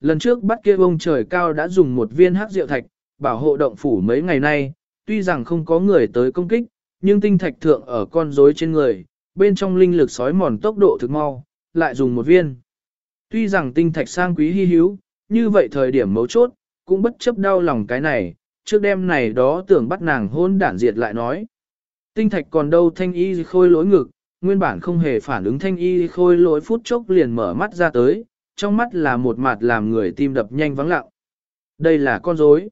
Lần trước bắt kia bông trời cao đã dùng một viên hắc rượu thạch, bảo hộ động phủ mấy ngày nay, tuy rằng không có người tới công kích, nhưng tinh thạch thượng ở con rối trên người, bên trong linh lực sói mòn tốc độ thực mau, lại dùng một viên. Tuy rằng tinh thạch sang quý hy hữu, như vậy thời điểm mấu chốt, cũng bất chấp đau lòng cái này, trước đêm này đó tưởng bắt nàng hôn đản diệt lại nói. Tinh thạch còn đâu thanh y khôi lỗi ngực, nguyên bản không hề phản ứng thanh y khôi lỗi phút chốc liền mở mắt ra tới, trong mắt là một mặt làm người tim đập nhanh vắng lặng. Đây là con rối.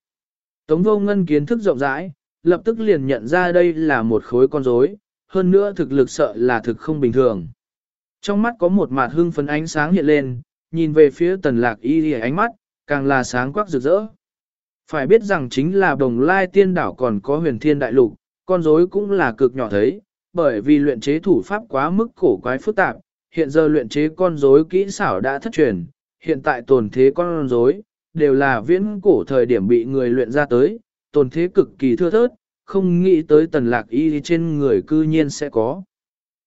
Tống vô ngân kiến thức rộng rãi, lập tức liền nhận ra đây là một khối con rối, hơn nữa thực lực sợ là thực không bình thường. Trong mắt có một mặt hưng phấn ánh sáng hiện lên, nhìn về phía tần lạc y thì ánh mắt, càng là sáng quắc rực rỡ. Phải biết rằng chính là đồng lai tiên đảo còn có huyền thiên đại lục, con rối cũng là cực nhỏ thấy, bởi vì luyện chế thủ pháp quá mức cổ quái phức tạp, hiện giờ luyện chế con rối kỹ xảo đã thất truyền, hiện tại tồn thế con rối đều là viễn cổ thời điểm bị người luyện ra tới, tồn thế cực kỳ thưa thớt, không nghĩ tới tần lạc y trên người cư nhiên sẽ có.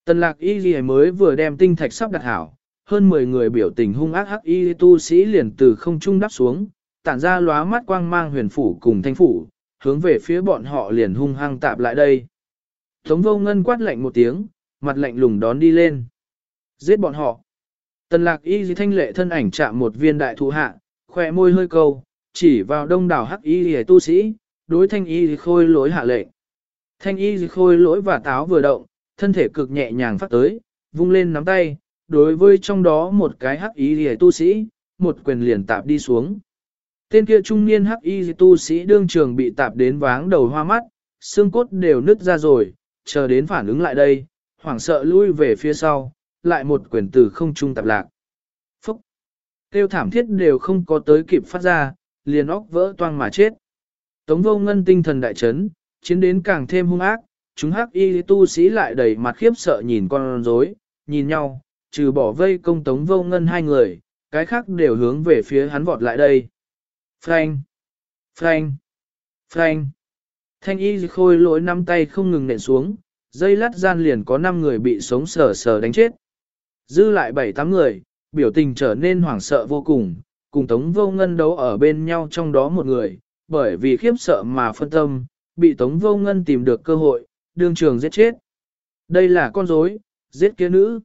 Tần lạc y mới vừa đem tinh thạch sắp đặt hảo, hơn 10 người biểu tình hung ác hắc y tu sĩ liền từ không trung đắp xuống, tản ra lóa mắt quang mang huyền phủ cùng thanh phủ, hướng về phía bọn họ liền hung hăng tạp lại đây. Tống vô ngân quát lạnh một tiếng, mặt lạnh lùng đón đi lên. Giết bọn họ. Tần lạc y dì thanh lệ thân ảnh chạm một viên đại thụ hạ, khỏe môi hơi câu, chỉ vào đông đảo hắc y dì tu sĩ, đối thanh y dì khôi lỗi hạ lệnh. Thanh y dì khôi lỗi và táo vừa động, thân thể cực nhẹ nhàng phát tới, vung lên nắm tay, đối với trong đó một cái hắc y dì tu sĩ, một quyền liền tạp đi xuống. Tên kia trung niên hắc y tu sĩ đương trường bị tạp đến váng đầu hoa mắt, xương cốt đều nứt ra rồi, chờ đến phản ứng lại đây, hoảng sợ lui về phía sau, lại một quyền từ không trung tạp lạc. Phúc! Tiêu thảm thiết đều không có tới kịp phát ra, liền óc vỡ toang mà chết. Tống vô ngân tinh thần đại chấn, chiến đến càng thêm hung ác, chúng hắc y tu sĩ lại đầy mặt khiếp sợ nhìn con rối, nhìn nhau, trừ bỏ vây công tống vô ngân hai người, cái khác đều hướng về phía hắn vọt lại đây. Frank! Frank! Frank! Thanh y khôi lỗi năm tay không ngừng nện xuống, dây lát gian liền có 5 người bị sống sờ sờ đánh chết. Dư lại 7-8 người, biểu tình trở nên hoảng sợ vô cùng, cùng Tống Vô Ngân đấu ở bên nhau trong đó một người, bởi vì khiếp sợ mà phân tâm, bị Tống Vô Ngân tìm được cơ hội, đương trường giết chết. Đây là con rối, giết kia nữ.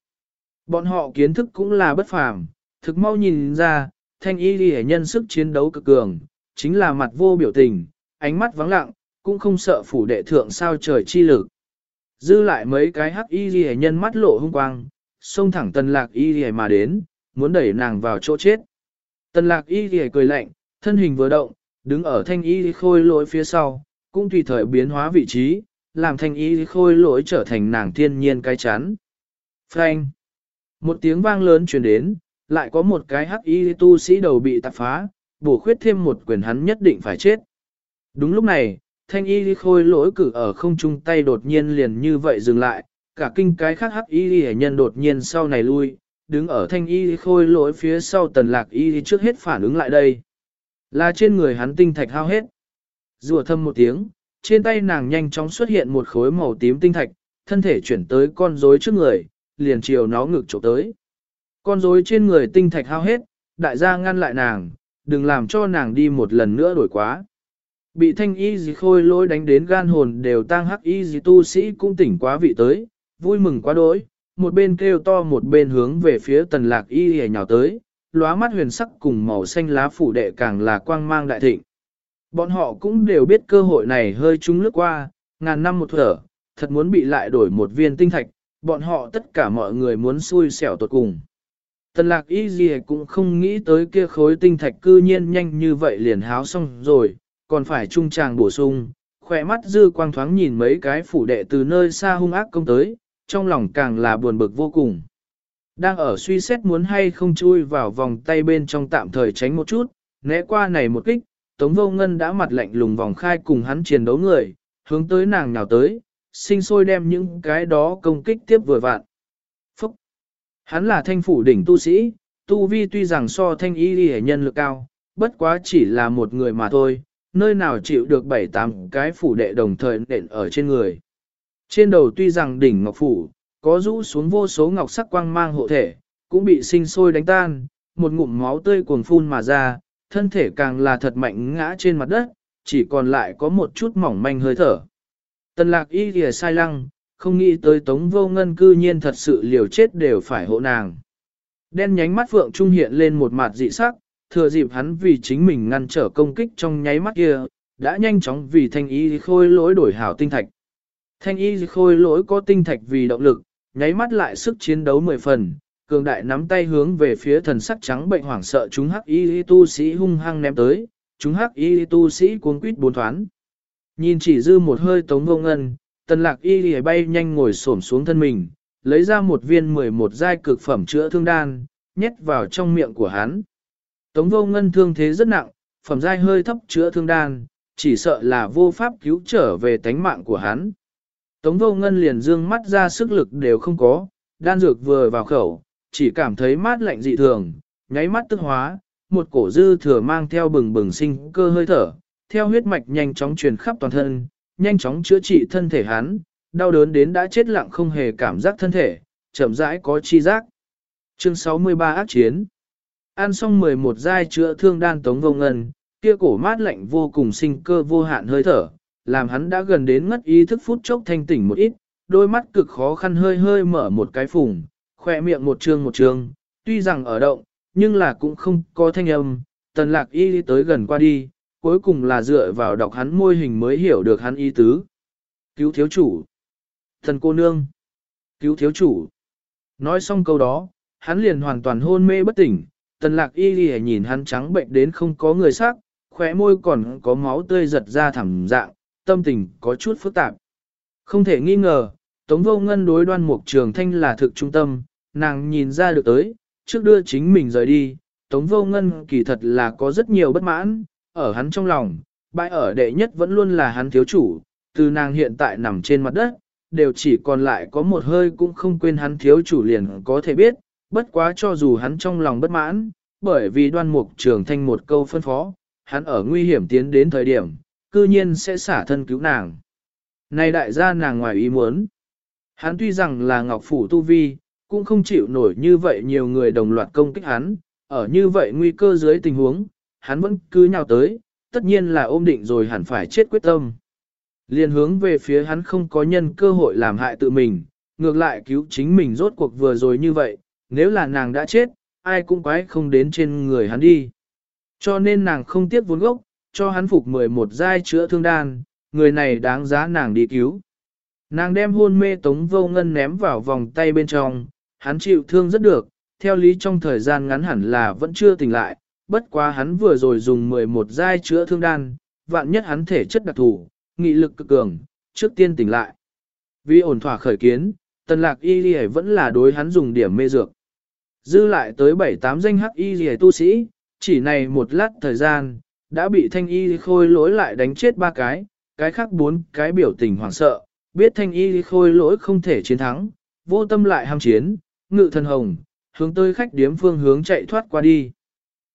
Bọn họ kiến thức cũng là bất phàm, thực mau nhìn ra, thanh y đi nhân sức chiến đấu cực cường, chính là mặt vô biểu tình, ánh mắt vắng lặng, cũng không sợ phủ đệ thượng sao trời chi lực. Dư lại mấy cái hắc y ghi nhân mắt lộ hung quang, xông thẳng tần lạc y ghi mà đến, muốn đẩy nàng vào chỗ chết. Tần lạc y ghi cười lạnh, thân hình vừa động, đứng ở thanh y khôi lỗi phía sau, cũng tùy thời biến hóa vị trí, làm thanh y khôi lỗi trở thành nàng thiên nhiên cái chắn. Frank! Một tiếng vang lớn truyền đến, lại có một cái hắc y tu sĩ đầu bị tạp phá, bổ khuyết thêm một quyền hắn nhất định phải chết. Đúng lúc này, thanh y khôi lỗi cử ở không trung tay đột nhiên liền như vậy dừng lại, cả kinh cái khác hắc y nhân đột nhiên sau này lui, đứng ở thanh y khôi lỗi phía sau tần lạc y trước hết phản ứng lại đây. Là trên người hắn tinh thạch hao hết. Rùa thâm một tiếng, trên tay nàng nhanh chóng xuất hiện một khối màu tím tinh thạch, thân thể chuyển tới con rối trước người, liền chiều nó ngực chụp tới. Con rối trên người tinh thạch hao hết, đại gia ngăn lại nàng, đừng làm cho nàng đi một lần nữa đổi quá. Bị thanh y dì khôi lỗi đánh đến gan hồn đều tang hắc y dì tu sĩ cũng tỉnh quá vị tới, vui mừng quá đỗi, một bên kêu to một bên hướng về phía tần lạc y hề nhào tới, lóa mắt huyền sắc cùng màu xanh lá phủ đệ càng là quang mang đại thịnh. Bọn họ cũng đều biết cơ hội này hơi trúng lướt qua, ngàn năm một thở, thật muốn bị lại đổi một viên tinh thạch, bọn họ tất cả mọi người muốn xui xẻo tuột cùng. Tần lạc y gì cũng không nghĩ tới kia khối tinh thạch cư nhiên nhanh như vậy liền háo xong rồi, còn phải trung tràng bổ sung, khỏe mắt dư quang thoáng nhìn mấy cái phủ đệ từ nơi xa hung ác công tới, trong lòng càng là buồn bực vô cùng. Đang ở suy xét muốn hay không chui vào vòng tay bên trong tạm thời tránh một chút, né qua này một kích, Tống Vô Ngân đã mặt lạnh lùng vòng khai cùng hắn chiến đấu người, hướng tới nàng nào tới, sinh sôi đem những cái đó công kích tiếp vừa vạn. Phúc! Hắn là thanh phủ đỉnh tu sĩ, tu vi tuy rằng so thanh y đi nhân lực cao, bất quá chỉ là một người mà thôi, nơi nào chịu được bảy tám cái phủ đệ đồng thời nện ở trên người. Trên đầu tuy rằng đỉnh ngọc phủ, có rũ xuống vô số ngọc sắc quang mang hộ thể, cũng bị sinh sôi đánh tan, một ngụm máu tươi cuồng phun mà ra, thân thể càng là thật mạnh ngã trên mặt đất, chỉ còn lại có một chút mỏng manh hơi thở. Tần lạc y kìa sai lăng, không nghĩ tới tống vô ngân cư nhiên thật sự liều chết đều phải hộ nàng. Đen nhánh mắt phượng trung hiện lên một mặt dị sắc, thừa dịp hắn vì chính mình ngăn trở công kích trong nháy mắt kia, đã nhanh chóng vì thanh y khôi lỗi đổi hảo tinh thạch. Thanh y khôi lỗi có tinh thạch vì động lực, nháy mắt lại sức chiến đấu mười phần, cường đại nắm tay hướng về phía thần sắc trắng bệnh hoảng sợ chúng hắc y tu sĩ hung hăng ném tới, chúng hắc y tu sĩ cuống quýt bốn thoán. Nhìn chỉ dư một hơi tống vô ngân, tần lạc y bay nhanh ngồi xổm xuống thân mình, lấy ra một viên 11 giai cực phẩm chữa thương đan, nhét vào trong miệng của hắn. Tống vô ngân thương thế rất nặng, phẩm giai hơi thấp chữa thương đan, chỉ sợ là vô pháp cứu trở về tánh mạng của hắn. Tống vô ngân liền dương mắt ra sức lực đều không có, đan dược vừa vào khẩu, chỉ cảm thấy mát lạnh dị thường, nháy mắt tức hóa, một cổ dư thừa mang theo bừng bừng sinh cơ hơi thở, theo huyết mạch nhanh chóng truyền khắp toàn thân, nhanh chóng chữa trị thân thể hắn, đau đớn đến đã chết lặng không hề cảm giác thân thể, chậm rãi có chi giác. Chương 63 ác chiến Ăn xong 11 giai chữa thương đan tống vô ngân, kia cổ mát lạnh vô cùng sinh cơ vô hạn hơi thở, làm hắn đã gần đến ngất ý thức phút chốc thanh tỉnh một ít, đôi mắt cực khó khăn hơi hơi mở một cái phùng, khỏe miệng một trương một trương, tuy rằng ở động, nhưng là cũng không có thanh âm, tần lạc y đi tới gần qua đi, cuối cùng là dựa vào đọc hắn môi hình mới hiểu được hắn ý tứ. Cứu thiếu chủ. Thần cô nương. Cứu thiếu chủ. Nói xong câu đó, hắn liền hoàn toàn hôn mê bất tỉnh, tần lạc y đi nhìn hắn trắng bệnh đến không có người sắc, khóe môi còn có máu tươi giật ra thẳm dạng, tâm tình có chút phức tạp. Không thể nghi ngờ, Tống Vô Ngân đối đoan mục trường thanh là thực trung tâm, nàng nhìn ra được tới, trước đưa chính mình rời đi, Tống Vô Ngân kỳ thật là có rất nhiều bất mãn, ở hắn trong lòng, bãi ở đệ nhất vẫn luôn là hắn thiếu chủ, từ nàng hiện tại nằm trên mặt đất, đều chỉ còn lại có một hơi cũng không quên hắn thiếu chủ liền có thể biết, bất quá cho dù hắn trong lòng bất mãn, bởi vì đoan mục trường thanh một câu phân phó, hắn ở nguy hiểm tiến đến thời điểm, cư nhiên sẽ xả thân cứu nàng. Này đại gia nàng ngoài ý muốn. Hắn tuy rằng là ngọc phủ tu vi, cũng không chịu nổi như vậy nhiều người đồng loạt công kích hắn, ở như vậy nguy cơ dưới tình huống, hắn vẫn cứ nhào tới, tất nhiên là ôm định rồi hẳn phải chết quyết tâm. Liên hướng về phía hắn không có nhân cơ hội làm hại tự mình, ngược lại cứu chính mình rốt cuộc vừa rồi như vậy, nếu là nàng đã chết, ai cũng quái không đến trên người hắn đi. Cho nên nàng không tiếc vốn gốc, cho hắn phục 11 giai chữa thương đan, người này đáng giá nàng đi cứu. Nàng đem hôn mê tống vô ngân ném vào vòng tay bên trong, hắn chịu thương rất được, theo lý trong thời gian ngắn hẳn là vẫn chưa tỉnh lại, bất quá hắn vừa rồi dùng 11 giai chữa thương đan, vạn nhất hắn thể chất đặc thù, nghị lực cực cường, trước tiên tỉnh lại. Vì ổn thỏa khởi kiến, tần lạc y ghi vẫn là đối hắn dùng điểm mê dược. Dư lại tới 7-8 danh hắc y ghi tu sĩ, chỉ này một lát thời gian, đã bị thanh y khôi lỗi lại đánh chết ba cái, cái khác bốn cái biểu tình hoảng sợ, biết thanh y khôi lỗi không thể chiến thắng, vô tâm lại ham chiến, ngự thần hồng, hướng tới khách điếm phương hướng chạy thoát qua đi.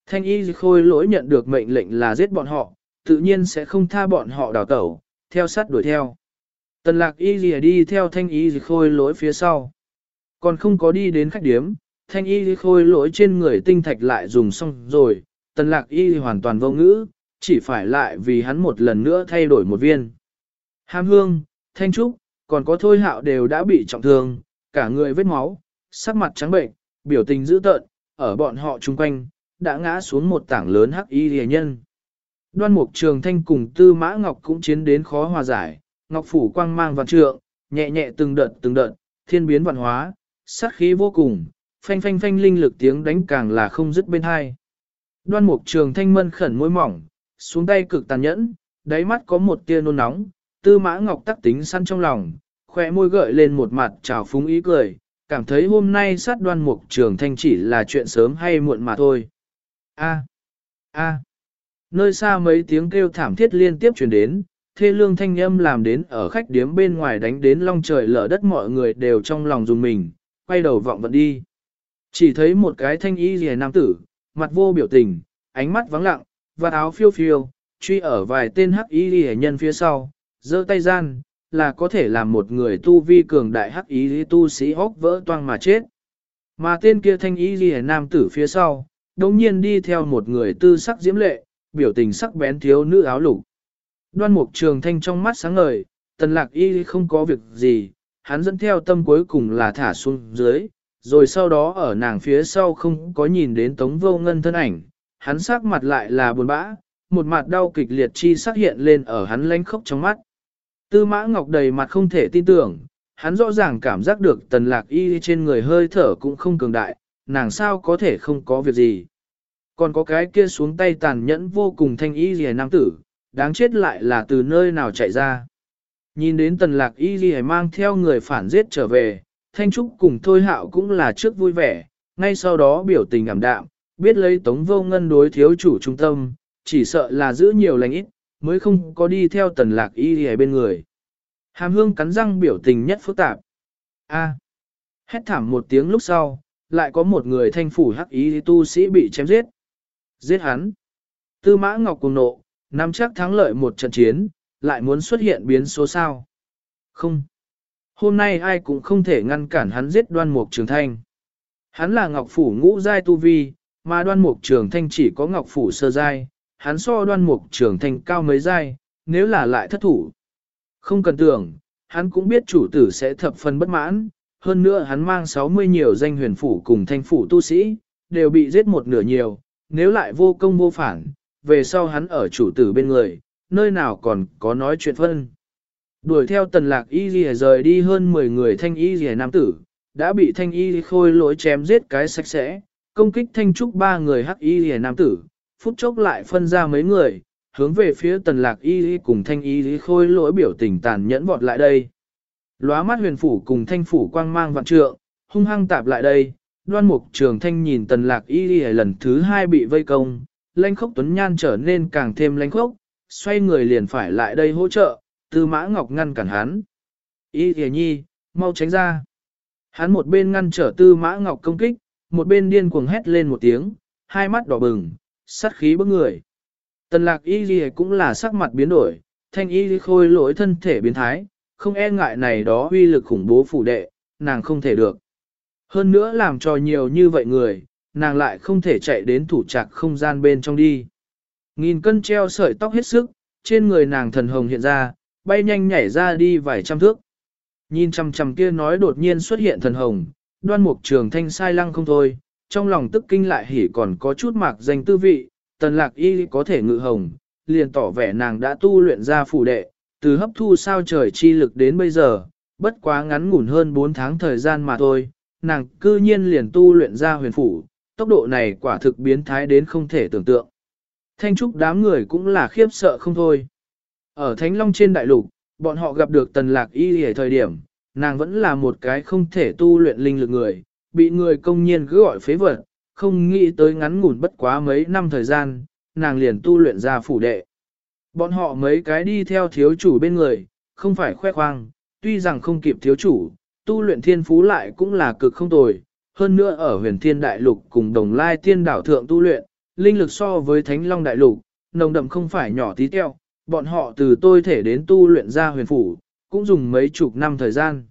Thanh y khôi lỗi nhận được mệnh lệnh là giết bọn họ, tự nhiên sẽ không tha bọn họ đào tẩu, theo sát đuổi theo. Tần lạc y lìa đi theo thanh y khôi lỗi phía sau. Còn không có đi đến khách điếm, thanh y khôi lỗi trên người tinh thạch lại dùng xong rồi, tần lạc y hoàn toàn vô ngữ, chỉ phải lại vì hắn một lần nữa thay đổi một viên. Ham hương, thanh trúc, còn có thôi hạo đều đã bị trọng thương, cả người vết máu, sắc mặt trắng bệnh, biểu tình dữ tợn, ở bọn họ chung quanh, đã ngã xuống một tảng lớn hắc y rìa nhân. Đoan mục trường thanh cùng tư mã ngọc cũng chiến đến khó hòa giải, ngọc phủ quang mang vạn trượng, nhẹ nhẹ từng đợt từng đợt, thiên biến vạn hóa, sát khí vô cùng, phanh phanh phanh linh lực tiếng đánh càng là không dứt bên hai. Đoan mục trường thanh mân khẩn môi mỏng, xuống tay cực tàn nhẫn, đáy mắt có một tia nôn nóng, tư mã ngọc tắc tính săn trong lòng, khỏe môi gợi lên một mặt trào phúng ý cười, cảm thấy hôm nay sát đoan mục trường thanh chỉ là chuyện sớm hay muộn mà thôi. A. A. Nơi xa mấy tiếng kêu thảm thiết liên tiếp truyền đến, thê lương thanh âm làm đến ở khách điếm bên ngoài đánh đến long trời lở đất mọi người đều trong lòng dùng mình, quay đầu vọng vận đi. Chỉ thấy một cái thanh y rìa nam tử, mặt vô biểu tình, ánh mắt vắng lặng, và áo phiêu phiêu, truy ở vài tên hắc y hệ nhân phía sau, giơ tay gian, là có thể làm một người tu vi cường đại hắc y tu sĩ hốc vỡ toang mà chết. Mà tên kia thanh y hệ nam tử phía sau, đồng nhiên đi theo một người tư sắc diễm lệ, biểu tình sắc bén thiếu nữ áo lục. Đoan mục trường thanh trong mắt sáng ngời, tần lạc y không có việc gì, hắn dẫn theo tâm cuối cùng là thả xuống dưới, rồi sau đó ở nàng phía sau không có nhìn đến tống vô ngân thân ảnh, hắn sắc mặt lại là buồn bã, một mặt đau kịch liệt chi sắc hiện lên ở hắn lánh khốc trong mắt. Tư mã ngọc đầy mặt không thể tin tưởng, hắn rõ ràng cảm giác được tần lạc y trên người hơi thở cũng không cường đại, nàng sao có thể không có việc gì. Còn có cái kia xuống tay tàn nhẫn vô cùng thanh y rìa nam tử, đáng chết lại là từ nơi nào chạy ra. Nhìn đến tần lạc y rìa mang theo người phản giết trở về, thanh trúc cùng thôi hạo cũng là trước vui vẻ, ngay sau đó biểu tình ảm đạm, biết lấy tống vô ngân đối thiếu chủ trung tâm, chỉ sợ là giữ nhiều lành ít, mới không có đi theo tần lạc y hề bên người. Hàm hương cắn răng biểu tình nhất phức tạp. A. Hét thảm một tiếng lúc sau, lại có một người thanh phủ hắc y tu sĩ bị chém giết. Giết hắn. Tư mã ngọc cùng nộ, nắm chắc thắng lợi một trận chiến, lại muốn xuất hiện biến số sao. Không. Hôm nay ai cũng không thể ngăn cản hắn giết đoan mục trường thanh. Hắn là ngọc phủ ngũ giai tu vi, mà đoan mục trường thanh chỉ có ngọc phủ sơ giai, hắn so đoan mục trường thanh cao mấy giai, nếu là lại thất thủ. Không cần tưởng, hắn cũng biết chủ tử sẽ thập phần bất mãn, hơn nữa hắn mang 60 nhiều danh huyền phủ cùng thanh phủ tu sĩ, đều bị giết một nửa nhiều, nếu lại vô công vô phản, về sau hắn ở chủ tử bên người, nơi nào còn có nói chuyện phân. Đuổi theo tần lạc y ghi rời đi hơn 10 người thanh y ghi nam tử, đã bị thanh y khôi lỗi chém giết cái sạch sẽ, công kích thanh trúc ba người hắc y ghi nam tử, phút chốc lại phân ra mấy người, hướng về phía tần lạc y cùng thanh y khôi lỗi biểu tình tàn nhẫn vọt lại đây. Lóa mắt huyền phủ cùng thanh phủ quang mang vạn trượng, hung hăng tạp lại đây, đoan mục trường thanh nhìn tần lạc y đi lần thứ hai bị vây công, lãnh khốc tuấn nhan trở nên càng thêm lãnh khốc, xoay người liền phải lại đây hỗ trợ, tư mã ngọc ngăn cản hắn. Y thề nhi, mau tránh ra. Hắn một bên ngăn trở tư mã ngọc công kích, một bên điên cuồng hét lên một tiếng, hai mắt đỏ bừng, sát khí bức người. Tần lạc y gì cũng là sắc mặt biến đổi, thanh y khôi lỗi thân thể biến thái, không e ngại này đó uy lực khủng bố phủ đệ, nàng không thể được. Hơn nữa làm cho nhiều như vậy người, nàng lại không thể chạy đến thủ trạc không gian bên trong đi. Nghìn cân treo sợi tóc hết sức, trên người nàng thần hồng hiện ra, bay nhanh nhảy ra đi vài trăm thước. Nhìn chằm chằm kia nói đột nhiên xuất hiện thần hồng, đoan mục trường thanh sai lăng không thôi, trong lòng tức kinh lại hỉ còn có chút mạc danh tư vị, tần lạc y có thể ngự hồng, liền tỏ vẻ nàng đã tu luyện ra phủ đệ, từ hấp thu sao trời chi lực đến bây giờ, bất quá ngắn ngủn hơn 4 tháng thời gian mà thôi, nàng cư nhiên liền tu luyện ra huyền phủ, tốc độ này quả thực biến thái đến không thể tưởng tượng. Thanh trúc đám người cũng là khiếp sợ không thôi. Ở Thánh Long trên đại lục, bọn họ gặp được tần lạc y ở thời điểm, nàng vẫn là một cái không thể tu luyện linh lực người, bị người công nhiên cứ gọi phế vật, không nghĩ tới ngắn ngủn bất quá mấy năm thời gian, nàng liền tu luyện ra phủ đệ. Bọn họ mấy cái đi theo thiếu chủ bên người, không phải khoe khoang, tuy rằng không kịp thiếu chủ, tu luyện thiên phú lại cũng là cực không tồi, hơn nữa ở huyền thiên đại lục cùng đồng lai tiên đảo thượng tu luyện, linh lực so với thánh long đại lục, nồng đậm không phải nhỏ tí teo, bọn họ từ tôi thể đến tu luyện ra huyền phủ, cũng dùng mấy chục năm thời gian.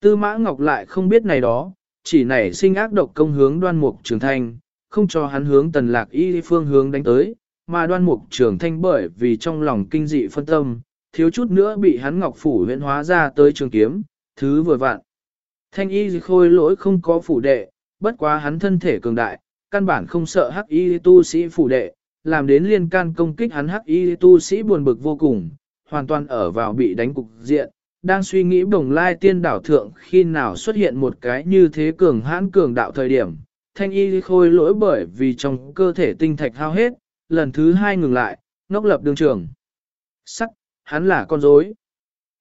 Tư mã ngọc lại không biết này đó, chỉ nảy sinh ác độc công hướng đoan mục trường thanh, không cho hắn hướng tần lạc y phương hướng đánh tới, mà đoan mục trường thanh bởi vì trong lòng kinh dị phân tâm, thiếu chút nữa bị hắn ngọc phủ huyễn hóa ra tới trường kiếm, thứ vừa vạn. Thanh y khôi lỗi không có phủ đệ, bất quá hắn thân thể cường đại, căn bản không sợ hắc y tu sĩ phủ đệ, làm đến liên can công kích hắn hắc y tu sĩ buồn bực vô cùng, hoàn toàn ở vào bị đánh cục diện, đang suy nghĩ bồng lai tiên đảo thượng khi nào xuất hiện một cái như thế cường hãn cường đạo thời điểm. Thanh y khôi lỗi bởi vì trong cơ thể tinh thạch hao hết, lần thứ hai ngừng lại, ngốc lập đường trường. Sắc, hắn là con rối.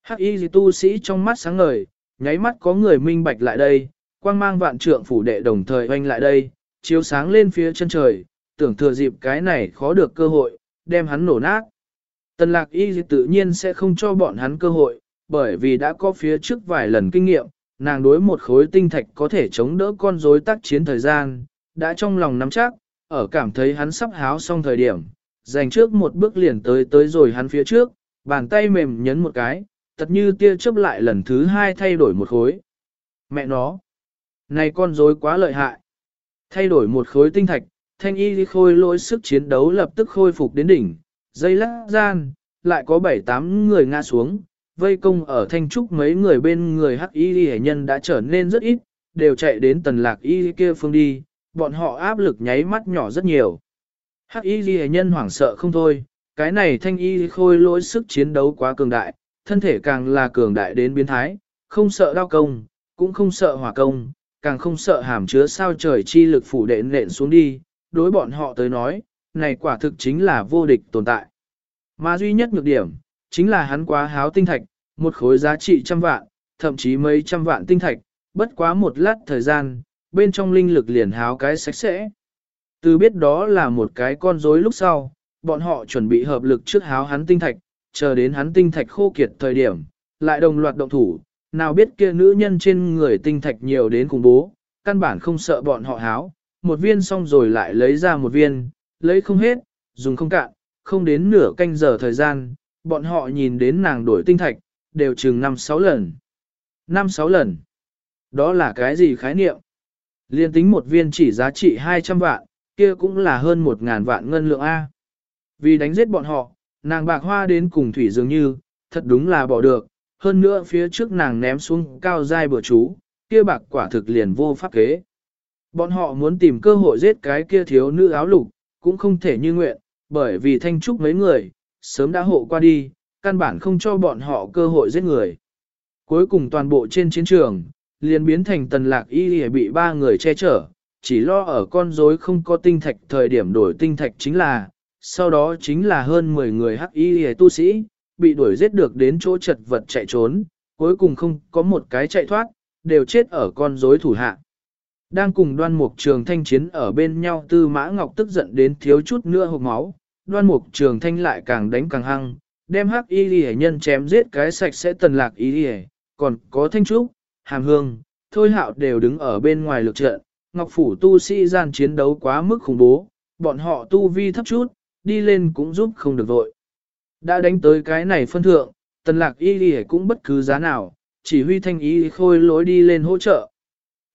Hắc y tu sĩ trong mắt sáng ngời, nháy mắt có người minh bạch lại đây, quang mang vạn trượng phủ đệ đồng thời hoanh lại đây, chiếu sáng lên phía chân trời, tưởng thừa dịp cái này khó được cơ hội, đem hắn nổ nát. Tần lạc y tự nhiên sẽ không cho bọn hắn cơ hội, bởi vì đã có phía trước vài lần kinh nghiệm, nàng đối một khối tinh thạch có thể chống đỡ con rối tác chiến thời gian, đã trong lòng nắm chắc, ở cảm thấy hắn sắp háo xong thời điểm, dành trước một bước liền tới tới rồi hắn phía trước, bàn tay mềm nhấn một cái, tật như tia chớp lại lần thứ hai thay đổi một khối. Mẹ nó, này con rối quá lợi hại. Thay đổi một khối tinh thạch, thanh y khôi lỗi sức chiến đấu lập tức khôi phục đến đỉnh, dây lắc gian, lại có bảy tám người ngã xuống, vây công ở thanh trúc mấy người bên người hắc y hệ nhân đã trở nên rất ít, đều chạy đến tần lạc y kia phương đi, bọn họ áp lực nháy mắt nhỏ rất nhiều. Hắc y hệ nhân hoảng sợ không thôi, cái này thanh y khôi lỗi sức chiến đấu quá cường đại, thân thể càng là cường đại đến biến thái, không sợ đau công, cũng không sợ hỏa công, càng không sợ hàm chứa sao trời chi lực phủ đệ nện xuống đi, đối bọn họ tới nói, này quả thực chính là vô địch tồn tại. Mà duy nhất nhược điểm, chính là hắn quá háo tinh thạch, một khối giá trị trăm vạn, thậm chí mấy trăm vạn tinh thạch, bất quá một lát thời gian, bên trong linh lực liền háo cái sạch sẽ. Từ biết đó là một cái con rối lúc sau, bọn họ chuẩn bị hợp lực trước háo hắn tinh thạch, chờ đến hắn tinh thạch khô kiệt thời điểm, lại đồng loạt động thủ, nào biết kia nữ nhân trên người tinh thạch nhiều đến cùng bố, căn bản không sợ bọn họ háo, một viên xong rồi lại lấy ra một viên, lấy không hết, dùng không cạn, không đến nửa canh giờ thời gian, bọn họ nhìn đến nàng đổi tinh thạch, đều chừng 5-6 lần. 5-6 lần. Đó là cái gì khái niệm? Liên tính một viên chỉ giá trị 200 vạn, kia cũng là hơn 1.000 vạn ngân lượng A. Vì đánh giết bọn họ, nàng bạc hoa đến cùng thủy dường như, thật đúng là bỏ được, hơn nữa phía trước nàng ném xuống cao dai bữa chú, kia bạc quả thực liền vô pháp kế. Bọn họ muốn tìm cơ hội giết cái kia thiếu nữ áo lục, cũng không thể như nguyện, bởi vì thanh trúc mấy người, sớm đã hộ qua đi, căn bản không cho bọn họ cơ hội giết người. Cuối cùng toàn bộ trên chiến trường, liền biến thành tần lạc y bị ba người che chở, chỉ lo ở con rối không có tinh thạch thời điểm đổi tinh thạch chính là, sau đó chính là hơn 10 người hắc y tu sĩ, bị đuổi giết được đến chỗ chật vật chạy trốn, cuối cùng không có một cái chạy thoát, đều chết ở con rối thủ hạ. Đang cùng đoan mục trường thanh chiến ở bên nhau tư mã ngọc tức giận đến thiếu chút nữa hộp máu, đoan mục trường thanh lại càng đánh càng hăng, đem hắc y lì nhân chém giết cái sạch sẽ tần lạc y lì còn có thanh trúc, hàm hương, thôi hạo đều đứng ở bên ngoài lực trận, ngọc phủ tu sĩ gian chiến đấu quá mức khủng bố, bọn họ tu vi thấp chút, đi lên cũng giúp không được vội. Đã đánh tới cái này phân thượng, tần lạc y lì cũng bất cứ giá nào, chỉ huy thanh y khôi lối đi lên hỗ trợ.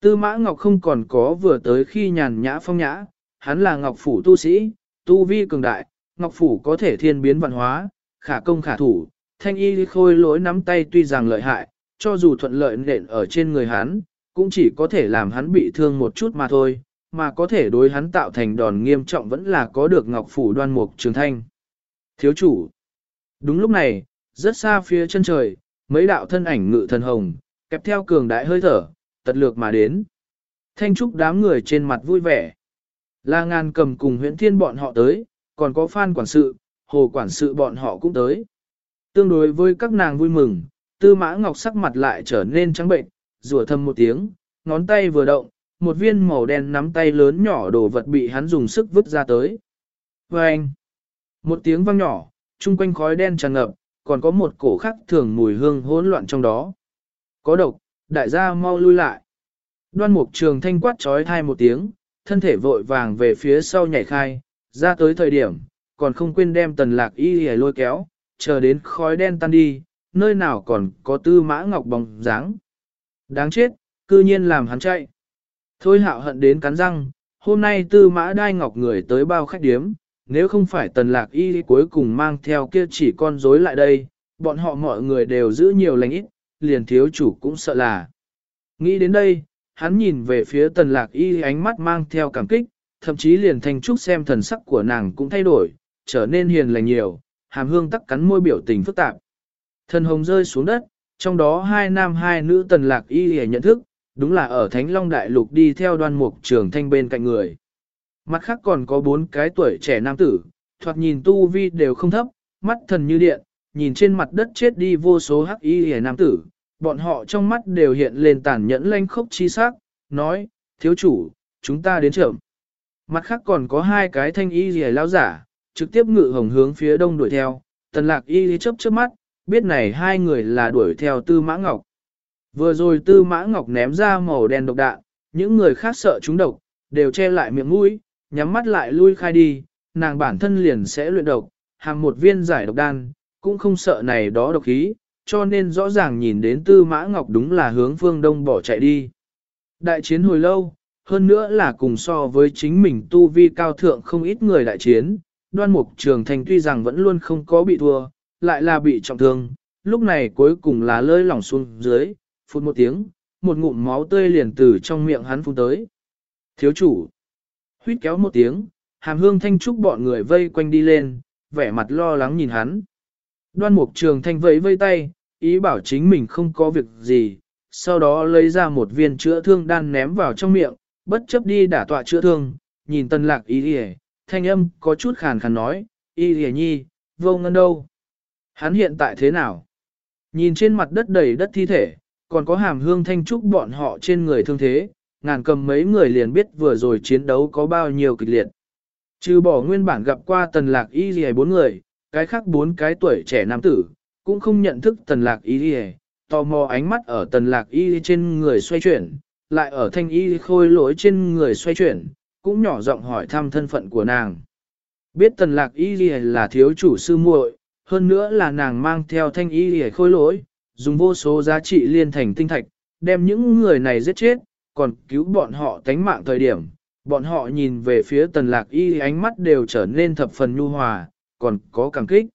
Tư mã ngọc không còn có vừa tới khi nhàn nhã phong nhã, hắn là ngọc phủ tu sĩ, tu vi cường đại, ngọc phủ có thể thiên biến văn hóa, khả công khả thủ, thanh y khôi lối nắm tay tuy rằng lợi hại, cho dù thuận lợi nện ở trên người hắn, cũng chỉ có thể làm hắn bị thương một chút mà thôi, mà có thể đối hắn tạo thành đòn nghiêm trọng vẫn là có được ngọc phủ đoan mục trường thanh. Thiếu chủ. Đúng lúc này, rất xa phía chân trời, mấy đạo thân ảnh ngự thần hồng, kẹp theo cường đại hơi thở, tật lược mà đến. Thanh trúc đám người trên mặt vui vẻ. La ngàn cầm cùng huyện thiên bọn họ tới, còn có phan quản sự, hồ quản sự bọn họ cũng tới. Tương đối với các nàng vui mừng, tư mã ngọc sắc mặt lại trở nên trắng bệnh, rủa thầm một tiếng, ngón tay vừa động, một viên màu đen nắm tay lớn nhỏ đồ vật bị hắn dùng sức vứt ra tới. Và anh, một tiếng vang nhỏ, chung quanh khói đen tràn ngập, còn có một cổ khắc thường mùi hương hỗn loạn trong đó. Có độc, đại gia mau lui lại. Đoan mục trường thanh quát trói thai một tiếng, thân thể vội vàng về phía sau nhảy khai, ra tới thời điểm, còn không quên đem tần lạc y hề lôi kéo, chờ đến khói đen tan đi, nơi nào còn có tư mã ngọc bóng dáng. Đáng chết, cư nhiên làm hắn chạy. Thôi hạo hận đến cắn răng, hôm nay tư mã đai ngọc người tới bao khách điếm, nếu không phải tần lạc y cuối cùng mang theo kia chỉ con rối lại đây, bọn họ mọi người đều giữ nhiều lành ít, liền thiếu chủ cũng sợ là. Nghĩ đến đây, hắn nhìn về phía tần lạc y ánh mắt mang theo cảm kích, thậm chí liền thanh trúc xem thần sắc của nàng cũng thay đổi, trở nên hiền lành nhiều, hàm hương tắc cắn môi biểu tình phức tạp. Thần hồng rơi xuống đất, trong đó hai nam hai nữ tần lạc y hề nhận thức, đúng là ở Thánh Long Đại Lục đi theo đoan mục trường thanh bên cạnh người. Mặt khác còn có bốn cái tuổi trẻ nam tử, thoạt nhìn tu vi đều không thấp, mắt thần như điện, nhìn trên mặt đất chết đi vô số hắc y hề nam tử, bọn họ trong mắt đều hiện lên tàn nhẫn lanh khốc chi sắc, nói, thiếu chủ, chúng ta đến trưởng. Mặt khác còn có hai cái thanh y hề lao giả, trực tiếp ngự hồng hướng phía đông đuổi theo, tần lạc y chớp chớp mắt, biết này hai người là đuổi theo tư mã ngọc. Vừa rồi tư mã ngọc ném ra màu đen độc đạn, những người khác sợ chúng độc, đều che lại miệng mũi, nhắm mắt lại lui khai đi, nàng bản thân liền sẽ luyện độc, hàng một viên giải độc đan, cũng không sợ này đó độc khí, cho nên rõ ràng nhìn đến tư mã ngọc đúng là hướng phương đông bỏ chạy đi. Đại chiến hồi lâu, hơn nữa là cùng so với chính mình tu vi cao thượng không ít người đại chiến, đoan mục trường thành tuy rằng vẫn luôn không có bị thua, lại là bị trọng thương, lúc này cuối cùng là lơi lỏng xuống dưới, phút một tiếng, một ngụm máu tươi liền từ trong miệng hắn phun tới. Thiếu chủ, huyết kéo một tiếng, hàm hương thanh trúc bọn người vây quanh đi lên, vẻ mặt lo lắng nhìn hắn. Đoan mục trường thanh vẫy vây tay, ý bảo chính mình không có việc gì, sau đó lấy ra một viên chữa thương đan ném vào trong miệng, bất chấp đi đả tọa chữa thương, nhìn tân lạc ý hề, thanh âm có chút khàn khàn nói, y hề nhi, vô ngân đâu? Hắn hiện tại thế nào? Nhìn trên mặt đất đầy đất thi thể, còn có hàm hương thanh trúc bọn họ trên người thương thế, ngàn cầm mấy người liền biết vừa rồi chiến đấu có bao nhiêu kịch liệt. Trừ bỏ nguyên bản gặp qua tần lạc y gì bốn người, cái khác bốn cái tuổi trẻ nam tử, cũng không nhận thức tần lạc y gì tò mò ánh mắt ở tần lạc y trên người xoay chuyển, lại ở thanh y khôi lỗi trên người xoay chuyển, cũng nhỏ giọng hỏi thăm thân phận của nàng. Biết tần lạc y là thiếu chủ sư muội, hơn nữa là nàng mang theo thanh y khôi lỗi, dùng vô số giá trị liên thành tinh thạch, đem những người này giết chết, còn cứu bọn họ tánh mạng thời điểm. Bọn họ nhìn về phía tần lạc y ánh mắt đều trở nên thập phần nhu hòa, còn có càng kích.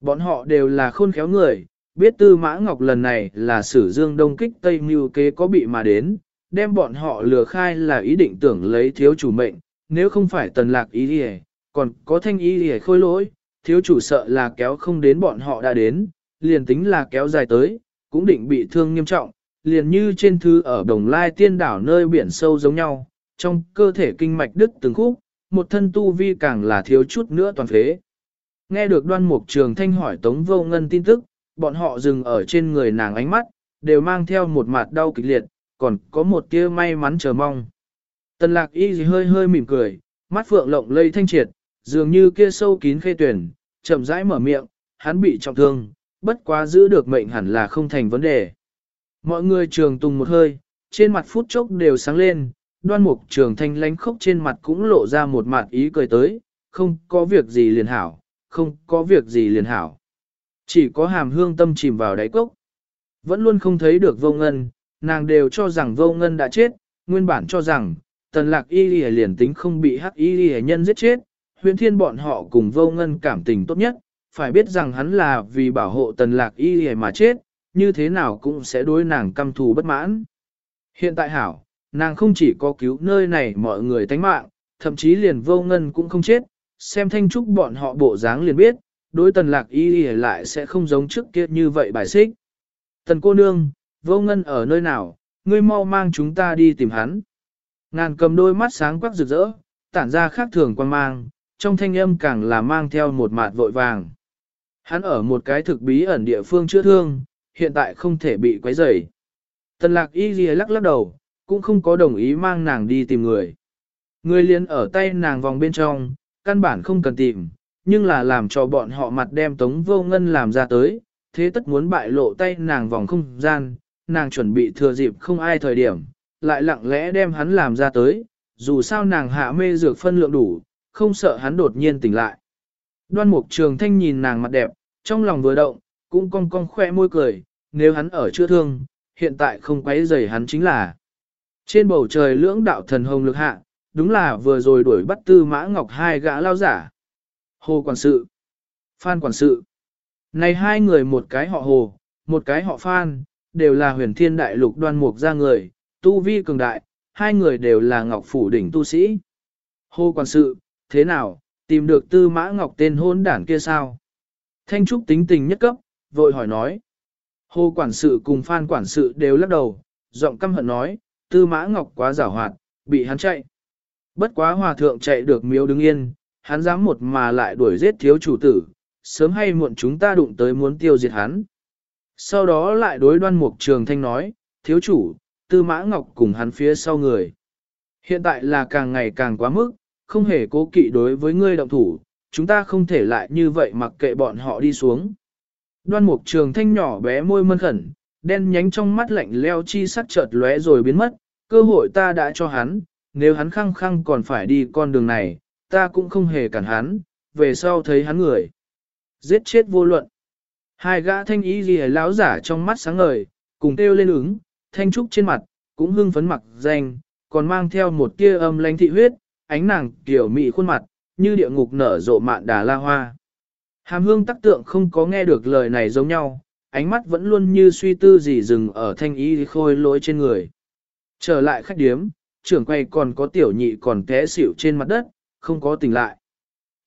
Bọn họ đều là khôn khéo người, biết tư mã ngọc lần này là sử dương đông kích tây mưu kế có bị mà đến, đem bọn họ lừa khai là ý định tưởng lấy thiếu chủ mệnh, nếu không phải tần lạc ý đi còn có thanh ý đi khôi lỗi, thiếu chủ sợ là kéo không đến bọn họ đã đến, liền tính là kéo dài tới, cũng định bị thương nghiêm trọng, liền như trên thư ở đồng lai tiên đảo nơi biển sâu giống nhau, trong cơ thể kinh mạch đứt từng khúc, một thân tu vi càng là thiếu chút nữa toàn phế. Nghe được đoan mục trường thanh hỏi Tống Vô Ngân tin tức, bọn họ dừng ở trên người nàng ánh mắt, đều mang theo một mặt đau kịch liệt, còn có một tia may mắn chờ mong. Tần lạc y gì hơi hơi mỉm cười, mắt phượng lộng lây thanh triệt, dường như kia sâu kín khê tuyển, chậm rãi mở miệng, hắn bị trọng thương, bất quá giữ được mệnh hẳn là không thành vấn đề. Mọi người trường tùng một hơi, trên mặt phút chốc đều sáng lên, đoan mục trường thanh lánh khốc trên mặt cũng lộ ra một mặt ý cười tới, không có việc gì liền hảo, không có việc gì liền hảo. Chỉ có hàm hương tâm chìm vào đáy cốc. Vẫn luôn không thấy được vô ngân, nàng đều cho rằng vô ngân đã chết, nguyên bản cho rằng, tần lạc y lì liền tính không bị hắc y lì nhân giết chết, huyện thiên bọn họ cùng vô ngân cảm tình tốt nhất, phải biết rằng hắn là vì bảo hộ tần lạc y lì mà chết, như thế nào cũng sẽ đối nàng căm thù bất mãn. Hiện tại hảo, nàng không chỉ có cứu nơi này mọi người tánh mạng, thậm chí liền vô ngân cũng không chết, xem thanh trúc bọn họ bộ dáng liền biết, đối tần lạc y lại sẽ không giống trước kia như vậy bài xích. Tần cô nương, vô ngân ở nơi nào, ngươi mau mang chúng ta đi tìm hắn. Ngàn cầm đôi mắt sáng quắc rực rỡ, tản ra khác thường quan mang, trong thanh âm càng là mang theo một mạt vội vàng. Hắn ở một cái thực bí ẩn địa phương chữa thương, hiện tại không thể bị quấy rầy. Tần lạc y ghi lắc lắc đầu, cũng không có đồng ý mang nàng đi tìm người. Người liền ở tay nàng vòng bên trong, căn bản không cần tìm, nhưng là làm cho bọn họ mặt đem tống vô ngân làm ra tới, thế tất muốn bại lộ tay nàng vòng không gian, nàng chuẩn bị thừa dịp không ai thời điểm, lại lặng lẽ đem hắn làm ra tới, dù sao nàng hạ mê dược phân lượng đủ, không sợ hắn đột nhiên tỉnh lại. Đoan mục trường thanh nhìn nàng mặt đẹp, trong lòng vừa động, cũng cong cong khoe môi cười, nếu hắn ở chưa thương, hiện tại không quấy rầy hắn chính là. Trên bầu trời lưỡng đạo thần hồng lực hạ, đúng là vừa rồi đuổi bắt tư mã ngọc hai gã lao giả. Hồ quản sự, Phan quản sự. Này hai người một cái họ Hồ, một cái họ Phan, đều là huyền thiên đại lục đoan mục ra người, tu vi cường đại, hai người đều là ngọc phủ đỉnh tu sĩ. Hồ quản sự, thế nào, tìm được tư mã ngọc tên hôn đản kia sao? Thanh Trúc tính tình nhất cấp, vội hỏi nói. Hồ quản sự cùng Phan quản sự đều lắc đầu, giọng căm hận nói, tư mã ngọc quá giảo hoạt, bị hắn chạy. Bất quá hòa thượng chạy được miếu đứng yên, hắn dám một mà lại đuổi giết thiếu chủ tử, sớm hay muộn chúng ta đụng tới muốn tiêu diệt hắn. Sau đó lại đối đoan mục trường thanh nói, thiếu chủ, tư mã ngọc cùng hắn phía sau người. Hiện tại là càng ngày càng quá mức, không hề cố kỵ đối với ngươi động thủ, chúng ta không thể lại như vậy mặc kệ bọn họ đi xuống. Đoan mục trường thanh nhỏ bé môi mân khẩn, đen nhánh trong mắt lạnh leo chi sắc chợt lóe rồi biến mất, cơ hội ta đã cho hắn, nếu hắn khăng khăng còn phải đi con đường này, ta cũng không hề cản hắn, về sau thấy hắn người. Giết chết vô luận. Hai gã thanh ý gì lão giả trong mắt sáng ngời, cùng kêu lên ứng, thanh trúc trên mặt, cũng hưng phấn mặt danh, còn mang theo một tia âm lãnh thị huyết, ánh nàng kiểu mị khuôn mặt, như địa ngục nở rộ mạn đà la hoa. Hàm hương tắc tượng không có nghe được lời này giống nhau, ánh mắt vẫn luôn như suy tư gì dừng ở thanh ý khôi lỗi trên người. Trở lại khách điếm, trưởng quay còn có tiểu nhị còn té xỉu trên mặt đất, không có tỉnh lại.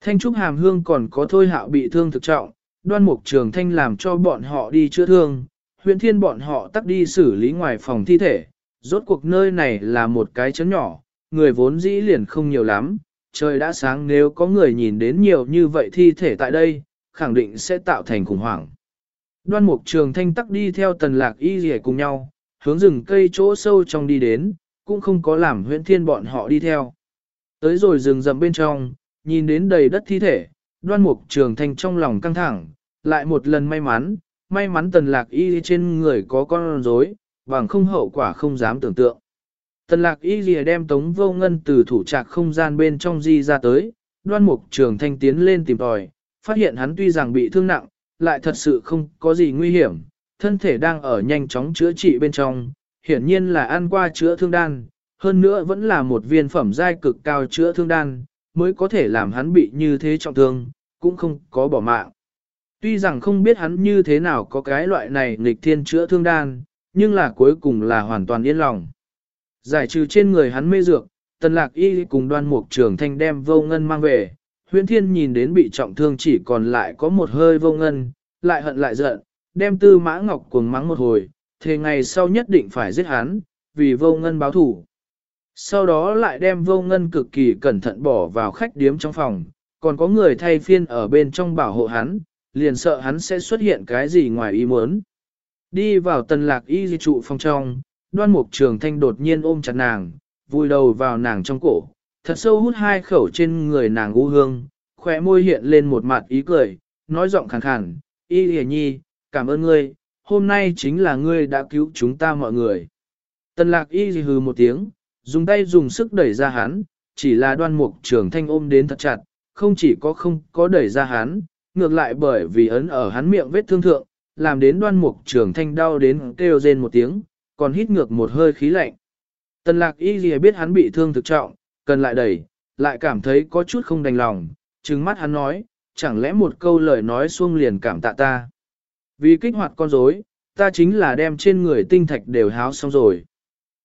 Thanh trúc hàm hương còn có thôi hạo bị thương thực trọng, đoan mục trường thanh làm cho bọn họ đi chữa thương, huyện thiên bọn họ tắt đi xử lý ngoài phòng thi thể. Rốt cuộc nơi này là một cái chấn nhỏ, người vốn dĩ liền không nhiều lắm, trời đã sáng nếu có người nhìn đến nhiều như vậy thi thể tại đây, khẳng định sẽ tạo thành khủng hoảng. Đoan mục trường thanh tắc đi theo tần lạc y rỉa cùng nhau, hướng rừng cây chỗ sâu trong đi đến, cũng không có làm Huyễn thiên bọn họ đi theo. Tới rồi rừng rậm bên trong, nhìn đến đầy đất thi thể, đoan mục trường thanh trong lòng căng thẳng, lại một lần may mắn, may mắn tần lạc y trên người có con rối, bằng không hậu quả không dám tưởng tượng. Tần lạc y lìa đem tống vô ngân từ thủ trạc không gian bên trong di ra tới, đoan mục trường thanh tiến lên tìm tòi, phát hiện hắn tuy rằng bị thương nặng, lại thật sự không có gì nguy hiểm, thân thể đang ở nhanh chóng chữa trị bên trong, hiển nhiên là ăn qua chữa thương đan, hơn nữa vẫn là một viên phẩm giai cực cao chữa thương đan, mới có thể làm hắn bị như thế trọng thương, cũng không có bỏ mạng. Tuy rằng không biết hắn như thế nào có cái loại này nghịch thiên chữa thương đan, nhưng là cuối cùng là hoàn toàn yên lòng. Giải trừ trên người hắn mê dược, tần lạc y cùng đoan mục trường thanh đem vô ngân mang về. Huyễn thiên nhìn đến bị trọng thương chỉ còn lại có một hơi vô ngân, lại hận lại giận, đem tư mã ngọc cuồng mắng một hồi, thế ngày sau nhất định phải giết hắn, vì vô ngân báo thủ. Sau đó lại đem vô ngân cực kỳ cẩn thận bỏ vào khách điếm trong phòng, còn có người thay phiên ở bên trong bảo hộ hắn, liền sợ hắn sẽ xuất hiện cái gì ngoài ý muốn. Đi vào tần lạc y di trụ phòng trong, đoan mục trường thanh đột nhiên ôm chặt nàng, vùi đầu vào nàng trong cổ, thật sâu hút hai khẩu trên người nàng u hương, khỏe môi hiện lên một mặt ý cười, nói giọng khàn khàn, y hề nhi, cảm ơn ngươi, hôm nay chính là ngươi đã cứu chúng ta mọi người. Tần lạc y hừ một tiếng, dùng tay dùng sức đẩy ra hắn, chỉ là đoan mục trường thanh ôm đến thật chặt, không chỉ có không có đẩy ra hắn, ngược lại bởi vì ấn ở hắn miệng vết thương thượng, làm đến đoan mục trường thanh đau đến kêu rên một tiếng, còn hít ngược một hơi khí lạnh. Tần lạc y gì biết hắn bị thương thực trọng, cần lại đẩy, lại cảm thấy có chút không đành lòng, trừng mắt hắn nói, chẳng lẽ một câu lời nói xuông liền cảm tạ ta. Vì kích hoạt con rối, ta chính là đem trên người tinh thạch đều háo xong rồi.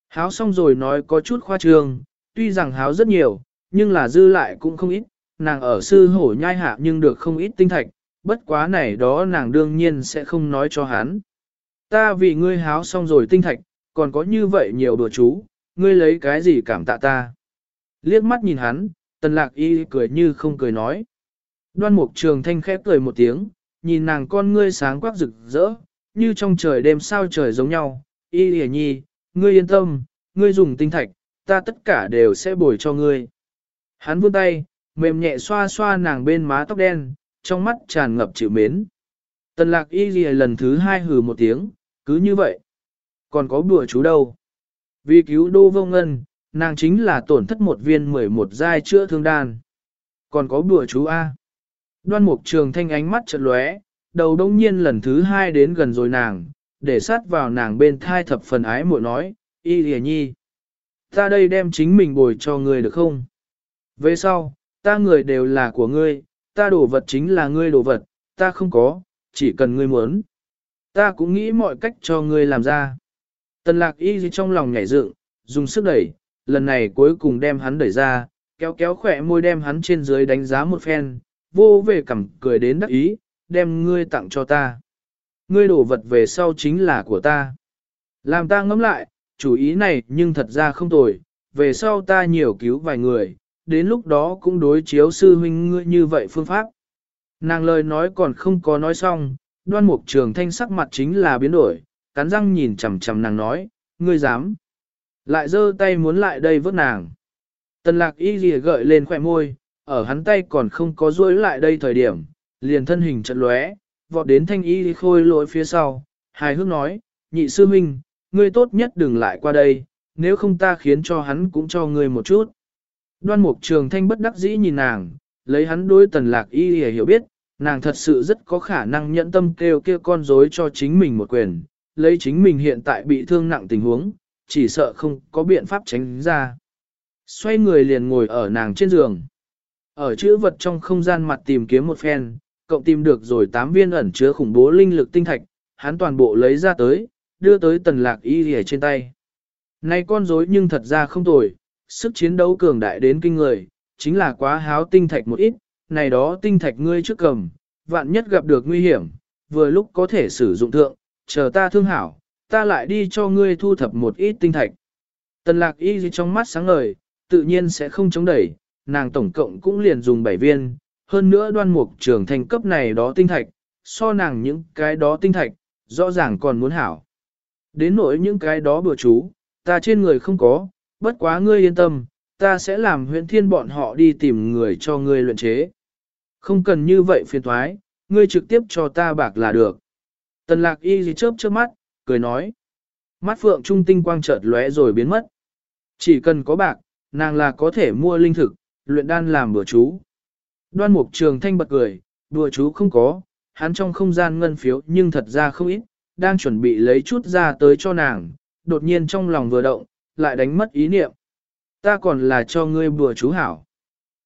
Háo xong rồi nói có chút khoa trương, tuy rằng háo rất nhiều, nhưng là dư lại cũng không ít, nàng ở sư hổ nhai hạ nhưng được không ít tinh thạch, bất quá này đó nàng đương nhiên sẽ không nói cho hắn. Ta vì ngươi háo xong rồi tinh thạch, còn có như vậy nhiều đùa chú, ngươi lấy cái gì cảm tạ ta. Liếc mắt nhìn hắn, tần lạc y cười như không cười nói. Đoan mục trường thanh khép cười một tiếng, nhìn nàng con ngươi sáng quắc rực rỡ, như trong trời đêm sao trời giống nhau. Y lìa nhi, ngươi yên tâm, ngươi dùng tinh thạch, ta tất cả đều sẽ bồi cho ngươi. Hắn vươn tay, mềm nhẹ xoa xoa nàng bên má tóc đen, trong mắt tràn ngập chịu mến. Tần lạc y lìa lần thứ hai hừ một tiếng, cứ như vậy. Còn có bùa chú đâu? Vì cứu đô vô ngân, nàng chính là tổn thất một viên 11 giai chữa thương đan. Còn có bùa chú A. Đoan mục trường thanh ánh mắt chợt lóe, đầu đông nhiên lần thứ hai đến gần rồi nàng, để sát vào nàng bên thai thập phần ái muội nói, y lìa nhi. Ta đây đem chính mình bồi cho ngươi được không? Về sau, ta người đều là của ngươi, ta đổ vật chính là ngươi đổ vật, ta không có, chỉ cần ngươi muốn. Ta cũng nghĩ mọi cách cho ngươi làm ra. Tần lạc y trong lòng nhảy dựng, dùng sức đẩy, lần này cuối cùng đem hắn đẩy ra, kéo kéo khỏe môi đem hắn trên dưới đánh giá một phen, vô về cầm cười đến đắc ý, đem ngươi tặng cho ta. Ngươi đổ vật về sau chính là của ta. Làm ta ngẫm lại, chủ ý này nhưng thật ra không tồi, về sau ta nhiều cứu vài người, đến lúc đó cũng đối chiếu sư huynh ngươi như vậy phương pháp. Nàng lời nói còn không có nói xong, đoan mục trường thanh sắc mặt chính là biến đổi, cắn răng nhìn chằm chằm nàng nói, ngươi dám. Lại giơ tay muốn lại đây vớt nàng. Tần lạc y lìa gợi lên khỏe môi, ở hắn tay còn không có duỗi lại đây thời điểm, liền thân hình trận lóe, vọt đến thanh y khôi lỗi phía sau, hài hước nói, nhị sư minh ngươi tốt nhất đừng lại qua đây, nếu không ta khiến cho hắn cũng cho ngươi một chút. Đoan mục trường thanh bất đắc dĩ nhìn nàng, lấy hắn đối tần lạc y hề hiểu biết, nàng thật sự rất có khả năng nhận tâm kêu kia con rối cho chính mình một quyền, lấy chính mình hiện tại bị thương nặng tình huống, chỉ sợ không có biện pháp tránh ra. Xoay người liền ngồi ở nàng trên giường. Ở chữ vật trong không gian mặt tìm kiếm một phen, cộng tìm được rồi 8 viên ẩn chứa khủng bố linh lực tinh thạch, hắn toàn bộ lấy ra tới, đưa tới tần lạc y rìa trên tay. Này con rối nhưng thật ra không tồi, sức chiến đấu cường đại đến kinh người, chính là quá háo tinh thạch một ít, này đó tinh thạch ngươi trước cầm, vạn nhất gặp được nguy hiểm, vừa lúc có thể sử dụng thượng, chờ ta thương hảo, ta lại đi cho ngươi thu thập một ít tinh thạch. Tần lạc y gì trong mắt sáng ngời, tự nhiên sẽ không chống đẩy, nàng tổng cộng cũng liền dùng 7 viên, hơn nữa đoan mục trường thành cấp này đó tinh thạch, so nàng những cái đó tinh thạch, rõ ràng còn muốn hảo. Đến nỗi những cái đó bừa chú, ta trên người không có, bất quá ngươi yên tâm, ta sẽ làm huyện thiên bọn họ đi tìm người cho ngươi luyện chế. Không cần như vậy phiền thoái, ngươi trực tiếp cho ta bạc là được. Tần lạc y gì chớp chớp mắt, cười nói. Mắt phượng trung tinh quang chợt lóe rồi biến mất. Chỉ cần có bạc, nàng là có thể mua linh thực, luyện đan làm bữa chú. Đoan mục trường thanh bật cười, bữa chú không có, hắn trong không gian ngân phiếu nhưng thật ra không ít, đang chuẩn bị lấy chút ra tới cho nàng, đột nhiên trong lòng vừa động, lại đánh mất ý niệm. Ta còn là cho ngươi bữa chú hảo.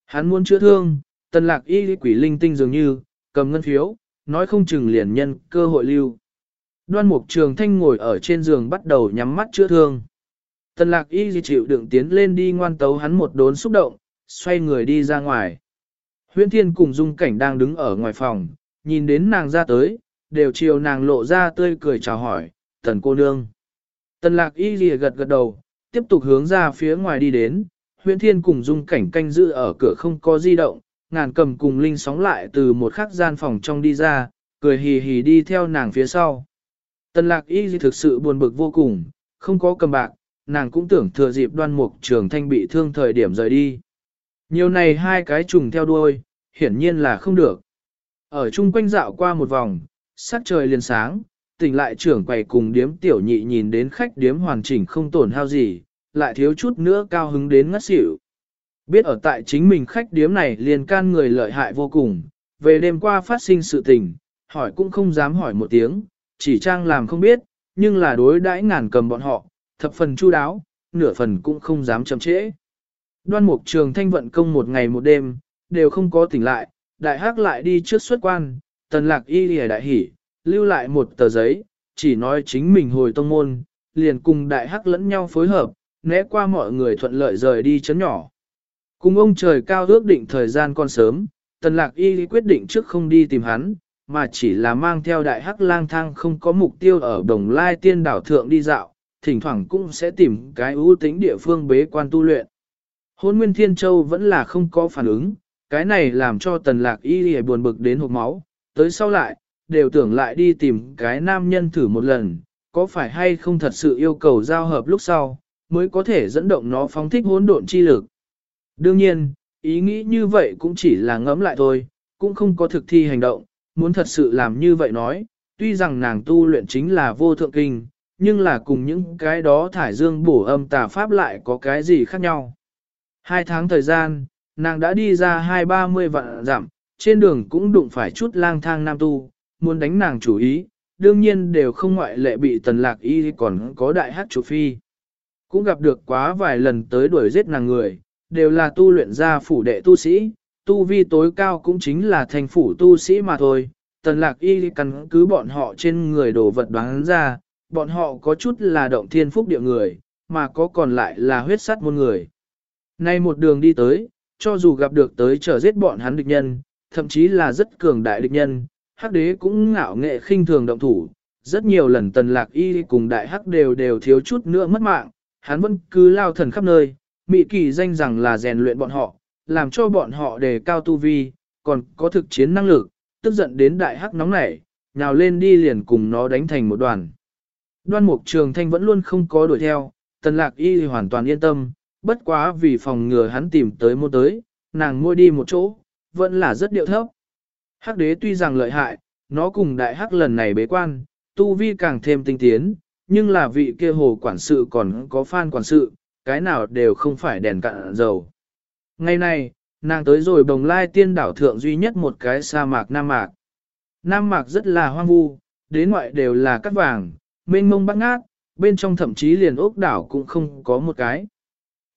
Hắn muốn chữa thương, tần lạc y quỷ linh tinh dường như, cầm ngân phiếu, nói không chừng liền nhân cơ hội lưu. Đoan mục trường thanh ngồi ở trên giường bắt đầu nhắm mắt chữa thương. Tần lạc y gì chịu đựng tiến lên đi ngoan tấu hắn một đốn xúc động, xoay người đi ra ngoài. Huyễn thiên cùng dung cảnh đang đứng ở ngoài phòng, nhìn đến nàng ra tới, đều chiều nàng lộ ra tươi cười chào hỏi, tần cô nương. Tần lạc y gì gật gật đầu, tiếp tục hướng ra phía ngoài đi đến, huyễn thiên cùng dung cảnh canh giữ ở cửa không có di động, ngàn cầm cùng linh sóng lại từ một khắc gian phòng trong đi ra, cười hì hì đi theo nàng phía sau. Tần lạc y thực sự buồn bực vô cùng, không có cầm bạc, nàng cũng tưởng thừa dịp đoan mục trường thanh bị thương thời điểm rời đi. Nhiều này hai cái trùng theo đuôi, hiển nhiên là không được. Ở chung quanh dạo qua một vòng, sắc trời liền sáng, tỉnh lại trưởng quầy cùng điếm tiểu nhị nhìn đến khách điếm hoàn chỉnh không tổn hao gì, lại thiếu chút nữa cao hứng đến ngất xỉu. Biết ở tại chính mình khách điếm này liền can người lợi hại vô cùng, về đêm qua phát sinh sự tình, hỏi cũng không dám hỏi một tiếng, chỉ trang làm không biết, nhưng là đối đãi ngàn cầm bọn họ, thập phần chu đáo, nửa phần cũng không dám chậm trễ. Đoan mục trường thanh vận công một ngày một đêm, đều không có tỉnh lại, đại hắc lại đi trước xuất quan, tần lạc y lìa đại hỉ, lưu lại một tờ giấy, chỉ nói chính mình hồi tông môn, liền cùng đại hắc lẫn nhau phối hợp, né qua mọi người thuận lợi rời đi chấn nhỏ. Cùng ông trời cao ước định thời gian còn sớm, tần lạc y quyết định trước không đi tìm hắn, mà chỉ là mang theo đại hắc lang thang không có mục tiêu ở đồng lai tiên đảo thượng đi dạo, thỉnh thoảng cũng sẽ tìm cái ưu tính địa phương bế quan tu luyện. Hôn Nguyên Thiên Châu vẫn là không có phản ứng, cái này làm cho tần lạc y lì buồn bực đến hộp máu, tới sau lại, đều tưởng lại đi tìm cái nam nhân thử một lần, có phải hay không thật sự yêu cầu giao hợp lúc sau, mới có thể dẫn động nó phóng thích hỗn độn chi lực. Đương nhiên, ý nghĩ như vậy cũng chỉ là ngẫm lại thôi, cũng không có thực thi hành động, muốn thật sự làm như vậy nói, tuy rằng nàng tu luyện chính là vô thượng kinh, nhưng là cùng những cái đó thải dương bổ âm tà pháp lại có cái gì khác nhau. Hai tháng thời gian, nàng đã đi ra hai ba mươi vạn giảm, trên đường cũng đụng phải chút lang thang nam tu, muốn đánh nàng chủ ý, đương nhiên đều không ngoại lệ bị tần lạc y còn có đại hát chủ phi. Cũng gặp được quá vài lần tới đuổi giết nàng người, đều là tu luyện ra phủ đệ tu sĩ, tu vi tối cao cũng chính là thành phủ tu sĩ mà thôi. Tần lạc y căn cứ bọn họ trên người đồ vật đoán ra, bọn họ có chút là động thiên phúc địa người, mà có còn lại là huyết sắt môn người. Nay một đường đi tới, cho dù gặp được tới trở giết bọn hắn địch nhân, thậm chí là rất cường đại địch nhân, hắc đế cũng ngạo nghệ khinh thường động thủ. Rất nhiều lần tần lạc y cùng đại hắc đều đều thiếu chút nữa mất mạng, hắn vẫn cứ lao thần khắp nơi, mị kỳ danh rằng là rèn luyện bọn họ, làm cho bọn họ đề cao tu vi, còn có thực chiến năng lực, tức giận đến đại hắc nóng nảy, nhào lên đi liền cùng nó đánh thành một đoàn. Đoan mục trường thanh vẫn luôn không có đuổi theo, tần lạc y hoàn toàn yên tâm, bất quá vì phòng ngừa hắn tìm tới mua tới, nàng mua đi một chỗ, vẫn là rất điệu thấp. Hắc đế tuy rằng lợi hại, nó cùng đại hắc lần này bế quan, tu vi càng thêm tinh tiến, nhưng là vị kia hồ quản sự còn có phan quản sự, cái nào đều không phải đèn cạn dầu. Ngày nay, nàng tới rồi bồng lai tiên đảo thượng duy nhất một cái sa mạc Nam Mạc. Nam Mạc rất là hoang vu, đến ngoại đều là cắt vàng, mênh mông bát ngát, bên trong thậm chí liền ốc đảo cũng không có một cái.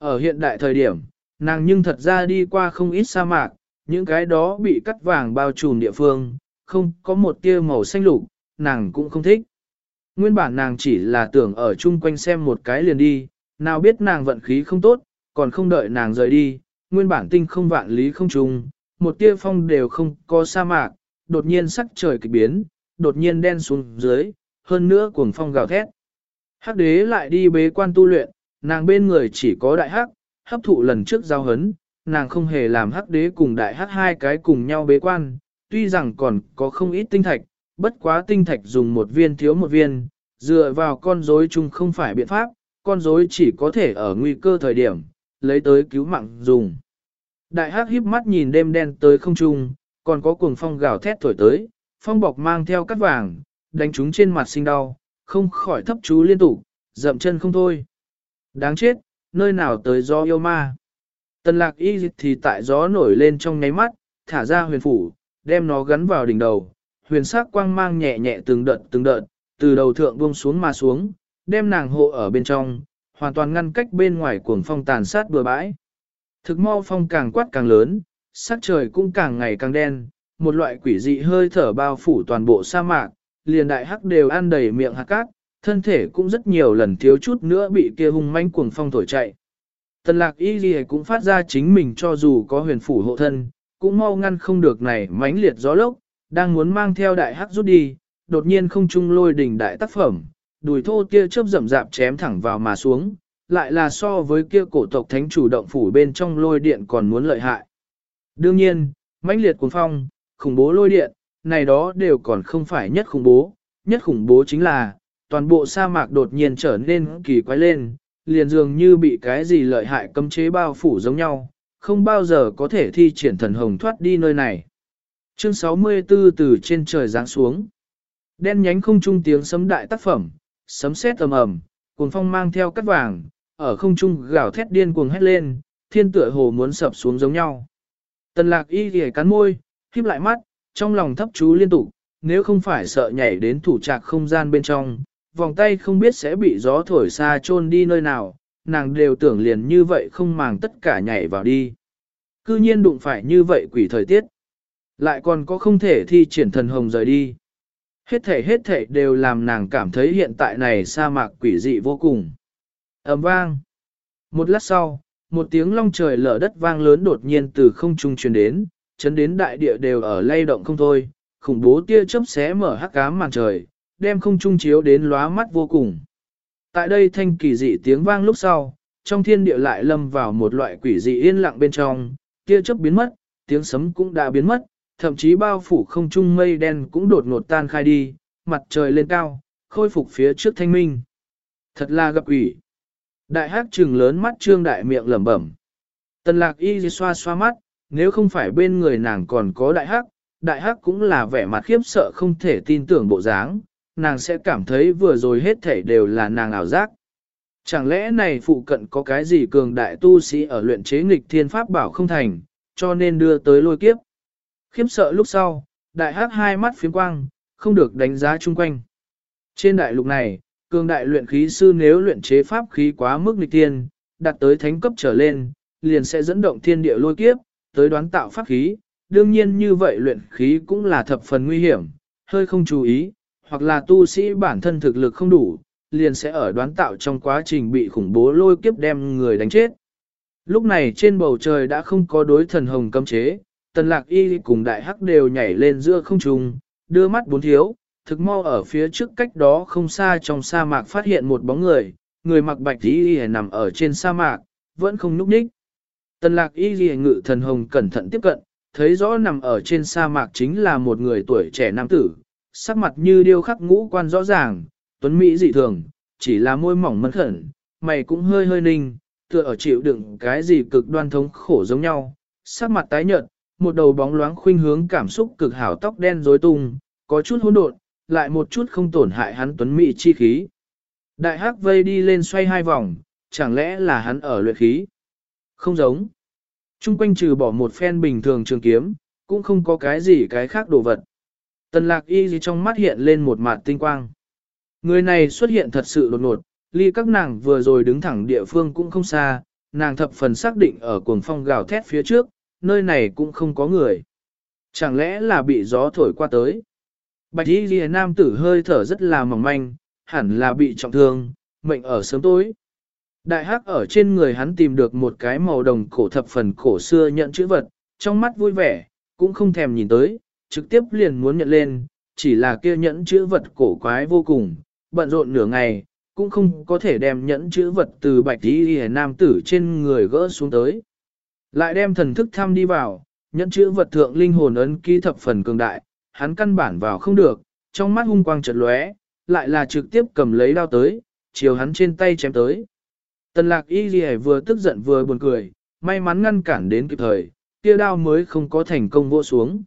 Ở hiện đại thời điểm, nàng nhưng thật ra đi qua không ít sa mạc, những cái đó bị cắt vàng bao trùm địa phương, không có một tia màu xanh lục, nàng cũng không thích. Nguyên bản nàng chỉ là tưởng ở chung quanh xem một cái liền đi, nào biết nàng vận khí không tốt, còn không đợi nàng rời đi, nguyên bản tinh không vạn lý không trùng, một tia phong đều không có sa mạc, đột nhiên sắc trời kịch biến, đột nhiên đen xuống dưới, hơn nữa cuồng phong gào thét. Hắc đế lại đi bế quan tu luyện, nàng bên người chỉ có đại hắc, hấp thụ lần trước giao hấn, nàng không hề làm hắc đế cùng đại hắc hai cái cùng nhau bế quan, tuy rằng còn có không ít tinh thạch, bất quá tinh thạch dùng một viên thiếu một viên, dựa vào con rối chung không phải biện pháp, con rối chỉ có thể ở nguy cơ thời điểm, lấy tới cứu mạng dùng. Đại hắc híp mắt nhìn đêm đen tới không trung, còn có cuồng phong gào thét thổi tới, phong bọc mang theo cắt vàng, đánh chúng trên mặt sinh đau, không khỏi thấp chú liên tục, dậm chân không thôi. Đáng chết, nơi nào tới gió yêu ma. Tần lạc y dịch thì tại gió nổi lên trong ngáy mắt, thả ra huyền phủ, đem nó gắn vào đỉnh đầu. Huyền sắc quang mang nhẹ nhẹ từng đợt từng đợt, từ đầu thượng buông xuống mà xuống, đem nàng hộ ở bên trong, hoàn toàn ngăn cách bên ngoài cuồng phong tàn sát bừa bãi. Thực mau phong càng quát càng lớn, sắc trời cũng càng ngày càng đen, một loại quỷ dị hơi thở bao phủ toàn bộ sa mạc, liền đại hắc đều ăn đầy miệng hạt cát, thân thể cũng rất nhiều lần thiếu chút nữa bị kia hung manh cuồng phong thổi chạy. Tần lạc y gì cũng phát ra chính mình cho dù có huyền phủ hộ thân, cũng mau ngăn không được này mãnh liệt gió lốc, đang muốn mang theo đại hắc rút đi, đột nhiên không trung lôi đỉnh đại tác phẩm, đùi thô kia chớp rậm rạp chém thẳng vào mà xuống, lại là so với kia cổ tộc thánh chủ động phủ bên trong lôi điện còn muốn lợi hại. Đương nhiên, mãnh liệt cuồng phong, khủng bố lôi điện, này đó đều còn không phải nhất khủng bố, nhất khủng bố chính là, toàn bộ sa mạc đột nhiên trở nên kỳ quái lên, liền dường như bị cái gì lợi hại cấm chế bao phủ giống nhau, không bao giờ có thể thi triển thần hồng thoát đi nơi này. Chương 64 từ trên trời giáng xuống. Đen nhánh không trung tiếng sấm đại tác phẩm, sấm sét ầm ầm, cuồng phong mang theo cắt vàng, ở không trung gào thét điên cuồng hét lên, thiên tựa hồ muốn sập xuống giống nhau. Tần lạc y ghề cắn môi, khiếp lại mắt, trong lòng thấp chú liên tục, nếu không phải sợ nhảy đến thủ trạc không gian bên trong, vòng tay không biết sẽ bị gió thổi xa chôn đi nơi nào, nàng đều tưởng liền như vậy không màng tất cả nhảy vào đi. Cư nhiên đụng phải như vậy quỷ thời tiết. Lại còn có không thể thi triển thần hồng rời đi. Hết thể hết thể đều làm nàng cảm thấy hiện tại này sa mạc quỷ dị vô cùng. ầm vang. Một lát sau, một tiếng long trời lở đất vang lớn đột nhiên từ không trung truyền đến, chấn đến đại địa đều ở lay động không thôi, khủng bố tia chớp xé mở hắc ám màn trời, đem không trung chiếu đến lóa mắt vô cùng. Tại đây thanh kỳ dị tiếng vang lúc sau, trong thiên địa lại lâm vào một loại quỷ dị yên lặng bên trong, tia chớp biến mất, tiếng sấm cũng đã biến mất, thậm chí bao phủ không trung mây đen cũng đột ngột tan khai đi, mặt trời lên cao, khôi phục phía trước thanh minh. Thật là gặp quỷ. Đại hắc trừng lớn mắt trương đại miệng lẩm bẩm. Tần lạc y xoa xoa mắt, nếu không phải bên người nàng còn có đại hắc, đại hắc cũng là vẻ mặt khiếp sợ không thể tin tưởng bộ dáng, nàng sẽ cảm thấy vừa rồi hết thể đều là nàng ảo giác. Chẳng lẽ này phụ cận có cái gì cường đại tu sĩ ở luyện chế nghịch thiên pháp bảo không thành, cho nên đưa tới lôi kiếp. Khiếp sợ lúc sau, đại hắc hai mắt phiếm quang, không được đánh giá chung quanh. Trên đại lục này, cường đại luyện khí sư nếu luyện chế pháp khí quá mức nghịch thiên, đạt tới thánh cấp trở lên, liền sẽ dẫn động thiên địa lôi kiếp, tới đoán tạo pháp khí. Đương nhiên như vậy luyện khí cũng là thập phần nguy hiểm, hơi không chú ý, hoặc là tu sĩ bản thân thực lực không đủ, liền sẽ ở đoán tạo trong quá trình bị khủng bố lôi kiếp đem người đánh chết. Lúc này trên bầu trời đã không có đối thần hồng cấm chế, tần lạc y cùng đại hắc đều nhảy lên giữa không trung, đưa mắt bốn thiếu, thực mau ở phía trước cách đó không xa trong sa mạc phát hiện một bóng người, người mặc bạch y nằm ở trên sa mạc, vẫn không núp đích. Tần lạc y y ngự thần hồng cẩn thận tiếp cận, thấy rõ nằm ở trên sa mạc chính là một người tuổi trẻ nam tử, sắc mặt như điêu khắc ngũ quan rõ ràng, tuấn Mỹ dị thường, chỉ là môi mỏng mẫn khẩn, mày cũng hơi hơi ninh, tựa ở chịu đựng cái gì cực đoan thống khổ giống nhau, sắc mặt tái nhợt, một đầu bóng loáng khuynh hướng cảm xúc cực hảo tóc đen rối tung, có chút hỗn độn, lại một chút không tổn hại hắn tuấn Mỹ chi khí. Đại hắc vây đi lên xoay hai vòng, chẳng lẽ là hắn ở luyện khí? Không giống. Trung quanh trừ bỏ một phen bình thường trường kiếm, cũng không có cái gì cái khác đồ vật. Tần lạc y gì trong mắt hiện lên một mặt tinh quang. Người này xuất hiện thật sự đột ngột, ly các nàng vừa rồi đứng thẳng địa phương cũng không xa, nàng thập phần xác định ở cuồng phong gào thét phía trước, nơi này cũng không có người. Chẳng lẽ là bị gió thổi qua tới? Bạch y ghi nam tử hơi thở rất là mỏng manh, hẳn là bị trọng thương, mệnh ở sớm tối. Đại hắc ở trên người hắn tìm được một cái màu đồng cổ thập phần cổ xưa nhận chữ vật, trong mắt vui vẻ, cũng không thèm nhìn tới, trực tiếp liền muốn nhận lên, chỉ là kia nhẫn chữ vật cổ quái vô cùng, bận rộn nửa ngày, cũng không có thể đem nhẫn chữ vật từ bạch y hề nam tử trên người gỡ xuống tới. Lại đem thần thức thăm đi vào, nhẫn chữ vật thượng linh hồn ấn ký thập phần cường đại, hắn căn bản vào không được, trong mắt hung quang chợt lóe, lại là trực tiếp cầm lấy đao tới, chiều hắn trên tay chém tới. Tần lạc y ghi vừa tức giận vừa buồn cười, may mắn ngăn cản đến kịp thời, kia đao mới không có thành công vô xuống.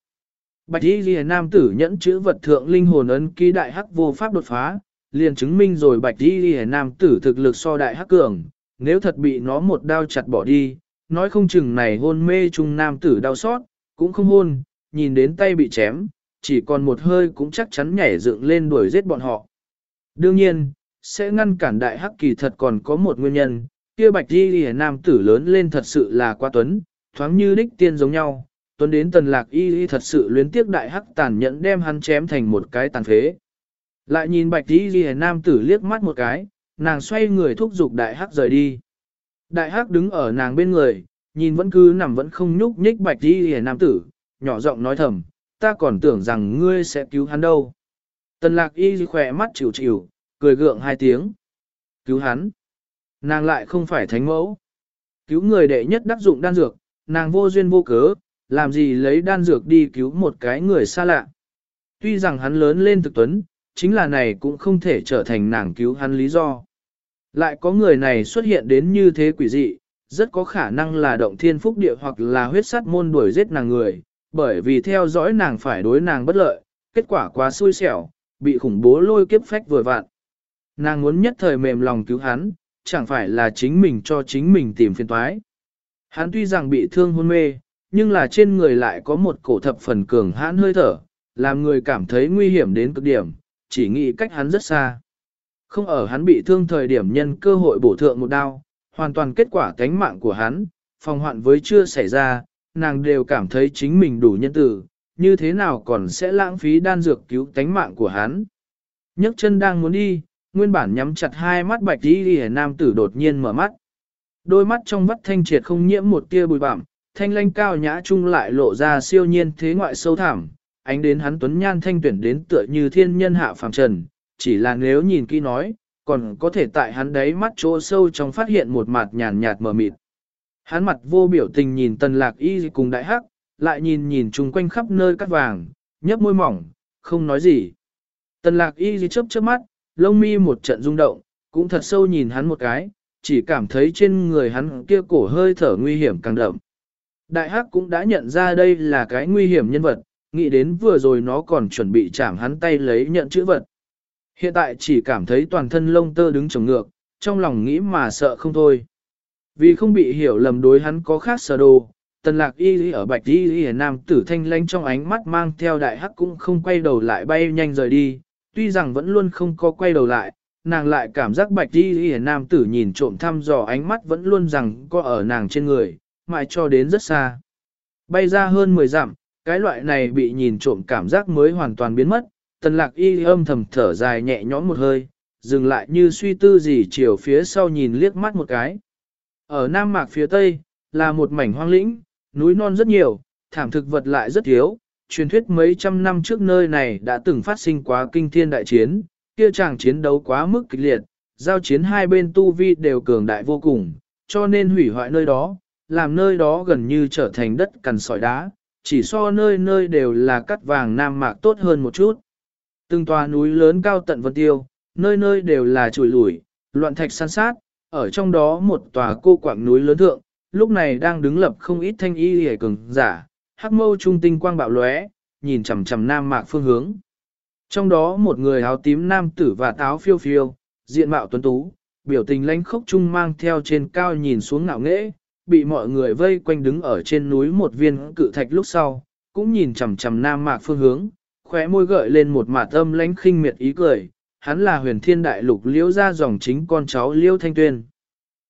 Bạch y ghi nam tử nhẫn chữ vật thượng linh hồn ấn ký đại hắc vô pháp đột phá, liền chứng minh rồi bạch y ghi nam tử thực lực so đại hắc cường, nếu thật bị nó một đao chặt bỏ đi, nói không chừng này hôn mê trung nam tử đau xót, cũng không hôn, nhìn đến tay bị chém, chỉ còn một hơi cũng chắc chắn nhảy dựng lên đuổi giết bọn họ. Đương nhiên, sẽ ngăn cản đại hắc kỳ thật còn có một nguyên nhân, kia bạch y đi nam tử lớn lên thật sự là quá tuấn, thoáng như đích tiên giống nhau, tuấn đến tần lạc y y thật sự luyến tiếc đại hắc tàn nhẫn đem hắn chém thành một cái tàn phế. Lại nhìn bạch Y Y nam tử liếc mắt một cái, nàng xoay người thúc giục đại hắc rời đi. Đại hắc đứng ở nàng bên người, nhìn vẫn cứ nằm vẫn không nhúc nhích bạch Y Y nam tử, nhỏ giọng nói thầm, ta còn tưởng rằng ngươi sẽ cứu hắn đâu. Tần lạc y khỏe mắt chịu chịu, cười gượng hai tiếng. Cứu hắn. Nàng lại không phải thánh mẫu. Cứu người đệ nhất đắc dụng đan dược, nàng vô duyên vô cớ, làm gì lấy đan dược đi cứu một cái người xa lạ. Tuy rằng hắn lớn lên thực tuấn, chính là này cũng không thể trở thành nàng cứu hắn lý do. Lại có người này xuất hiện đến như thế quỷ dị, rất có khả năng là động thiên phúc địa hoặc là huyết sát môn đuổi giết nàng người, bởi vì theo dõi nàng phải đối nàng bất lợi, kết quả quá xui xẻo, bị khủng bố lôi kiếp phách vừa vạn. Nàng muốn nhất thời mềm lòng cứu hắn, chẳng phải là chính mình cho chính mình tìm phiền toái. Hắn tuy rằng bị thương hôn mê, nhưng là trên người lại có một cổ thập phần cường hãn hơi thở, làm người cảm thấy nguy hiểm đến cực điểm, chỉ nghĩ cách hắn rất xa. Không ở hắn bị thương thời điểm nhân cơ hội bổ thượng một đao, hoàn toàn kết quả cánh mạng của hắn, phòng hoạn với chưa xảy ra, nàng đều cảm thấy chính mình đủ nhân tử, như thế nào còn sẽ lãng phí đan dược cứu cánh mạng của hắn. nhấc chân đang muốn đi, nguyên bản nhắm chặt hai mắt bạch đi hề nam tử đột nhiên mở mắt. Đôi mắt trong vắt thanh triệt không nhiễm một tia bụi bặm, thanh lanh cao nhã trung lại lộ ra siêu nhiên thế ngoại sâu thẳm, ánh đến hắn tuấn nhan thanh tuyển đến tựa như thiên nhân hạ phàm trần, chỉ là nếu nhìn kỹ nói, còn có thể tại hắn đấy mắt chỗ sâu trong phát hiện một mặt nhàn nhạt mờ mịt. Hắn mặt vô biểu tình nhìn tần lạc y cùng đại hắc, lại nhìn nhìn chung quanh khắp nơi cắt vàng, nhấp môi mỏng, không nói gì. Tần lạc y chớp chớp mắt, lông mi một trận rung động, cũng thật sâu nhìn hắn một cái, chỉ cảm thấy trên người hắn kia cổ hơi thở nguy hiểm càng đậm. Đại hắc cũng đã nhận ra đây là cái nguy hiểm nhân vật, nghĩ đến vừa rồi nó còn chuẩn bị chạm hắn tay lấy nhận chữ vật. Hiện tại chỉ cảm thấy toàn thân lông tơ đứng trồng ngược, trong lòng nghĩ mà sợ không thôi. Vì không bị hiểu lầm đối hắn có khác sở đồ, tần lạc y Lý ở bạch y y nam tử thanh lánh trong ánh mắt mang theo đại hắc cũng không quay đầu lại bay nhanh rời đi, tuy rằng vẫn luôn không có quay đầu lại, nàng lại cảm giác bạch y y nam tử nhìn trộm thăm dò ánh mắt vẫn luôn rằng có ở nàng trên người, mãi cho đến rất xa. Bay ra hơn 10 dặm, cái loại này bị nhìn trộm cảm giác mới hoàn toàn biến mất, tần lạc y âm thầm thở dài nhẹ nhõm một hơi, dừng lại như suy tư gì chiều phía sau nhìn liếc mắt một cái. Ở Nam Mạc phía Tây, là một mảnh hoang lĩnh, núi non rất nhiều, thảm thực vật lại rất thiếu. Truyền thuyết mấy trăm năm trước nơi này đã từng phát sinh quá kinh thiên đại chiến, kia chàng chiến đấu quá mức kịch liệt, giao chiến hai bên tu vi đều cường đại vô cùng, cho nên hủy hoại nơi đó, làm nơi đó gần như trở thành đất cằn sỏi đá, chỉ so nơi nơi đều là cắt vàng nam mạc tốt hơn một chút. Từng tòa núi lớn cao tận vân tiêu, nơi nơi đều là chùi lủi, loạn thạch san sát, ở trong đó một tòa cô quạng núi lớn thượng, lúc này đang đứng lập không ít thanh y hề cường giả, hắc mâu trung tinh quang bạo lóe, nhìn chằm chằm nam mạc phương hướng. Trong đó một người áo tím nam tử và táo phiêu phiêu, diện mạo tuấn tú, biểu tình lãnh khốc trung mang theo trên cao nhìn xuống ngạo nghễ, bị mọi người vây quanh đứng ở trên núi một viên cự thạch lúc sau, cũng nhìn chằm chằm nam mạc phương hướng, khóe môi gợi lên một mạt âm lãnh khinh miệt ý cười, hắn là huyền thiên đại lục liễu ra dòng chính con cháu liễu thanh tuyên.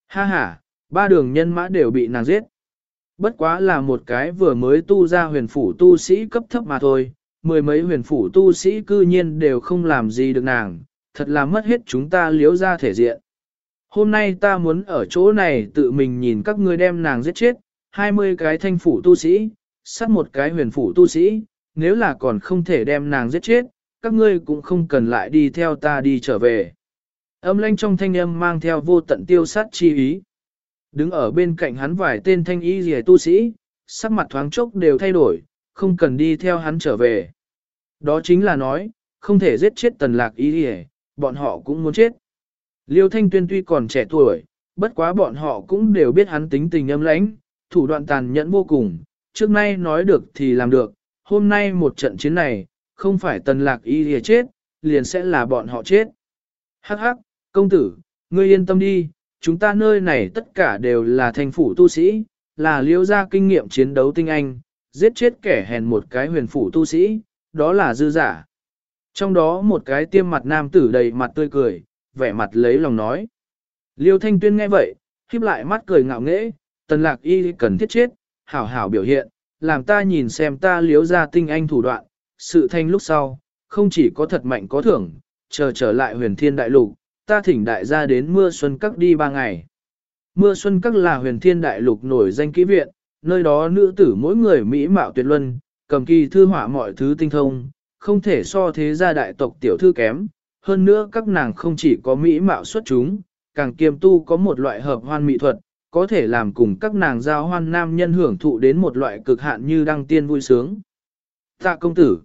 Ha ha, ba đường nhân mã đều bị nàng giết. Bất quá là một cái vừa mới tu ra huyền phủ tu sĩ cấp thấp mà thôi, mười mấy huyền phủ tu sĩ cư nhiên đều không làm gì được nàng, thật là mất hết chúng ta liễu ra thể diện. Hôm nay ta muốn ở chỗ này tự mình nhìn các ngươi đem nàng giết chết, 20 cái thanh phủ tu sĩ, sát một cái huyền phủ tu sĩ, nếu là còn không thể đem nàng giết chết, các ngươi cũng không cần lại đi theo ta đi trở về. Âm lanh trong thanh âm mang theo vô tận tiêu sát chi ý. Đứng ở bên cạnh hắn vài tên thanh y rìa tu sĩ, sắc mặt thoáng chốc đều thay đổi, không cần đi theo hắn trở về. Đó chính là nói, không thể giết chết tần lạc y rìa, bọn họ cũng muốn chết. Liêu Thanh Tuyên tuy còn trẻ tuổi, bất quá bọn họ cũng đều biết hắn tính tình âm lãnh, thủ đoạn tàn nhẫn vô cùng, trước nay nói được thì làm được, hôm nay một trận chiến này, không phải tần lạc y rìa chết, liền sẽ là bọn họ chết. Hắc hắc, công tử, ngươi yên tâm đi, chúng ta nơi này tất cả đều là thành phủ tu sĩ, là liêu ra kinh nghiệm chiến đấu tinh anh, giết chết kẻ hèn một cái huyền phủ tu sĩ, đó là dư giả. Trong đó một cái tiêm mặt nam tử đầy mặt tươi cười, vẻ mặt lấy lòng nói. Liêu Thanh Tuyên nghe vậy, khiếp lại mắt cười ngạo nghễ, tần lạc y cần thiết chết, hảo hảo biểu hiện, làm ta nhìn xem ta liếu ra tinh anh thủ đoạn, sự thanh lúc sau, không chỉ có thật mạnh có thưởng, chờ trở lại huyền thiên đại lục, ta thỉnh đại gia đến mưa xuân các đi ba ngày. Mưa xuân các là huyền thiên đại lục nổi danh kỹ viện, nơi đó nữ tử mỗi người mỹ mạo tuyệt luân, cầm kỳ thư họa mọi thứ tinh thông, không thể so thế gia đại tộc tiểu thư kém. Hơn nữa các nàng không chỉ có mỹ mạo xuất chúng, càng kiêm tu có một loại hợp hoan mỹ thuật, có thể làm cùng các nàng giao hoan nam nhân hưởng thụ đến một loại cực hạn như đăng tiên vui sướng. Tạ công tử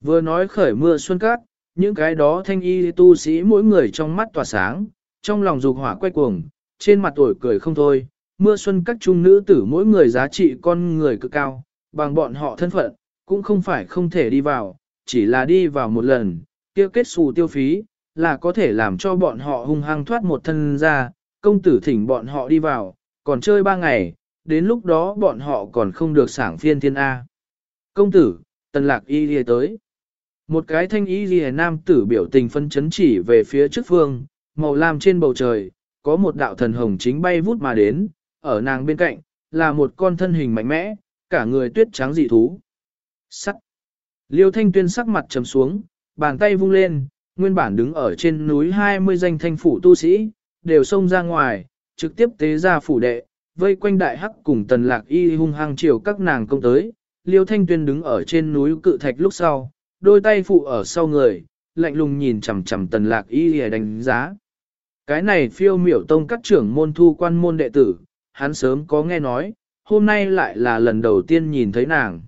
Vừa nói khởi mưa xuân cát, những cái đó thanh y tu sĩ mỗi người trong mắt tỏa sáng, trong lòng dục hỏa quay cuồng, trên mặt tuổi cười không thôi, mưa xuân các trung nữ tử mỗi người giá trị con người cực cao, bằng bọn họ thân phận, cũng không phải không thể đi vào, chỉ là đi vào một lần, kia kết xù tiêu phí, là có thể làm cho bọn họ hung hăng thoát một thân ra, công tử thỉnh bọn họ đi vào, còn chơi ba ngày, đến lúc đó bọn họ còn không được sảng phiên thiên A. Công tử, tần lạc y ghi tới. Một cái thanh y ghi nam tử biểu tình phân chấn chỉ về phía trước phương, màu lam trên bầu trời, có một đạo thần hồng chính bay vút mà đến, ở nàng bên cạnh, là một con thân hình mạnh mẽ, cả người tuyết trắng dị thú. Sắc. Liêu thanh tuyên sắc mặt trầm xuống, bàn tay vung lên, nguyên bản đứng ở trên núi 20 danh thanh phủ tu sĩ, đều xông ra ngoài, trực tiếp tế ra phủ đệ, vây quanh đại hắc cùng tần lạc y hung hăng chiều các nàng công tới. Liêu thanh tuyên đứng ở trên núi cự thạch lúc sau, đôi tay phụ ở sau người, lạnh lùng nhìn chằm chằm tần lạc y để đánh giá. Cái này phiêu miểu tông các trưởng môn thu quan môn đệ tử, hắn sớm có nghe nói, hôm nay lại là lần đầu tiên nhìn thấy nàng.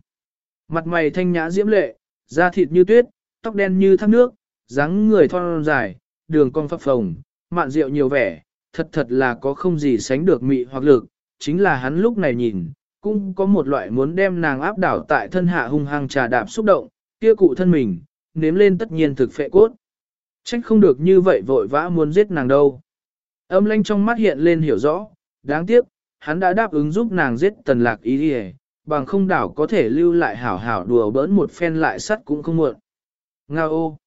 Mặt mày thanh nhã diễm lệ, da thịt như tuyết, tóc đen như thác nước, dáng người thon dài, đường cong phập phồng, mạn rượu nhiều vẻ, thật thật là có không gì sánh được mị hoặc lực, chính là hắn lúc này nhìn, cũng có một loại muốn đem nàng áp đảo tại thân hạ hung hăng trà đạp xúc động, kia cụ thân mình, nếm lên tất nhiên thực phệ cốt. Trách không được như vậy vội vã muốn giết nàng đâu. Âm lanh trong mắt hiện lên hiểu rõ, đáng tiếc, hắn đã đáp ứng giúp nàng giết tần lạc ý đi bằng không đảo có thể lưu lại hảo hảo đùa bỡn một phen lại sắt cũng không muộn. Nga ô!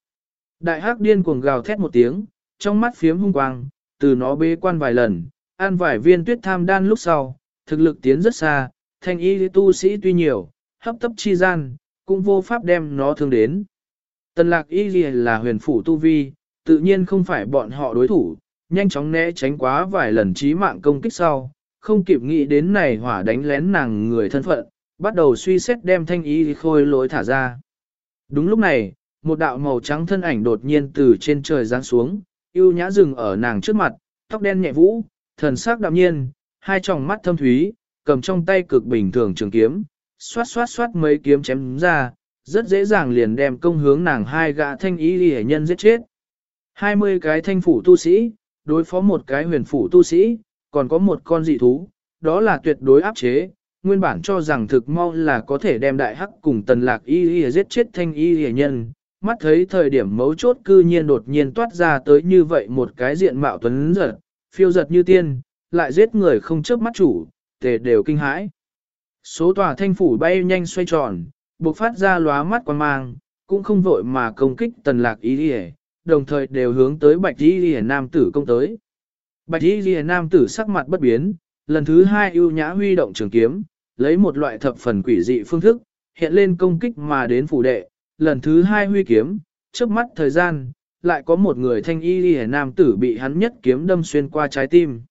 Đại hắc điên cuồng gào thét một tiếng, trong mắt phiếm hung quang, từ nó bế quan vài lần, ăn vài viên tuyết tham đan lúc sau, thực lực tiến rất xa, thanh y tu sĩ tuy nhiều, hấp tấp chi gian, cũng vô pháp đem nó thương đến. Tần lạc y là huyền phủ tu vi, tự nhiên không phải bọn họ đối thủ, nhanh chóng né tránh quá vài lần chí mạng công kích sau, không kịp nghĩ đến này hỏa đánh lén nàng người thân phận, bắt đầu suy xét đem thanh y khôi lối thả ra. Đúng lúc này, một đạo màu trắng thân ảnh đột nhiên từ trên trời giáng xuống, yêu nhã dừng ở nàng trước mặt, tóc đen nhẹ vũ, thần sắc đạm nhiên, hai tròng mắt thâm thúy, cầm trong tay cực bình thường trường kiếm, xoát xoát xoát mấy kiếm chém ra, rất dễ dàng liền đem công hướng nàng hai gã thanh ý lìa nhân giết chết. 20 cái thanh phủ tu sĩ, đối phó một cái huyền phủ tu sĩ, còn có một con dị thú, đó là tuyệt đối áp chế, nguyên bản cho rằng thực mau là có thể đem đại hắc cùng tần lạc y y giết chết thanh y y nhân, mắt thấy thời điểm mấu chốt cư nhiên đột nhiên toát ra tới như vậy một cái diện mạo tuấn giật, phiêu giật như tiên, lại giết người không chớp mắt chủ, tề đều kinh hãi. Số tòa thanh phủ bay nhanh xoay tròn, bộc phát ra lóa mắt quan mang, cũng không vội mà công kích tần lạc ý đi đồng thời đều hướng tới bạch ý ghi nam tử công tới. Bạch ý ghi nam tử sắc mặt bất biến, lần thứ hai ưu nhã huy động trường kiếm, lấy một loại thập phần quỷ dị phương thức, hiện lên công kích mà đến phủ đệ, lần thứ hai huy kiếm, trước mắt thời gian, lại có một người thanh y ghi nam tử bị hắn nhất kiếm đâm xuyên qua trái tim.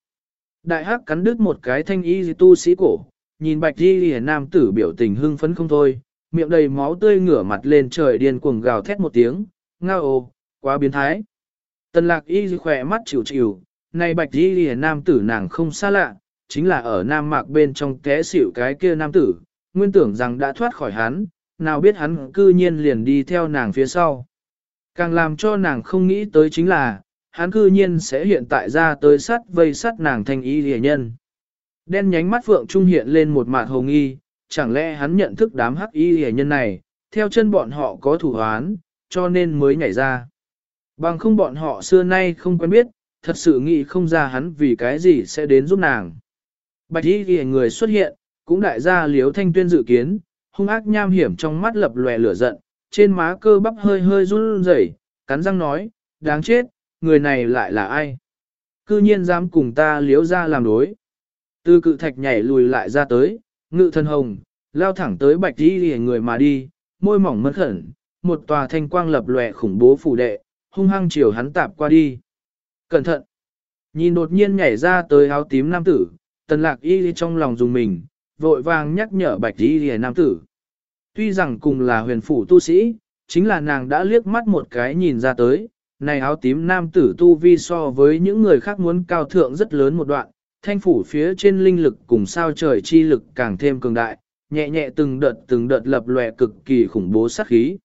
Đại hắc cắn đứt một cái thanh y tu sĩ cổ, nhìn bạch y ghi nam tử biểu tình hưng phấn không thôi, miệng đầy máu tươi ngửa mặt lên trời điên cuồng gào thét một tiếng, ngao ồ, quá biến thái. Tần lạc y khỏe mắt chịu chịu, này bạch y ghi nam tử nàng không xa lạ, chính là ở nam mạc bên trong té xỉu cái kia nam tử, nguyên tưởng rằng đã thoát khỏi hắn, nào biết hắn cư nhiên liền đi theo nàng phía sau. Càng làm cho nàng không nghĩ tới chính là, hắn cư nhiên sẽ hiện tại ra tới sắt vây sắt nàng thanh y rìa nhân. Đen nhánh mắt phượng trung hiện lên một mạt hồng y, chẳng lẽ hắn nhận thức đám hắc y rìa nhân này, theo chân bọn họ có thủ hoán, cho nên mới nhảy ra. Bằng không bọn họ xưa nay không quen biết, thật sự nghĩ không ra hắn vì cái gì sẽ đến giúp nàng. Bạch y rìa người xuất hiện, cũng đại gia liếu thanh tuyên dự kiến, hung ác nham hiểm trong mắt lập lòe lửa giận, trên má cơ bắp hơi hơi run rẩy, cắn răng nói, đáng chết, người này lại là ai? Cư nhiên dám cùng ta liếu ra làm đối. Từ cự thạch nhảy lùi lại ra tới, ngự thân hồng, lao thẳng tới bạch đi lìa người mà đi, môi mỏng mất khẩn, một tòa thanh quang lập lòe khủng bố phủ đệ, hung hăng chiều hắn tạp qua đi. Cẩn thận! Nhìn đột nhiên nhảy ra tới áo tím nam tử, tần lạc y trong lòng dùng mình, vội vàng nhắc nhở bạch đi hề nam tử. Tuy rằng cùng là huyền phủ tu sĩ, chính là nàng đã liếc mắt một cái nhìn ra tới, này áo tím nam tử tu vi so với những người khác muốn cao thượng rất lớn một đoạn, thanh phủ phía trên linh lực cùng sao trời chi lực càng thêm cường đại, nhẹ nhẹ từng đợt từng đợt lập lòe cực kỳ khủng bố sát khí.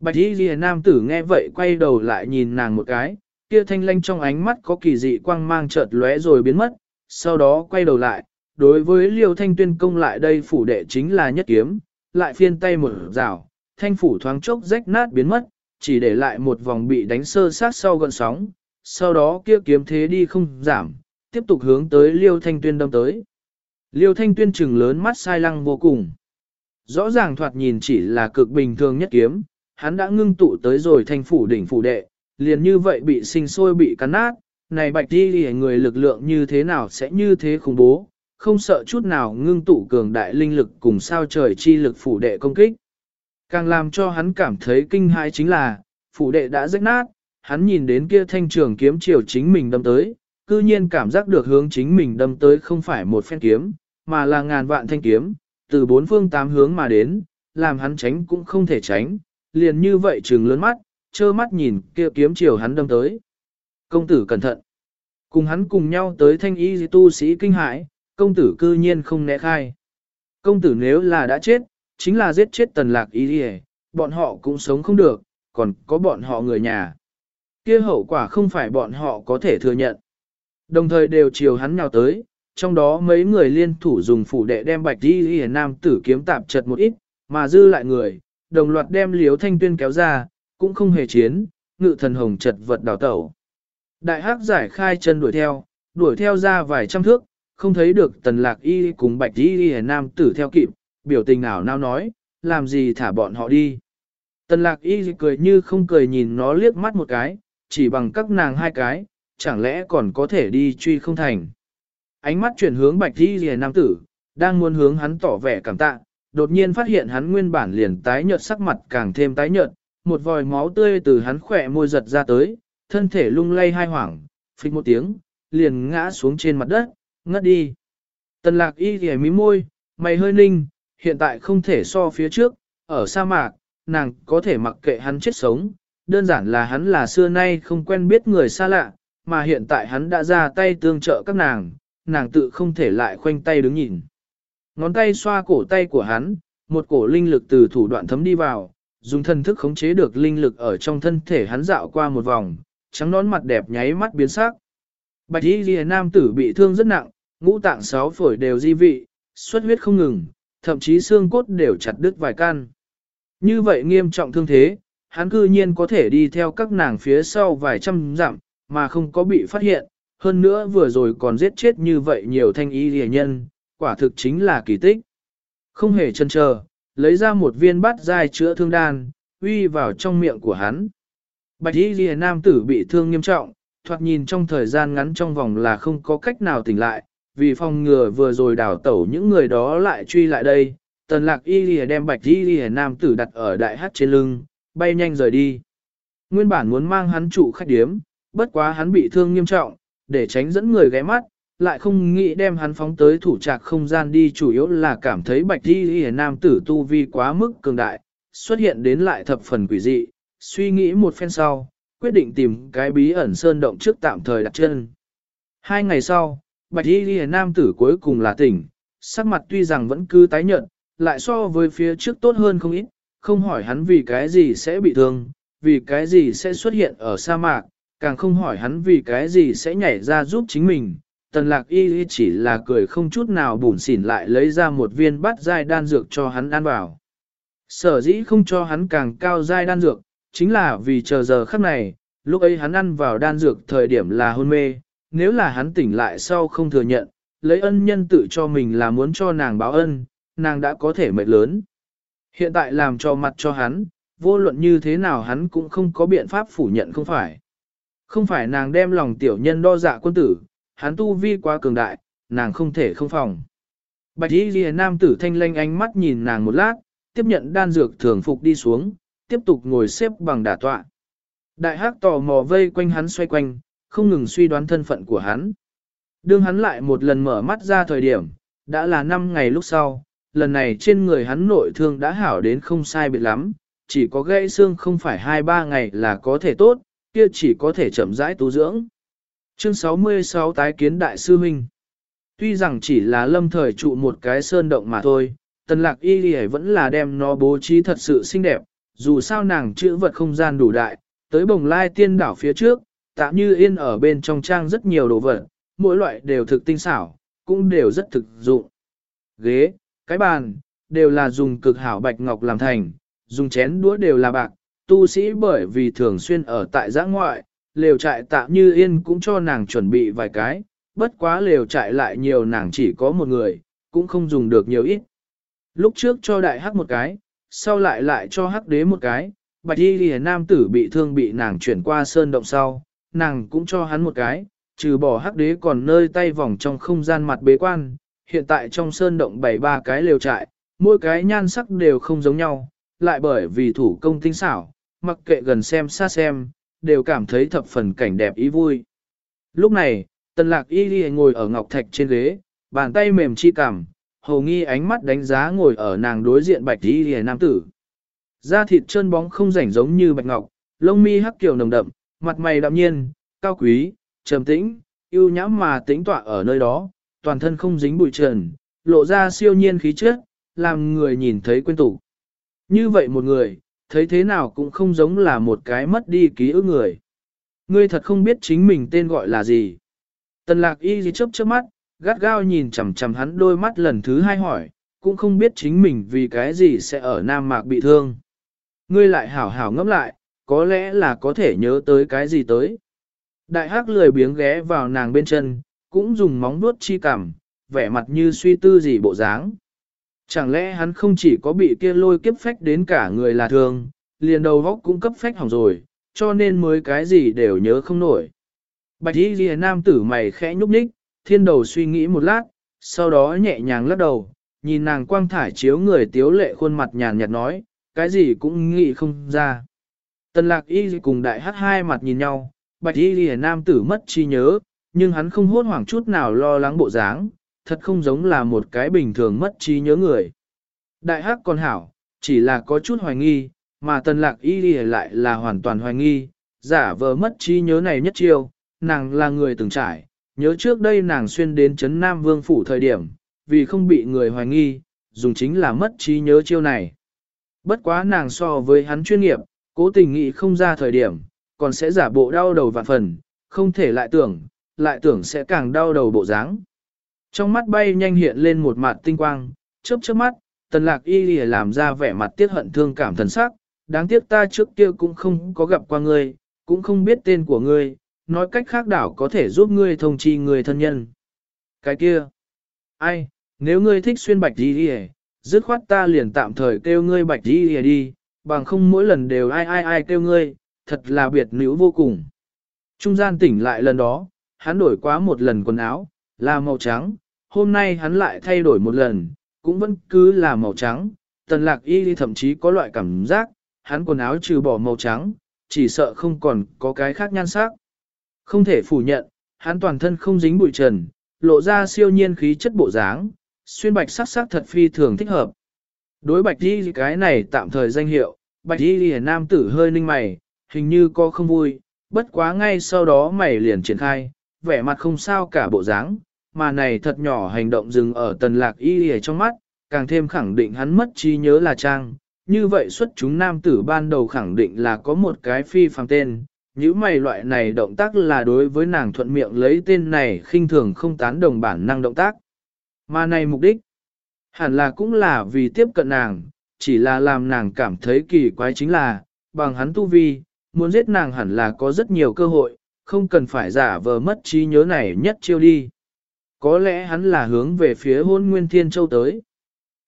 Bạch y ghi nam tử nghe vậy quay đầu lại nhìn nàng một cái, kia thanh lanh trong ánh mắt có kỳ dị quang mang chợt lóe rồi biến mất, sau đó quay đầu lại, đối với liêu thanh tuyên công lại đây phủ đệ chính là nhất kiếm, lại phiên tay một rào, thanh phủ thoáng chốc rách nát biến mất, chỉ để lại một vòng bị đánh sơ sát sau gần sóng, sau đó kia kiếm thế đi không giảm, tiếp tục hướng tới liêu thanh tuyên đâm tới. Liêu thanh tuyên trừng lớn mắt sai lăng vô cùng. Rõ ràng thoạt nhìn chỉ là cực bình thường nhất kiếm, hắn đã ngưng tụ tới rồi thanh phủ đỉnh phủ đệ, liền như vậy bị sinh sôi bị cắn nát, này bạch đi người lực lượng như thế nào sẽ như thế khủng bố, không sợ chút nào ngưng tụ cường đại linh lực cùng sao trời chi lực phủ đệ công kích. Càng làm cho hắn cảm thấy kinh hãi chính là, phủ đệ đã rách nát, hắn nhìn đến kia thanh trường kiếm chiều chính mình đâm tới, cư nhiên cảm giác được hướng chính mình đâm tới không phải một phen kiếm, mà là ngàn vạn thanh kiếm, từ bốn phương tám hướng mà đến, làm hắn tránh cũng không thể tránh, liền như vậy trừng lớn mắt, trơ mắt nhìn kia kiếm chiều hắn đâm tới. Công tử cẩn thận. Cùng hắn cùng nhau tới thanh y tu sĩ kinh hãi, công tử cư nhiên không né khai. Công tử nếu là đã chết, chính là giết chết tần lạc ý đi bọn họ cũng sống không được, còn có bọn họ người nhà. kia hậu quả không phải bọn họ có thể thừa nhận. Đồng thời đều chiều hắn nhào tới, trong đó mấy người liên thủ dùng phủ đệ đem bạch đi y nam tử kiếm tạp chật một ít, mà dư lại người, đồng loạt đem liếu thanh tuyên kéo ra, cũng không hề chiến, ngự thần hồng chật vật đào tẩu. Đại hắc giải khai chân đuổi theo, đuổi theo ra vài trăm thước, không thấy được tần lạc y cùng bạch y y nam tử theo kịp, biểu tình nào nao nói, làm gì thả bọn họ đi. Tần lạc y cười như không cười nhìn nó liếc mắt một cái, chỉ bằng các nàng hai cái, chẳng lẽ còn có thể đi truy không thành. Ánh mắt chuyển hướng bạch y y nam tử, đang muốn hướng hắn tỏ vẻ cảm tạ, đột nhiên phát hiện hắn nguyên bản liền tái nhợt sắc mặt càng thêm tái nhợt, một vòi máu tươi từ hắn khỏe môi giật ra tới, thân thể lung lay hai hoảng, phịch một tiếng, liền ngã xuống trên mặt đất, ngất đi. Tần lạc y ghẻ mí môi, mày hơi ninh, hiện tại không thể so phía trước, ở sa mạc, nàng có thể mặc kệ hắn chết sống, đơn giản là hắn là xưa nay không quen biết người xa lạ, mà hiện tại hắn đã ra tay tương trợ các nàng, nàng tự không thể lại khoanh tay đứng nhìn. Ngón tay xoa cổ tay của hắn, một cổ linh lực từ thủ đoạn thấm đi vào, dùng thân thức khống chế được linh lực ở trong thân thể hắn dạo qua một vòng, trắng nón mặt đẹp nháy mắt biến sắc. Bạch y ghi nam tử bị thương rất nặng, ngũ tạng sáu phổi đều di vị, xuất huyết không ngừng, thậm chí xương cốt đều chặt đứt vài căn. Như vậy nghiêm trọng thương thế, hắn cư nhiên có thể đi theo các nàng phía sau vài trăm dặm, mà không có bị phát hiện, hơn nữa vừa rồi còn giết chết như vậy nhiều thanh y rẻ nhân, quả thực chính là kỳ tích. Không hề chân chờ, lấy ra một viên bát dai chữa thương đan, uy vào trong miệng của hắn. Bạch y rẻ nam tử bị thương nghiêm trọng, thoạt nhìn trong thời gian ngắn trong vòng là không có cách nào tỉnh lại, vì phòng ngừa vừa rồi đảo tẩu những người đó lại truy lại đây, tần lạc y lìa đem bạch y lìa nam tử đặt ở đại hát trên lưng, bay nhanh rời đi. Nguyên bản muốn mang hắn trụ khách điếm, bất quá hắn bị thương nghiêm trọng, để tránh dẫn người ghé mắt, lại không nghĩ đem hắn phóng tới thủ trạc không gian đi chủ yếu là cảm thấy bạch y lìa nam tử tu vi quá mức cường đại, xuất hiện đến lại thập phần quỷ dị, suy nghĩ một phen sau, quyết định tìm cái bí ẩn sơn động trước tạm thời đặt chân. Hai ngày sau, bạch y ghi nam tử cuối cùng là tỉnh, sắc mặt tuy rằng vẫn cứ tái nhợt, lại so với phía trước tốt hơn không ít, không hỏi hắn vì cái gì sẽ bị thương, vì cái gì sẽ xuất hiện ở sa mạc, càng không hỏi hắn vì cái gì sẽ nhảy ra giúp chính mình. Tần lạc y chỉ là cười không chút nào bùn xỉn lại lấy ra một viên bát dai đan dược cho hắn ăn vào. Sở dĩ không cho hắn càng cao dai đan dược, chính là vì chờ giờ khắc này, lúc ấy hắn ăn vào đan dược thời điểm là hôn mê, nếu là hắn tỉnh lại sau không thừa nhận, lấy ân nhân tự cho mình là muốn cho nàng báo ân, nàng đã có thể mệt lớn. Hiện tại làm cho mặt cho hắn, vô luận như thế nào hắn cũng không có biện pháp phủ nhận không phải. Không phải nàng đem lòng tiểu nhân đo dạ quân tử, hắn tu vi quá cường đại, nàng không thể không phòng. Bạch y ghi nam tử thanh lanh ánh mắt nhìn nàng một lát, tiếp nhận đan dược thường phục đi xuống, tiếp tục ngồi xếp bằng đả tọa. Đại hắc tò mò vây quanh hắn xoay quanh, không ngừng suy đoán thân phận của hắn. Đương hắn lại một lần mở mắt ra thời điểm, đã là 5 ngày lúc sau, lần này trên người hắn nội thương đã hảo đến không sai biệt lắm, chỉ có gãy xương không phải 2-3 ngày là có thể tốt, kia chỉ có thể chậm rãi tu dưỡng. Chương 66 tái kiến đại sư huynh. Tuy rằng chỉ là lâm thời trụ một cái sơn động mà thôi, tần lạc y lì vẫn là đem nó bố trí thật sự xinh đẹp, dù sao nàng chữ vật không gian đủ đại, tới bồng lai tiên đảo phía trước, tạm như yên ở bên trong trang rất nhiều đồ vật, mỗi loại đều thực tinh xảo, cũng đều rất thực dụng. Ghế, cái bàn, đều là dùng cực hảo bạch ngọc làm thành, dùng chén đũa đều là bạc, tu sĩ bởi vì thường xuyên ở tại giã ngoại, lều trại tạm như yên cũng cho nàng chuẩn bị vài cái, bất quá lều trại lại nhiều nàng chỉ có một người, cũng không dùng được nhiều ít. Lúc trước cho đại hắc một cái, sau lại lại cho hắc đế một cái, bạch y lìa nam tử bị thương bị nàng chuyển qua sơn động sau, nàng cũng cho hắn một cái, trừ bỏ hắc đế còn nơi tay vòng trong không gian mặt bế quan, hiện tại trong sơn động bảy ba cái lều trại, mỗi cái nhan sắc đều không giống nhau, lại bởi vì thủ công tinh xảo, mặc kệ gần xem xa xem, đều cảm thấy thập phần cảnh đẹp ý vui. Lúc này, tần lạc y đi ngồi ở ngọc thạch trên ghế, bàn tay mềm chi cảm, hầu nghi ánh mắt đánh giá ngồi ở nàng đối diện bạch y đi nam tử. Da thịt trơn bóng không rảnh giống như bạch ngọc, lông mi hắc kiểu nồng đậm, mặt mày đạm nhiên, cao quý, trầm tĩnh, yêu nhãm mà tĩnh tọa ở nơi đó, toàn thân không dính bụi trần, lộ ra siêu nhiên khí chất, làm người nhìn thấy quên tủ. Như vậy một người, thấy thế nào cũng không giống là một cái mất đi ký ức người. Ngươi thật không biết chính mình tên gọi là gì. Tần lạc y gì chớp chớp mắt, gắt gao nhìn chằm chằm hắn đôi mắt lần thứ hai hỏi, cũng không biết chính mình vì cái gì sẽ ở Nam Mạc bị thương. Ngươi lại hảo hảo ngẫm lại, có lẽ là có thể nhớ tới cái gì tới. Đại hắc lười biếng ghé vào nàng bên chân, cũng dùng móng vuốt chi cảm, vẻ mặt như suy tư gì bộ dáng. Chẳng lẽ hắn không chỉ có bị kia lôi kiếp phách đến cả người là thường, liền đầu góc cũng cấp phách hỏng rồi, cho nên mới cái gì đều nhớ không nổi. Bạch y ghi nam tử mày khẽ nhúc nhích, thiên đầu suy nghĩ một lát, sau đó nhẹ nhàng lắc đầu, nhìn nàng quang thải chiếu người tiếu lệ khuôn mặt nhàn nhạt nói, cái gì cũng nghĩ không ra. Tần lạc y cùng đại hát hai mặt nhìn nhau, bạch y hề nam tử mất chi nhớ, nhưng hắn không hốt hoảng chút nào lo lắng bộ dáng, thật không giống là một cái bình thường mất trí nhớ người. Đại hắc còn hảo, chỉ là có chút hoài nghi, mà tần lạc y hề lại là hoàn toàn hoài nghi, giả vờ mất trí nhớ này nhất chiêu, nàng là người từng trải, nhớ trước đây nàng xuyên đến chấn Nam Vương Phủ thời điểm, vì không bị người hoài nghi, dùng chính là mất trí nhớ chiêu này. Bất quá nàng so với hắn chuyên nghiệp, cố tình nghĩ không ra thời điểm, còn sẽ giả bộ đau đầu vạn phần, không thể lại tưởng, lại tưởng sẽ càng đau đầu bộ dáng. Trong mắt bay nhanh hiện lên một mặt tinh quang, chớp chớp mắt, tần lạc y lìa làm ra vẻ mặt tiếc hận thương cảm thần sắc, đáng tiếc ta trước kia cũng không có gặp qua ngươi, cũng không biết tên của ngươi, nói cách khác đảo có thể giúp ngươi thông chi người thân nhân. Cái kia, ai, nếu ngươi thích xuyên bạch Y lìa, dứt khoát ta liền tạm thời kêu ngươi bạch Y lìa đi, bằng không mỗi lần đều ai ai ai kêu ngươi, thật là biệt nữ vô cùng. Trung gian tỉnh lại lần đó, hắn đổi quá một lần quần áo, là màu trắng, hôm nay hắn lại thay đổi một lần, cũng vẫn cứ là màu trắng. Tần lạc y thậm chí có loại cảm giác, hắn quần áo trừ bỏ màu trắng, chỉ sợ không còn có cái khác nhan sắc. Không thể phủ nhận, hắn toàn thân không dính bụi trần, lộ ra siêu nhiên khí chất bộ dáng, xuyên bạch sắc sắc thật phi thường thích hợp. Đối bạch đi cái này tạm thời danh hiệu, bạch đi lìa nam tử hơi ninh mày, hình như có không vui, bất quá ngay sau đó mày liền triển khai, vẻ mặt không sao cả bộ dáng, mà này thật nhỏ hành động dừng ở tần lạc y lìa trong mắt, càng thêm khẳng định hắn mất trí nhớ là trang. Như vậy xuất chúng nam tử ban đầu khẳng định là có một cái phi phàm tên, những mày loại này động tác là đối với nàng thuận miệng lấy tên này khinh thường không tán đồng bản năng động tác. Mà này mục đích, hẳn là cũng là vì tiếp cận nàng, chỉ là làm nàng cảm thấy kỳ quái chính là, bằng hắn tu vi, muốn giết nàng hẳn là có rất nhiều cơ hội, không cần phải giả vờ mất trí nhớ này nhất chiêu đi. Có lẽ hắn là hướng về phía hôn nguyên thiên châu tới.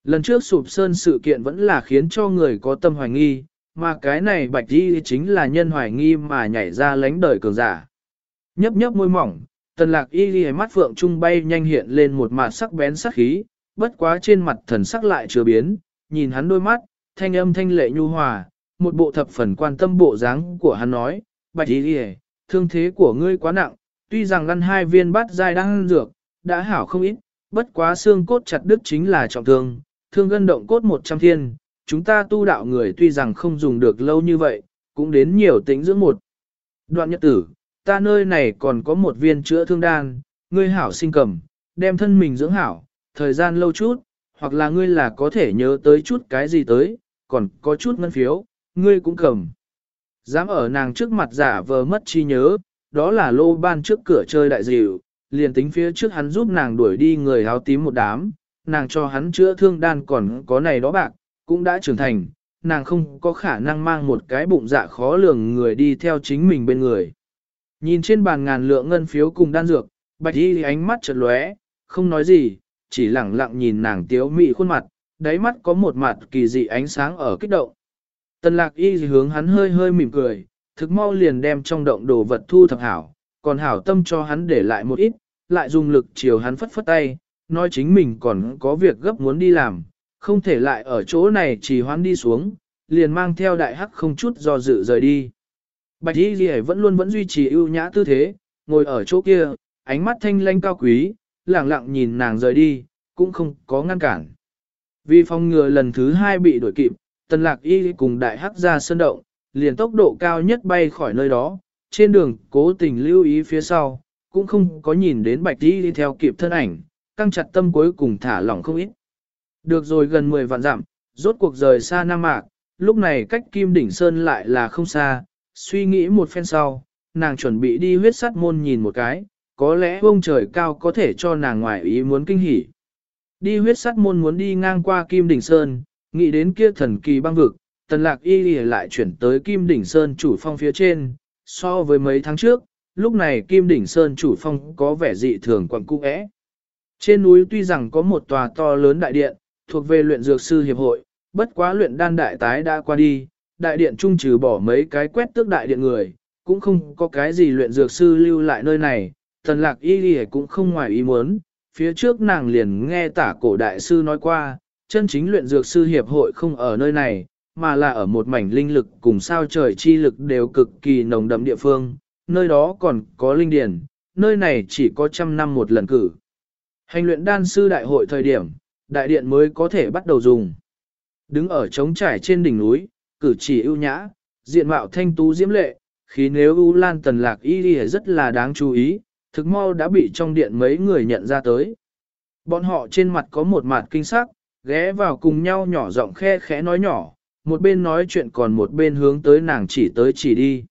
Lần trước sụp sơn sự kiện vẫn là khiến cho người có tâm hoài nghi, mà cái này bạch đi chính là nhân hoài nghi mà nhảy ra lánh đời cường giả. Nhấp nhấp môi mỏng, tần lạc y ghi mắt phượng trung bay nhanh hiện lên một mặt sắc bén sắc khí, bất quá trên mặt thần sắc lại chưa biến, nhìn hắn đôi mắt, thanh âm thanh lệ nhu hòa, một bộ thập phần quan tâm bộ dáng của hắn nói, bạch đi ghi thương thế của ngươi quá nặng, tuy rằng lăn hai viên bát dai đang dược, đã hảo không ít, bất quá xương cốt chặt đứt chính là trọng thương, thương gân động cốt một trăm thiên, chúng ta tu đạo người tuy rằng không dùng được lâu như vậy, cũng đến nhiều tính dưỡng một. Đoạn nhật tử, ta nơi này còn có một viên chữa thương đan, ngươi hảo sinh cầm, đem thân mình dưỡng hảo, thời gian lâu chút, hoặc là ngươi là có thể nhớ tới chút cái gì tới, còn có chút ngân phiếu, ngươi cũng cầm. Dám ở nàng trước mặt giả vờ mất chi nhớ, đó là lô ban trước cửa chơi đại dịu, liền tính phía trước hắn giúp nàng đuổi đi người áo tím một đám, nàng cho hắn chữa thương đan còn có này đó bạc, cũng đã trưởng thành, nàng không có khả năng mang một cái bụng dạ khó lường người đi theo chính mình bên người. Nhìn trên bàn ngàn lượng ngân phiếu cùng đan dược, bạch y ánh mắt chợt lóe, không nói gì, chỉ lẳng lặng nhìn nàng tiếu mị khuôn mặt, đáy mắt có một mặt kỳ dị ánh sáng ở kích động. Tần lạc y hướng hắn hơi hơi mỉm cười, thực mau liền đem trong động đồ vật thu thập hảo, còn hảo tâm cho hắn để lại một ít, lại dùng lực chiều hắn phất phất tay, nói chính mình còn có việc gấp muốn đi làm, không thể lại ở chỗ này chỉ hoán đi xuống, liền mang theo đại hắc không chút do dự rời đi. Bạch Y Ghi vẫn luôn vẫn duy trì ưu nhã tư thế, ngồi ở chỗ kia, ánh mắt thanh lanh cao quý, lặng lặng nhìn nàng rời đi, cũng không có ngăn cản. Vì phòng ngừa lần thứ hai bị đuổi kịp, tần lạc y cùng đại hắc ra sơn động, liền tốc độ cao nhất bay khỏi nơi đó, trên đường cố tình lưu ý phía sau, cũng không có nhìn đến bạch y đi theo kịp thân ảnh, căng chặt tâm cuối cùng thả lỏng không ít. Được rồi gần 10 vạn dặm, rốt cuộc rời xa Nam Mạc, lúc này cách Kim Đỉnh Sơn lại là không xa, suy nghĩ một phen sau, nàng chuẩn bị đi huyết sắt môn nhìn một cái, có lẽ ông trời cao có thể cho nàng ngoài ý muốn kinh hỉ. Đi huyết sắt môn muốn đi ngang qua Kim Đỉnh Sơn, nghĩ đến kia thần kỳ băng vực, tần lạc y lại chuyển tới Kim Đỉnh Sơn chủ phong phía trên, so với mấy tháng trước, lúc này Kim Đỉnh Sơn chủ phong có vẻ dị thường quặng cung ẽ. Trên núi tuy rằng có một tòa to lớn đại điện, thuộc về luyện dược sư hiệp hội, bất quá luyện đan đại tái đã qua đi, đại điện trung trừ bỏ mấy cái quét tước đại điện người, cũng không có cái gì luyện dược sư lưu lại nơi này, tần lạc y đi cũng không ngoài ý muốn, phía trước nàng liền nghe tả cổ đại sư nói qua, chân chính luyện dược sư hiệp hội không ở nơi này, mà là ở một mảnh linh lực cùng sao trời chi lực đều cực kỳ nồng đậm địa phương, nơi đó còn có linh điển, nơi này chỉ có trăm năm một lần cử. Hành luyện đan sư đại hội thời điểm, đại điện mới có thể bắt đầu dùng. Đứng ở trống trải trên đỉnh núi, cử chỉ ưu nhã, diện mạo thanh tú diễm lệ, khi nếu ưu lan tần lạc y đi rất là đáng chú ý, thực mau đã bị trong điện mấy người nhận ra tới. Bọn họ trên mặt có một mặt kinh sắc, ghé vào cùng nhau nhỏ giọng khe khẽ nói nhỏ, một bên nói chuyện còn một bên hướng tới nàng chỉ tới chỉ đi.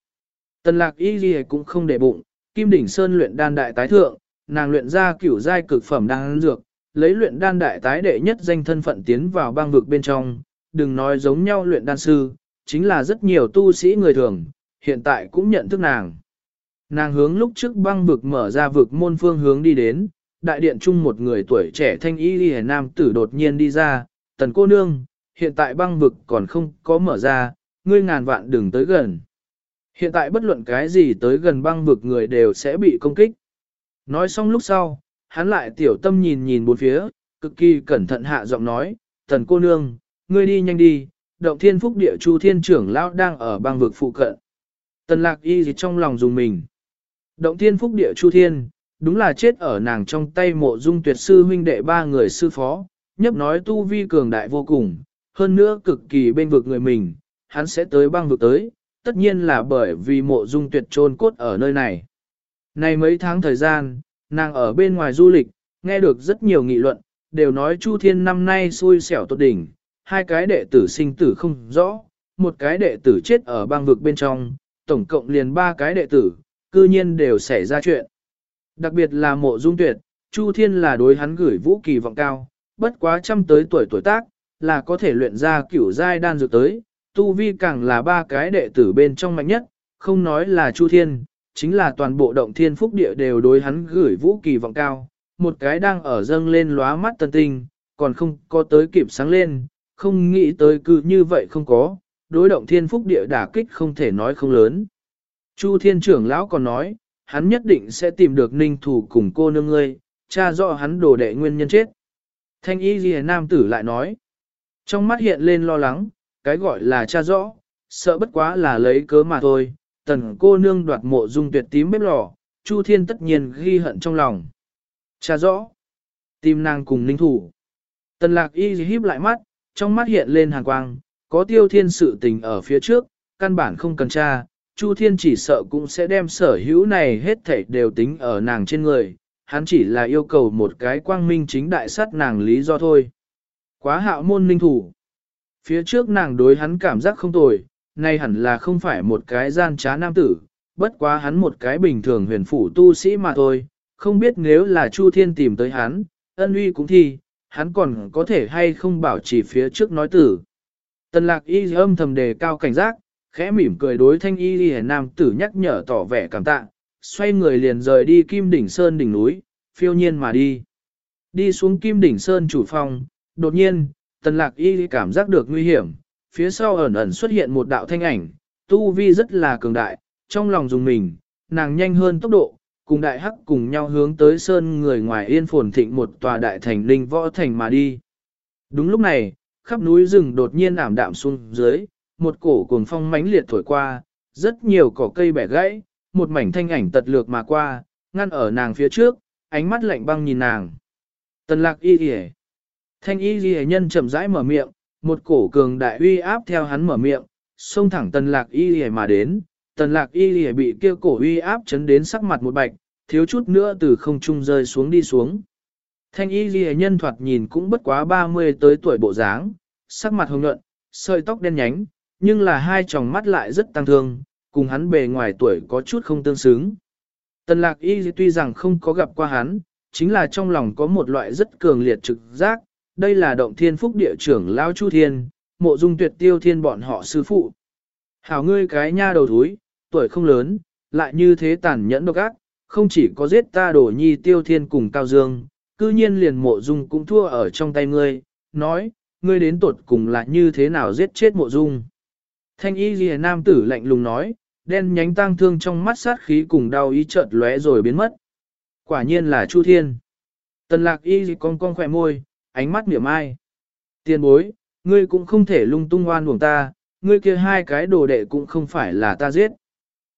Tần lạc y gì cũng không để bụng, Kim Đỉnh Sơn luyện đan đại tái thượng, nàng luyện ra cửu giai cực phẩm đan dược, lấy luyện đan đại tái đệ nhất danh thân phận tiến vào bang vực bên trong, đừng nói giống nhau luyện đan sư, chính là rất nhiều tu sĩ người thường, hiện tại cũng nhận thức nàng. Nàng hướng lúc trước băng vực mở ra vực môn phương hướng đi đến, đại điện chung một người tuổi trẻ thanh y ghi nam tử đột nhiên đi ra, tần cô nương, hiện tại băng vực còn không có mở ra, ngươi ngàn vạn đừng tới gần. Hiện tại bất luận cái gì tới gần băng vực người đều sẽ bị công kích. Nói xong lúc sau, hắn lại tiểu tâm nhìn nhìn bốn phía, cực kỳ cẩn thận hạ giọng nói, tần cô nương, ngươi đi nhanh đi, động thiên phúc địa chu thiên trưởng lão đang ở băng vực phụ cận. Tần lạc y gì trong lòng dùng mình. Động thiên phúc địa chu thiên, đúng là chết ở nàng trong tay mộ dung tuyệt sư huynh đệ ba người sư phó, nhấp nói tu vi cường đại vô cùng, hơn nữa cực kỳ bên vực người mình, hắn sẽ tới băng vực tới, tất nhiên là bởi vì mộ dung tuyệt trôn cốt ở nơi này. Này mấy tháng thời gian, nàng ở bên ngoài du lịch, nghe được rất nhiều nghị luận, đều nói Chu Thiên năm nay xui xẻo tốt đỉnh, hai cái đệ tử sinh tử không rõ, một cái đệ tử chết ở băng vực bên trong, tổng cộng liền ba cái đệ tử, cư nhiên đều xảy ra chuyện. Đặc biệt là mộ dung tuyệt, Chu Thiên là đối hắn gửi vũ kỳ vọng cao, bất quá trăm tới tuổi tuổi tác, là có thể luyện ra cửu giai đan dược tới, tu vi càng là ba cái đệ tử bên trong mạnh nhất, không nói là Chu Thiên, chính là toàn bộ động thiên phúc địa đều đối hắn gửi vũ kỳ vọng cao, một cái đang ở dâng lên lóa mắt tân tinh, còn không có tới kịp sáng lên, không nghĩ tới cứ như vậy không có, đối động thiên phúc địa đả kích không thể nói không lớn. Chu thiên trưởng lão còn nói, hắn nhất định sẽ tìm được ninh thủ cùng cô nương ngươi, cha rõ hắn đổ đệ nguyên nhân chết. Thanh y ghi nam tử lại nói, trong mắt hiện lên lo lắng, cái gọi là cha rõ, sợ bất quá là lấy cớ mà thôi, tần cô nương đoạt mộ dung tuyệt tím bếp lò, Chu Thiên tất nhiên ghi hận trong lòng. Cha rõ, tim nàng cùng ninh thủ. Tần lạc y híp lại mắt, trong mắt hiện lên hàn quang, có tiêu thiên sự tình ở phía trước, căn bản không cần cha, Chu Thiên chỉ sợ cũng sẽ đem sở hữu này hết thảy đều tính ở nàng trên người, hắn chỉ là yêu cầu một cái quang minh chính đại sát nàng lý do thôi. Quá hạo môn ninh thủ. Phía trước nàng đối hắn cảm giác không tồi, nay hẳn là không phải một cái gian trá nam tử, bất quá hắn một cái bình thường huyền phủ tu sĩ mà thôi, không biết nếu là Chu Thiên tìm tới hắn, ân uy cũng thi, hắn còn có thể hay không bảo chỉ phía trước nói tử. Tần lạc y âm thầm đề cao cảnh giác, khẽ mỉm cười đối thanh y ghi nam tử nhắc nhở tỏ vẻ cảm tạ, xoay người liền rời đi kim đỉnh sơn đỉnh núi, phiêu nhiên mà đi. Đi xuống kim đỉnh sơn chủ phòng, đột nhiên, tần lạc y cảm giác được nguy hiểm, phía sau ẩn ẩn xuất hiện một đạo thanh ảnh, tu vi rất là cường đại, trong lòng dùng mình, nàng nhanh hơn tốc độ, cùng đại hắc cùng nhau hướng tới sơn người ngoài yên phồn thịnh một tòa đại thành linh võ thành mà đi. Đúng lúc này, khắp núi rừng đột nhiên ảm đạm xuống dưới, một cổ cuồng phong mãnh liệt thổi qua, rất nhiều cỏ cây bẻ gãy, một mảnh thanh ảnh tật lược mà qua, ngăn ở nàng phía trước, ánh mắt lạnh băng nhìn nàng. Tần lạc y kìa. Thanh y ghi nhân chậm rãi mở miệng, một cổ cường đại uy áp theo hắn mở miệng, xông thẳng tần lạc y ghi mà đến. Tần lạc y ghi bị kia cổ uy áp chấn đến sắc mặt một bạch, thiếu chút nữa từ không trung rơi xuống đi xuống. Thanh y ghi nhân thoạt nhìn cũng bất quá 30 tới tuổi bộ dáng, sắc mặt hồng nhuận, sợi tóc đen nhánh, nhưng là hai tròng mắt lại rất tăng thương, cùng hắn bề ngoài tuổi có chút không tương xứng. Tần lạc y tuy rằng không có gặp qua hắn, chính là trong lòng có một loại rất cường liệt trực giác, đây là động thiên phúc địa trưởng Lao Chu Thiên, mộ dung tuyệt tiêu thiên bọn họ sư phụ. Hảo ngươi cái nha đầu thúi, tuổi không lớn, lại như thế tàn nhẫn độc ác, không chỉ có giết ta đổ nhi tiêu thiên cùng Cao Dương, cư nhiên liền mộ dung cũng thua ở trong tay ngươi, nói, ngươi đến tuột cùng là như thế nào giết chết mộ dung. Thanh y ghi nam tử lạnh lùng nói, đen nhánh tang thương trong mắt sát khí cùng đau ý chợt lóe rồi biến mất. Quả nhiên là Chu Thiên. Tần lạc y ghi cong cong khỏe môi, ánh mắt miệng ai. Tiên bối, ngươi cũng không thể lung tung oan uổng ta, ngươi kia hai cái đồ đệ cũng không phải là ta giết.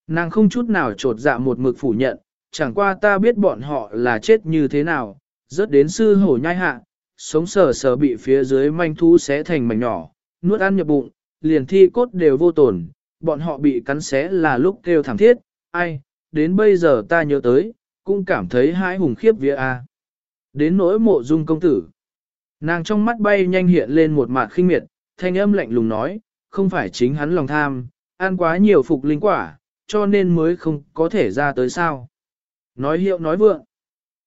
Nàng không chút nào trột dạ một mực phủ nhận, chẳng qua ta biết bọn họ là chết như thế nào, rớt đến sư hổ nhai hạ, sống sờ sờ bị phía dưới manh thú xé thành mảnh nhỏ, nuốt ăn nhập bụng, liền thi cốt đều vô tổn, bọn họ bị cắn xé là lúc kêu thảm thiết, ai, đến bây giờ ta nhớ tới, cũng cảm thấy hãi hùng khiếp vía a. Đến nỗi mộ dung công tử. Nàng trong mắt bay nhanh hiện lên một mạt khinh miệt, thanh âm lạnh lùng nói, không phải chính hắn lòng tham, ăn quá nhiều phục linh quả, cho nên mới không có thể ra tới sao. Nói hiệu nói vượng.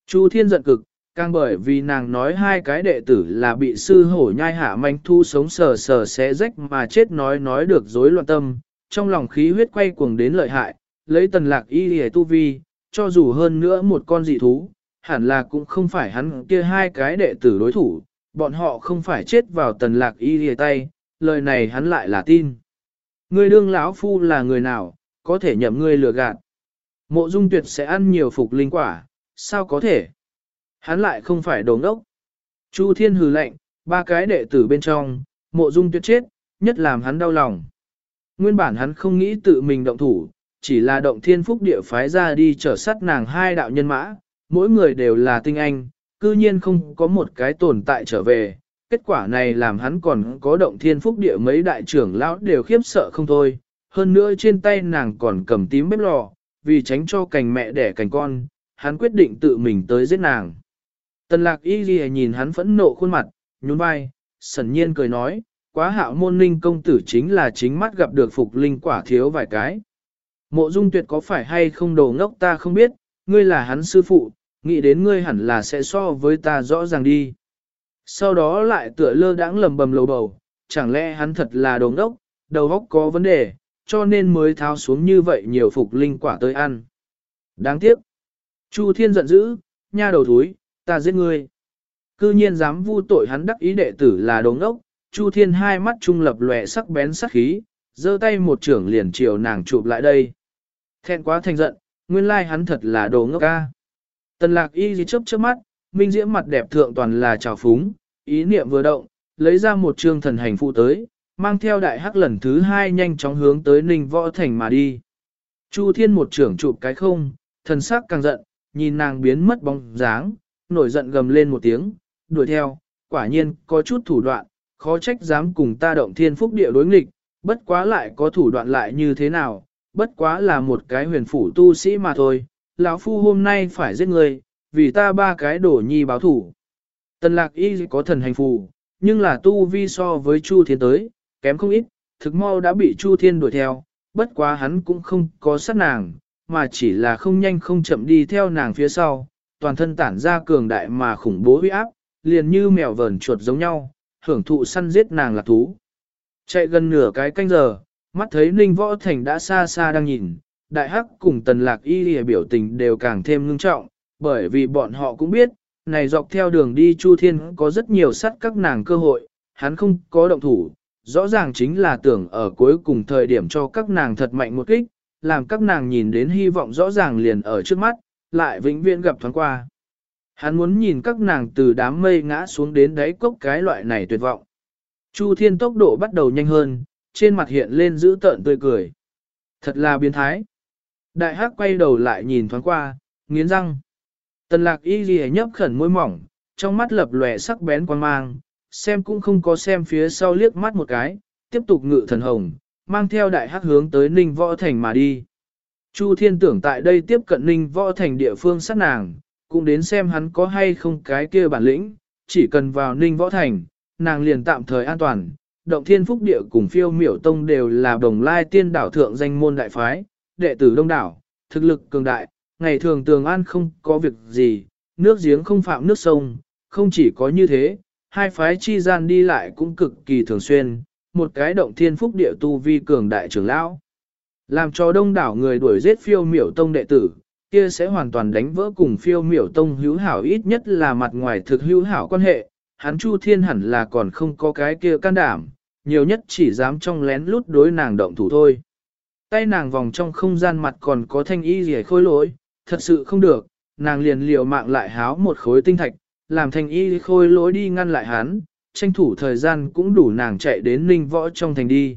Chu Thiên giận cực, càng bởi vì nàng nói hai cái đệ tử là bị sư hổ nhai hạ manh thu sống sờ sờ xé rách mà chết nói nói được rối loạn tâm, trong lòng khí huyết quay cuồng đến lợi hại, lấy tần lạc y hề tu vi, cho dù hơn nữa một con dị thú, hẳn là cũng không phải hắn kia hai cái đệ tử đối thủ, bọn họ không phải chết vào tần lạc y hề tay, lời này hắn lại là tin. Người đương lão phu là người nào, có thể nhậm ngươi lừa gạt. Mộ dung tuyệt sẽ ăn nhiều phục linh quả, sao có thể? Hắn lại không phải đồ ngốc. Chu thiên hừ lạnh, ba cái đệ tử bên trong, mộ dung tuyệt chết, nhất làm hắn đau lòng. Nguyên bản hắn không nghĩ tự mình động thủ, chỉ là động thiên phúc địa phái ra đi trở sắt nàng hai đạo nhân mã, mỗi người đều là tinh anh, cư nhiên không có một cái tồn tại trở về. Kết quả này làm hắn còn có động thiên phúc địa mấy đại trưởng lão đều khiếp sợ không thôi, hơn nữa trên tay nàng còn cầm tím bếp lò, vì tránh cho cành mẹ đẻ cành con, hắn quyết định tự mình tới giết nàng. Tần lạc y ghi nhìn hắn phẫn nộ khuôn mặt, nhún vai, sẩn nhiên cười nói, quá hạo môn ninh công tử chính là chính mắt gặp được phục linh quả thiếu vài cái. Mộ dung tuyệt có phải hay không đồ ngốc ta không biết, ngươi là hắn sư phụ, nghĩ đến ngươi hẳn là sẽ so với ta rõ ràng đi. Sau đó lại tựa lơ đãng lầm bầm lầu bầu, chẳng lẽ hắn thật là đồ ngốc, đầu óc có vấn đề, cho nên mới tháo xuống như vậy nhiều phục linh quả tới ăn. Đáng tiếc. Chu Thiên giận dữ, nha đầu thúi, ta giết ngươi. Cư nhiên dám vu tội hắn đắc ý đệ tử là đồ ngốc, Chu Thiên hai mắt trung lập lòe sắc bén sắc khí, giơ tay một trưởng liền chiều nàng chụp lại đây. Thẹn quá thành giận, nguyên lai hắn thật là đồ ngốc ca. Tần lạc y gì chớp chớp mắt, minh diễm mặt đẹp thượng toàn là trào phúng, ý niệm vừa động, lấy ra một trương thần hành phụ tới, mang theo đại hắc lần thứ hai nhanh chóng hướng tới ninh võ thành mà đi. Chu thiên một trưởng chụp cái không, thần sắc càng giận, nhìn nàng biến mất bóng dáng, nổi giận gầm lên một tiếng, đuổi theo, quả nhiên có chút thủ đoạn, khó trách dám cùng ta động thiên phúc địa đối nghịch, bất quá lại có thủ đoạn lại như thế nào, bất quá là một cái huyền phủ tu sĩ mà thôi, lão phu hôm nay phải giết người, vì ta ba cái đổ nhi báo thủ. Tần lạc y có thần hành phù, nhưng là tu vi so với Chu Thiên tới, kém không ít, thực mau đã bị Chu Thiên đuổi theo, bất quá hắn cũng không có sát nàng, mà chỉ là không nhanh không chậm đi theo nàng phía sau, toàn thân tản ra cường đại mà khủng bố huy áp, liền như mèo vờn chuột giống nhau, hưởng thụ săn giết nàng lạc thú. Chạy gần nửa cái canh giờ, mắt thấy Ninh Võ Thành đã xa xa đang nhìn, đại hắc cùng tần lạc y lìa biểu tình đều càng thêm ngưng trọng, bởi vì bọn họ cũng biết, này dọc theo đường đi Chu Thiên có rất nhiều sắt các nàng cơ hội, hắn không có động thủ, rõ ràng chính là tưởng ở cuối cùng thời điểm cho các nàng thật mạnh một kích, làm các nàng nhìn đến hy vọng rõ ràng liền ở trước mắt, lại vĩnh viễn gặp thoáng qua. Hắn muốn nhìn các nàng từ đám mây ngã xuống đến đáy cốc cái loại này tuyệt vọng. Chu Thiên tốc độ bắt đầu nhanh hơn, trên mặt hiện lên giữ tợn tươi cười. Thật là biến thái. Đại hắc quay đầu lại nhìn thoáng qua, nghiến răng. Tần lạc y ghi nhấp khẩn môi mỏng, trong mắt lập lòe sắc bén quan mang, xem cũng không có xem phía sau liếc mắt một cái, tiếp tục ngự thần hồng, mang theo đại hắc hướng tới ninh võ thành mà đi. Chu thiên tưởng tại đây tiếp cận ninh võ thành địa phương sát nàng, cũng đến xem hắn có hay không cái kia bản lĩnh, chỉ cần vào ninh võ thành, nàng liền tạm thời an toàn. Động thiên phúc địa cùng phiêu miểu tông đều là đồng lai tiên đảo thượng danh môn đại phái, đệ tử đông đảo, thực lực cường đại, ngày thường tường an không có việc gì, nước giếng không phạm nước sông, không chỉ có như thế, hai phái chi gian đi lại cũng cực kỳ thường xuyên, một cái động thiên phúc địa tu vi cường đại trưởng lão. Làm cho đông đảo người đuổi giết phiêu miểu tông đệ tử, kia sẽ hoàn toàn đánh vỡ cùng phiêu miểu tông hữu hảo ít nhất là mặt ngoài thực hữu hảo quan hệ, hắn Chu Thiên hẳn là còn không có cái kia can đảm, nhiều nhất chỉ dám trong lén lút đối nàng động thủ thôi. Tay nàng vòng trong không gian mặt còn có thanh y rỉa khôi lỗi, thật sự không được, nàng liền liều mạng lại háo một khối tinh thạch, làm thanh y khôi lỗi đi ngăn lại hắn, tranh thủ thời gian cũng đủ nàng chạy đến ninh võ trong thành đi.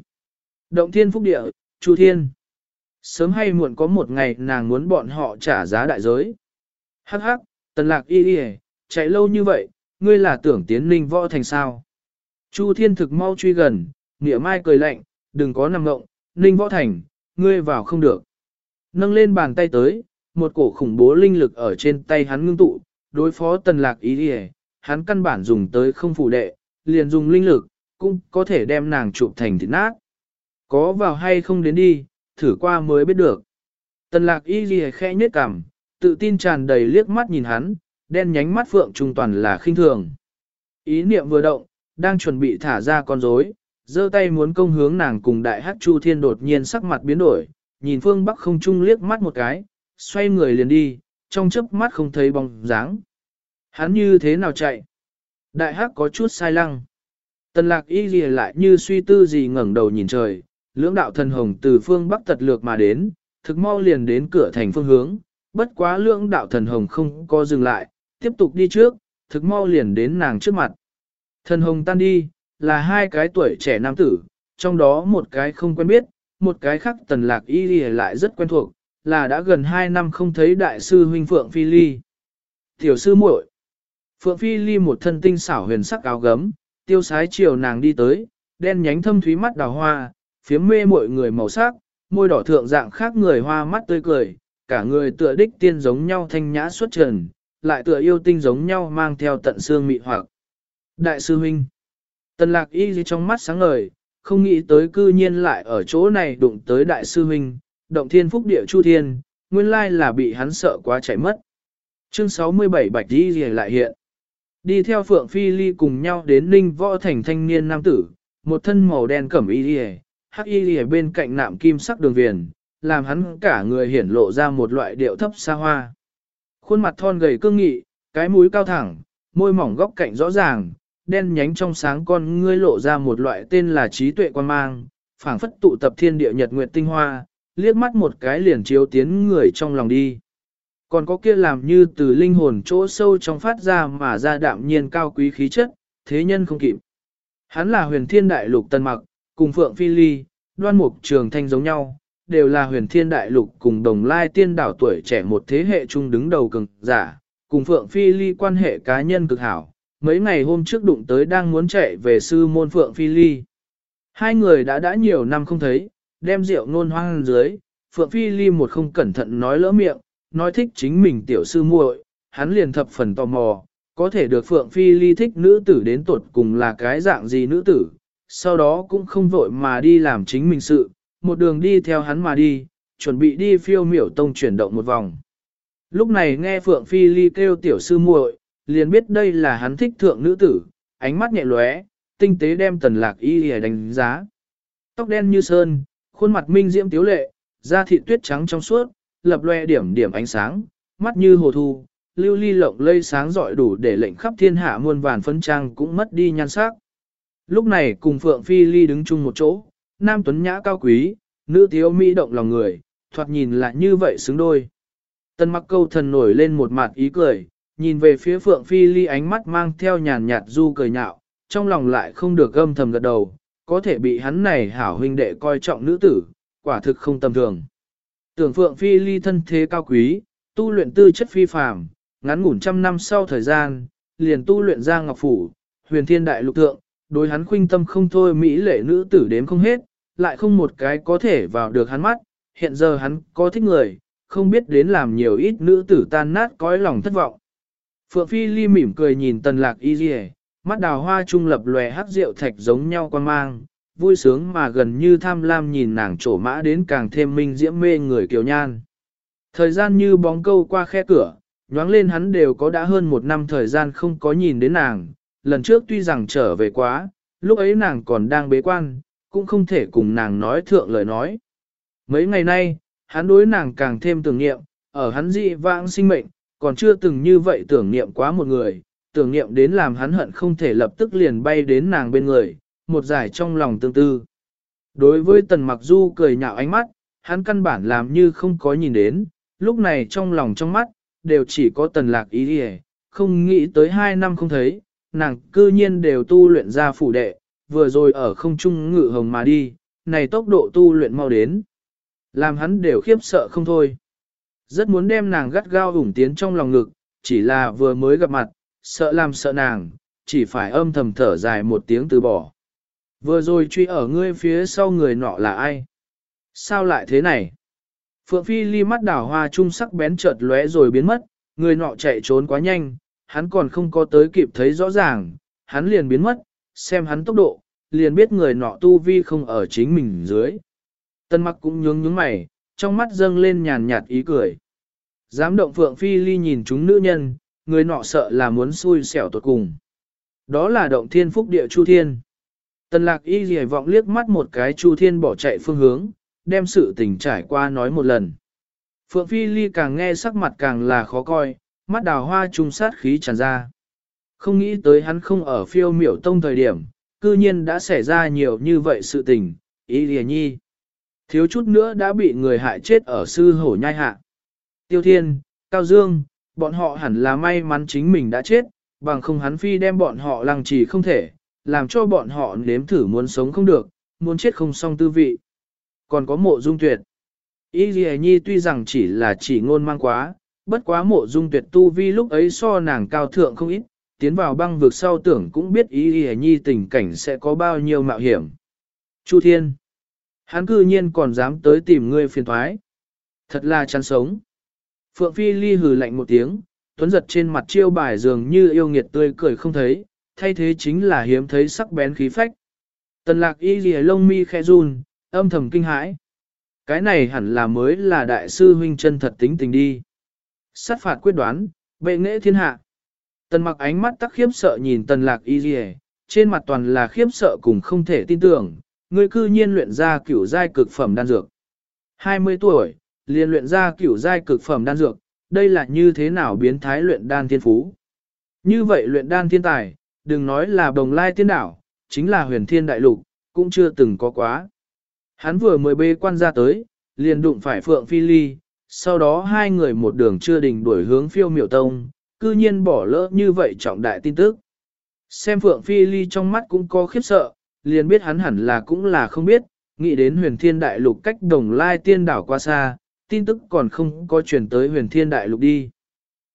Động thiên phúc địa, Chu Thiên. Sớm hay muộn có một ngày nàng muốn bọn họ trả giá đại giới. Hắc hắc, tần lạc y y chạy lâu như vậy, ngươi là tưởng tiến ninh võ thành sao. Chu Thiên thực mau truy gần, nghĩa mai cười lạnh, đừng có nằm ngộng, ninh võ thành, ngươi vào không được. Nâng lên bàn tay tới, một cổ khủng bố linh lực ở trên tay hắn ngưng tụ, đối phó tần lạc Y đi hắn căn bản dùng tới không phủ đệ, liền dùng linh lực, cũng có thể đem nàng chụp thành thịt nát. Có vào hay không đến đi, thử qua mới biết được. Tần lạc y ghi khẽ nhết cằm, tự tin tràn đầy liếc mắt nhìn hắn, đen nhánh mắt phượng trung toàn là khinh thường. Ý niệm vừa động, đang chuẩn bị thả ra con rối, giơ tay muốn công hướng nàng cùng đại hát chu thiên đột nhiên sắc mặt biến đổi, nhìn phương bắc không trung liếc mắt một cái, xoay người liền đi, trong chớp mắt không thấy bóng dáng. Hắn như thế nào chạy? Đại hắc có chút sai lăng. Tần lạc y gì lại như suy tư gì ngẩng đầu nhìn trời, lưỡng đạo thần hồng từ phương bắc tật lược mà đến, thực mau liền đến cửa thành phương hướng, bất quá lưỡng đạo thần hồng không có dừng lại, tiếp tục đi trước, thực mau liền đến nàng trước mặt. Thần hồng tan đi, là hai cái tuổi trẻ nam tử, trong đó một cái không quen biết, một cái khác tần lạc y lại rất quen thuộc, là đã gần hai năm không thấy đại sư huynh Phượng Phi Ly. Tiểu sư muội Phượng Phi Ly một thân tinh xảo huyền sắc áo gấm, tiêu sái chiều nàng đi tới, đen nhánh thâm thúy mắt đào hoa, phiếm mê mọi người màu sắc, môi đỏ thượng dạng khác người hoa mắt tươi cười, cả người tựa đích tiên giống nhau thanh nhã xuất trần, lại tựa yêu tinh giống nhau mang theo tận xương mị hoặc. Đại sư huynh, tần lạc y trong mắt sáng ngời, không nghĩ tới cư nhiên lại ở chỗ này đụng tới đại sư huynh, động thiên phúc địa chu thiên, nguyên lai là bị hắn sợ quá chạy mất. Chương 67 Bạch Di Rìa lại hiện. Đi theo Phượng Phi Ly cùng nhau đến Ninh Võ Thành thanh niên nam tử, một thân màu đen cẩm y rìa, hắc y ở bên cạnh nạm kim sắc đường viền, làm hắn cả người hiển lộ ra một loại điệu thấp xa hoa. Khuôn mặt thon gầy cương nghị, cái mũi cao thẳng, môi mỏng góc cạnh rõ ràng, đen nhánh trong sáng con ngươi lộ ra một loại tên là trí tuệ quan mang, phảng phất tụ tập thiên địa nhật nguyệt tinh hoa, liếc mắt một cái liền chiếu tiến người trong lòng đi. Còn có kia làm như từ linh hồn chỗ sâu trong phát ra mà ra đạm nhiên cao quý khí chất, thế nhân không kịp. Hắn là huyền thiên đại lục tân mặc, cùng phượng phi ly, đoan mục trường thanh giống nhau, đều là huyền thiên đại lục cùng đồng lai tiên đảo tuổi trẻ một thế hệ chung đứng đầu cường giả, cùng phượng phi ly quan hệ cá nhân cực hảo. Mấy ngày hôm trước đụng tới đang muốn chạy về sư môn phượng phi ly. Hai người đã đã nhiều năm không thấy, đem rượu nôn hoang dưới, phượng phi ly một không cẩn thận nói lỡ miệng, nói thích chính mình tiểu sư muội, hắn liền thập phần tò mò, có thể được Phượng Phi ly thích nữ tử đến tuột cùng là cái dạng gì nữ tử, sau đó cũng không vội mà đi làm chính mình sự, một đường đi theo hắn mà đi, chuẩn bị đi phiêu miểu tông chuyển động một vòng. Lúc này nghe Phượng Phi ly kêu tiểu sư muội, liền biết đây là hắn thích thượng nữ tử, ánh mắt nhẹ lóe, tinh tế đem tần lạc y để đánh giá. Tóc đen như sơn, khuôn mặt minh diễm tiếu lệ, da thịt tuyết trắng trong suốt, lập loe điểm điểm ánh sáng, mắt như hồ thu, lưu ly lộng lây sáng rọi đủ để lệnh khắp thiên hạ muôn vàn phân trang cũng mất đi nhan sắc. Lúc này cùng Phượng Phi Ly đứng chung một chỗ, nam tuấn nhã cao quý, nữ thiếu mỹ động lòng người, thoạt nhìn lại như vậy xứng đôi. Tân mặc câu thần nổi lên một mặt ý cười, nhìn về phía Phượng Phi Ly ánh mắt mang theo nhàn nhạt du cười nhạo, trong lòng lại không được gâm thầm gật đầu, có thể bị hắn này hảo huynh đệ coi trọng nữ tử, quả thực không tầm thường. Tưởng Phượng Phi ly thân thế cao quý, tu luyện tư chất phi phàm, ngắn ngủn trăm năm sau thời gian, liền tu luyện ra ngọc phủ, huyền thiên đại lục thượng, đối hắn khuynh tâm không thôi mỹ lệ nữ tử đếm không hết, lại không một cái có thể vào được hắn mắt, hiện giờ hắn có thích người, không biết đến làm nhiều ít nữ tử tan nát cõi lòng thất vọng. Phượng Phi ly mỉm cười nhìn tần lạc y dì mắt đào hoa trung lập lòe hắc rượu thạch giống nhau quan mang, vui sướng mà gần như tham lam nhìn nàng trổ mã đến càng thêm minh diễm mê người kiều nhan. Thời gian như bóng câu qua khe cửa, nhoáng lên hắn đều có đã hơn một năm thời gian không có nhìn đến nàng, lần trước tuy rằng trở về quá, lúc ấy nàng còn đang bế quan, cũng không thể cùng nàng nói thượng lời nói. Mấy ngày nay, hắn đối nàng càng thêm tưởng niệm, ở hắn dị vãng sinh mệnh, còn chưa từng như vậy tưởng niệm quá một người, tưởng niệm đến làm hắn hận không thể lập tức liền bay đến nàng bên người, một giải trong lòng tương tư. Đối với tần mặc du cười nhạo ánh mắt, hắn căn bản làm như không có nhìn đến, lúc này trong lòng trong mắt, đều chỉ có tần lạc ý đi không nghĩ tới hai năm không thấy, nàng cư nhiên đều tu luyện ra phủ đệ, vừa rồi ở không trung ngự hồng mà đi, này tốc độ tu luyện mau đến. Làm hắn đều khiếp sợ không thôi. Rất muốn đem nàng gắt gao ủng tiến trong lòng ngực, chỉ là vừa mới gặp mặt, sợ làm sợ nàng, chỉ phải âm thầm thở dài một tiếng từ bỏ. Vừa rồi truy ở ngươi phía sau người nọ là ai? Sao lại thế này? Phượng Phi ly mắt đảo hoa trung sắc bén chợt lóe rồi biến mất, người nọ chạy trốn quá nhanh, hắn còn không có tới kịp thấy rõ ràng, hắn liền biến mất, xem hắn tốc độ, liền biết người nọ tu vi không ở chính mình dưới. Tân mặc cũng nhướng nhướng mày, trong mắt dâng lên nhàn nhạt ý cười. Dám động Phượng Phi ly nhìn chúng nữ nhân, người nọ sợ là muốn xui xẻo tuột cùng. Đó là động thiên phúc địa chu thiên. Tần lạc y dì vọng liếc mắt một cái Chu Thiên bỏ chạy phương hướng, đem sự tình trải qua nói một lần. Phượng Phi Ly càng nghe sắc mặt càng là khó coi, mắt đào hoa trung sát khí tràn ra. Không nghĩ tới hắn không ở phiêu miểu tông thời điểm, cư nhiên đã xảy ra nhiều như vậy sự tình, y lìa nhi. Thiếu chút nữa đã bị người hại chết ở sư hổ nhai hạ. Tiêu Thiên, Cao Dương, bọn họ hẳn là may mắn chính mình đã chết, bằng không hắn phi đem bọn họ lăng trì không thể, làm cho bọn họ nếm thử muốn sống không được, muốn chết không xong tư vị. Còn có mộ dung tuyệt. Y lìa Nhi tuy rằng chỉ là chỉ ngôn mang quá, bất quá mộ dung tuyệt tu vi lúc ấy so nàng cao thượng không ít, tiến vào băng vực sau tưởng cũng biết Y Ghi Nhi tình cảnh sẽ có bao nhiêu mạo hiểm. Chu Thiên. Hắn cư nhiên còn dám tới tìm ngươi phiền thoái. Thật là chán sống. Phượng Phi Ly hừ lạnh một tiếng, tuấn giật trên mặt chiêu bài dường như yêu nghiệt tươi cười không thấy, thay thế chính là hiếm thấy sắc bén khí phách. Tần lạc y lìa lông mi khẽ run, âm thầm kinh hãi. Cái này hẳn là mới là đại sư huynh chân thật tính tình đi. Sát phạt quyết đoán, bệ nghệ thiên hạ. Tần mặc ánh mắt tắc khiếp sợ nhìn tần lạc y lìa, trên mặt toàn là khiếp sợ cùng không thể tin tưởng, người cư nhiên luyện ra cửu giai cực phẩm đan dược. 20 tuổi, liền luyện ra cửu giai cực phẩm đan dược, đây là như thế nào biến thái luyện đan thiên phú. Như vậy luyện đan thiên tài, đừng nói là đồng lai tiên đảo, chính là huyền thiên đại lục, cũng chưa từng có quá. Hắn vừa mới bê quan ra tới, liền đụng phải Phượng Phi Ly, sau đó hai người một đường chưa đình đuổi hướng phiêu miểu tông, cư nhiên bỏ lỡ như vậy trọng đại tin tức. Xem Phượng Phi Ly trong mắt cũng có khiếp sợ, liền biết hắn hẳn là cũng là không biết, nghĩ đến huyền thiên đại lục cách đồng lai tiên đảo qua xa, tin tức còn không có truyền tới huyền thiên đại lục đi.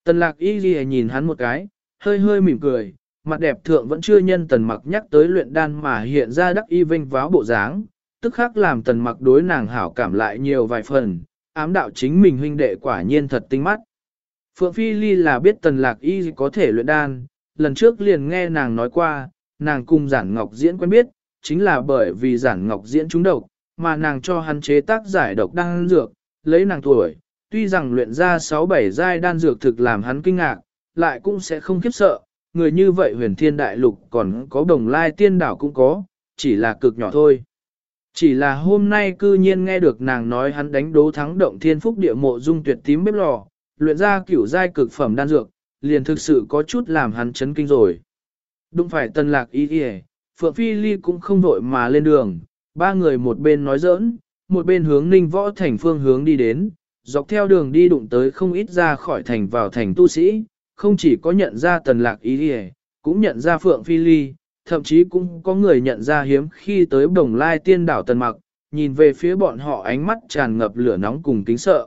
Tần lạc y ghi nhìn hắn một cái, hơi hơi mỉm cười, mặt đẹp thượng vẫn chưa nhân tần mặc nhắc tới luyện đan mà hiện ra đắc y vinh váo bộ dáng, tức khắc làm tần mặc đối nàng hảo cảm lại nhiều vài phần, ám đạo chính mình huynh đệ quả nhiên thật tinh mắt. Phượng Phi Ly là biết tần lạc y có thể luyện đan, lần trước liền nghe nàng nói qua, nàng cùng giản ngọc diễn quen biết, chính là bởi vì giản ngọc diễn trúng độc, mà nàng cho hắn chế tác giải độc đan dược, lấy nàng tuổi, tuy rằng luyện ra 6-7 giai đan dược thực làm hắn kinh ngạc, lại cũng sẽ không khiếp sợ, người như vậy huyền thiên đại lục còn có đồng lai tiên đảo cũng có, chỉ là cực nhỏ thôi. Chỉ là hôm nay cư nhiên nghe được nàng nói hắn đánh đố thắng động thiên phúc địa mộ dung tuyệt tím bếp lò, luyện ra kiểu giai cực phẩm đan dược, liền thực sự có chút làm hắn chấn kinh rồi. Đúng phải tân lạc ý kìa, Phượng Phi Ly cũng không vội mà lên đường, ba người một bên nói giỡn, một bên hướng ninh võ thành phương hướng đi đến, dọc theo đường đi đụng tới không ít ra khỏi thành vào thành tu sĩ, không chỉ có nhận ra tần lạc ý kìa, cũng nhận ra Phượng Phi Ly, thậm chí cũng có người nhận ra hiếm khi tới đồng lai tiên đảo tần mặc, nhìn về phía bọn họ ánh mắt tràn ngập lửa nóng cùng kính sợ.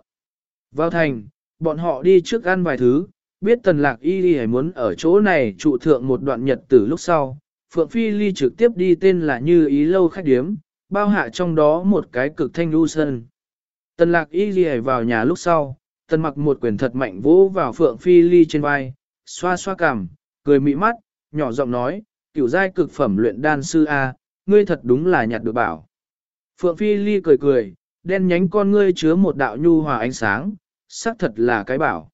Vào thành, bọn họ đi trước ăn vài thứ, biết tần lạc y đi muốn ở chỗ này trụ thượng một đoạn nhật từ lúc sau. Phượng Phi Ly trực tiếp đi tên là Như Ý Lâu Khách Điếm, bao hạ trong đó một cái cực thanh lưu sơn. Tần lạc y đi vào nhà lúc sau, tần mặc một quyền thật mạnh vỗ vào Phượng Phi Ly trên vai, xoa xoa cằm, cười mị mắt, nhỏ giọng nói, cửu giai cực phẩm luyện đan sư A, ngươi thật đúng là nhặt được bảo. Phượng Phi Ly cười cười, đen nhánh con ngươi chứa một đạo nhu hòa ánh sáng, xác thật là cái bảo.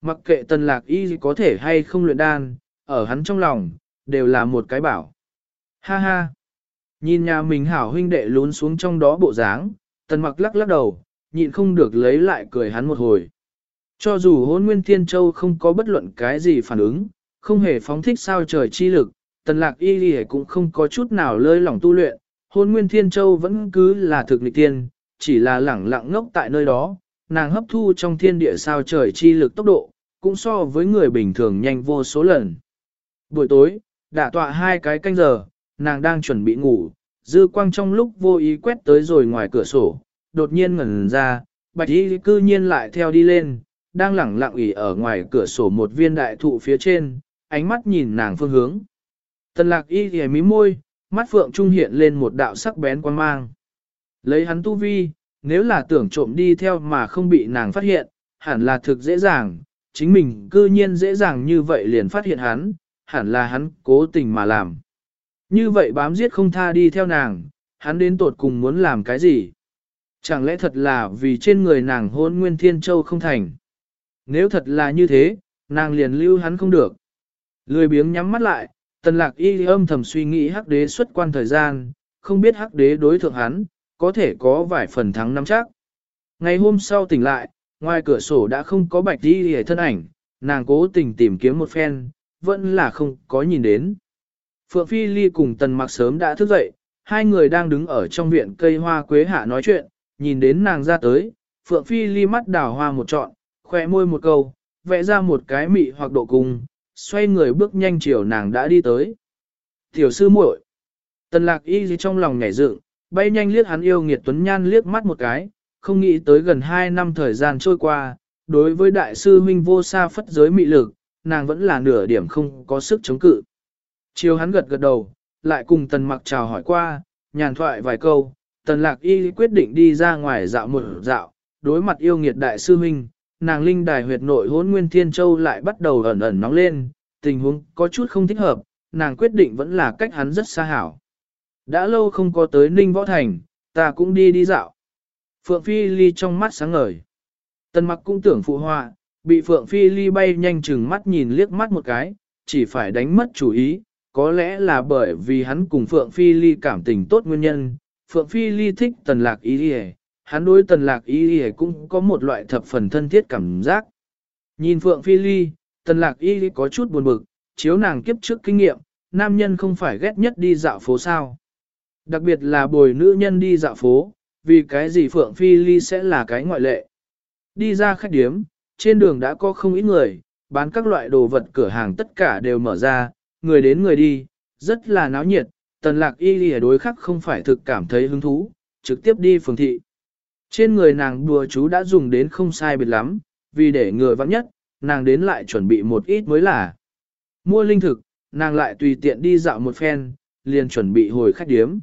Mặc kệ tần lạc y có thể hay không luyện đan, ở hắn trong lòng, đều là một cái bảo. Ha ha! Nhìn nhà mình hảo huynh đệ lún xuống trong đó bộ dáng, tần mặc lắc lắc đầu, nhịn không được lấy lại cười hắn một hồi. Cho dù hôn nguyên thiên châu không có bất luận cái gì phản ứng, không hề phóng thích sao trời chi lực, tần lạc y lì cũng không có chút nào lơi lỏng tu luyện, hôn nguyên thiên châu vẫn cứ là thực lịch tiên, chỉ là lẳng lặng ngốc tại nơi đó, nàng hấp thu trong thiên địa sao trời chi lực tốc độ, cũng so với người bình thường nhanh vô số lần. Buổi tối, đã tọa hai cái canh giờ, nàng đang chuẩn bị ngủ, dư quang trong lúc vô ý quét tới rồi ngoài cửa sổ, đột nhiên ngẩn ra, bạch y cư nhiên lại theo đi lên, đang lẳng lặng ủy ở ngoài cửa sổ một viên đại thụ phía trên, ánh mắt nhìn nàng phương hướng. Tần lạc y thì mí môi, mắt phượng trung hiện lên một đạo sắc bén quan mang. Lấy hắn tu vi, nếu là tưởng trộm đi theo mà không bị nàng phát hiện, hẳn là thực dễ dàng, chính mình cư nhiên dễ dàng như vậy liền phát hiện hắn, hẳn là hắn cố tình mà làm. Như vậy bám giết không tha đi theo nàng, hắn đến tột cùng muốn làm cái gì? Chẳng lẽ thật là vì trên người nàng hôn nguyên thiên châu không thành? Nếu thật là như thế, nàng liền lưu hắn không được. Lười biếng nhắm mắt lại, tần lạc y âm thầm suy nghĩ hắc đế xuất quan thời gian, không biết hắc đế đối thượng hắn, có thể có vài phần thắng nắm chắc. Ngày hôm sau tỉnh lại, ngoài cửa sổ đã không có bạch đi hề thân ảnh, nàng cố tình tìm kiếm một phen, vẫn là không có nhìn đến. Phượng Phi Ly cùng Tần Mặc sớm đã thức dậy, hai người đang đứng ở trong viện cây hoa quế hạ nói chuyện, nhìn đến nàng ra tới, Phượng Phi ly mắt đào hoa một trọn, khoe môi một câu, vẽ ra một cái mị hoặc độ cung, xoay người bước nhanh chiều nàng đã đi tới. Tiểu sư muội, Tần lạc y trong lòng nhảy dựng, bay nhanh liếc hắn yêu nghiệt tuấn nhan liếc mắt một cái, không nghĩ tới gần 2 năm thời gian trôi qua, đối với đại sư huynh vô sa phất giới mị lực, nàng vẫn là nửa điểm không có sức chống cự. Chiều hắn gật gật đầu, lại cùng tần mặc chào hỏi qua, nhàn thoại vài câu, tần lạc y quyết định đi ra ngoài dạo một dạo, đối mặt yêu nghiệt đại sư huynh, nàng linh đài huyệt nội hốn nguyên thiên châu lại bắt đầu ẩn ẩn nóng lên, tình huống có chút không thích hợp, nàng quyết định vẫn là cách hắn rất xa hảo. Đã lâu không có tới Ninh Võ Thành, ta cũng đi đi dạo. Phượng Phi Ly trong mắt sáng ngời. Tần mặc cũng tưởng phụ họa, bị Phượng Phi Ly bay nhanh chừng mắt nhìn liếc mắt một cái, chỉ phải đánh mất chủ ý, có lẽ là bởi vì hắn cùng Phượng Phi Ly cảm tình tốt nguyên nhân. Phượng Phi Ly thích tần lạc ý đi hắn đối tần lạc y y cũng có một loại thập phần thân thiết cảm giác. Nhìn Phượng Phi Ly, tần lạc y có chút buồn bực, chiếu nàng kiếp trước kinh nghiệm, nam nhân không phải ghét nhất đi dạo phố sao. Đặc biệt là bồi nữ nhân đi dạo phố, vì cái gì Phượng Phi Ly sẽ là cái ngoại lệ. Đi ra khách điếm, trên đường đã có không ít người, bán các loại đồ vật cửa hàng tất cả đều mở ra, người đến người đi, rất là náo nhiệt, tần lạc y lìa đối khắc không phải thực cảm thấy hứng thú, trực tiếp đi phường thị. Trên người nàng đùa chú đã dùng đến không sai biệt lắm, vì để ngừa vắng nhất, nàng đến lại chuẩn bị một ít mới là. Mua linh thực, nàng lại tùy tiện đi dạo một phen, liền chuẩn bị hồi khách điếm.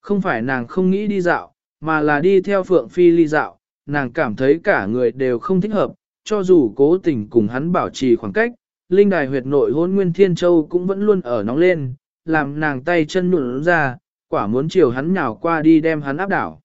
Không phải nàng không nghĩ đi dạo, mà là đi theo Phượng Phi ly dạo, nàng cảm thấy cả người đều không thích hợp, cho dù cố tình cùng hắn bảo trì khoảng cách, linh đài huyệt nội hôn nguyên thiên châu cũng vẫn luôn ở nóng lên, làm nàng tay chân nụn ra, quả muốn chiều hắn nhào qua đi đem hắn áp đảo.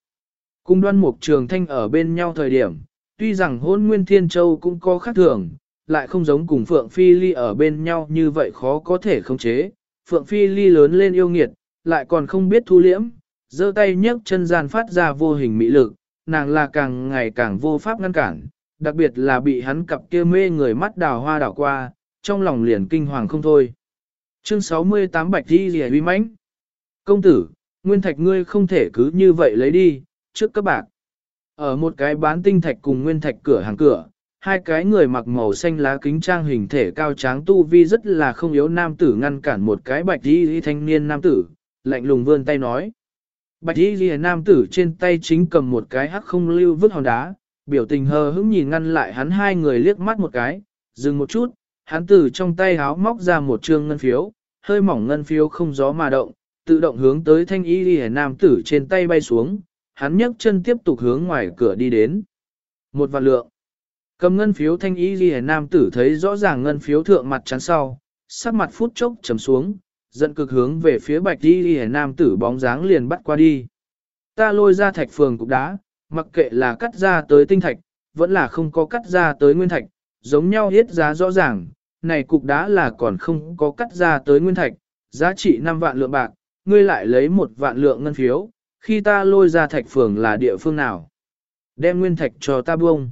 Cung đoan mục trường thanh ở bên nhau thời điểm, tuy rằng hôn nguyên thiên châu cũng có khác thường, lại không giống cùng Phượng Phi Ly ở bên nhau như vậy khó có thể khống chế. Phượng Phi Ly lớn lên yêu nghiệt, lại còn không biết thu liễm, giơ tay nhấc chân gian phát ra vô hình mỹ lực, nàng là càng ngày càng vô pháp ngăn cản, đặc biệt là bị hắn cặp kia mê người mắt đào hoa đảo qua, trong lòng liền kinh hoàng không thôi. Chương 68 Bạch Thi Lìa huy mãnh Công tử, nguyên thạch ngươi không thể cứ như vậy lấy đi, trước các bạn. Ở một cái bán tinh thạch cùng nguyên thạch cửa hàng cửa, hai cái người mặc màu xanh lá kính trang hình thể cao tráng tu vi rất là không yếu nam tử ngăn cản một cái bạch y thanh niên nam tử, lạnh lùng vươn tay nói. Bạch y ghi nam tử trên tay chính cầm một cái hắc không lưu vứt hòn đá, biểu tình hờ hững nhìn ngăn lại hắn hai người liếc mắt một cái, dừng một chút, hắn từ trong tay háo móc ra một trương ngân phiếu, hơi mỏng ngân phiếu không gió mà động, tự động hướng tới thanh y ghi nam tử trên tay bay xuống, hắn nhấc chân tiếp tục hướng ngoài cửa đi đến. Một vạn lượng. Cầm ngân phiếu thanh y ghi nam tử thấy rõ ràng ngân phiếu thượng mặt chắn sau, sắc mặt phút chốc trầm xuống, giận cực hướng về phía bạch đi ghi nam tử bóng dáng liền bắt qua đi. Ta lôi ra thạch phường cục đá, mặc kệ là cắt ra tới tinh thạch, vẫn là không có cắt ra tới nguyên thạch, giống nhau hết giá rõ ràng, này cục đá là còn không có cắt ra tới nguyên thạch, giá trị 5 vạn lượng bạc, ngươi lại lấy một vạn lượng ngân phiếu, khi ta lôi ra thạch phường là địa phương nào? Đem nguyên thạch cho ta buông.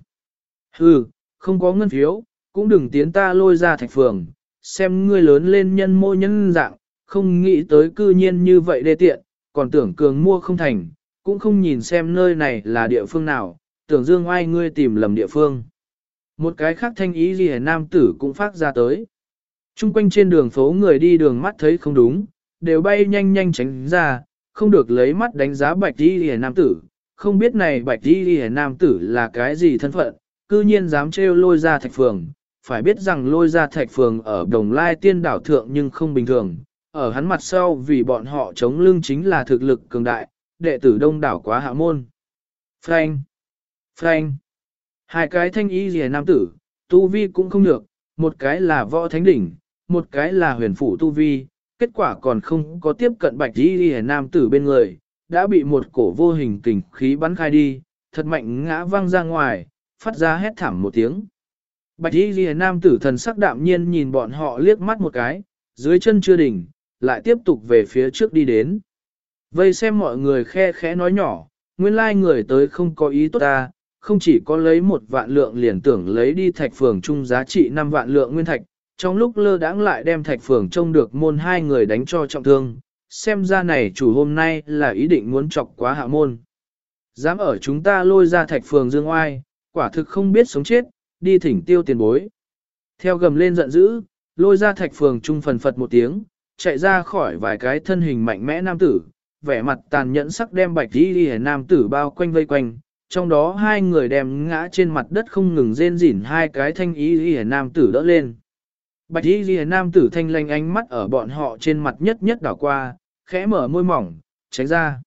Hừ, không có ngân phiếu, cũng đừng tiến ta lôi ra thạch phường, xem ngươi lớn lên nhân mô nhân dạng, không nghĩ tới cư nhiên như vậy đê tiện, còn tưởng cường mua không thành, cũng không nhìn xem nơi này là địa phương nào, tưởng dương ai ngươi tìm lầm địa phương. Một cái khác thanh ý gì nam tử cũng phát ra tới. Trung quanh trên đường phố người đi đường mắt thấy không đúng, đều bay nhanh nhanh tránh ra, không được lấy mắt đánh giá bạch đi hề nam tử, không biết này bạch đi hề nam tử là cái gì thân phận, cư nhiên dám trêu lôi ra thạch phường, phải biết rằng lôi ra thạch phường ở đồng lai tiên đảo thượng nhưng không bình thường, ở hắn mặt sau vì bọn họ chống lưng chính là thực lực cường đại, đệ tử đông đảo quá hạ môn. Frank! Frank! Hai cái thanh y rìa nam tử, tu vi cũng không được, một cái là võ thánh đỉnh, một cái là huyền phủ tu vi, kết quả còn không có tiếp cận bạch y rìa nam tử bên người, đã bị một cổ vô hình kình khí bắn khai đi, thật mạnh ngã văng ra ngoài, phát ra hét thảm một tiếng. Bạch y rìa nam tử thần sắc đạm nhiên nhìn bọn họ liếc mắt một cái, dưới chân chưa đỉnh, lại tiếp tục về phía trước đi đến. Vây xem mọi người khe khẽ nói nhỏ, nguyên lai người tới không có ý tốt ta, không chỉ có lấy một vạn lượng liền tưởng lấy đi thạch phường chung giá trị 5 vạn lượng nguyên thạch, trong lúc lơ đãng lại đem thạch phường trông được môn hai người đánh cho trọng thương, xem ra này chủ hôm nay là ý định muốn chọc quá hạ môn. Dám ở chúng ta lôi ra thạch phường dương oai, quả thực không biết sống chết, đi thỉnh tiêu tiền bối. Theo gầm lên giận dữ, lôi ra thạch phường trung phần phật một tiếng, chạy ra khỏi vài cái thân hình mạnh mẽ nam tử, vẻ mặt tàn nhẫn sắc đem bạch đi đi nam tử bao quanh vây quanh, trong đó hai người đem ngã trên mặt đất không ngừng rên rỉn hai cái thanh ý đi nam tử đỡ lên. Bạch y ghi nam tử thanh lanh ánh mắt ở bọn họ trên mặt nhất nhất đảo qua, khẽ mở môi mỏng, tránh ra.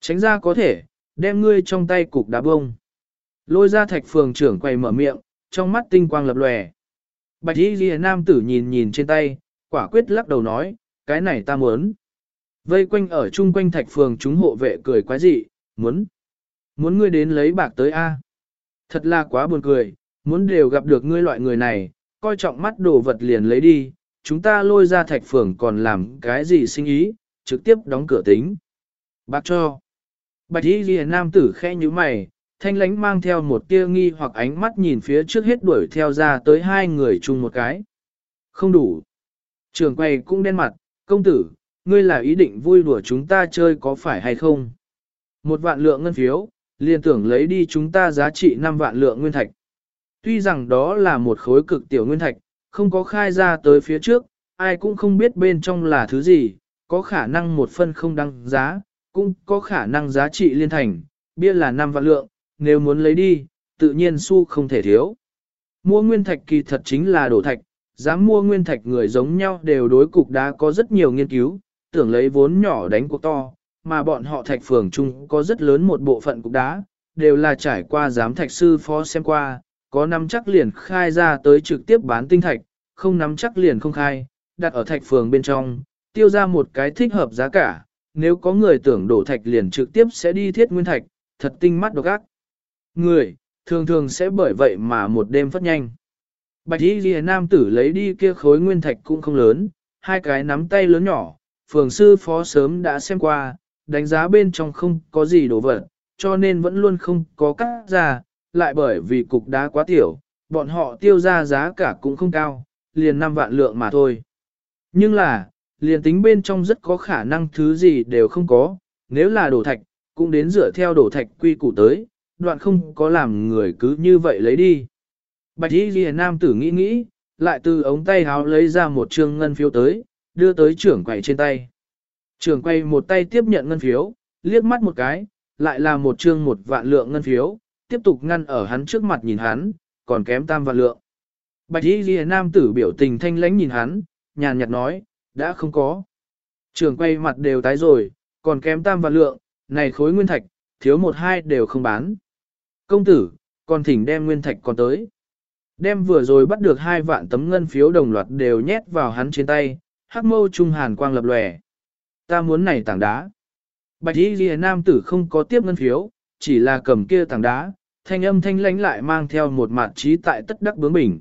Tránh ra có thể, đem ngươi trong tay cục đá bông. Lôi ra thạch phường trưởng quay mở miệng, trong mắt tinh quang lập lòe. Bạch y ghi nam tử nhìn nhìn trên tay, quả quyết lắc đầu nói, cái này ta muốn. Vây quanh ở chung quanh thạch phường chúng hộ vệ cười quái dị, muốn. Muốn ngươi đến lấy bạc tới A. Thật là quá buồn cười, muốn đều gặp được ngươi loại người này, coi trọng mắt đồ vật liền lấy đi, chúng ta lôi ra thạch phường còn làm cái gì sinh ý, trực tiếp đóng cửa tính. Bác cho. Bạch y ghi nam tử khe như mày, thanh lánh mang theo một tia nghi hoặc ánh mắt nhìn phía trước hết đuổi theo ra tới hai người chung một cái. Không đủ. Trường quay cũng đen mặt, công tử, ngươi là ý định vui đùa chúng ta chơi có phải hay không? Một vạn lượng ngân phiếu, liền tưởng lấy đi chúng ta giá trị 5 vạn lượng nguyên thạch. Tuy rằng đó là một khối cực tiểu nguyên thạch, không có khai ra tới phía trước, ai cũng không biết bên trong là thứ gì, có khả năng một phân không đăng giá, cũng có khả năng giá trị liên thành, bia là năm vạn lượng, nếu muốn lấy đi, tự nhiên xu không thể thiếu. Mua nguyên thạch kỳ thật chính là đổ thạch, dám mua nguyên thạch người giống nhau đều đối cục đá có rất nhiều nghiên cứu, tưởng lấy vốn nhỏ đánh cuộc to, mà bọn họ thạch phường chung có rất lớn một bộ phận cục đá, đều là trải qua giám thạch sư phó xem qua, có nắm chắc liền khai ra tới trực tiếp bán tinh thạch, không nắm chắc liền không khai, đặt ở thạch phường bên trong, tiêu ra một cái thích hợp giá cả, nếu có người tưởng đổ thạch liền trực tiếp sẽ đi thiết nguyên thạch, thật tinh mắt độc ác. Người, thường thường sẽ bởi vậy mà một đêm phát nhanh. Bạch y ghi nam tử lấy đi kia khối nguyên thạch cũng không lớn, hai cái nắm tay lớn nhỏ, phường sư phó sớm đã xem qua, đánh giá bên trong không có gì đồ vật, cho nên vẫn luôn không có cắt ra, lại bởi vì cục đá quá tiểu, bọn họ tiêu ra giá cả cũng không cao, liền 5 vạn lượng mà thôi. Nhưng là, liền tính bên trong rất có khả năng thứ gì đều không có, nếu là đổ thạch, cũng đến dựa theo đổ thạch quy củ tới, đoạn không có làm người cứ như vậy lấy đi. Bạch y ghi nam tử nghĩ nghĩ, lại từ ống tay háo lấy ra một trương ngân phiếu tới, đưa tới trưởng quầy trên tay. Trưởng quầy một tay tiếp nhận ngân phiếu, liếc mắt một cái, lại là một trương một vạn lượng ngân phiếu, tiếp tục ngăn ở hắn trước mặt nhìn hắn, còn kém tam vạn lượng. Bạch y ghi nam tử biểu tình thanh lãnh nhìn hắn, nhàn nhạt nói, đã không có. Trường quay mặt đều tái rồi, còn kém tam vạn lượng, này khối nguyên thạch, thiếu một hai đều không bán. Công tử, còn thỉnh đem nguyên thạch còn tới. Đem vừa rồi bắt được hai vạn tấm ngân phiếu đồng loạt đều nhét vào hắn trên tay, hắc mâu trung hàn quang lập lòe. Ta muốn này tảng đá. Bạch y ghi nam tử không có tiếp ngân phiếu, chỉ là cầm kia tảng đá, thanh âm thanh lãnh lại mang theo một mặt trí tại tất đắc bướng bỉnh.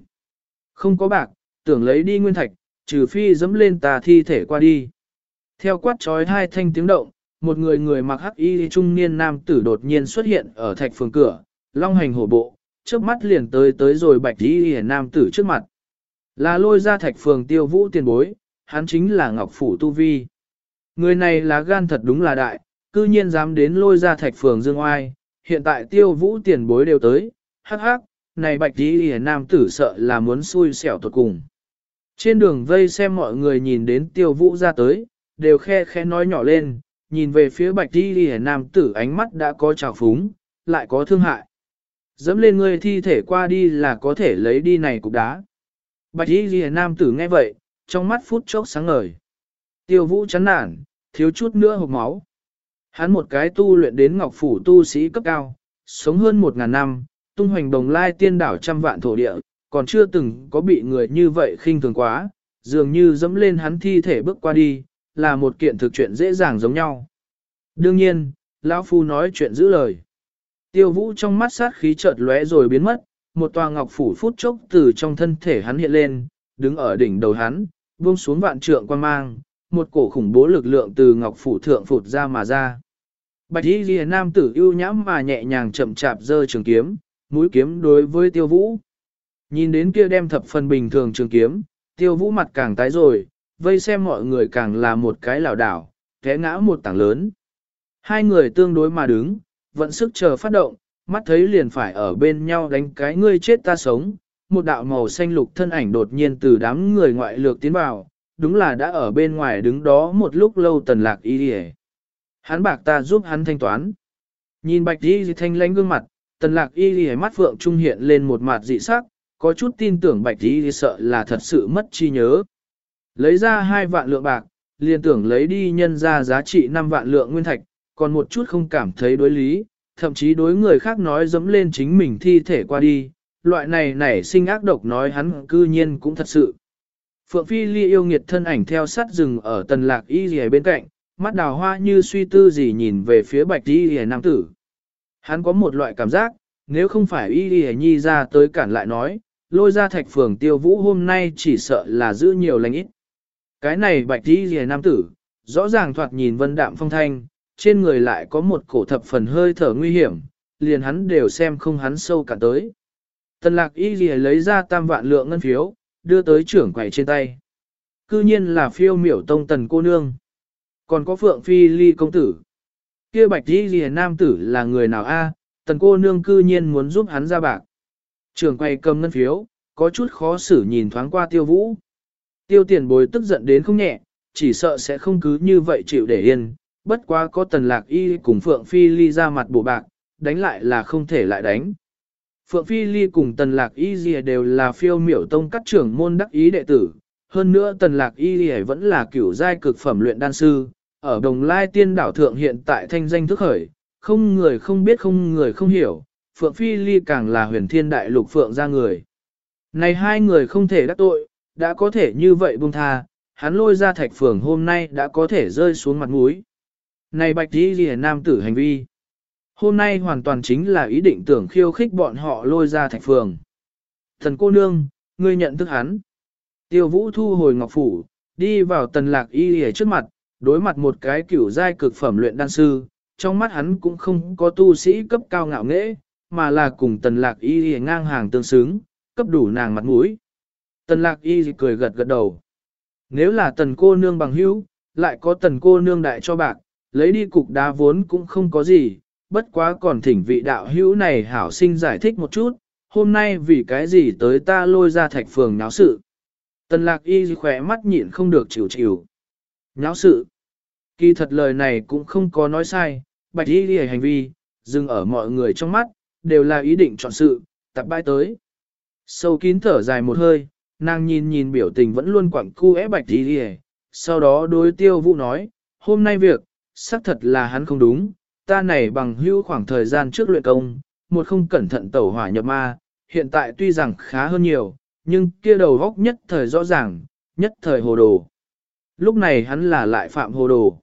Không có bạc, tưởng lấy đi nguyên thạch, trừ phi dẫm lên tà thi thể qua đi. Theo quát trói hai thanh tiếng động, một người người mặc hắc y trung niên nam tử đột nhiên xuất hiện ở thạch phường cửa, long hành hổ bộ, trước mắt liền tới tới rồi bạch y nam tử trước mặt. Là lôi ra thạch phường tiêu vũ tiền bối, hắn chính là Ngọc Phủ Tu Vi. Người này là gan thật đúng là đại, cư nhiên dám đến lôi ra thạch phường dương oai, hiện tại tiêu vũ tiền bối đều tới, hắc hắc, này bạch đi hề nam tử sợ là muốn xui xẻo tuột cùng. Trên đường vây xem mọi người nhìn đến tiêu vũ ra tới, đều khe khe nói nhỏ lên, nhìn về phía bạch đi hề nam tử ánh mắt đã có trào phúng, lại có thương hại. Dẫm lên người thi thể qua đi là có thể lấy đi này cục đá. Bạch đi hề nam tử nghe vậy, trong mắt phút chốc sáng ngời. Tiêu vũ chán nản, thiếu chút nữa hộp máu. Hắn một cái tu luyện đến ngọc phủ tu sĩ cấp cao, sống hơn một ngàn năm, tung hoành đồng lai tiên đảo trăm vạn thổ địa, còn chưa từng có bị người như vậy khinh thường quá, dường như dẫm lên hắn thi thể bước qua đi, là một kiện thực chuyện dễ dàng giống nhau. Đương nhiên, lão Phu nói chuyện giữ lời. Tiêu vũ trong mắt sát khí chợt lóe rồi biến mất, một tòa ngọc phủ phút chốc từ trong thân thể hắn hiện lên, đứng ở đỉnh đầu hắn, buông xuống vạn trượng quan mang, một cổ khủng bố lực lượng từ ngọc phủ thượng phụt ra mà ra. Bạch y ghi nam tử ưu nhãm mà nhẹ nhàng chậm chạp giơ trường kiếm, mũi kiếm đối với tiêu vũ. Nhìn đến kia đem thập phần bình thường trường kiếm, tiêu vũ mặt càng tái rồi, vây xem mọi người càng là một cái lảo đảo, té ngã một tảng lớn. Hai người tương đối mà đứng, vận sức chờ phát động, mắt thấy liền phải ở bên nhau đánh cái ngươi chết ta sống. Một đạo màu xanh lục thân ảnh đột nhiên từ đám người ngoại lược tiến vào, đúng là đã ở bên ngoài đứng đó một lúc lâu tần lạc y đi Hắn bạc ta giúp hắn thanh toán. Nhìn bạch y thanh lánh gương mặt, tần lạc y đi mắt phượng trung hiện lên một mặt dị sắc, có chút tin tưởng bạch y sợ là thật sự mất chi nhớ. Lấy ra hai vạn lượng bạc, liền tưởng lấy đi nhân ra giá trị 5 vạn lượng nguyên thạch, còn một chút không cảm thấy đối lý, thậm chí đối người khác nói dẫm lên chính mình thi thể qua đi, loại này nảy sinh ác độc nói hắn cư nhiên cũng thật sự. Phượng Phi Ly yêu nghiệt thân ảnh theo sát rừng ở tần lạc y rìa bên cạnh, mắt đào hoa như suy tư gì nhìn về phía bạch y rìa nam tử. Hắn có một loại cảm giác, nếu không phải y rìa nhi ra tới cản lại nói, lôi ra thạch phường tiêu vũ hôm nay chỉ sợ là giữ nhiều lành ít. Cái này bạch y rìa nam tử, rõ ràng thoạt nhìn vân đạm phong thanh, trên người lại có một cổ thập phần hơi thở nguy hiểm, liền hắn đều xem không hắn sâu cả tới. Tần lạc y rìa lấy ra tam vạn lượng ngân phiếu, đưa tới trưởng quầy trên tay. Cư nhiên là phiêu miểu tông tần cô nương. Còn có phượng phi ly công tử. kia bạch đi lìa nam tử là người nào a? tần cô nương cư nhiên muốn giúp hắn ra bạc. Trưởng quầy cầm ngân phiếu, có chút khó xử nhìn thoáng qua tiêu vũ. Tiêu tiền bồi tức giận đến không nhẹ, chỉ sợ sẽ không cứ như vậy chịu để yên, bất quá có tần lạc y cùng Phượng Phi Ly ra mặt bộ bạc, đánh lại là không thể lại đánh. Phượng Phi Ly cùng Tần Lạc Y Dì đều là phiêu miểu tông các trưởng môn đắc ý đệ tử. Hơn nữa Tần Lạc Y Dì vẫn là cửu giai cực phẩm luyện đan sư, ở đồng lai tiên đảo thượng hiện tại thanh danh thức khởi, không người không biết không người không hiểu, Phượng Phi Ly càng là huyền thiên đại lục Phượng ra người. Này hai người không thể đắc tội, đã có thể như vậy buông tha, hắn lôi ra thạch phường hôm nay đã có thể rơi xuống mặt mũi. Này bạch đi ghi nam tử hành vi. Hôm nay hoàn toàn chính là ý định tưởng khiêu khích bọn họ lôi ra thạch phường. Thần cô nương, ngươi nhận thức hắn. Tiêu vũ thu hồi ngọc phủ, đi vào tần lạc y hề trước mặt, đối mặt một cái kiểu giai cực phẩm luyện đan sư, trong mắt hắn cũng không có tu sĩ cấp cao ngạo nghễ, mà là cùng tần lạc y hề ngang hàng tương xứng, cấp đủ nàng mặt mũi. Tần lạc y cười gật gật đầu. Nếu là tần cô nương bằng hữu, lại có tần cô nương đại cho bạc, lấy đi cục đá vốn cũng không có gì, bất quá còn thỉnh vị đạo hữu này hảo sinh giải thích một chút, hôm nay vì cái gì tới ta lôi ra thạch phường nháo sự. Tần lạc y khỏe mắt nhịn không được chịu chịu. Nháo sự. Kỳ thật lời này cũng không có nói sai, bạch y đi hành vi, dừng ở mọi người trong mắt, đều là ý định chọn sự, tập bãi tới. Sâu kín thở dài một hơi, nàng nhìn nhìn biểu tình vẫn luôn quẳng cu é bạch y đi sau đó đối tiêu vũ nói, hôm nay việc, xác thật là hắn không đúng, ta này bằng hữu khoảng thời gian trước luyện công, một không cẩn thận tẩu hỏa nhập ma, hiện tại tuy rằng khá hơn nhiều, nhưng kia đầu góc nhất thời rõ ràng, nhất thời hồ đồ. Lúc này hắn là lại phạm hồ đồ.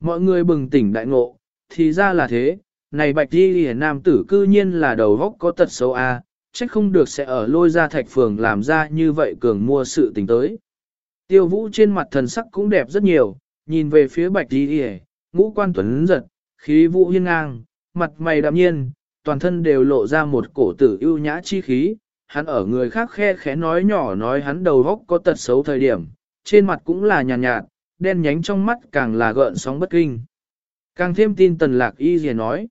Mọi người bừng tỉnh đại ngộ, thì ra là thế, này bạch đi lìa nam tử cư nhiên là đầu góc có tật xấu a, à, trách không được sẽ ở lôi ra thạch phường làm ra như vậy cường mua sự tình tới. Tiêu vũ trên mặt thần sắc cũng đẹp rất nhiều, nhìn về phía bạch đi lìa, ngũ quan tuấn giật, khí vũ hiên ngang, mặt mày đạm nhiên, toàn thân đều lộ ra một cổ tử ưu nhã chi khí, hắn ở người khác khe khẽ nói nhỏ nói hắn đầu góc có tật xấu thời điểm, trên mặt cũng là nhàn nhạt, nhạt, đen nhánh trong mắt càng là gợn sóng bất kinh. Càng thêm tin tần lạc y gì nói.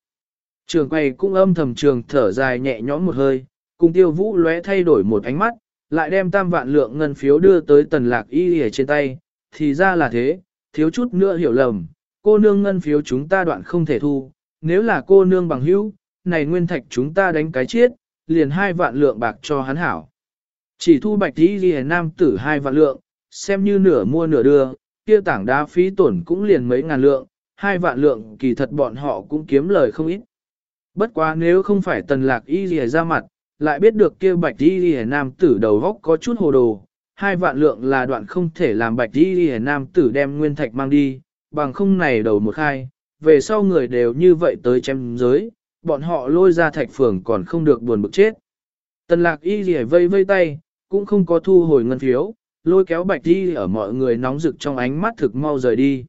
Trường quay cũng âm thầm trường thở dài nhẹ nhõm một hơi, cùng tiêu vũ lóe thay đổi một ánh mắt, lại đem tam vạn lượng ngân phiếu đưa tới tần lạc y gì trên tay, thì ra là thế, thiếu chút nữa hiểu lầm, cô nương ngân phiếu chúng ta đoạn không thể thu, nếu là cô nương bằng hữu, này nguyên thạch chúng ta đánh cái chết, liền hai vạn lượng bạc cho hắn hảo. Chỉ thu bạch tí ghi nam tử hai vạn lượng, xem như nửa mua nửa đưa, kia tảng đá phí tổn cũng liền mấy ngàn lượng, hai vạn lượng kỳ thật bọn họ cũng kiếm lời không ít. Bất quá nếu không phải tần lạc y ghi ra mặt, lại biết được kia bạch y ghi nam tử đầu góc có chút hồ đồ, hai vạn lượng là đoạn không thể làm bạch đi ghi nam tử đem nguyên thạch mang đi, bằng không này đầu một khai, về sau người đều như vậy tới chém giới, bọn họ lôi ra thạch phường còn không được buồn bực chết. Tần lạc y gì vây vây tay, cũng không có thu hồi ngân phiếu, lôi kéo bạch đi ở mọi người nóng rực trong ánh mắt thực mau rời đi.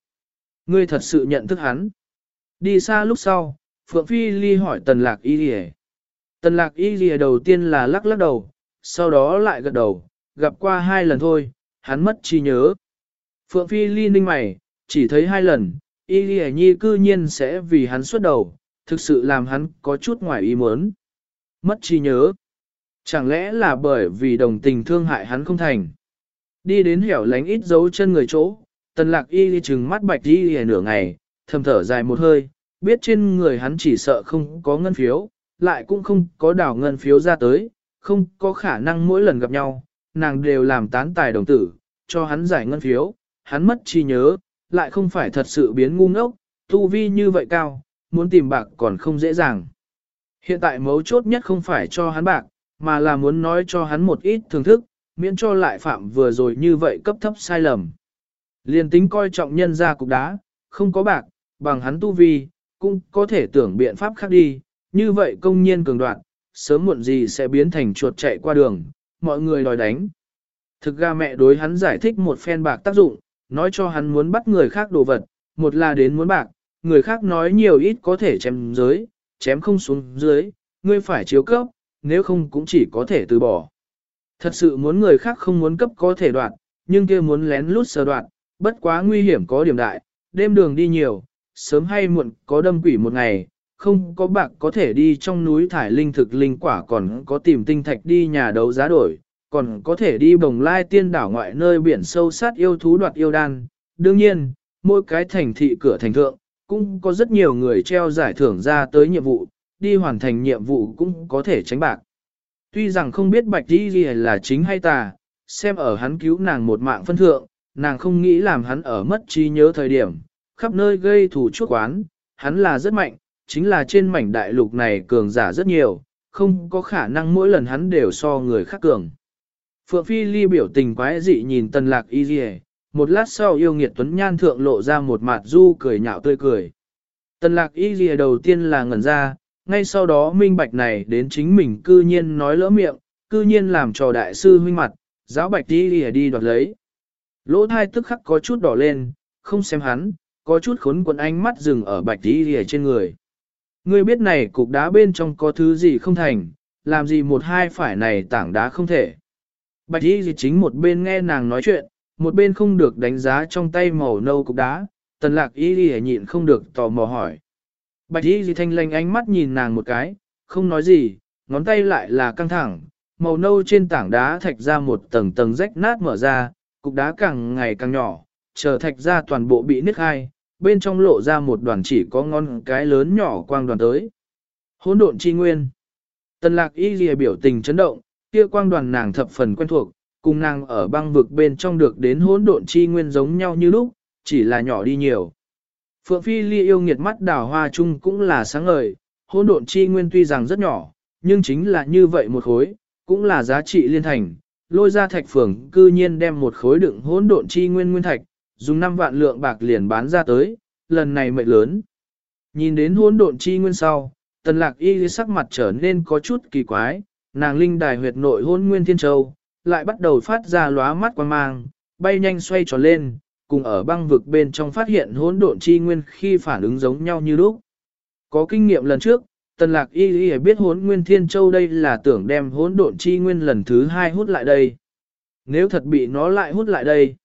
Ngươi thật sự nhận thức hắn. Đi xa lúc sau, Phượng Phi Ly hỏi tần lạc y gì Tần lạc y gì đầu tiên là lắc lắc đầu, sau đó lại gật đầu, gặp qua hai lần thôi, hắn mất chi nhớ. Phượng Phi Ly ninh mày, chỉ thấy hai lần, Y Ghi Nhi cư nhiên sẽ vì hắn xuất đầu, thực sự làm hắn có chút ngoài ý muốn. Mất trí nhớ. Chẳng lẽ là bởi vì đồng tình thương hại hắn không thành. Đi đến hẻo lánh ít dấu chân người chỗ, tần lạc y chừng mắt bạch y ghi nửa ngày, thầm thở dài một hơi, biết trên người hắn chỉ sợ không có ngân phiếu, lại cũng không có đảo ngân phiếu ra tới, không có khả năng mỗi lần gặp nhau, nàng đều làm tán tài đồng tử, cho hắn giải ngân phiếu, hắn mất trí nhớ, lại không phải thật sự biến ngu ngốc, tu vi như vậy cao, muốn tìm bạc còn không dễ dàng. Hiện tại mấu chốt nhất không phải cho hắn bạc, mà là muốn nói cho hắn một ít thưởng thức, miễn cho lại phạm vừa rồi như vậy cấp thấp sai lầm. Liên tính coi trọng nhân ra cục đá, không có bạc, bằng hắn tu vi, cũng có thể tưởng biện pháp khác đi, như vậy công nhiên cường đoạn, sớm muộn gì sẽ biến thành chuột chạy qua đường, mọi người đòi đánh. Thực ra mẹ đối hắn giải thích một phen bạc tác dụng, nói cho hắn muốn bắt người khác đồ vật, một là đến muốn bạc, người khác nói nhiều ít có thể chém dưới, chém không xuống dưới, ngươi phải chiếu cấp, nếu không cũng chỉ có thể từ bỏ. Thật sự muốn người khác không muốn cấp có thể đoạn, nhưng kia muốn lén lút sờ đoạn, bất quá nguy hiểm có điểm đại, đêm đường đi nhiều, sớm hay muộn có đâm quỷ một ngày, không có bạc có thể đi trong núi thải linh thực linh quả còn có tìm tinh thạch đi nhà đấu giá đổi, còn có thể đi bồng lai tiên đảo ngoại nơi biển sâu sát yêu thú đoạt yêu đan. Đương nhiên, mỗi cái thành thị cửa thành thượng, cũng có rất nhiều người treo giải thưởng ra tới nhiệm vụ, đi hoàn thành nhiệm vụ cũng có thể tránh bạc. Tuy rằng không biết bạch đi gì là chính hay tà, xem ở hắn cứu nàng một mạng phân thượng, nàng không nghĩ làm hắn ở mất trí nhớ thời điểm, khắp nơi gây thủ chuốc quán, hắn là rất mạnh, chính là trên mảnh đại lục này cường giả rất nhiều, không có khả năng mỗi lần hắn đều so người khác cường. Phượng Phi Ly biểu tình quái dị nhìn tần lạc y dì một lát sau yêu nghiệt tuấn nhan thượng lộ ra một mặt du cười nhạo tươi cười. Tần lạc y dì đầu tiên là ngẩn ra, ngay sau đó minh bạch này đến chính mình cư nhiên nói lỡ miệng, cư nhiên làm cho đại sư huynh mặt, giáo bạch tỷ đi đi đoạt lấy. Lỗ thai tức khắc có chút đỏ lên, không xem hắn, có chút khốn quần ánh mắt dừng ở bạch tỷ đi trên người. Ngươi biết này cục đá bên trong có thứ gì không thành, làm gì một hai phải này tảng đá không thể. Bạch y Dì chính một bên nghe nàng nói chuyện, một bên không được đánh giá trong tay màu nâu cục đá, tần lạc y Dì nhịn không được tò mò hỏi. Bạch y Dì thanh lanh ánh mắt nhìn nàng một cái, không nói gì, ngón tay lại là căng thẳng, màu nâu trên tảng đá thạch ra một tầng tầng rách nát mở ra, cục đá càng ngày càng nhỏ, chờ thạch ra toàn bộ bị nứt hai, bên trong lộ ra một đoàn chỉ có ngon cái lớn nhỏ quang đoàn tới. Hỗn độn chi nguyên. Tần lạc y lìa biểu tình chấn động, kia quang đoàn nàng thập phần quen thuộc, cùng nàng ở băng vực bên trong được đến hỗn độn chi nguyên giống nhau như lúc, chỉ là nhỏ đi nhiều. Phượng Phi Ly yêu nghiệt mắt đào hoa chung cũng là sáng ngời, hỗn độn chi nguyên tuy rằng rất nhỏ, nhưng chính là như vậy một khối, cũng là giá trị liên thành. Lôi ra thạch phường cư nhiên đem một khối đựng hỗn độn chi nguyên nguyên thạch, dùng 5 vạn lượng bạc liền bán ra tới, lần này mệnh lớn. Nhìn đến hỗn độn chi nguyên sau, tần lạc y sắc mặt trở nên có chút kỳ quái, nàng linh đài huyệt nội hôn nguyên thiên châu, lại bắt đầu phát ra lóa mắt quang mang, bay nhanh xoay tròn lên, cùng ở băng vực bên trong phát hiện hỗn độn chi nguyên khi phản ứng giống nhau như lúc. Có kinh nghiệm lần trước, tần lạc y y biết hỗn nguyên thiên châu đây là tưởng đem hỗn độn chi nguyên lần thứ hai hút lại đây. Nếu thật bị nó lại hút lại đây,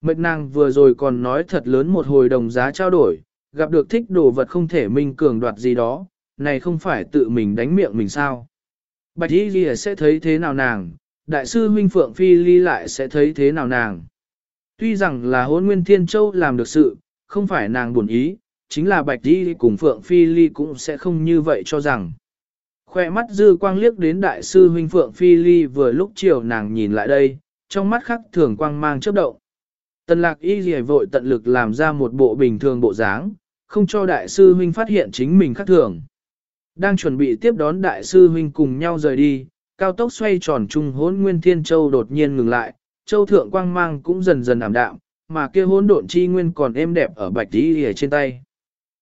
mệt nàng vừa rồi còn nói thật lớn một hồi đồng giá trao đổi, gặp được thích đồ vật không thể minh cường đoạt gì đó, này không phải tự mình đánh miệng mình sao. Bạch Y Ghi sẽ thấy thế nào nàng, đại sư huynh Phượng Phi Ly lại sẽ thấy thế nào nàng. Tuy rằng là hôn nguyên thiên châu làm được sự, không phải nàng buồn ý, chính là Bạch Y cùng Phượng Phi Ly cũng sẽ không như vậy cho rằng. Khoe mắt dư quang liếc đến đại sư huynh Phượng Phi Ly vừa lúc chiều nàng nhìn lại đây, trong mắt khắc thường quang mang chớp động. Tần lạc y gì vội tận lực làm ra một bộ bình thường bộ dáng, không cho đại sư huynh phát hiện chính mình khắc thường. Đang chuẩn bị tiếp đón đại sư huynh cùng nhau rời đi, cao tốc xoay tròn trung hỗn nguyên thiên châu đột nhiên ngừng lại, châu thượng quang mang cũng dần dần ảm đạm, mà kia hỗn độn chi nguyên còn êm đẹp ở bạch y lìa trên tay.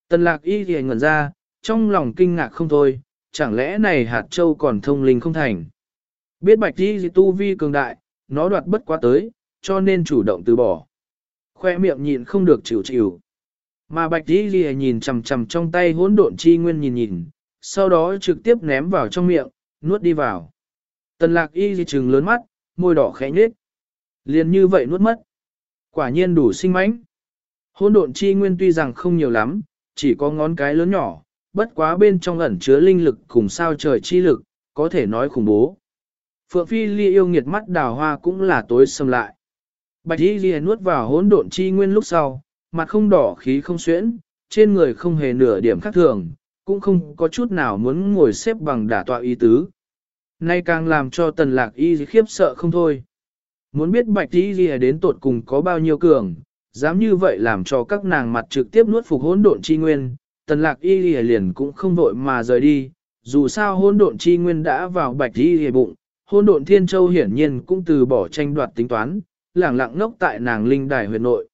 Tần lạc y lìa ngẩn ra, trong lòng kinh ngạc không thôi, chẳng lẽ này hạt châu còn thông linh không thành. Biết bạch y tu vi cường đại, nó đoạt bất quá tới, cho nên chủ động từ bỏ. Khoe miệng nhịn không được chịu chịu. Mà bạch y lìa nhìn chầm chầm trong tay hỗn độn chi nguyên nhìn nhìn, sau đó trực tiếp ném vào trong miệng, nuốt đi vào. Tần lạc y gì trừng lớn mắt, môi đỏ khẽ nhết. Liền như vậy nuốt mất. Quả nhiên đủ sinh mãnh. Hôn độn chi nguyên tuy rằng không nhiều lắm, chỉ có ngón cái lớn nhỏ, bất quá bên trong ẩn chứa linh lực cùng sao trời chi lực, có thể nói khủng bố. Phượng Phi Ly yêu nghiệt mắt đào hoa cũng là tối sầm lại. Bạch Y Ghi nuốt vào hỗn độn chi nguyên lúc sau, mặt không đỏ khí không xuyễn, trên người không hề nửa điểm khác thường, cũng không có chút nào muốn ngồi xếp bằng đả tọa ý tứ. Nay càng làm cho tần lạc y khiếp sợ không thôi. Muốn biết bạch y ghi đến tột cùng có bao nhiêu cường, dám như vậy làm cho các nàng mặt trực tiếp nuốt phục hỗn độn chi nguyên, tần lạc y ghi liền cũng không vội mà rời đi, dù sao hỗn độn chi nguyên đã vào bạch y ghi bụng, hỗn độn thiên châu hiển nhiên cũng từ bỏ tranh đoạt tính toán, lẳng lặng ngốc tại nàng linh đài huyệt nội.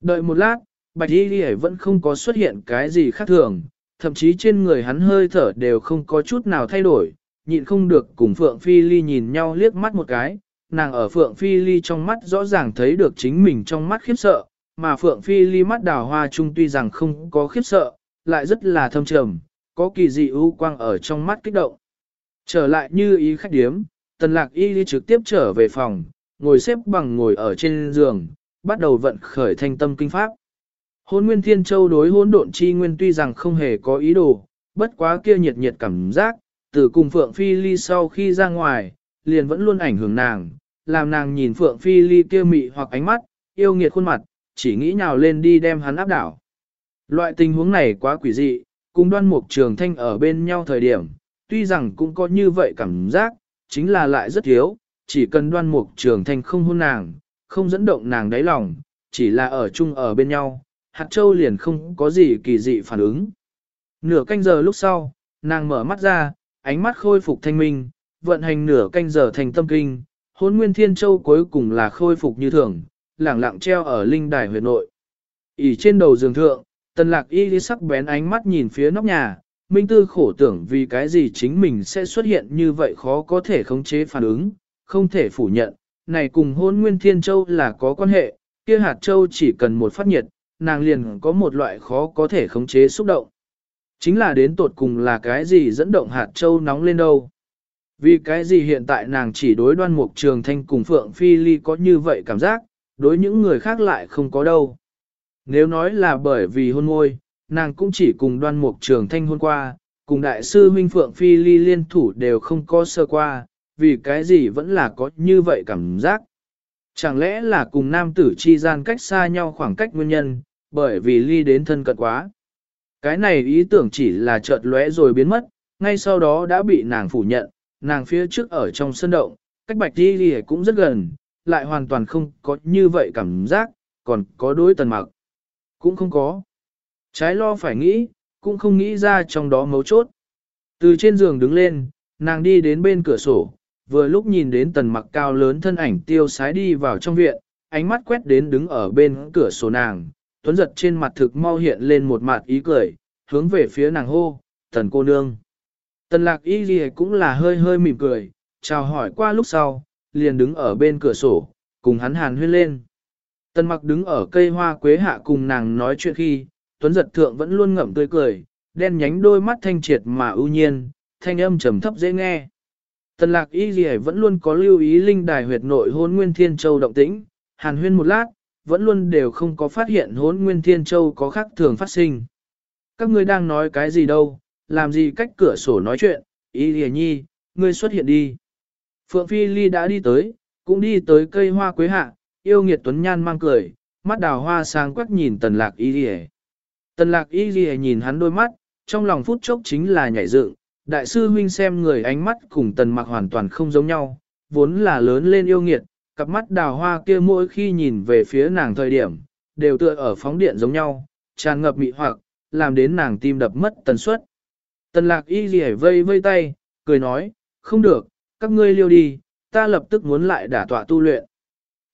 Đợi một lát, bạch y ghi vẫn không có xuất hiện cái gì khác thường, thậm chí trên người hắn hơi thở đều không có chút nào thay đổi, nhịn không được cùng Phượng Phi Ly nhìn nhau liếc mắt một cái, nàng ở Phượng Phi Ly trong mắt rõ ràng thấy được chính mình trong mắt khiếp sợ, mà Phượng Phi Ly mắt đào hoa trung tuy rằng không có khiếp sợ, lại rất là thâm trầm, có kỳ dị ưu quang ở trong mắt kích động. Trở lại như ý khách điếm, tần lạc y đi trực tiếp trở về phòng, ngồi xếp bằng ngồi ở trên giường, bắt đầu vận khởi thanh tâm kinh pháp. Hôn Nguyên Thiên Châu đối hôn độn chi nguyên tuy rằng không hề có ý đồ, bất quá kia nhiệt nhiệt cảm giác, từ cùng Phượng Phi Ly sau khi ra ngoài, liền vẫn luôn ảnh hưởng nàng, làm nàng nhìn Phượng Phi Ly kia mị hoặc ánh mắt, yêu nghiệt khuôn mặt, chỉ nghĩ nhào lên đi đem hắn áp đảo. Loại tình huống này quá quỷ dị, cùng đoan mục trường thanh ở bên nhau thời điểm, tuy rằng cũng có như vậy cảm giác, chính là lại rất thiếu, chỉ cần đoan mục trường thanh không hôn nàng, không dẫn động nàng đáy lòng, chỉ là ở chung ở bên nhau, hạt châu liền không có gì kỳ dị phản ứng. Nửa canh giờ lúc sau, nàng mở mắt ra, ánh mắt khôi phục thanh minh, vận hành nửa canh giờ thành tâm kinh, hôn nguyên thiên châu cuối cùng là khôi phục như thường, lẳng lặng treo ở linh đài huyệt nội. ỉ trên đầu giường thượng, tần lạc y đi sắc bén ánh mắt nhìn phía nóc nhà, minh tư khổ tưởng vì cái gì chính mình sẽ xuất hiện như vậy khó có thể khống chế phản ứng, không thể phủ nhận, này cùng hôn nguyên thiên châu là có quan hệ, kia hạt châu chỉ cần một phát nhiệt, nàng liền có một loại khó có thể khống chế xúc động. Chính là đến tột cùng là cái gì dẫn động hạt châu nóng lên đâu. Vì cái gì hiện tại nàng chỉ đối đoan mục trường thanh cùng Phượng Phi Ly có như vậy cảm giác, đối những người khác lại không có đâu. Nếu nói là bởi vì hôn ngôi, nàng cũng chỉ cùng đoan mục trường thanh hôn qua, cùng đại sư huynh Phượng Phi Ly liên thủ đều không có sơ qua, vì cái gì vẫn là có như vậy cảm giác. Chẳng lẽ là cùng nam tử chi gian cách xa nhau khoảng cách nguyên nhân, bởi vì ly đến thân cận quá. Cái này ý tưởng chỉ là chợt lóe rồi biến mất, ngay sau đó đã bị nàng phủ nhận, nàng phía trước ở trong sân động, cách bạch đi ly cũng rất gần, lại hoàn toàn không có như vậy cảm giác, còn có đối tần mặc. Cũng không có. Trái lo phải nghĩ, cũng không nghĩ ra trong đó mấu chốt. Từ trên giường đứng lên, nàng đi đến bên cửa sổ, vừa lúc nhìn đến tần mặc cao lớn thân ảnh tiêu sái đi vào trong viện, ánh mắt quét đến đứng ở bên cửa sổ nàng, tuấn giật trên mặt thực mau hiện lên một mặt ý cười, hướng về phía nàng hô, tần cô nương. Tần lạc y gì cũng là hơi hơi mỉm cười, chào hỏi qua lúc sau, liền đứng ở bên cửa sổ, cùng hắn hàn huyên lên. Tần mặc đứng ở cây hoa quế hạ cùng nàng nói chuyện khi, tuấn giật thượng vẫn luôn ngậm tươi cười, đen nhánh đôi mắt thanh triệt mà ưu nhiên, thanh âm trầm thấp dễ nghe. Tần lạc y gì vẫn luôn có lưu ý linh đài huyệt nội hôn nguyên thiên châu động tĩnh, hàn huyên một lát, vẫn luôn đều không có phát hiện hốn nguyên thiên châu có khác thường phát sinh. Các ngươi đang nói cái gì đâu, làm gì cách cửa sổ nói chuyện, ý lìa à, nhi, ngươi xuất hiện đi. Phượng Phi Ly đã đi tới, cũng đi tới cây hoa quế hạ, yêu nghiệt tuấn nhan mang cười, mắt đào hoa sáng quắc nhìn tần lạc ý lìa. Tần lạc ý lìa nhìn hắn đôi mắt, trong lòng phút chốc chính là nhảy dựng. Đại sư huynh xem người ánh mắt cùng tần mặc hoàn toàn không giống nhau, vốn là lớn lên yêu nghiệt, cặp mắt đào hoa kia mỗi khi nhìn về phía nàng thời điểm, đều tựa ở phóng điện giống nhau, tràn ngập mị hoặc, làm đến nàng tim đập mất tần suất. Tần lạc y gì vây vây tay, cười nói, không được, các ngươi liêu đi, ta lập tức muốn lại đả tọa tu luyện.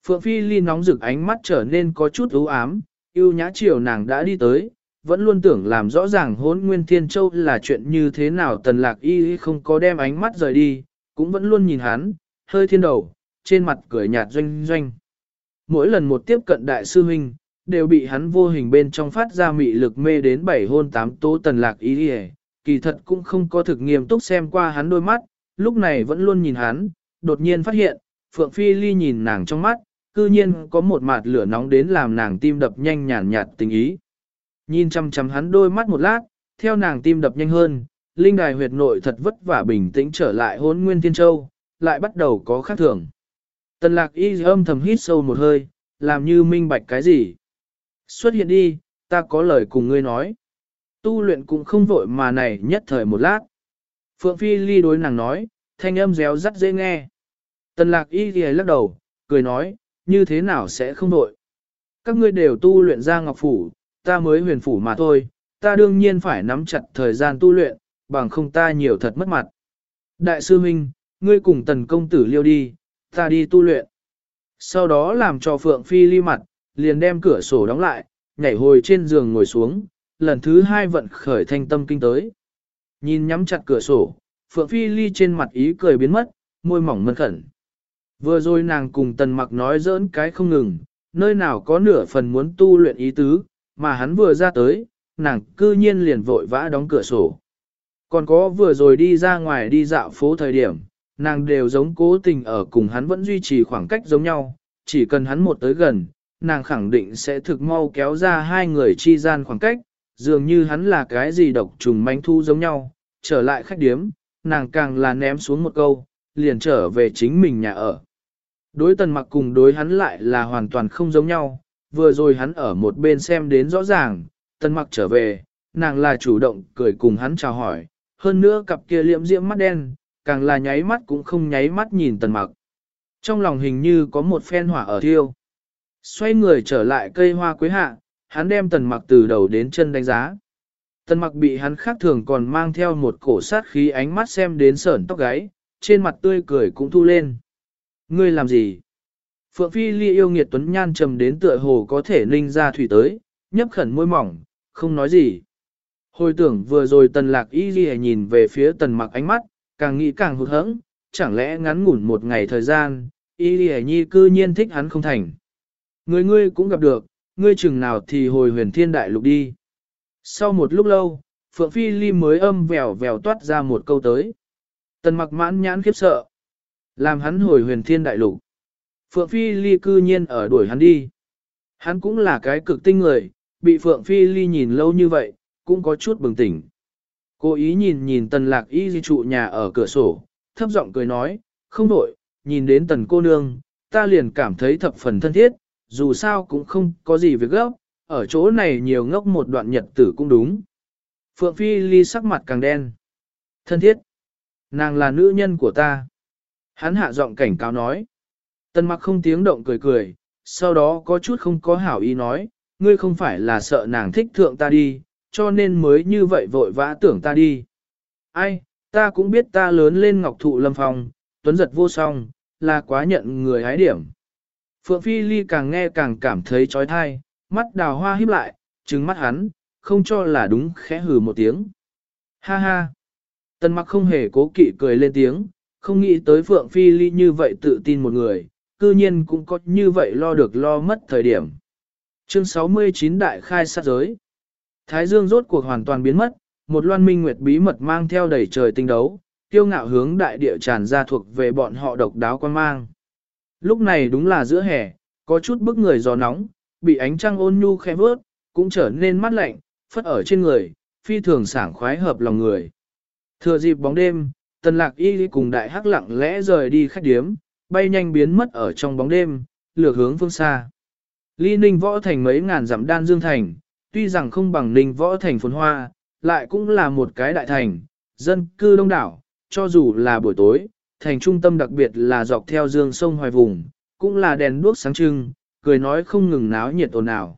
Phượng Phi Ly nóng rực ánh mắt trở nên có chút ưu ám, yêu nhã chiều nàng đã đi tới, vẫn luôn tưởng làm rõ ràng hốn nguyên thiên châu là chuyện như thế nào tần lạc y không có đem ánh mắt rời đi, cũng vẫn luôn nhìn hắn, hơi thiên đầu, trên mặt cười nhạt doanh doanh. Mỗi lần một tiếp cận đại sư huynh, đều bị hắn vô hình bên trong phát ra mị lực mê đến bảy hôn tám tố tần lạc ý hề kỳ thật cũng không có thực nghiêm túc xem qua hắn đôi mắt, lúc này vẫn luôn nhìn hắn, đột nhiên phát hiện, Phượng Phi Ly nhìn nàng trong mắt, cư nhiên có một mặt lửa nóng đến làm nàng tim đập nhanh nhàn nhạt tình ý. Nhìn chăm chăm hắn đôi mắt một lát, theo nàng tim đập nhanh hơn, linh đài huyệt nội thật vất vả bình tĩnh trở lại hôn nguyên thiên châu, lại bắt đầu có khác thường. Tần lạc y âm thầm hít sâu một hơi, làm như minh bạch cái gì. Xuất hiện đi, ta có lời cùng ngươi nói. Tu luyện cũng không vội mà này nhất thời một lát. Phượng Phi ly đối nàng nói, thanh âm réo rắt dễ nghe. Tần lạc y thì lắc đầu, cười nói, như thế nào sẽ không vội. Các ngươi đều tu luyện ra ngọc phủ, ta mới huyền phủ mà thôi, ta đương nhiên phải nắm chặt thời gian tu luyện, bằng không ta nhiều thật mất mặt. Đại sư Minh, ngươi cùng tần công tử liêu đi, ta đi tu luyện. Sau đó làm cho Phượng Phi ly mặt, liền đem cửa sổ đóng lại, nhảy hồi trên giường ngồi xuống, lần thứ hai vận khởi thanh tâm kinh tới. Nhìn nhắm chặt cửa sổ, Phượng Phi ly trên mặt ý cười biến mất, môi mỏng mân khẩn. Vừa rồi nàng cùng tần mặc nói giỡn cái không ngừng, nơi nào có nửa phần muốn tu luyện ý tứ, mà hắn vừa ra tới, nàng cư nhiên liền vội vã đóng cửa sổ. Còn có vừa rồi đi ra ngoài đi dạo phố thời điểm, nàng đều giống cố tình ở cùng hắn vẫn duy trì khoảng cách giống nhau, chỉ cần hắn một tới gần, nàng khẳng định sẽ thực mau kéo ra hai người chi gian khoảng cách, dường như hắn là cái gì độc trùng manh thu giống nhau, trở lại khách điếm, nàng càng là ném xuống một câu, liền trở về chính mình nhà ở. Đối tần mặc cùng đối hắn lại là hoàn toàn không giống nhau, vừa rồi hắn ở một bên xem đến rõ ràng, tần mặc trở về, nàng là chủ động cười cùng hắn chào hỏi, hơn nữa cặp kia liễm diễm mắt đen, càng là nháy mắt cũng không nháy mắt nhìn tần mặc. Trong lòng hình như có một phen hỏa ở thiêu. Xoay người trở lại cây hoa quế hạ, hắn đem tần mặc từ đầu đến chân đánh giá. Tần mặc bị hắn khác thường còn mang theo một cổ sát khí ánh mắt xem đến sởn tóc gáy, trên mặt tươi cười cũng thu lên. Ngươi làm gì? Phượng Phi Ly yêu nghiệt tuấn nhan trầm đến tựa hồ có thể ninh ra thủy tới, nhấp khẩn môi mỏng, không nói gì. Hồi tưởng vừa rồi tần lạc y ghi nhìn về phía tần mặc ánh mắt, càng nghĩ càng hụt hẫng, chẳng lẽ ngắn ngủn một ngày thời gian, y lì nhi cư nhiên thích hắn không thành. Người ngươi cũng gặp được, ngươi chừng nào thì hồi huyền thiên đại lục đi. Sau một lúc lâu, Phượng Phi Ly mới âm vèo vèo toát ra một câu tới. Tần mặc mãn nhãn khiếp sợ. Làm hắn hồi huyền thiên đại lục. Phượng Phi Ly cư nhiên ở đuổi hắn đi. Hắn cũng là cái cực tinh người, bị Phượng Phi Ly nhìn lâu như vậy, cũng có chút bừng tỉnh. Cô ý nhìn nhìn tần lạc y di trụ nhà ở cửa sổ, thấp giọng cười nói, không đổi, nhìn đến tần cô nương, ta liền cảm thấy thập phần thân thiết, dù sao cũng không có gì việc gấp, ở chỗ này nhiều ngốc một đoạn nhật tử cũng đúng. Phượng Phi Ly sắc mặt càng đen. Thân thiết, nàng là nữ nhân của ta. Hắn hạ giọng cảnh cáo nói. Tần mặc không tiếng động cười cười, sau đó có chút không có hảo ý nói, ngươi không phải là sợ nàng thích thượng ta đi, cho nên mới như vậy vội vã tưởng ta đi. Ai, ta cũng biết ta lớn lên ngọc thụ lâm phong, tuấn giật vô song, là quá nhận người hái điểm. Phượng Phi Ly càng nghe càng cảm thấy trói thai, mắt đào hoa híp lại, trừng mắt hắn, không cho là đúng khẽ hừ một tiếng. Ha ha! Tần mặc không hề cố kỵ cười lên tiếng, không nghĩ tới Phượng Phi Ly như vậy tự tin một người, cư nhiên cũng có như vậy lo được lo mất thời điểm. Chương 69 Đại khai sát giới Thái dương rốt cuộc hoàn toàn biến mất, một loan minh nguyệt bí mật mang theo đầy trời tinh đấu, tiêu ngạo hướng đại địa tràn ra thuộc về bọn họ độc đáo quan mang. Lúc này đúng là giữa hè, có chút bức người gió nóng, bị ánh trăng ôn nhu khẽ vớt, cũng trở nên mát lạnh, phất ở trên người, phi thường sảng khoái hợp lòng người. Thừa dịp bóng đêm, tần lạc y cùng đại hắc lặng lẽ rời đi khách điếm, bay nhanh biến mất ở trong bóng đêm, lược hướng phương xa. Ly ninh võ thành mấy ngàn dặm đan dương thành, tuy rằng không bằng ninh võ thành phồn hoa, lại cũng là một cái đại thành, dân cư đông đảo, cho dù là buổi tối, thành trung tâm đặc biệt là dọc theo dương sông hoài vùng, cũng là đèn đuốc sáng trưng, cười nói không ngừng náo nhiệt ồn ào.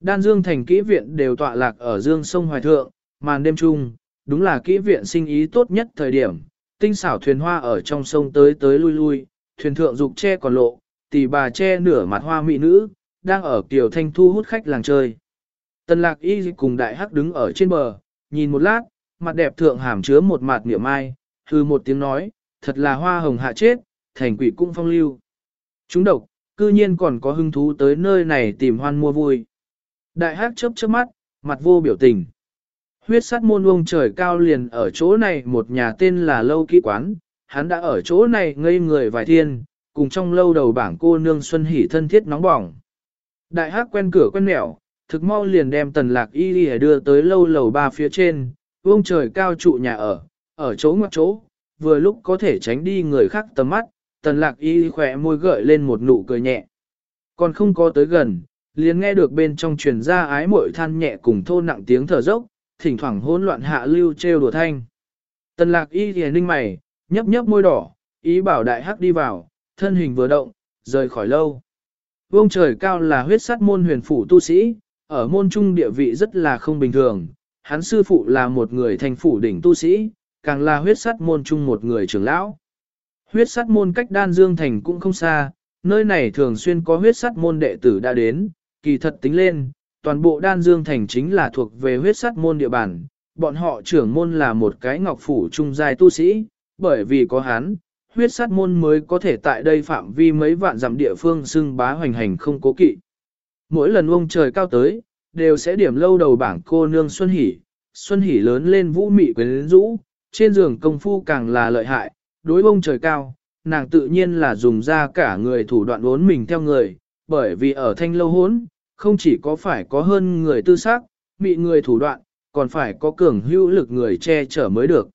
Đan dương thành kỹ viện đều tọa lạc ở dương sông hoài thượng, màn đêm trung, đúng là kỹ viện sinh ý tốt nhất thời điểm, tinh xảo thuyền hoa ở trong sông tới tới lui lui, thuyền thượng dục che còn lộ, tỷ bà che nửa mặt hoa mỹ nữ, đang ở kiểu thanh thu hút khách làng chơi. Tần lạc y cùng đại hắc đứng ở trên bờ, nhìn một lát, mặt đẹp thượng hàm chứa một mặt niệm ai, hư một tiếng nói, thật là hoa hồng hạ chết, thành quỷ cung phong lưu. Chúng độc, cư nhiên còn có hứng thú tới nơi này tìm hoan mua vui. Đại hắc chớp chớp mắt, mặt vô biểu tình. Huyết sát môn ông trời cao liền ở chỗ này một nhà tên là Lâu Kỹ Quán, hắn đã ở chỗ này ngây người vài thiên, cùng trong lâu đầu bảng cô nương Xuân Hỷ thân thiết nóng bỏng. Đại hắc quen cửa quen mẹo, thực mau liền đem tần lạc y đi đưa tới lâu lầu ba phía trên, vông trời cao trụ nhà ở, ở chỗ ngoặc chỗ, vừa lúc có thể tránh đi người khác tầm mắt, tần lạc y khỏe môi gợi lên một nụ cười nhẹ. Còn không có tới gần, liền nghe được bên trong truyền ra ái mội than nhẹ cùng thô nặng tiếng thở dốc, thỉnh thoảng hỗn loạn hạ lưu trêu đùa thanh. Tần lạc y thì ninh mày, nhấp nhấp môi đỏ, ý bảo đại hắc đi vào, thân hình vừa động, rời khỏi lâu. Vông trời cao là huyết sát môn huyền phủ tu sĩ, ở môn trung địa vị rất là không bình thường. Hắn sư phụ là một người thành phủ đỉnh tu sĩ, càng là huyết sát môn trung một người trưởng lão. Huyết sát môn cách đan dương thành cũng không xa, nơi này thường xuyên có huyết sát môn đệ tử đã đến, kỳ thật tính lên, toàn bộ đan dương thành chính là thuộc về huyết sát môn địa bàn, bọn họ trưởng môn là một cái ngọc phủ trung giai tu sĩ, bởi vì có hắn, huyết sát môn mới có thể tại đây phạm vi mấy vạn dặm địa phương xưng bá hoành hành không cố kỵ. Mỗi lần ông trời cao tới, đều sẽ điểm lâu đầu bảng cô nương Xuân Hỷ, Xuân Hỷ lớn lên vũ mị quyến rũ, trên giường công phu càng là lợi hại, đối ông trời cao, nàng tự nhiên là dùng ra cả người thủ đoạn uốn mình theo người, bởi vì ở thanh lâu hốn, không chỉ có phải có hơn người tư xác, mị người thủ đoạn, còn phải có cường hữu lực người che chở mới được.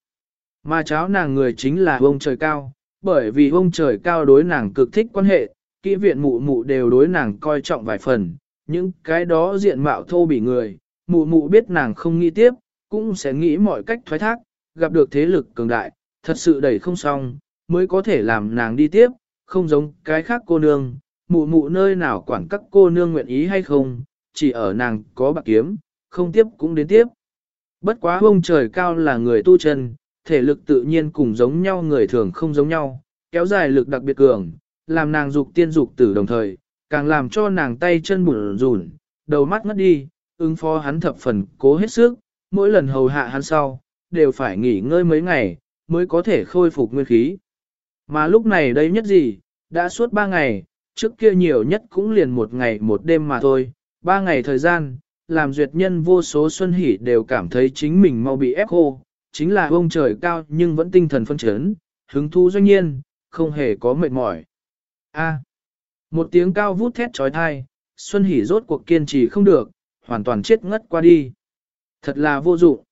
Mà cháu nàng người chính là ông trời cao, bởi vì ông trời cao đối nàng cực thích quan hệ, kỹ viện mụ mụ đều đối nàng coi trọng vài phần, những cái đó diện mạo thô bỉ người, mụ mụ biết nàng không nghĩ tiếp, cũng sẽ nghĩ mọi cách thoái thác, gặp được thế lực cường đại, thật sự đẩy không xong, mới có thể làm nàng đi tiếp, không giống cái khác cô nương, mụ mụ nơi nào quản các cô nương nguyện ý hay không, chỉ ở nàng có bạc kiếm, không tiếp cũng đến tiếp. Bất quá ông trời cao là người tu chân, thể lực tự nhiên cùng giống nhau người thường không giống nhau, kéo dài lực đặc biệt cường, làm nàng dục tiên dục tử đồng thời, càng làm cho nàng tay chân bủn rủn, đầu mắt ngất đi, ứng phó hắn thập phần cố hết sức, mỗi lần hầu hạ hắn sau, đều phải nghỉ ngơi mấy ngày, mới có thể khôi phục nguyên khí. Mà lúc này đây nhất gì, đã suốt ba ngày, trước kia nhiều nhất cũng liền một ngày một đêm mà thôi, ba ngày thời gian, làm duyệt nhân vô số xuân hỉ đều cảm thấy chính mình mau bị ép khô, chính là ông trời cao nhưng vẫn tinh thần phân chấn, hứng thú doanh nhiên, không hề có mệt mỏi. A một tiếng cao vút thét trói thai, Xuân Hỷ rốt cuộc kiên trì không được, hoàn toàn chết ngất qua đi. Thật là vô dụng.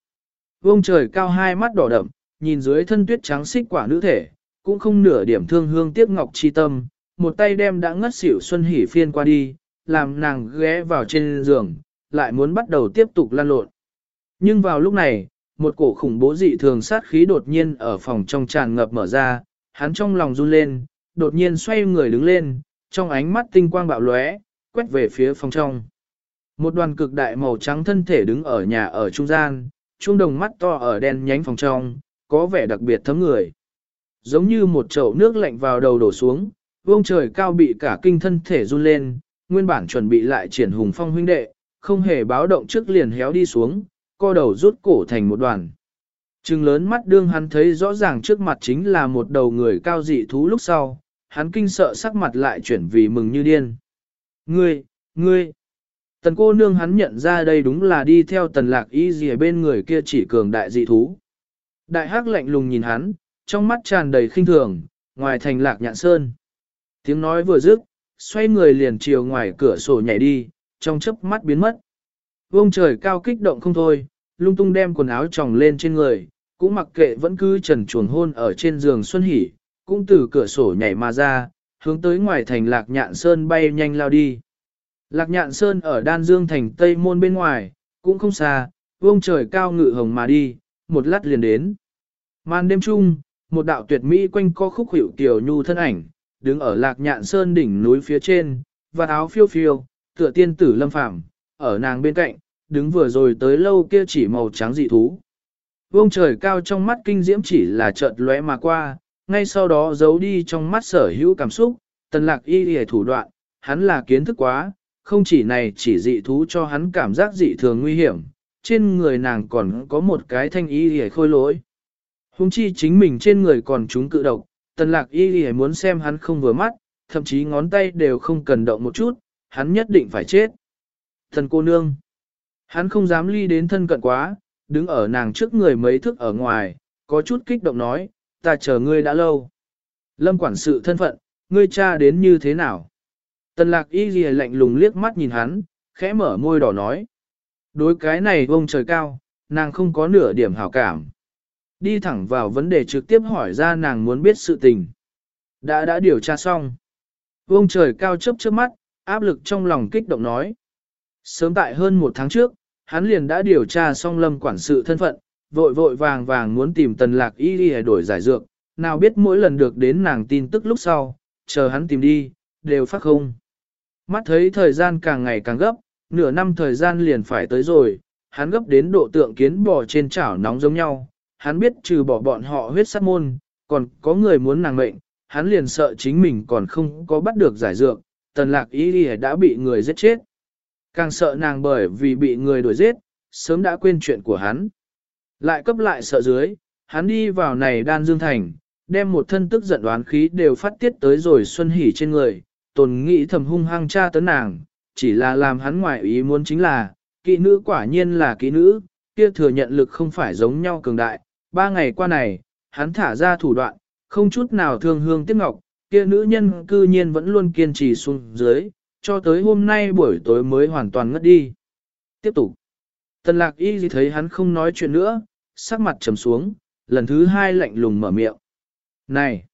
Vông trời cao hai mắt đỏ đậm, nhìn dưới thân tuyết trắng xích quả nữ thể, cũng không nửa điểm thương hương tiếc ngọc chi tâm, một tay đem đã ngất xỉu Xuân Hỷ phiên qua đi, làm nàng ghé vào trên giường, lại muốn bắt đầu tiếp tục lan lộn. Nhưng vào lúc này, một cổ khủng bố dị thường sát khí đột nhiên ở phòng trong tràn ngập mở ra, hắn trong lòng run lên, đột nhiên xoay người đứng lên, trong ánh mắt tinh quang bạo lóe, quét về phía phòng trong. Một đoàn cực đại màu trắng thân thể đứng ở nhà ở trung gian, trung đồng mắt to ở đen nhánh phòng trong, có vẻ đặc biệt thấm người. Giống như một chậu nước lạnh vào đầu đổ xuống, vông trời cao bị cả kinh thân thể run lên, nguyên bản chuẩn bị lại triển hùng phong huynh đệ, không hề báo động trước liền héo đi xuống, co đầu rút cổ thành một đoàn. Trừng lớn mắt đương hắn thấy rõ ràng trước mặt chính là một đầu người cao dị thú lúc sau, hắn kinh sợ sắc mặt lại chuyển vì mừng như điên. Ngươi, ngươi, tần cô nương hắn nhận ra đây đúng là đi theo tần lạc y gì bên người kia chỉ cường đại dị thú. Đại hắc lạnh lùng nhìn hắn, trong mắt tràn đầy khinh thường, ngoài thành lạc nhạn sơn. Tiếng nói vừa dứt, xoay người liền chiều ngoài cửa sổ nhảy đi, trong chớp mắt biến mất. Vông trời cao kích động không thôi, lung tung đem quần áo tròng lên trên người, cũng mặc kệ vẫn cứ trần chuồn hôn ở trên giường Xuân Hỷ, cũng từ cửa sổ nhảy mà ra, hướng tới ngoài thành Lạc Nhạn Sơn bay nhanh lao đi. Lạc Nhạn Sơn ở Đan Dương thành Tây Môn bên ngoài, cũng không xa, vông trời cao ngự hồng mà đi, một lát liền đến. Màn đêm chung, một đạo tuyệt mỹ quanh co khúc hiệu tiểu nhu thân ảnh, đứng ở Lạc Nhạn Sơn đỉnh núi phía trên, và áo phiêu phiêu, tựa tiên tử lâm phàm, ở nàng bên cạnh, đứng vừa rồi tới lâu kia chỉ màu trắng dị thú. Vông trời cao trong mắt kinh diễm chỉ là chợt lóe mà qua, ngay sau đó giấu đi trong mắt sở hữu cảm xúc, tần lạc y hề thủ đoạn, hắn là kiến thức quá, không chỉ này chỉ dị thú cho hắn cảm giác dị thường nguy hiểm, trên người nàng còn có một cái thanh y hề khôi lỗi. Hùng chi chính mình trên người còn chúng cự độc, tần lạc y hề muốn xem hắn không vừa mắt, thậm chí ngón tay đều không cần động một chút, hắn nhất định phải chết. Thần cô nương. Hắn không dám ly đến thân cận quá, đứng ở nàng trước người mấy thước ở ngoài, có chút kích động nói, ta chờ ngươi đã lâu. Lâm quản sự thân phận, ngươi cha đến như thế nào? Tần lạc y ghi lạnh lùng liếc mắt nhìn hắn, khẽ mở môi đỏ nói. Đối cái này ông trời cao, nàng không có nửa điểm hảo cảm. Đi thẳng vào vấn đề trực tiếp hỏi ra nàng muốn biết sự tình. Đã đã điều tra xong. Ông trời cao chấp trước mắt, áp lực trong lòng kích động nói. Sớm tại hơn một tháng trước, hắn liền đã điều tra xong lâm quản sự thân phận, vội vội vàng vàng muốn tìm tần lạc y đi đổi giải dược, nào biết mỗi lần được đến nàng tin tức lúc sau, chờ hắn tìm đi, đều phát không. Mắt thấy thời gian càng ngày càng gấp, nửa năm thời gian liền phải tới rồi, hắn gấp đến độ tượng kiến bò trên chảo nóng giống nhau, hắn biết trừ bỏ bọn họ huyết sát môn, còn có người muốn nàng mệnh, hắn liền sợ chính mình còn không có bắt được giải dược, tần lạc y đi đã bị người giết chết. Càng sợ nàng bởi vì bị người đuổi giết, sớm đã quên chuyện của hắn. Lại cấp lại sợ dưới, hắn đi vào này đan dương thành, đem một thân tức giận đoán khí đều phát tiết tới rồi xuân hỉ trên người, tồn nghĩ thầm hung hăng cha tấn nàng, chỉ là làm hắn ngoại ý muốn chính là, kỹ nữ quả nhiên là kỹ nữ, kia thừa nhận lực không phải giống nhau cường đại, ba ngày qua này, hắn thả ra thủ đoạn, không chút nào thương hương tiếc ngọc, kia nữ nhân cư nhiên vẫn luôn kiên trì xuống dưới, cho tới hôm nay buổi tối mới hoàn toàn ngất đi. Tiếp tục. Tần lạc y thấy hắn không nói chuyện nữa, sắc mặt trầm xuống, lần thứ hai lạnh lùng mở miệng. Này!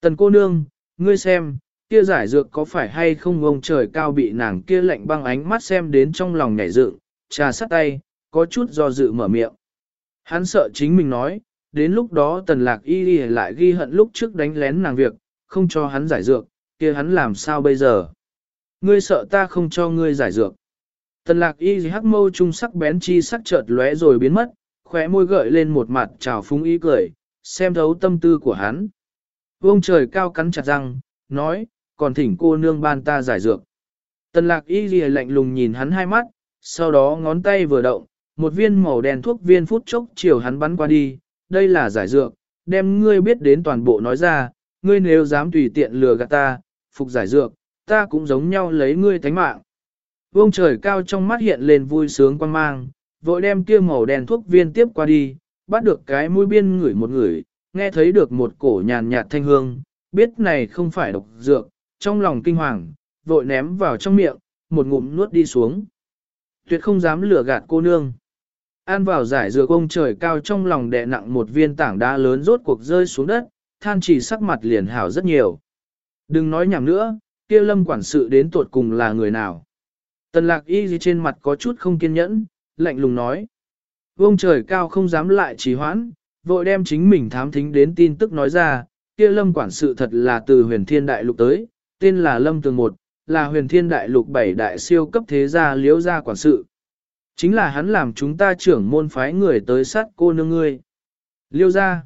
Tần cô nương, ngươi xem, kia giải dược có phải hay không ông trời cao bị nàng kia lạnh băng ánh mắt xem đến trong lòng nhảy dựng, trà sắt tay, có chút do dự mở miệng. Hắn sợ chính mình nói, đến lúc đó tần lạc y đi lại ghi hận lúc trước đánh lén nàng việc, không cho hắn giải dược, kia hắn làm sao bây giờ? Ngươi sợ ta không cho ngươi giải dược. Tần lạc y hắc mâu trung sắc bén chi sắc chợt lóe rồi biến mất, khóe môi gợi lên một mặt trào phúng ý cười, xem thấu tâm tư của hắn. Vông trời cao cắn chặt răng, nói, còn thỉnh cô nương ban ta giải dược. Tần lạc y ghi lạnh lùng nhìn hắn hai mắt, sau đó ngón tay vừa động, một viên màu đen thuốc viên phút chốc chiều hắn bắn qua đi, đây là giải dược, đem ngươi biết đến toàn bộ nói ra, ngươi nếu dám tùy tiện lừa gạt ta, phục giải dược, ta cũng giống nhau lấy ngươi thánh mạng. Vương trời cao trong mắt hiện lên vui sướng quan mang, vội đem kia màu đen thuốc viên tiếp qua đi, bắt được cái mũi biên ngửi một ngửi, nghe thấy được một cổ nhàn nhạt thanh hương, biết này không phải độc dược, trong lòng kinh hoàng, vội ném vào trong miệng, một ngụm nuốt đi xuống. Tuyệt không dám lừa gạt cô nương. An vào giải dược ông trời cao trong lòng đè nặng một viên tảng đá lớn rốt cuộc rơi xuống đất, than chỉ sắc mặt liền hảo rất nhiều. Đừng nói nhảm nữa, kia lâm quản sự đến tuột cùng là người nào. Tần lạc y gì trên mặt có chút không kiên nhẫn, lạnh lùng nói. Vông trời cao không dám lại trì hoãn, vội đem chính mình thám thính đến tin tức nói ra, kia lâm quản sự thật là từ huyền thiên đại lục tới, tên là lâm tường một, là huyền thiên đại lục bảy đại siêu cấp thế gia liễu gia quản sự. Chính là hắn làm chúng ta trưởng môn phái người tới sát cô nương ngươi. Liêu gia.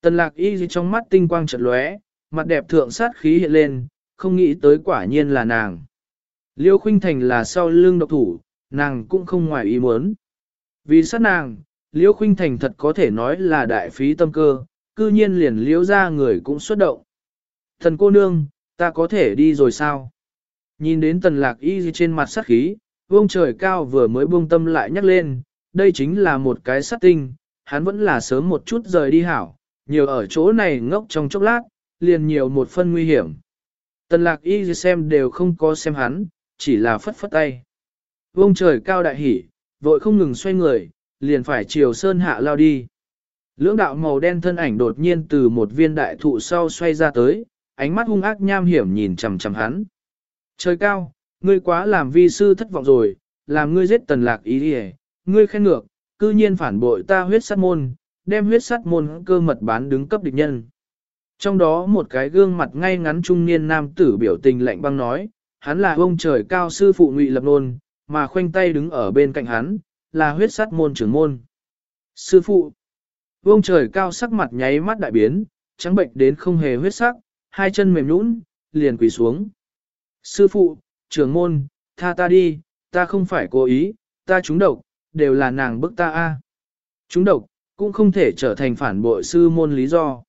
Tần lạc y trong mắt tinh quang chợt lóe, mặt đẹp thượng sát khí hiện lên, không nghĩ tới quả nhiên là nàng. Liêu khuynh thành là sau lưng độc thủ, nàng cũng không ngoài ý muốn. Vì sát nàng, liễu khuynh thành thật có thể nói là đại phí tâm cơ, cư nhiên liền liễu ra người cũng xuất động. Thần cô nương, ta có thể đi rồi sao? Nhìn đến tần lạc y trên mặt sát khí, vông trời cao vừa mới buông tâm lại nhắc lên, đây chính là một cái sát tinh, hắn vẫn là sớm một chút rời đi hảo, nhiều ở chỗ này ngốc trong chốc lát, liền nhiều một phân nguy hiểm. Tần lạc y xem đều không có xem hắn, chỉ là phất phất tay. Vông trời cao đại hỉ, vội không ngừng xoay người, liền phải chiều sơn hạ lao đi. Lưỡng đạo màu đen thân ảnh đột nhiên từ một viên đại thụ sau xoay ra tới, ánh mắt hung ác nham hiểm nhìn chằm chằm hắn. Trời cao, ngươi quá làm vi sư thất vọng rồi, làm ngươi giết tần lạc ý đi ngươi khen ngược, cư nhiên phản bội ta huyết sát môn, đem huyết sát môn cơ mật bán đứng cấp địch nhân. Trong đó một cái gương mặt ngay ngắn trung niên nam tử biểu tình lạnh băng nói, hắn là ông trời cao sư phụ ngụy lập nôn, mà khoanh tay đứng ở bên cạnh hắn, là huyết sát môn trưởng môn. Sư phụ, vông trời cao sắc mặt nháy mắt đại biến, trắng bệnh đến không hề huyết sắc, hai chân mềm nhũn, liền quỳ xuống. Sư phụ, trưởng môn, tha ta đi, ta không phải cố ý, ta trúng độc, đều là nàng bức ta a. Trúng độc, cũng không thể trở thành phản bội sư môn lý do.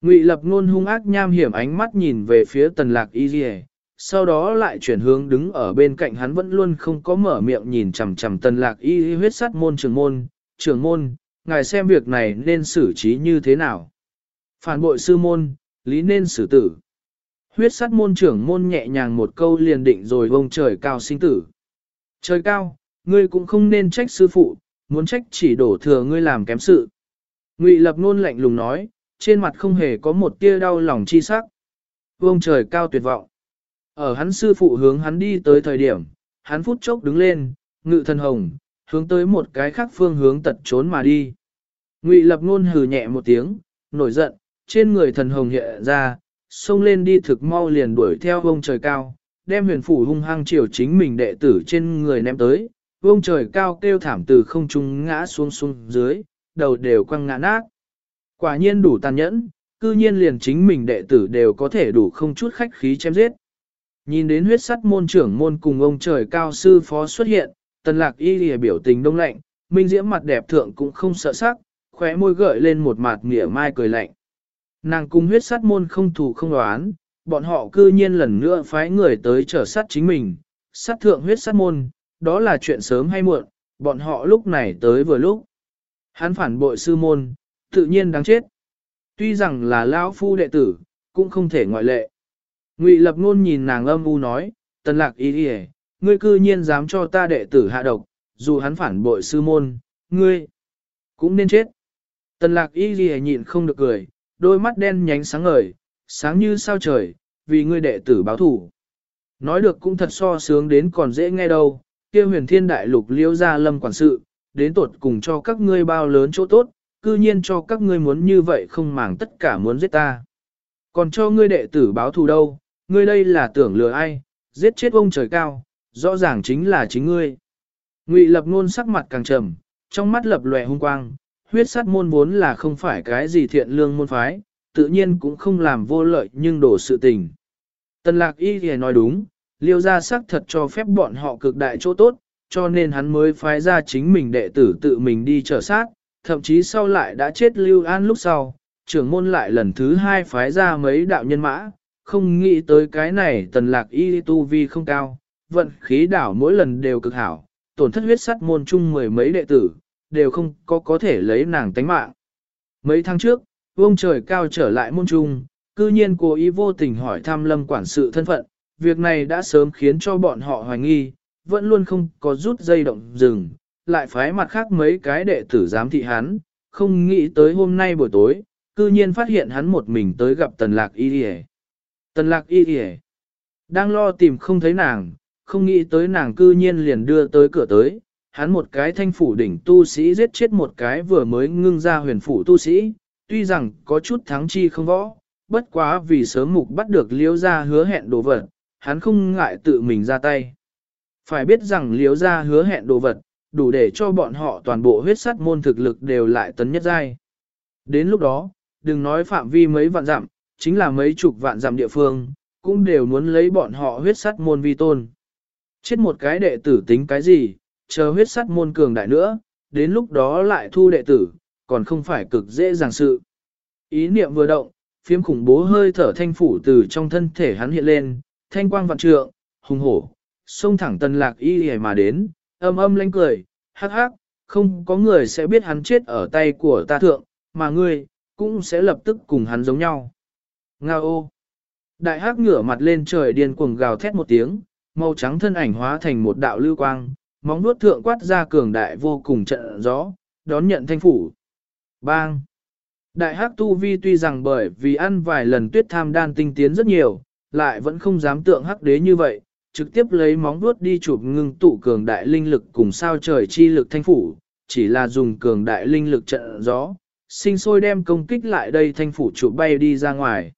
Ngụy lập ngôn hung ác nham hiểm ánh mắt nhìn về phía tần lạc y dì sau đó lại chuyển hướng đứng ở bên cạnh hắn vẫn luôn không có mở miệng nhìn chằm chằm tần lạc y huyết sát môn trưởng môn, trưởng môn, ngài xem việc này nên xử trí như thế nào. Phản bội sư môn, lý nên xử tử. Huyết sát môn trưởng môn nhẹ nhàng một câu liền định rồi vông trời cao sinh tử. Trời cao, ngươi cũng không nên trách sư phụ, muốn trách chỉ đổ thừa ngươi làm kém sự. Ngụy lập nôn lạnh lùng nói, trên mặt không hề có một tia đau lòng chi sắc. Vương trời cao tuyệt vọng. Ở hắn sư phụ hướng hắn đi tới thời điểm, hắn phút chốc đứng lên, ngự thần hồng, hướng tới một cái khác phương hướng tật trốn mà đi. Ngụy lập ngôn hừ nhẹ một tiếng, nổi giận, trên người thần hồng hiện ra, xông lên đi thực mau liền đuổi theo vông trời cao, đem huyền phủ hung hăng chiều chính mình đệ tử trên người ném tới, vông trời cao kêu thảm từ không trung ngã xuống xuống dưới, đầu đều quăng ngã nát. Quả nhiên đủ tàn nhẫn, cư nhiên liền chính mình đệ tử đều có thể đủ không chút khách khí chém giết. Nhìn đến huyết sắt môn trưởng môn cùng ông trời cao sư phó xuất hiện, tần lạc y lìa biểu tình đông lạnh, minh diễm mặt đẹp thượng cũng không sợ sắc, khóe môi gợi lên một mặt mỉa mai cười lạnh. Nàng cung huyết sắt môn không thù không đoán, bọn họ cư nhiên lần nữa phái người tới trở sát chính mình, sát thượng huyết sát môn, đó là chuyện sớm hay muộn, bọn họ lúc này tới vừa lúc. Hắn phản bội sư môn, tự nhiên đáng chết. Tuy rằng là lão phu đệ tử, cũng không thể ngoại lệ. Ngụy lập ngôn nhìn nàng âm u nói, tần lạc ý đi ngươi cư nhiên dám cho ta đệ tử hạ độc, dù hắn phản bội sư môn, ngươi cũng nên chết. Tần lạc y ghi nhịn không được cười, đôi mắt đen nhánh sáng ngời, sáng như sao trời, vì ngươi đệ tử báo thủ. Nói được cũng thật so sướng đến còn dễ nghe đâu, kia huyền thiên đại lục liêu ra lâm quản sự, đến tột cùng cho các ngươi bao lớn chỗ tốt, cư nhiên cho các ngươi muốn như vậy không màng tất cả muốn giết ta. Còn cho ngươi đệ tử báo thù đâu, ngươi đây là tưởng lừa ai, giết chết ông trời cao, rõ ràng chính là chính ngươi. Ngụy lập ngôn sắc mặt càng trầm, trong mắt lập lòe hung quang, huyết sát môn vốn là không phải cái gì thiện lương môn phái, tự nhiên cũng không làm vô lợi nhưng đổ sự tình. Tần lạc y thì nói đúng, liêu ra sắc thật cho phép bọn họ cực đại chỗ tốt, cho nên hắn mới phái ra chính mình đệ tử tự mình đi trở sát, thậm chí sau lại đã chết lưu an lúc sau, trưởng môn lại lần thứ hai phái ra mấy đạo nhân mã, không nghĩ tới cái này tần lạc y tu vi không cao, vận khí đảo mỗi lần đều cực hảo, tổn thất huyết sắt môn chung mười mấy đệ tử, đều không có có thể lấy nàng tánh mạng. Mấy tháng trước, vông trời cao trở lại môn trung, cư nhiên cố ý vô tình hỏi thăm lâm quản sự thân phận, việc này đã sớm khiến cho bọn họ hoài nghi, vẫn luôn không có rút dây động dừng, lại phái mặt khác mấy cái đệ tử giám thị hắn, không nghĩ tới hôm nay buổi tối, cư nhiên phát hiện hắn một mình tới gặp tần lạc y đi Tần lạc y kìa. đang lo tìm không thấy nàng, không nghĩ tới nàng cư nhiên liền đưa tới cửa tới, hắn một cái thanh phủ đỉnh tu sĩ giết chết một cái vừa mới ngưng ra huyền phủ tu sĩ, tuy rằng có chút thắng chi không võ, bất quá vì sớm mục bắt được liếu ra hứa hẹn đồ vật, hắn không ngại tự mình ra tay. Phải biết rằng liếu ra hứa hẹn đồ vật, đủ để cho bọn họ toàn bộ huyết sắt môn thực lực đều lại tấn nhất giai. Đến lúc đó, đừng nói phạm vi mấy vạn dặm, chính là mấy chục vạn dặm địa phương, cũng đều muốn lấy bọn họ huyết sắt môn vi tôn. Chết một cái đệ tử tính cái gì, chờ huyết sắt môn cường đại nữa, đến lúc đó lại thu đệ tử, còn không phải cực dễ dàng sự. Ý niệm vừa động, phiếm khủng bố hơi thở thanh phủ từ trong thân thể hắn hiện lên, thanh quang vạn trượng, hùng hổ, xông thẳng tần lạc y hề mà đến, âm âm lánh cười, hắc hắc, không có người sẽ biết hắn chết ở tay của ta thượng, mà ngươi, cũng sẽ lập tức cùng hắn giống nhau. Ngao ô! Đại hắc ngửa mặt lên trời điên cuồng gào thét một tiếng, màu trắng thân ảnh hóa thành một đạo lưu quang, móng nuốt thượng quát ra cường đại vô cùng trận gió, đón nhận thanh phủ. Bang! Đại hắc tu vi tuy rằng bởi vì ăn vài lần tuyết tham đan tinh tiến rất nhiều, lại vẫn không dám tượng hắc đế như vậy, trực tiếp lấy móng vuốt đi chụp ngưng tụ cường đại linh lực cùng sao trời chi lực thanh phủ, chỉ là dùng cường đại linh lực trận gió, sinh sôi đem công kích lại đây thanh phủ chụp bay đi ra ngoài.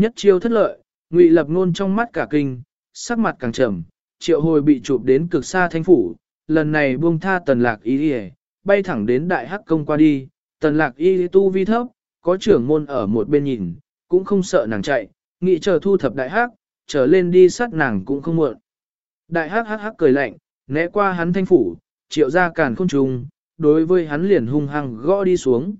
Nhất chiêu thất lợi, ngụy lập ngôn trong mắt cả kinh, sắc mặt càng trầm, triệu hồi bị chụp đến cực xa thanh phủ, lần này buông tha tần lạc ý đi bay thẳng đến đại hắc công qua đi, tần lạc y tu vi thấp, có trưởng môn ở một bên nhìn, cũng không sợ nàng chạy, nghĩ chờ thu thập đại hắc, trở lên đi sát nàng cũng không muộn. Đại hắc hắc hắc cười lạnh, né qua hắn thanh phủ, triệu ra càn khôn trùng, đối với hắn liền hung hăng gõ đi xuống.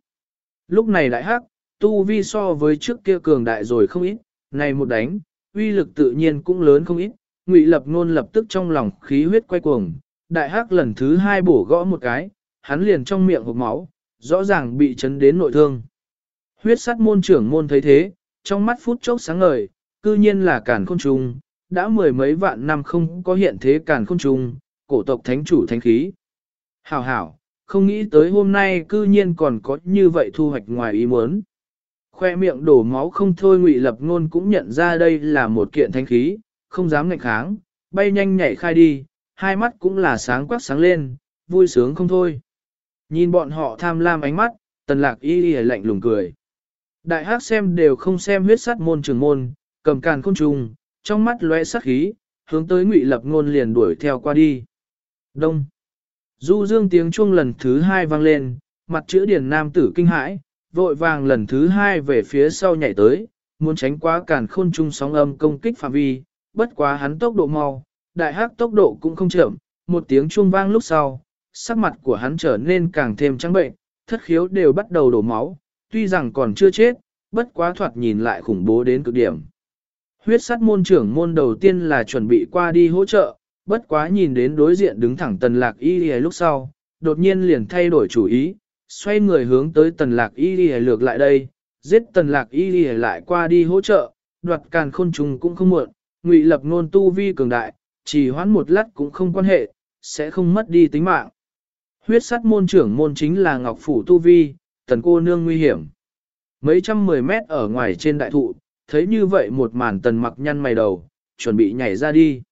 Lúc này đại hắc, tu vi so với trước kia cường đại rồi không ít, này một đánh, uy lực tự nhiên cũng lớn không ít, ngụy lập nôn lập tức trong lòng khí huyết quay cuồng, đại hắc lần thứ hai bổ gõ một cái, hắn liền trong miệng hộp máu, rõ ràng bị chấn đến nội thương. Huyết sát môn trưởng môn thấy thế, trong mắt phút chốc sáng ngời, cư nhiên là càn khôn trùng, đã mười mấy vạn năm không có hiện thế càn khôn trùng, cổ tộc thánh chủ thánh khí. Hảo hảo, không nghĩ tới hôm nay cư nhiên còn có như vậy thu hoạch ngoài ý muốn. Khoe miệng đổ máu không thôi ngụy lập ngôn cũng nhận ra đây là một kiện thanh khí, không dám ngạch kháng, bay nhanh nhảy khai đi, hai mắt cũng là sáng quắc sáng lên, vui sướng không thôi. Nhìn bọn họ tham lam ánh mắt, tần lạc y y lạnh lùng cười. Đại hắc xem đều không xem huyết sắt môn trường môn, cầm càn khôn trùng, trong mắt lóe sắc khí, hướng tới ngụy lập ngôn liền đuổi theo qua đi. Đông. Du dương tiếng chuông lần thứ hai vang lên, mặt chữ điển nam tử kinh hãi, vội vàng lần thứ hai về phía sau nhảy tới, muốn tránh quá càn khôn trung sóng âm công kích phạm vi, bất quá hắn tốc độ mau, đại hắc tốc độ cũng không chậm, một tiếng chuông vang lúc sau, sắc mặt của hắn trở nên càng thêm trắng bệnh, thất khiếu đều bắt đầu đổ máu, tuy rằng còn chưa chết, bất quá thoạt nhìn lại khủng bố đến cực điểm. Huyết sát môn trưởng môn đầu tiên là chuẩn bị qua đi hỗ trợ, bất quá nhìn đến đối diện đứng thẳng tần lạc y lìa lúc sau, đột nhiên liền thay đổi chủ ý, xoay người hướng tới tần lạc y lìa lược lại đây, giết tần lạc y lìa lại qua đi hỗ trợ, đoạt càn khôn trùng cũng không muộn, ngụy lập ngôn tu vi cường đại, chỉ hoãn một lát cũng không quan hệ, sẽ không mất đi tính mạng. Huyết sát môn trưởng môn chính là Ngọc Phủ Tu Vi, tần cô nương nguy hiểm. Mấy trăm mười mét ở ngoài trên đại thụ, thấy như vậy một màn tần mặc nhăn mày đầu, chuẩn bị nhảy ra đi.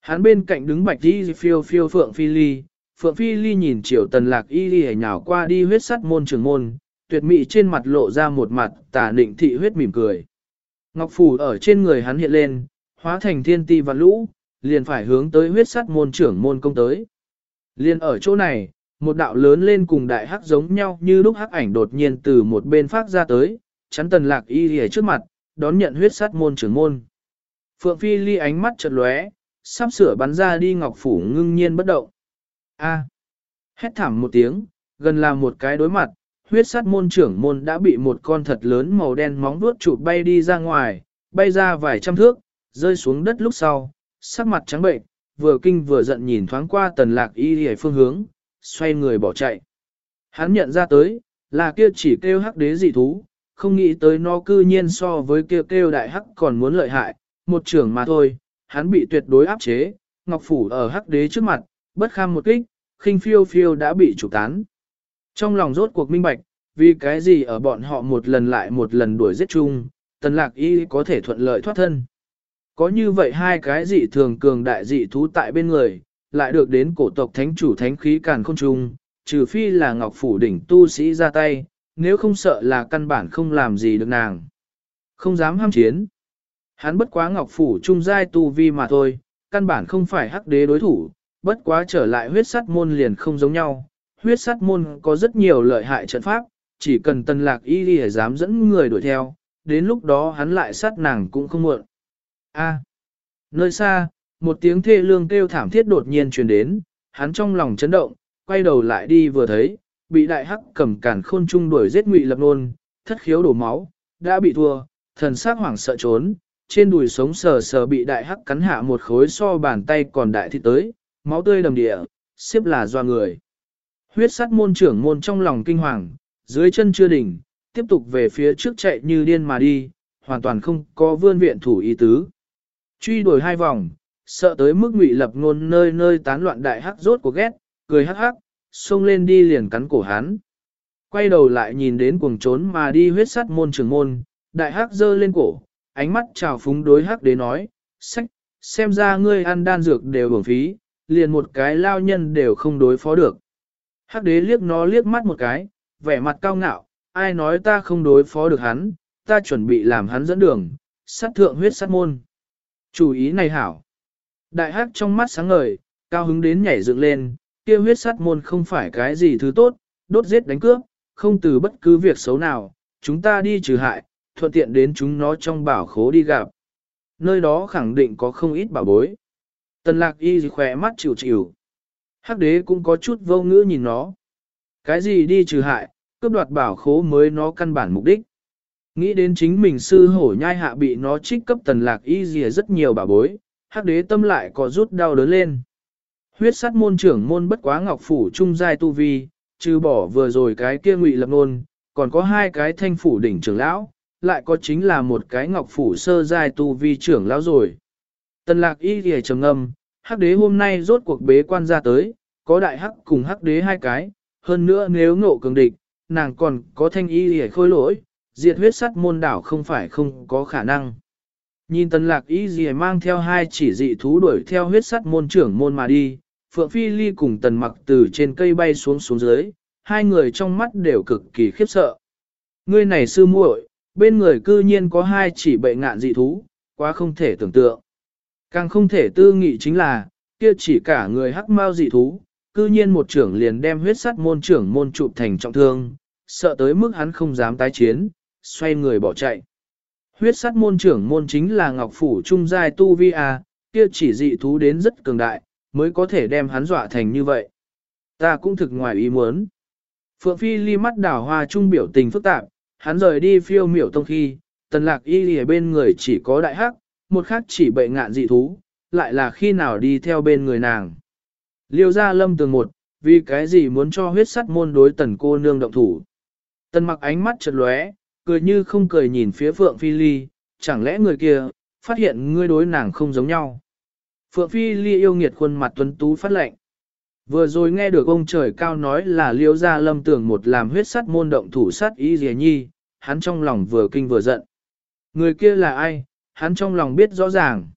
Hắn bên cạnh đứng bạch đi phiêu phiêu phượng phi ly, phượng phi ly nhìn Triệu tần lạc y ly nhào qua đi huyết sắt môn trường môn, tuyệt mỹ trên mặt lộ ra một mặt tà nịnh thị huyết mỉm cười. Ngọc phủ ở trên người hắn hiện lên, hóa thành thiên ti và lũ, liền phải hướng tới huyết sắt môn trưởng môn công tới. Liền ở chỗ này, một đạo lớn lên cùng đại hắc giống nhau như lúc hắc ảnh đột nhiên từ một bên phát ra tới, chắn tần lạc y ly trước mặt, đón nhận huyết sắt môn trưởng môn. Phượng Phi ly ánh mắt chợt lóe, sắp sửa bắn ra đi ngọc phủ ngưng nhiên bất động. A. Hét thảm một tiếng, gần là một cái đối mặt, huyết sát môn trưởng môn đã bị một con thật lớn màu đen móng vuốt chụp bay đi ra ngoài, bay ra vài trăm thước, rơi xuống đất lúc sau, sắc mặt trắng bệnh, vừa kinh vừa giận nhìn thoáng qua tần lạc y hề phương hướng, xoay người bỏ chạy. Hắn nhận ra tới, là kia chỉ kêu hắc đế dị thú, không nghĩ tới nó cư nhiên so với kêu kêu đại hắc còn muốn lợi hại, một trưởng mà thôi, hắn bị tuyệt đối áp chế, Ngọc Phủ ở hắc đế trước mặt, bất kham một kích, khinh phiêu phiêu đã bị chủ tán. Trong lòng rốt cuộc minh bạch, vì cái gì ở bọn họ một lần lại một lần đuổi giết chung, tần lạc y có thể thuận lợi thoát thân. Có như vậy hai cái dị thường cường đại dị thú tại bên người, lại được đến cổ tộc thánh chủ thánh khí càn không chung, trừ phi là Ngọc Phủ đỉnh tu sĩ ra tay, nếu không sợ là căn bản không làm gì được nàng. Không dám ham chiến. Hắn bất quá ngọc phủ trung giai tu vi mà thôi, căn bản không phải hắc đế đối thủ, bất quá trở lại huyết sắt môn liền không giống nhau. Huyết sắt môn có rất nhiều lợi hại trận pháp, chỉ cần tần lạc y đi dám dẫn người đuổi theo, đến lúc đó hắn lại sát nàng cũng không muộn. A. nơi xa, một tiếng thê lương kêu thảm thiết đột nhiên truyền đến, hắn trong lòng chấn động, quay đầu lại đi vừa thấy, bị đại hắc cầm cản khôn trung đuổi giết ngụy lập nôn, thất khiếu đổ máu, đã bị thua, thần sắc hoảng sợ trốn, trên đùi sống sờ sờ bị đại hắc cắn hạ một khối so bàn tay còn đại thịt tới, máu tươi đầm địa, xếp là doa người. Huyết sắt môn trưởng môn trong lòng kinh hoàng, dưới chân chưa đỉnh, tiếp tục về phía trước chạy như điên mà đi, hoàn toàn không có vươn viện thủ ý tứ. Truy đuổi hai vòng, sợ tới mức ngụy lập ngôn nơi nơi tán loạn đại hắc rốt của ghét, cười hắc hắc, xông lên đi liền cắn cổ hắn. Quay đầu lại nhìn đến cuồng trốn mà đi huyết sắt môn trưởng môn, đại hắc giơ lên cổ, ánh mắt trào phúng đối hắc đế nói, sách, xem ra ngươi ăn đan dược đều bổng phí, liền một cái lao nhân đều không đối phó được. Hắc đế liếc nó liếc mắt một cái, vẻ mặt cao ngạo, ai nói ta không đối phó được hắn, ta chuẩn bị làm hắn dẫn đường, sát thượng huyết sát môn. Chủ ý này hảo. Đại hắc trong mắt sáng ngời, cao hứng đến nhảy dựng lên, kia huyết sát môn không phải cái gì thứ tốt, đốt giết đánh cướp, không từ bất cứ việc xấu nào, chúng ta đi trừ hại, thuận tiện đến chúng nó trong bảo khố đi gặp. Nơi đó khẳng định có không ít bảo bối. Tần lạc y khỏe mắt chịu chịu. Hắc đế cũng có chút vô ngữ nhìn nó. Cái gì đi trừ hại, cướp đoạt bảo khố mới nó căn bản mục đích. Nghĩ đến chính mình sư hổ nhai hạ bị nó trích cấp tần lạc y dìa rất nhiều bảo bối, hắc đế tâm lại có rút đau đớn lên. Huyết sát môn trưởng môn bất quá ngọc phủ trung giai tu vi, trừ bỏ vừa rồi cái kia ngụy lập nôn, còn có hai cái thanh phủ đỉnh trưởng lão, lại có chính là một cái ngọc phủ sơ giai tu vi trưởng lão rồi. Tần lạc y ghề trầm ngâm, hắc đế hôm nay rốt cuộc bế quan ra tới, có đại hắc cùng hắc đế hai cái, hơn nữa nếu ngộ cường địch, nàng còn có thanh y để khôi lỗi, diệt huyết sắt môn đảo không phải không có khả năng. Nhìn tần lạc y gì mang theo hai chỉ dị thú đuổi theo huyết sắt môn trưởng môn mà đi, Phượng Phi Ly cùng tần mặc từ trên cây bay xuống xuống dưới, hai người trong mắt đều cực kỳ khiếp sợ. Ngươi này sư muội, bên người cư nhiên có hai chỉ bệ ngạn dị thú, quá không thể tưởng tượng. Càng không thể tư nghị chính là, kia chỉ cả người hắc mau dị thú, cư nhiên một trưởng liền đem huyết sắt môn trưởng môn trụ thành trọng thương, sợ tới mức hắn không dám tái chiến, xoay người bỏ chạy. Huyết sắt môn trưởng môn chính là Ngọc Phủ Trung Giai Tu Vi A, kia chỉ dị thú đến rất cường đại, mới có thể đem hắn dọa thành như vậy. Ta cũng thực ngoài ý muốn. Phượng Phi ly mắt đảo hoa trung biểu tình phức tạp, hắn rời đi phiêu miểu tông khi, tần lạc y lì bên người chỉ có đại hắc, một khác chỉ bệ ngạn dị thú, lại là khi nào đi theo bên người nàng. Liêu ra lâm tường một, vì cái gì muốn cho huyết sắt môn đối tần cô nương động thủ. Tần mặc ánh mắt chật lóe, cười như không cười nhìn phía Phượng Phi Ly, chẳng lẽ người kia, phát hiện ngươi đối nàng không giống nhau. Phượng Phi Ly yêu nghiệt khuôn mặt tuấn tú phát lệnh. Vừa rồi nghe được ông trời cao nói là liêu ra lâm tưởng một làm huyết sắt môn động thủ sát ý dìa nhi, hắn trong lòng vừa kinh vừa giận. Người kia là ai, hắn trong lòng biết rõ ràng.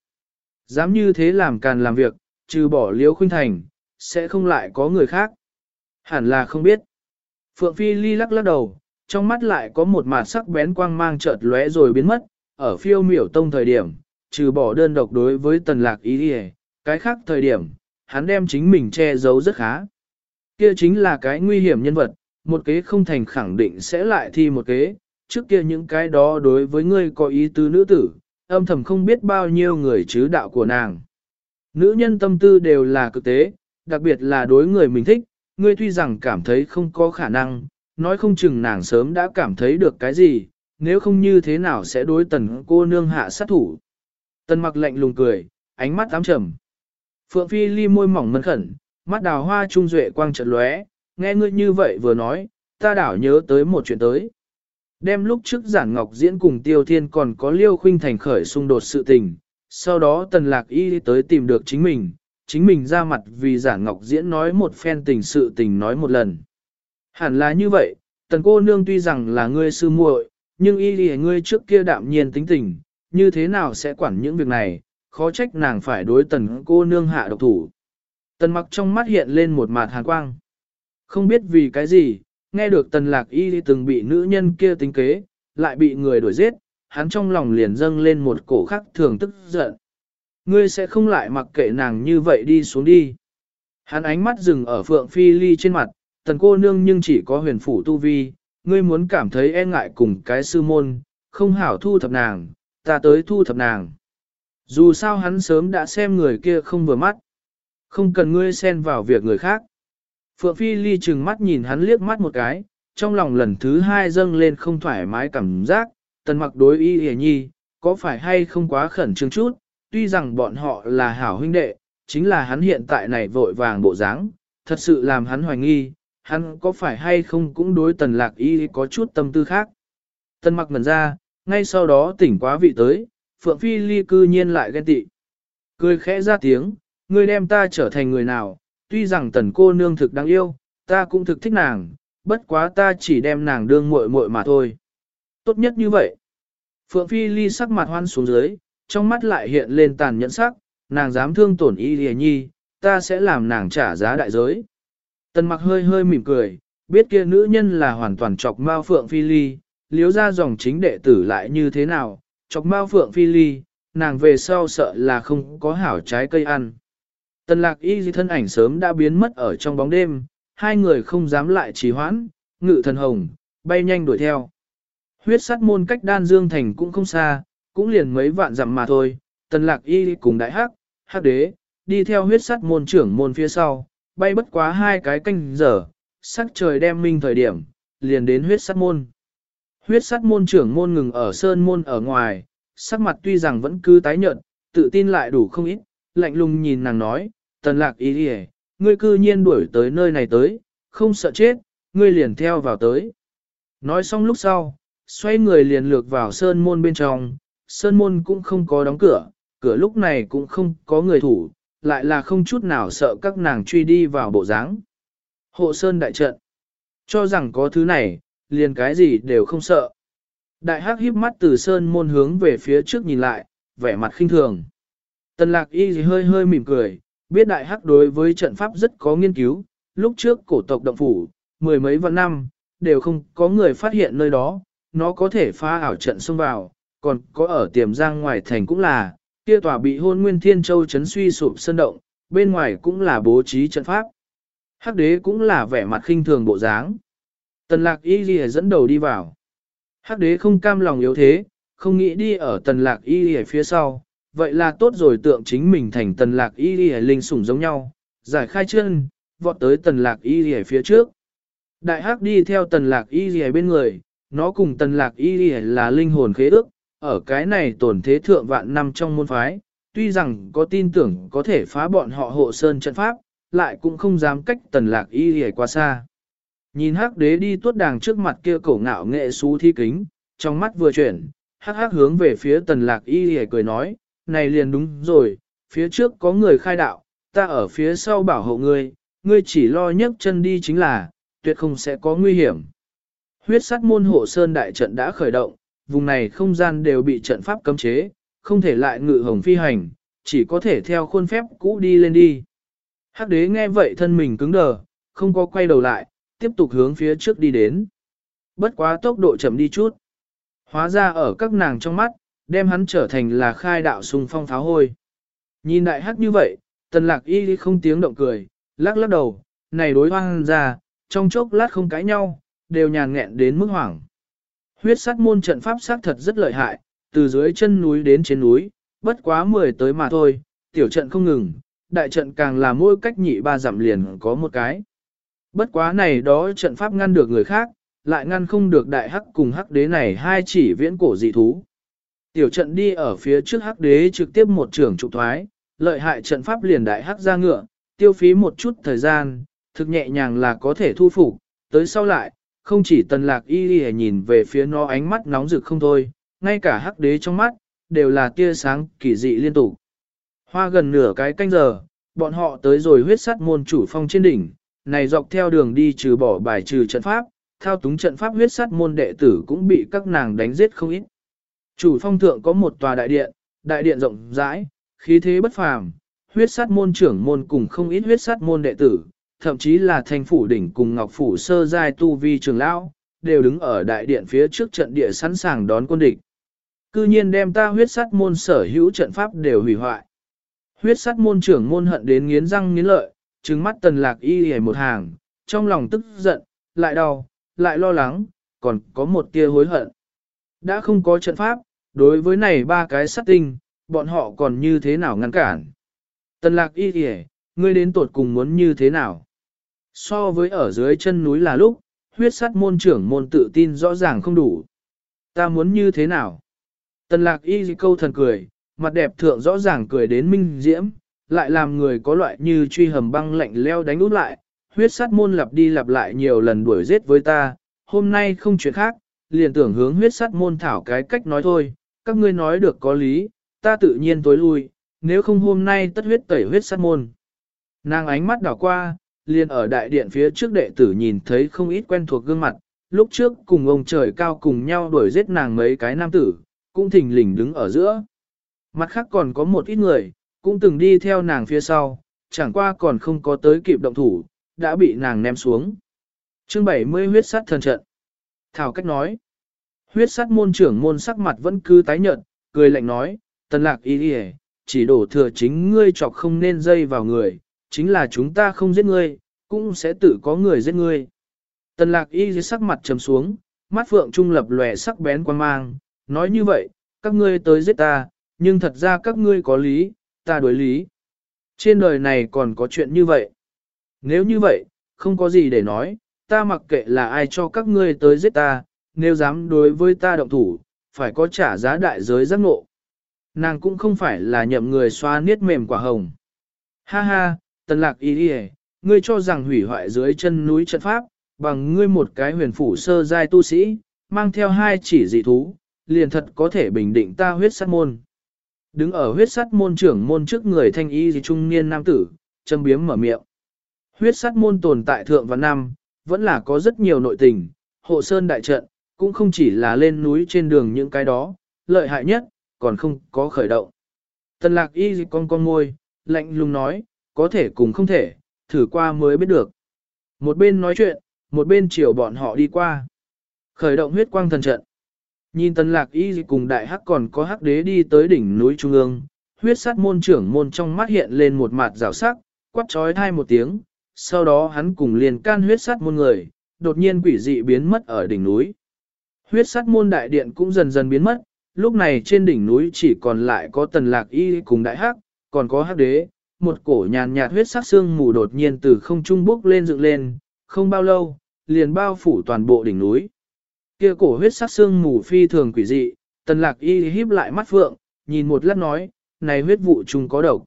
Dám như thế làm càn làm việc, trừ bỏ liễu khuynh thành, sẽ không lại có người khác. Hẳn là không biết. Phượng Phi Ly lắc lắc đầu, trong mắt lại có một mạt sắc bén quang mang chợt lóe rồi biến mất, ở phiêu miểu tông thời điểm, trừ bỏ đơn độc đối với tần lạc ý đi cái khác thời điểm, hắn đem chính mình che giấu rất khá. Kia chính là cái nguy hiểm nhân vật, một kế không thành khẳng định sẽ lại thi một kế, trước kia những cái đó đối với ngươi có ý tứ nữ tử, âm thầm không biết bao nhiêu người chứ đạo của nàng. Nữ nhân tâm tư đều là cực tế, đặc biệt là đối người mình thích, ngươi tuy rằng cảm thấy không có khả năng, nói không chừng nàng sớm đã cảm thấy được cái gì, nếu không như thế nào sẽ đối tần cô nương hạ sát thủ. Tần mặc lạnh lùng cười, ánh mắt ám trầm. Phượng Phi ly môi mỏng mân khẩn, mắt đào hoa trung duệ quang trận lóe, nghe ngươi như vậy vừa nói, ta đảo nhớ tới một chuyện tới. Đem lúc trước giản ngọc diễn cùng tiêu thiên còn có liêu khuynh thành khởi xung đột sự tình, sau đó tần lạc y tới tìm được chính mình, chính mình ra mặt vì giản ngọc diễn nói một phen tình sự tình nói một lần. Hẳn là như vậy, tần cô nương tuy rằng là ngươi sư muội, nhưng y lì ngươi trước kia đạm nhiên tính tình, như thế nào sẽ quản những việc này, khó trách nàng phải đối tần cô nương hạ độc thủ. Tần mặc trong mắt hiện lên một mặt hàn quang. Không biết vì cái gì, nghe được tần lạc y từng bị nữ nhân kia tính kế, lại bị người đuổi giết, hắn trong lòng liền dâng lên một cổ khắc thường tức giận. Ngươi sẽ không lại mặc kệ nàng như vậy đi xuống đi. Hắn ánh mắt dừng ở phượng phi ly trên mặt, tần cô nương nhưng chỉ có huyền phủ tu vi, ngươi muốn cảm thấy e ngại cùng cái sư môn, không hảo thu thập nàng, ta tới thu thập nàng. Dù sao hắn sớm đã xem người kia không vừa mắt. Không cần ngươi xen vào việc người khác. Phượng Phi Ly chừng mắt nhìn hắn liếc mắt một cái, trong lòng lần thứ hai dâng lên không thoải mái cảm giác, tần mặc đối y hề nhi, có phải hay không quá khẩn trương chút, tuy rằng bọn họ là hảo huynh đệ, chính là hắn hiện tại này vội vàng bộ dáng, thật sự làm hắn hoài nghi, hắn có phải hay không cũng đối tần lạc y có chút tâm tư khác. Tần mặc ngần ra, ngay sau đó tỉnh quá vị tới, Phượng Phi Ly cư nhiên lại ghen tị. Cười khẽ ra tiếng, ngươi đem ta trở thành người nào, tuy rằng tần cô nương thực đáng yêu, ta cũng thực thích nàng, bất quá ta chỉ đem nàng đương muội muội mà thôi. Tốt nhất như vậy. Phượng Phi Ly sắc mặt hoan xuống dưới, trong mắt lại hiện lên tàn nhẫn sắc, nàng dám thương tổn y lìa nhi, ta sẽ làm nàng trả giá đại giới. Tần mặc hơi hơi mỉm cười, biết kia nữ nhân là hoàn toàn chọc mao Phượng Phi Ly, liếu ra dòng chính đệ tử lại như thế nào, chọc mao phượng phi ly, nàng về sau sợ là không có hảo trái cây ăn. Tần lạc y di thân ảnh sớm đã biến mất ở trong bóng đêm, hai người không dám lại trì hoãn, ngự thần hồng, bay nhanh đuổi theo. Huyết sát môn cách đan dương thành cũng không xa, cũng liền mấy vạn dặm mà thôi, tần lạc y cùng đại hắc, hắc đế, đi theo huyết sát môn trưởng môn phía sau, bay bất quá hai cái canh giờ, sắc trời đem minh thời điểm, liền đến huyết sát môn. Huyết sát môn trưởng môn ngừng ở sơn môn ở ngoài, sắc mặt tuy rằng vẫn cứ tái nhợt, tự tin lại đủ không ít, lạnh lùng nhìn nàng nói, tần lạc ý đi ngươi cư nhiên đuổi tới nơi này tới, không sợ chết, ngươi liền theo vào tới. Nói xong lúc sau, xoay người liền lược vào sơn môn bên trong, sơn môn cũng không có đóng cửa, cửa lúc này cũng không có người thủ, lại là không chút nào sợ các nàng truy đi vào bộ dáng. Hộ sơn đại trận. Cho rằng có thứ này, liền cái gì đều không sợ. Đại hắc híp mắt từ sơn môn hướng về phía trước nhìn lại, vẻ mặt khinh thường. Tần lạc y hơi hơi mỉm cười, biết đại hắc đối với trận pháp rất có nghiên cứu, lúc trước cổ tộc động phủ, mười mấy vạn năm, đều không có người phát hiện nơi đó, nó có thể phá ảo trận xông vào, còn có ở tiềm giang ngoài thành cũng là, kia tòa bị hôn nguyên thiên châu chấn suy sụp sơn động, bên ngoài cũng là bố trí trận pháp. Hắc đế cũng là vẻ mặt khinh thường bộ dáng. Tần lạc y ghi dẫn đầu đi vào. Hắc đế không cam lòng yếu thế, không nghĩ đi ở tần lạc y ghi phía sau, vậy là tốt rồi tượng chính mình thành tần lạc y ghi linh sủng giống nhau, giải khai chân, vọt tới tần lạc y ghi phía trước. Đại hắc đi theo tần lạc y ghi bên người, nó cùng tần lạc y ghi là linh hồn khế ước, ở cái này tổn thế thượng vạn năm trong môn phái, tuy rằng có tin tưởng có thể phá bọn họ hộ sơn trận pháp, lại cũng không dám cách tần lạc y ghi qua xa. Nhìn hắc đế đi tuốt đàng trước mặt kia cổ ngạo nghệ xú thi kính, trong mắt vừa chuyển, hắc hắc hướng về phía tần lạc y hề cười nói, này liền đúng rồi, phía trước có người khai đạo, ta ở phía sau bảo hộ ngươi, ngươi chỉ lo nhấc chân đi chính là, tuyệt không sẽ có nguy hiểm. Huyết sát môn hộ sơn đại trận đã khởi động, vùng này không gian đều bị trận pháp cấm chế, không thể lại ngự hồng phi hành, chỉ có thể theo khuôn phép cũ đi lên đi. Hắc đế nghe vậy thân mình cứng đờ, không có quay đầu lại, tiếp tục hướng phía trước đi đến. Bất quá tốc độ chậm đi chút. Hóa ra ở các nàng trong mắt, đem hắn trở thành là khai đạo sùng phong pháo hôi. Nhìn đại hắc như vậy, tần lạc y không tiếng động cười, lắc lắc đầu, này đối hoang ra, trong chốc lát không cãi nhau, đều nhàn nghẹn đến mức hoảng. Huyết sát môn trận pháp sát thật rất lợi hại, từ dưới chân núi đến trên núi, bất quá 10 tới mà thôi, tiểu trận không ngừng, đại trận càng là mỗi cách nhị ba giảm liền có một cái. Bất quá này đó trận pháp ngăn được người khác, lại ngăn không được đại hắc cùng hắc đế này hai chỉ viễn cổ dị thú. Tiểu trận đi ở phía trước hắc đế trực tiếp một trưởng trụ thoái, lợi hại trận pháp liền đại hắc ra ngựa, tiêu phí một chút thời gian, thực nhẹ nhàng là có thể thu phục, tới sau lại, không chỉ tần lạc y đi nhìn về phía nó ánh mắt nóng rực không thôi, ngay cả hắc đế trong mắt, đều là tia sáng kỳ dị liên tục. Hoa gần nửa cái canh giờ, bọn họ tới rồi huyết sắt môn chủ phong trên đỉnh, này dọc theo đường đi trừ bỏ bài trừ trận pháp, thao túng trận pháp huyết sắt môn đệ tử cũng bị các nàng đánh giết không ít. Chủ phong thượng có một tòa đại điện, đại điện rộng rãi, khí thế bất phàm, huyết sát môn trưởng môn cùng không ít huyết sát môn đệ tử, thậm chí là thành phủ đỉnh cùng ngọc phủ sơ giai tu vi trường lão, đều đứng ở đại điện phía trước trận địa sẵn sàng đón quân địch. Cư nhiên đem ta huyết sát môn sở hữu trận pháp đều hủy hoại. Huyết sát môn trưởng môn hận đến nghiến răng nghiến lợi, trừng mắt tần lạc y hề một hàng, trong lòng tức giận, lại đau, lại lo lắng, còn có một tia hối hận. Đã không có trận pháp, đối với này ba cái sát tinh, bọn họ còn như thế nào ngăn cản. Tần lạc y kìa, ngươi đến tuột cùng muốn như thế nào? So với ở dưới chân núi là lúc, huyết sắt môn trưởng môn tự tin rõ ràng không đủ. Ta muốn như thế nào? Tần lạc y câu thần cười, mặt đẹp thượng rõ ràng cười đến minh diễm, lại làm người có loại như truy hầm băng lạnh leo đánh út lại, huyết sát môn lặp đi lặp lại nhiều lần đuổi giết với ta, hôm nay không chuyện khác, liền tưởng hướng huyết sắt môn thảo cái cách nói thôi, các ngươi nói được có lý, ta tự nhiên tối lui, nếu không hôm nay tất huyết tẩy huyết sắt môn. Nàng ánh mắt đảo qua, liền ở đại điện phía trước đệ tử nhìn thấy không ít quen thuộc gương mặt, lúc trước cùng ông trời cao cùng nhau đuổi giết nàng mấy cái nam tử, cũng thình lình đứng ở giữa. Mặt khác còn có một ít người, cũng từng đi theo nàng phía sau, chẳng qua còn không có tới kịp động thủ, đã bị nàng ném xuống. chương 70 huyết sát thần trận. Thảo cách nói. Huyết sát môn trưởng môn sắc mặt vẫn cứ tái nhợt, cười lạnh nói, tần lạc y đi chỉ đổ thừa chính ngươi chọc không nên dây vào người, chính là chúng ta không giết ngươi, cũng sẽ tự có người giết ngươi. Tần lạc y dưới sắc mặt trầm xuống, mắt phượng trung lập lòe sắc bén quan mang, nói như vậy, các ngươi tới giết ta, nhưng thật ra các ngươi có lý, ta đối lý. Trên đời này còn có chuyện như vậy. Nếu như vậy, không có gì để nói, ta mặc kệ là ai cho các ngươi tới giết ta, nếu dám đối với ta động thủ, phải có trả giá đại giới giác ngộ. Nàng cũng không phải là nhậm người xoa niết mềm quả hồng. Ha ha, tần lạc ý đi ngươi cho rằng hủy hoại dưới chân núi trận pháp, bằng ngươi một cái huyền phủ sơ giai tu sĩ, mang theo hai chỉ dị thú, liền thật có thể bình định ta huyết sát môn. Đứng ở huyết sát môn trưởng môn trước người thanh y gì trung niên nam tử, châm biếm mở miệng. Huyết sát môn tồn tại thượng và năm, vẫn là có rất nhiều nội tình, hộ sơn đại trận, cũng không chỉ là lên núi trên đường những cái đó, lợi hại nhất, còn không có khởi động. Tần lạc y gì con con ngôi, lạnh lùng nói, có thể cùng không thể, thử qua mới biết được. Một bên nói chuyện, một bên chiều bọn họ đi qua. Khởi động huyết quang thần trận. Nhìn tần lạc y cùng đại hắc còn có hắc đế đi tới đỉnh núi trung ương, huyết sát môn trưởng môn trong mắt hiện lên một mặt rào sắc, quát trói thai một tiếng, sau đó hắn cùng liền can huyết sát môn người, đột nhiên quỷ dị biến mất ở đỉnh núi. Huyết sát môn đại điện cũng dần dần biến mất, lúc này trên đỉnh núi chỉ còn lại có tần lạc y cùng đại hắc, còn có hắc đế, một cổ nhàn nhạt huyết sắc xương mù đột nhiên từ không trung bốc lên dựng lên, không bao lâu, liền bao phủ toàn bộ đỉnh núi. Kia cổ huyết sắc xương mù phi thường quỷ dị, tần lạc y híp lại mắt phượng, nhìn một lát nói, này huyết vụ chung có độc.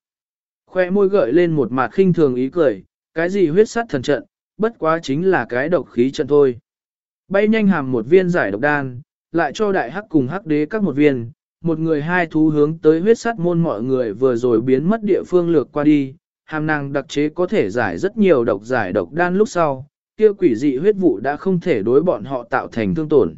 Khoe môi gợi lên một mặt khinh thường ý cười, cái gì huyết sắc thần trận, bất quá chính là cái độc khí trận thôi. Bay nhanh hàm một viên giải độc đan, lại cho đại hắc cùng hắc đế các một viên, một người hai thú hướng tới huyết sắt môn mọi người vừa rồi biến mất địa phương lược qua đi, hàm năng đặc chế có thể giải rất nhiều độc giải độc đan lúc sau, kia quỷ dị huyết vụ đã không thể đối bọn họ tạo thành thương tổn.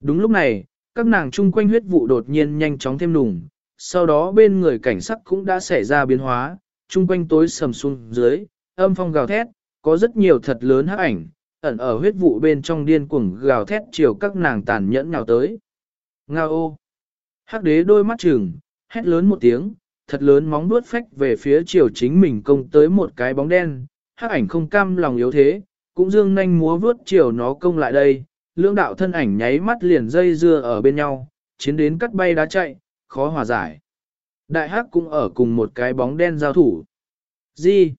Đúng lúc này, các nàng chung quanh huyết vụ đột nhiên nhanh chóng thêm nùng, sau đó bên người cảnh sắc cũng đã xảy ra biến hóa, chung quanh tối sầm xuống dưới, âm phong gào thét, có rất nhiều thật lớn hắc ảnh, ẩn ở huyết vụ bên trong điên cuồng gào thét chiều các nàng tàn nhẫn nhào tới. Ngao ô! Hắc đế đôi mắt trừng, hét lớn một tiếng, thật lớn móng vuốt phách về phía chiều chính mình công tới một cái bóng đen, hắc ảnh không cam lòng yếu thế, cũng dương nhanh múa vuốt chiều nó công lại đây, lưỡng đạo thân ảnh nháy mắt liền dây dưa ở bên nhau, chiến đến cắt bay đá chạy, khó hòa giải. Đại hắc cũng ở cùng một cái bóng đen giao thủ. Gì?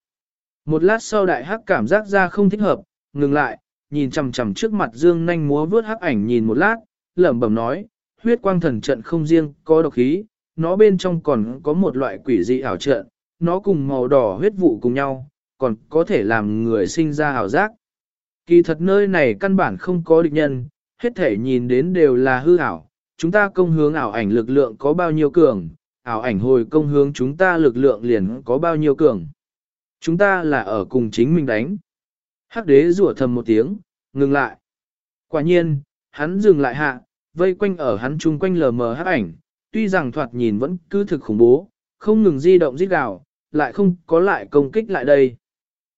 Một lát sau đại hắc cảm giác ra không thích hợp, ngừng lại, nhìn chằm chằm trước mặt dương nhanh múa vướt hắc ảnh nhìn một lát, lẩm bẩm nói, huyết quang thần trận không riêng có độc khí, nó bên trong còn có một loại quỷ dị ảo trận, nó cùng màu đỏ huyết vụ cùng nhau, còn có thể làm người sinh ra ảo giác. Kỳ thật nơi này căn bản không có địch nhân, hết thể nhìn đến đều là hư ảo, chúng ta công hướng ảo ảnh lực lượng có bao nhiêu cường, ảo ảnh hồi công hướng chúng ta lực lượng liền có bao nhiêu cường. Chúng ta là ở cùng chính mình đánh. Hắc đế rủa thầm một tiếng, ngừng lại. Quả nhiên, hắn dừng lại hạ, vây quanh ở hắn chung quanh lờ mờ hắc ảnh, tuy rằng thoạt nhìn vẫn cứ thực khủng bố, không ngừng di động giết gào, lại không có lại công kích lại đây.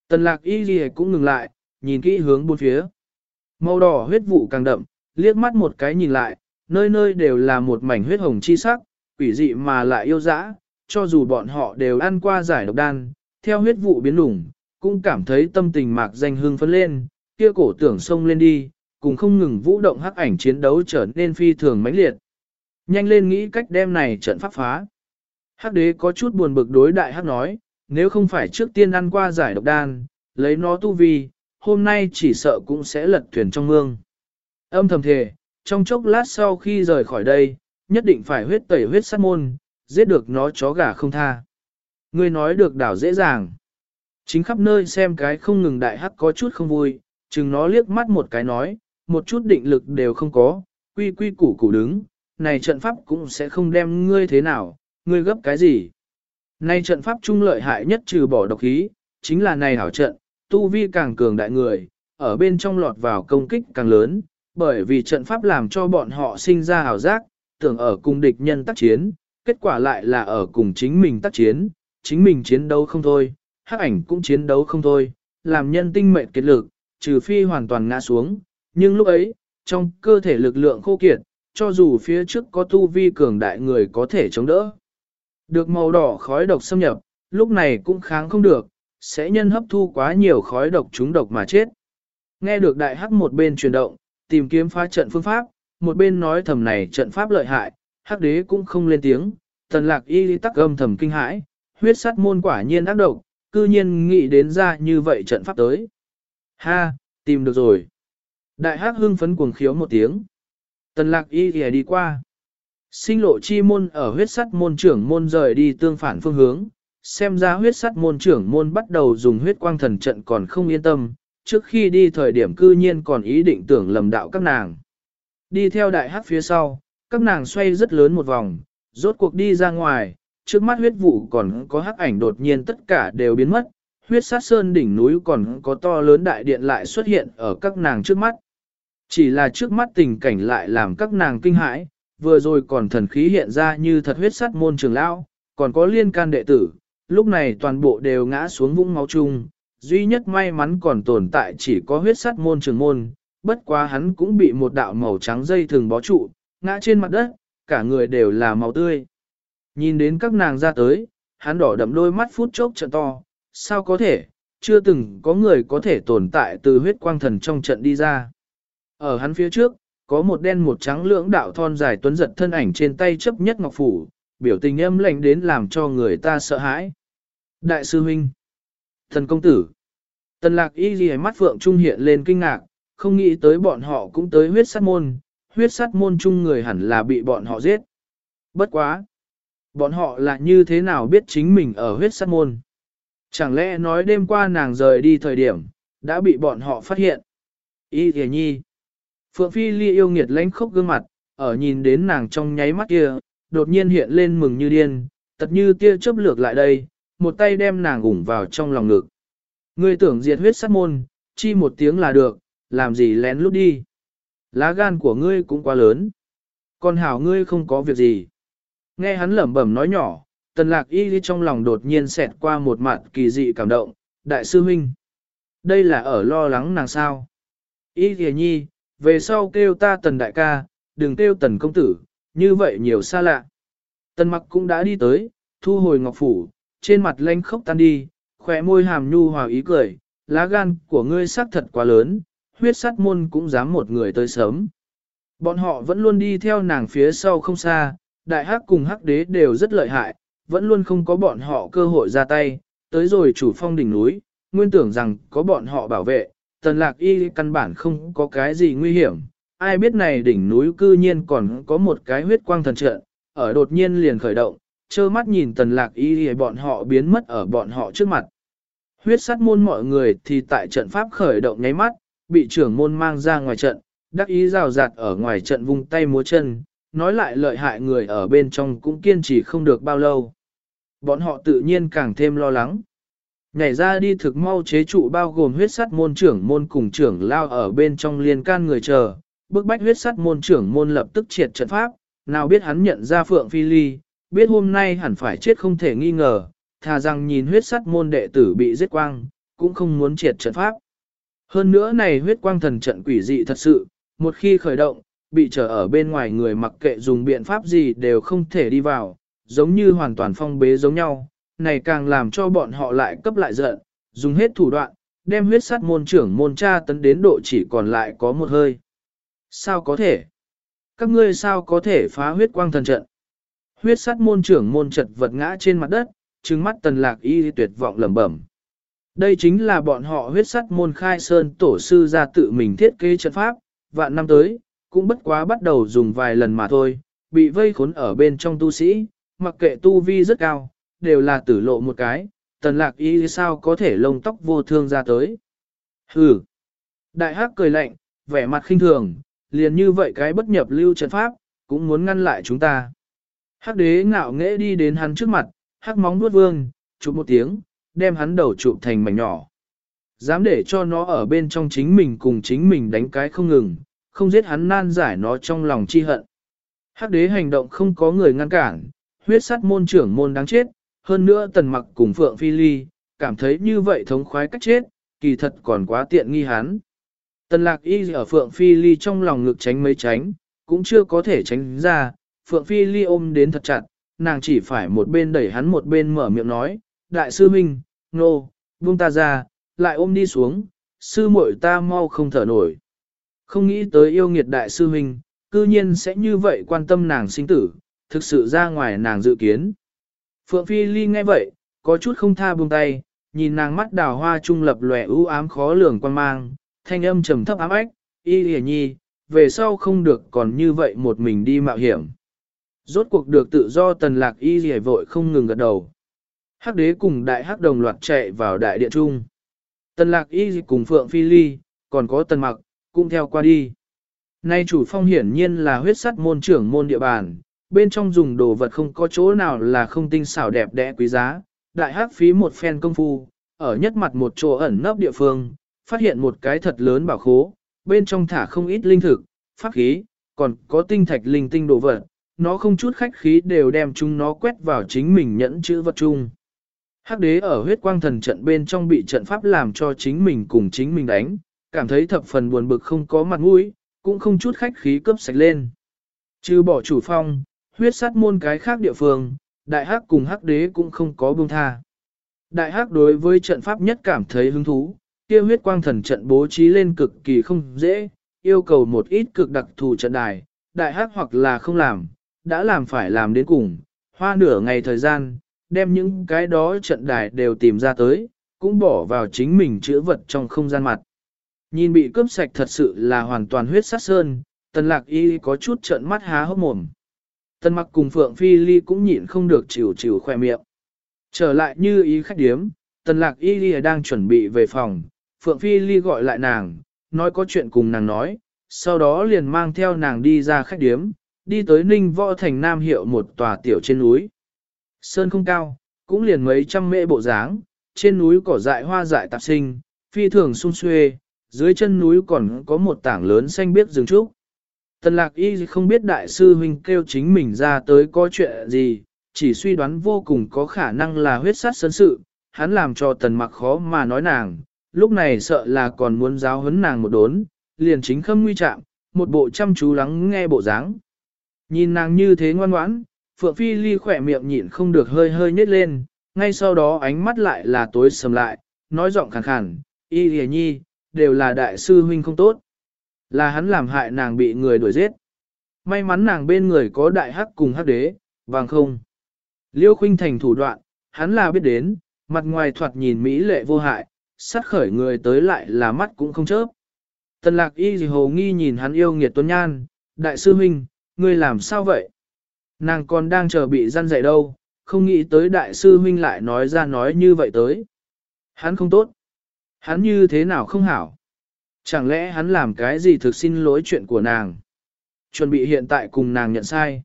Tần lạc y ghi cũng ngừng lại, nhìn kỹ hướng bốn phía. Màu đỏ huyết vụ càng đậm, liếc mắt một cái nhìn lại, nơi nơi đều là một mảnh huyết hồng chi sắc, quỷ dị mà lại yêu dã, cho dù bọn họ đều ăn qua giải độc đan, theo huyết vụ biến lủng, cũng cảm thấy tâm tình mạc danh hương phấn lên, kia cổ tưởng sông lên đi, cùng không ngừng vũ động hắc ảnh chiến đấu trở nên phi thường mãnh liệt. Nhanh lên nghĩ cách đem này trận pháp phá. Hắc đế có chút buồn bực đối đại hắc nói, nếu không phải trước tiên ăn qua giải độc đan, lấy nó tu vi, hôm nay chỉ sợ cũng sẽ lật thuyền trong mương. Âm thầm thề, trong chốc lát sau khi rời khỏi đây, nhất định phải huyết tẩy huyết sát môn, giết được nó chó gà không tha. Ngươi nói được đảo dễ dàng. Chính khắp nơi xem cái không ngừng đại hắc có chút không vui, chừng nó liếc mắt một cái nói, một chút định lực đều không có, quy quy củ củ đứng, này trận pháp cũng sẽ không đem ngươi thế nào, ngươi gấp cái gì. Này trận pháp trung lợi hại nhất trừ bỏ độc khí, chính là này hảo trận, tu vi càng cường đại người, ở bên trong lọt vào công kích càng lớn, bởi vì trận pháp làm cho bọn họ sinh ra hảo giác, tưởng ở cùng địch nhân tác chiến, kết quả lại là ở cùng chính mình tác chiến, chính mình chiến đấu không thôi, hắc ảnh cũng chiến đấu không thôi, làm nhân tinh mệnh kết lực, trừ phi hoàn toàn ngã xuống, nhưng lúc ấy, trong cơ thể lực lượng khô kiệt, cho dù phía trước có tu vi cường đại người có thể chống đỡ. Được màu đỏ khói độc xâm nhập, lúc này cũng kháng không được, sẽ nhân hấp thu quá nhiều khói độc trúng độc mà chết. Nghe được đại hắc một bên chuyển động, tìm kiếm phá trận phương pháp, một bên nói thầm này trận pháp lợi hại, hắc đế cũng không lên tiếng, tần lạc y tắc âm thầm kinh hãi, huyết sắt môn quả nhiên ác độc, cư nhiên nghĩ đến ra như vậy trận pháp tới. Ha, tìm được rồi. Đại hắc hưng phấn cuồng khiếu một tiếng. Tần lạc y thì đi qua. Sinh lộ chi môn ở huyết sắt môn trưởng môn rời đi tương phản phương hướng, xem ra huyết sắt môn trưởng môn bắt đầu dùng huyết quang thần trận còn không yên tâm, trước khi đi thời điểm cư nhiên còn ý định tưởng lầm đạo các nàng. Đi theo đại hắc phía sau, các nàng xoay rất lớn một vòng, rốt cuộc đi ra ngoài, trước mắt huyết vụ còn có hắc ảnh đột nhiên tất cả đều biến mất, huyết sát sơn đỉnh núi còn có to lớn đại điện lại xuất hiện ở các nàng trước mắt. Chỉ là trước mắt tình cảnh lại làm các nàng kinh hãi, vừa rồi còn thần khí hiện ra như thật huyết sát môn trường lão, còn có liên can đệ tử, lúc này toàn bộ đều ngã xuống vũng máu chung, duy nhất may mắn còn tồn tại chỉ có huyết sát môn trường môn, bất quá hắn cũng bị một đạo màu trắng dây thường bó trụ, ngã trên mặt đất, cả người đều là màu tươi. Nhìn đến các nàng ra tới, hắn đỏ đậm đôi mắt phút chốc trận to, sao có thể, chưa từng có người có thể tồn tại từ huyết quang thần trong trận đi ra. Ở hắn phía trước, có một đen một trắng lưỡng đạo thon dài tuấn giật thân ảnh trên tay chấp nhất ngọc phủ, biểu tình âm lạnh đến làm cho người ta sợ hãi. Đại sư huynh, thần công tử, tần lạc y ghi mắt phượng trung hiện lên kinh ngạc, không nghĩ tới bọn họ cũng tới huyết sát môn, huyết sát môn chung người hẳn là bị bọn họ giết. Bất quá! Bọn họ là như thế nào biết chính mình ở huyết sát môn? Chẳng lẽ nói đêm qua nàng rời đi thời điểm, đã bị bọn họ phát hiện? Y thề nhi! Phượng Phi Ly yêu nghiệt lánh khốc gương mặt, ở nhìn đến nàng trong nháy mắt kia, đột nhiên hiện lên mừng như điên, tật như tia chớp lược lại đây, một tay đem nàng ủng vào trong lòng ngực. Ngươi tưởng diệt huyết sát môn, chi một tiếng là được, làm gì lén lút đi. Lá gan của ngươi cũng quá lớn. Còn hảo ngươi không có việc gì. Nghe hắn lẩm bẩm nói nhỏ, tần lạc y trong lòng đột nhiên xẹt qua một mặt kỳ dị cảm động. Đại sư huynh, đây là ở lo lắng nàng sao. Y thìa nhi, về sau kêu ta tần đại ca, đừng kêu tần công tử, như vậy nhiều xa lạ. Tần mặc cũng đã đi tới, thu hồi ngọc phủ, trên mặt lanh khốc tan đi, khỏe môi hàm nhu hòa ý cười, lá gan của ngươi xác thật quá lớn, huyết sát môn cũng dám một người tới sớm. Bọn họ vẫn luôn đi theo nàng phía sau không xa, đại hắc cùng hắc đế đều rất lợi hại, vẫn luôn không có bọn họ cơ hội ra tay, tới rồi chủ phong đỉnh núi, nguyên tưởng rằng có bọn họ bảo vệ, tần lạc y căn bản không có cái gì nguy hiểm, ai biết này đỉnh núi cư nhiên còn có một cái huyết quang thần trận, ở đột nhiên liền khởi động, trơ mắt nhìn tần lạc y bọn họ biến mất ở bọn họ trước mặt. Huyết sát môn mọi người thì tại trận pháp khởi động nháy mắt, bị trưởng môn mang ra ngoài trận, đắc ý rào rạt ở ngoài trận vung tay múa chân, nói lại lợi hại người ở bên trong cũng kiên trì không được bao lâu. Bọn họ tự nhiên càng thêm lo lắng. Nhảy ra đi thực mau chế trụ bao gồm huyết sắt môn trưởng môn cùng trưởng lao ở bên trong liên can người chờ, bức bách huyết sắt môn trưởng môn lập tức triệt trận pháp, nào biết hắn nhận ra Phượng Phi Ly, biết hôm nay hẳn phải chết không thể nghi ngờ, thà rằng nhìn huyết sắt môn đệ tử bị giết quang, cũng không muốn triệt trận pháp. Hơn nữa này huyết quang thần trận quỷ dị thật sự, một khi khởi động, bị trở ở bên ngoài người mặc kệ dùng biện pháp gì đều không thể đi vào, giống như hoàn toàn phong bế giống nhau, này càng làm cho bọn họ lại cấp lại giận, dùng hết thủ đoạn, đem huyết sát môn trưởng môn cha tấn đến độ chỉ còn lại có một hơi. Sao có thể? Các ngươi sao có thể phá huyết quang thần trận? Huyết sát môn trưởng môn trật vật ngã trên mặt đất, trừng mắt tần lạc y tuyệt vọng lẩm bẩm. Đây chính là bọn họ huyết sắt môn khai sơn tổ sư ra tự mình thiết kế trận pháp, vạn năm tới, cũng bất quá bắt đầu dùng vài lần mà thôi, bị vây khốn ở bên trong tu sĩ, mặc kệ tu vi rất cao, đều là tử lộ một cái, tần lạc y sao có thể lông tóc vô thương ra tới. Hừ! Đại hắc cười lạnh, vẻ mặt khinh thường, liền như vậy cái bất nhập lưu trận pháp, cũng muốn ngăn lại chúng ta. Hắc đế ngạo nghễ đi đến hắn trước mặt, hắc móng nuốt vương, chụp một tiếng, đem hắn đầu chụp thành mảnh nhỏ. Dám để cho nó ở bên trong chính mình cùng chính mình đánh cái không ngừng, không giết hắn nan giải nó trong lòng chi hận. Hắc đế hành động không có người ngăn cản, huyết sát môn trưởng môn đáng chết, hơn nữa tần mặc cùng Phượng Phi Ly, cảm thấy như vậy thống khoái cách chết, kỳ thật còn quá tiện nghi hắn. Tần lạc y ở Phượng Phi Ly trong lòng ngực tránh mấy tránh, cũng chưa có thể tránh ra, Phượng Phi Ly ôm đến thật chặt, nàng chỉ phải một bên đẩy hắn một bên mở miệng nói, Đại sư Minh, nô, buông ta ra, lại ôm đi xuống, sư muội ta mau không thở nổi. Không nghĩ tới yêu nghiệt đại sư huynh, cư nhiên sẽ như vậy quan tâm nàng sinh tử, thực sự ra ngoài nàng dự kiến. Phượng Phi Ly nghe vậy, có chút không tha buông tay, nhìn nàng mắt đào hoa trung lập lòe ưu ám khó lường quan mang, thanh âm trầm thấp ám ách, y lìa nhi, về sau không được còn như vậy một mình đi mạo hiểm. Rốt cuộc được tự do tần lạc y lìa vội không ngừng gật đầu. Hắc đế cùng đại hắc đồng loạt chạy vào đại điện trung. Tần lạc y cùng Phượng Phi Ly, còn có tần mặc, cũng theo qua đi. Nay chủ phong hiển nhiên là huyết sắt môn trưởng môn địa bàn, bên trong dùng đồ vật không có chỗ nào là không tinh xảo đẹp đẽ quý giá, đại hắc phí một phen công phu, ở nhất mặt một chỗ ẩn nấp địa phương, phát hiện một cái thật lớn bảo khố, bên trong thả không ít linh thực, pháp khí, còn có tinh thạch linh tinh đồ vật, nó không chút khách khí đều đem chúng nó quét vào chính mình nhẫn chữ vật chung. Hắc đế ở huyết quang thần trận bên trong bị trận pháp làm cho chính mình cùng chính mình đánh, cảm thấy thập phần buồn bực không có mặt mũi, cũng không chút khách khí cướp sạch lên. Trừ bỏ chủ phong, huyết sát môn cái khác địa phương, đại hắc cùng hắc đế cũng không có buông tha. Đại hắc đối với trận pháp nhất cảm thấy hứng thú, kia huyết quang thần trận bố trí lên cực kỳ không dễ, yêu cầu một ít cực đặc thù trận đài, đại hắc hoặc là không làm, đã làm phải làm đến cùng, hoa nửa ngày thời gian, đem những cái đó trận đài đều tìm ra tới, cũng bỏ vào chính mình chữa vật trong không gian mặt. Nhìn bị cướp sạch thật sự là hoàn toàn huyết sát sơn, tần lạc y có chút trợn mắt há hốc mồm. Tần mặc cùng Phượng Phi Ly cũng nhịn không được chịu chịu khoe miệng. Trở lại như ý khách điếm, tần lạc y Ly đang chuẩn bị về phòng, Phượng Phi Ly gọi lại nàng, nói có chuyện cùng nàng nói, sau đó liền mang theo nàng đi ra khách điếm, đi tới Ninh Võ Thành Nam Hiệu một tòa tiểu trên núi. Sơn không cao, cũng liền mấy trăm mễ bộ dáng, trên núi cỏ dại hoa dại tạp sinh, phi thường sung xuê, dưới chân núi còn có một tảng lớn xanh biếc rừng trúc. Tần lạc y không biết đại sư huynh kêu chính mình ra tới có chuyện gì, chỉ suy đoán vô cùng có khả năng là huyết sát sân sự, hắn làm cho tần mặc khó mà nói nàng, lúc này sợ là còn muốn giáo huấn nàng một đốn, liền chính khâm nguy trạng, một bộ chăm chú lắng nghe bộ dáng. Nhìn nàng như thế ngoan ngoãn, Phượng Phi Ly khỏe miệng nhịn không được hơi hơi nhếch lên, ngay sau đó ánh mắt lại là tối sầm lại, nói giọng khàn khàn, y hề nhi, đều là đại sư huynh không tốt. Là hắn làm hại nàng bị người đuổi giết. May mắn nàng bên người có đại hắc cùng hắc đế, vàng không. Liêu khuynh thành thủ đoạn, hắn là biết đến, mặt ngoài thoạt nhìn mỹ lệ vô hại, sát khởi người tới lại là mắt cũng không chớp. Tần lạc y gì hồ nghi nhìn hắn yêu nghiệt tuấn nhan, đại sư huynh, ngươi làm sao vậy? Nàng còn đang chờ bị gian dạy đâu, không nghĩ tới đại sư huynh lại nói ra nói như vậy tới. Hắn không tốt. Hắn như thế nào không hảo? Chẳng lẽ hắn làm cái gì thực xin lỗi chuyện của nàng? Chuẩn bị hiện tại cùng nàng nhận sai.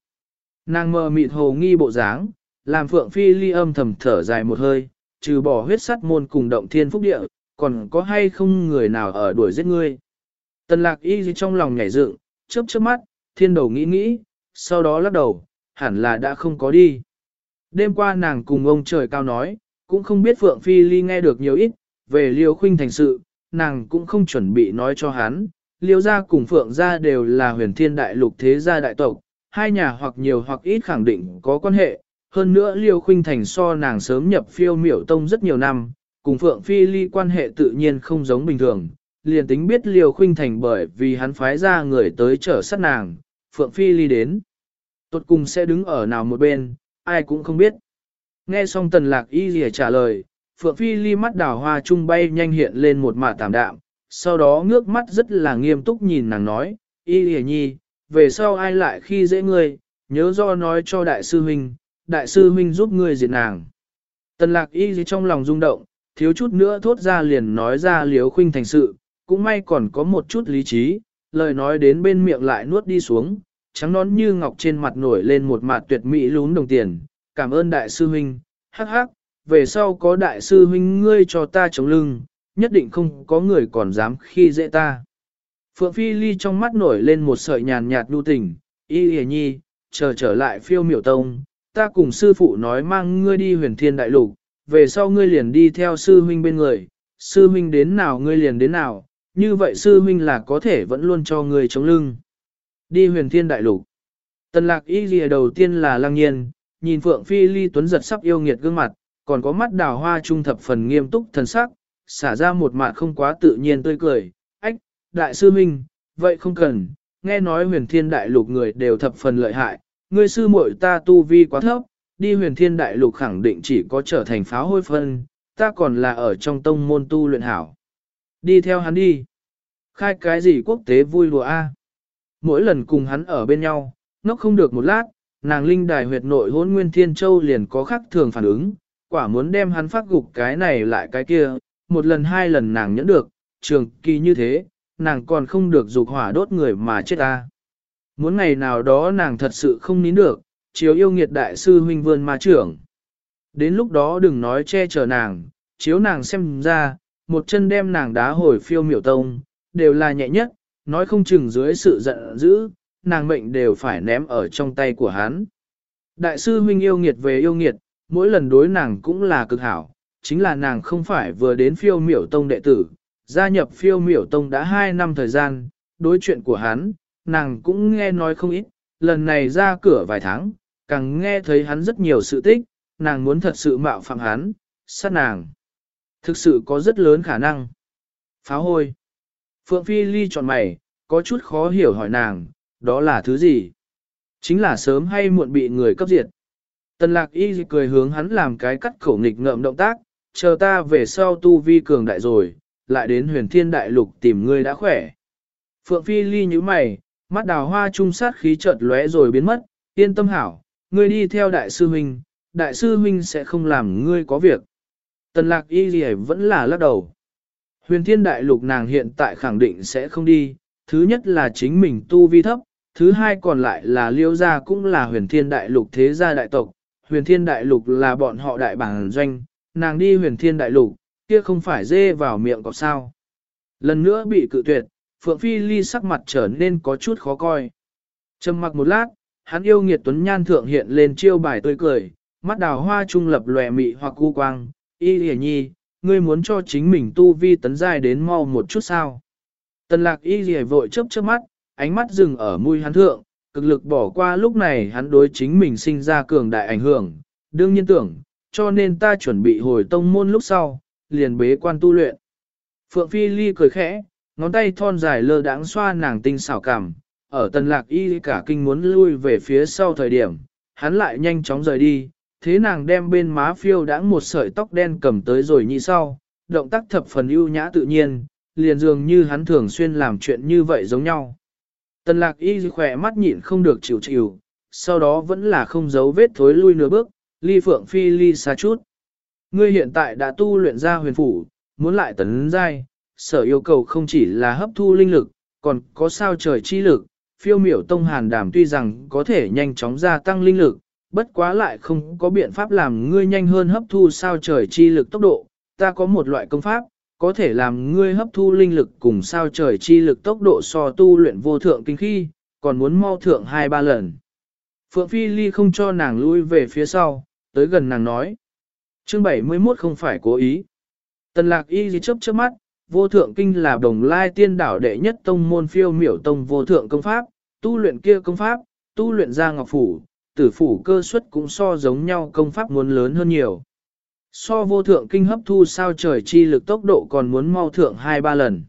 Nàng mờ mịt hồ nghi bộ dáng, làm phượng phi ly âm thầm thở dài một hơi, trừ bỏ huyết sắt môn cùng động thiên phúc địa, còn có hay không người nào ở đuổi giết ngươi. Tần lạc y trong lòng nhảy dựng, chớp chớp mắt, thiên đầu nghĩ nghĩ, sau đó lắc đầu, hẳn là đã không có đi. Đêm qua nàng cùng ông trời cao nói, cũng không biết Phượng Phi Ly nghe được nhiều ít, về Liêu Khuynh thành sự, nàng cũng không chuẩn bị nói cho hắn. Liêu gia cùng Phượng gia đều là huyền thiên đại lục thế gia đại tộc, hai nhà hoặc nhiều hoặc ít khẳng định có quan hệ. Hơn nữa Liêu Khuynh thành so nàng sớm nhập phiêu miểu tông rất nhiều năm, cùng Phượng Phi Ly quan hệ tự nhiên không giống bình thường. Liền tính biết Liêu Khuynh thành bởi vì hắn phái ra người tới trở sát nàng, Phượng Phi Ly đến. Tốt cùng sẽ đứng ở nào một bên, ai cũng không biết. Nghe xong tần lạc y rìa trả lời, Phượng Phi Ly mắt đào hoa trung bay nhanh hiện lên một mạ tạm đạm, sau đó ngước mắt rất là nghiêm túc nhìn nàng nói, y rìa nhi, về sau ai lại khi dễ ngươi, nhớ do nói cho đại sư huynh, đại sư huynh giúp ngươi diệt nàng. Tần lạc y rìa trong lòng rung động, thiếu chút nữa thốt ra liền nói ra liếu khuynh thành sự, cũng may còn có một chút lý trí, lời nói đến bên miệng lại nuốt đi xuống, trắng nón như ngọc trên mặt nổi lên một mặt tuyệt mỹ lún đồng tiền, cảm ơn đại sư huynh, hắc hắc, về sau có đại sư huynh ngươi cho ta chống lưng, nhất định không có người còn dám khi dễ ta. Phượng Phi Ly trong mắt nổi lên một sợi nhàn nhạt nhu tình, y hề nhi, chờ trở lại phiêu miểu tông, ta cùng sư phụ nói mang ngươi đi huyền thiên đại lục, về sau ngươi liền đi theo sư huynh bên người, sư huynh đến nào ngươi liền đến nào, như vậy sư huynh là có thể vẫn luôn cho ngươi chống lưng. Đi huyền thiên đại lục. Tần lạc y lìa đầu tiên là lăng nhiên, nhìn Phượng Phi Ly Tuấn giật sắp yêu nghiệt gương mặt, còn có mắt đào hoa trung thập phần nghiêm túc thần sắc, xả ra một mặt không quá tự nhiên tươi cười. Ách, đại sư huynh, vậy không cần, nghe nói huyền thiên đại lục người đều thập phần lợi hại, ngươi sư muội ta tu vi quá thấp, đi huyền thiên đại lục khẳng định chỉ có trở thành pháo hôi phân, ta còn là ở trong tông môn tu luyện hảo. Đi theo hắn đi. Khai cái gì quốc tế vui lùa a? mỗi lần cùng hắn ở bên nhau, nó không được một lát, nàng linh đài huyệt nội hôn nguyên thiên châu liền có khắc thường phản ứng, quả muốn đem hắn phát gục cái này lại cái kia, một lần hai lần nàng nhẫn được, trường kỳ như thế, nàng còn không được dục hỏa đốt người mà chết ta. Muốn ngày nào đó nàng thật sự không nín được, chiếu yêu nghiệt đại sư huynh vươn ma trưởng. Đến lúc đó đừng nói che chở nàng, chiếu nàng xem ra, một chân đem nàng đá hồi phiêu miểu tông, đều là nhẹ nhất, nói không chừng dưới sự giận dữ, nàng mệnh đều phải ném ở trong tay của hắn. Đại sư huynh yêu nghiệt về yêu nghiệt, mỗi lần đối nàng cũng là cực hảo, chính là nàng không phải vừa đến phiêu miểu tông đệ tử, gia nhập phiêu miểu tông đã 2 năm thời gian, đối chuyện của hắn, nàng cũng nghe nói không ít, lần này ra cửa vài tháng, càng nghe thấy hắn rất nhiều sự tích, nàng muốn thật sự mạo phạm hắn, sát nàng. Thực sự có rất lớn khả năng. Pháo hôi. Phượng Phi Ly chọn mày, có chút khó hiểu hỏi nàng, đó là thứ gì? Chính là sớm hay muộn bị người cấp diệt. Tần lạc y cười hướng hắn làm cái cắt khẩu nghịch ngợm động tác, chờ ta về sau tu vi cường đại rồi, lại đến huyền thiên đại lục tìm ngươi đã khỏe. Phượng Phi Ly như mày, mắt đào hoa trung sát khí chợt lóe rồi biến mất, yên tâm hảo, ngươi đi theo đại sư huynh, đại sư huynh sẽ không làm ngươi có việc. Tần lạc y gì vẫn là lắc đầu. Huyền thiên đại lục nàng hiện tại khẳng định sẽ không đi, thứ nhất là chính mình tu vi thấp, thứ hai còn lại là liêu gia cũng là huyền thiên đại lục thế gia đại tộc, huyền thiên đại lục là bọn họ đại bản doanh, nàng đi huyền thiên đại lục, kia không phải dê vào miệng có sao. Lần nữa bị cự tuyệt, Phượng Phi Ly sắc mặt trở nên có chút khó coi. Trầm mặc một lát, hắn yêu nghiệt tuấn nhan thượng hiện lên chiêu bài tươi cười, mắt đào hoa trung lập lòe mị hoặc cu quang, y hề nhi, ngươi muốn cho chính mình tu vi tấn dài đến mau một chút sao. Tần lạc y hề vội chớp chớp mắt, ánh mắt dừng ở mũi hắn thượng, cực lực bỏ qua lúc này hắn đối chính mình sinh ra cường đại ảnh hưởng, đương nhiên tưởng, cho nên ta chuẩn bị hồi tông môn lúc sau, liền bế quan tu luyện. Phượng Phi Ly cười khẽ, ngón tay thon dài lơ đãng xoa nàng tinh xảo cảm, ở tần lạc y cả kinh muốn lui về phía sau thời điểm, hắn lại nhanh chóng rời đi, thế nàng đem bên má phiêu đãng một sợi tóc đen cầm tới rồi như sau, động tác thập phần ưu nhã tự nhiên, liền dường như hắn thường xuyên làm chuyện như vậy giống nhau. Tần lạc y khỏe mắt nhịn không được chịu chịu, sau đó vẫn là không giấu vết thối lui nửa bước, ly phượng phi ly xa chút. Ngươi hiện tại đã tu luyện ra huyền phủ, muốn lại tấn giai, sở yêu cầu không chỉ là hấp thu linh lực, còn có sao trời chi lực, phiêu miểu tông hàn đàm tuy rằng có thể nhanh chóng gia tăng linh lực, bất quá lại không có biện pháp làm ngươi nhanh hơn hấp thu sao trời chi lực tốc độ, ta có một loại công pháp, có thể làm ngươi hấp thu linh lực cùng sao trời chi lực tốc độ so tu luyện vô thượng kinh khi, còn muốn mau thượng hai ba lần. Phượng Phi Ly không cho nàng lui về phía sau, tới gần nàng nói. Chương 71 không phải cố ý. Tần lạc y gì chấp chớp mắt, vô thượng kinh là đồng lai tiên đảo đệ nhất tông môn phiêu miểu tông vô thượng công pháp, tu luyện kia công pháp, tu luyện ra ngọc phủ, tử phủ cơ suất cũng so giống nhau công pháp muốn lớn hơn nhiều. So vô thượng kinh hấp thu sao trời chi lực tốc độ còn muốn mau thượng 2-3 lần.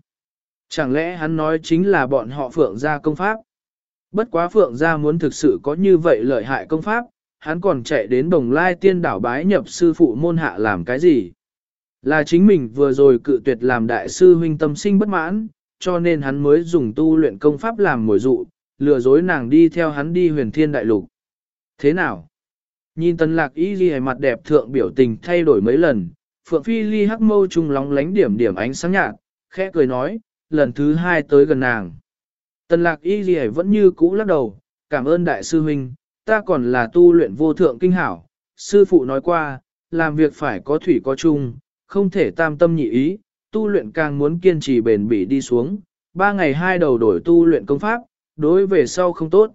Chẳng lẽ hắn nói chính là bọn họ phượng gia công pháp? Bất quá phượng gia muốn thực sự có như vậy lợi hại công pháp, hắn còn chạy đến đồng lai tiên đảo bái nhập sư phụ môn hạ làm cái gì? Là chính mình vừa rồi cự tuyệt làm đại sư huynh tâm sinh bất mãn, cho nên hắn mới dùng tu luyện công pháp làm mồi dụ, lừa dối nàng đi theo hắn đi huyền thiên đại lục. Thế nào? Nhìn tần lạc y ghi mặt đẹp thượng biểu tình thay đổi mấy lần, Phượng Phi Ly hắc mâu trung lóng lánh điểm điểm ánh sáng nhạt, khẽ cười nói, lần thứ hai tới gần nàng. Tần lạc y ghi vẫn như cũ lắc đầu, cảm ơn đại sư huynh, ta còn là tu luyện vô thượng kinh hảo. Sư phụ nói qua, làm việc phải có thủy có chung, không thể tam tâm nhị ý, tu luyện càng muốn kiên trì bền bỉ đi xuống. Ba ngày hai đầu đổi tu luyện công pháp, đối về sau không tốt.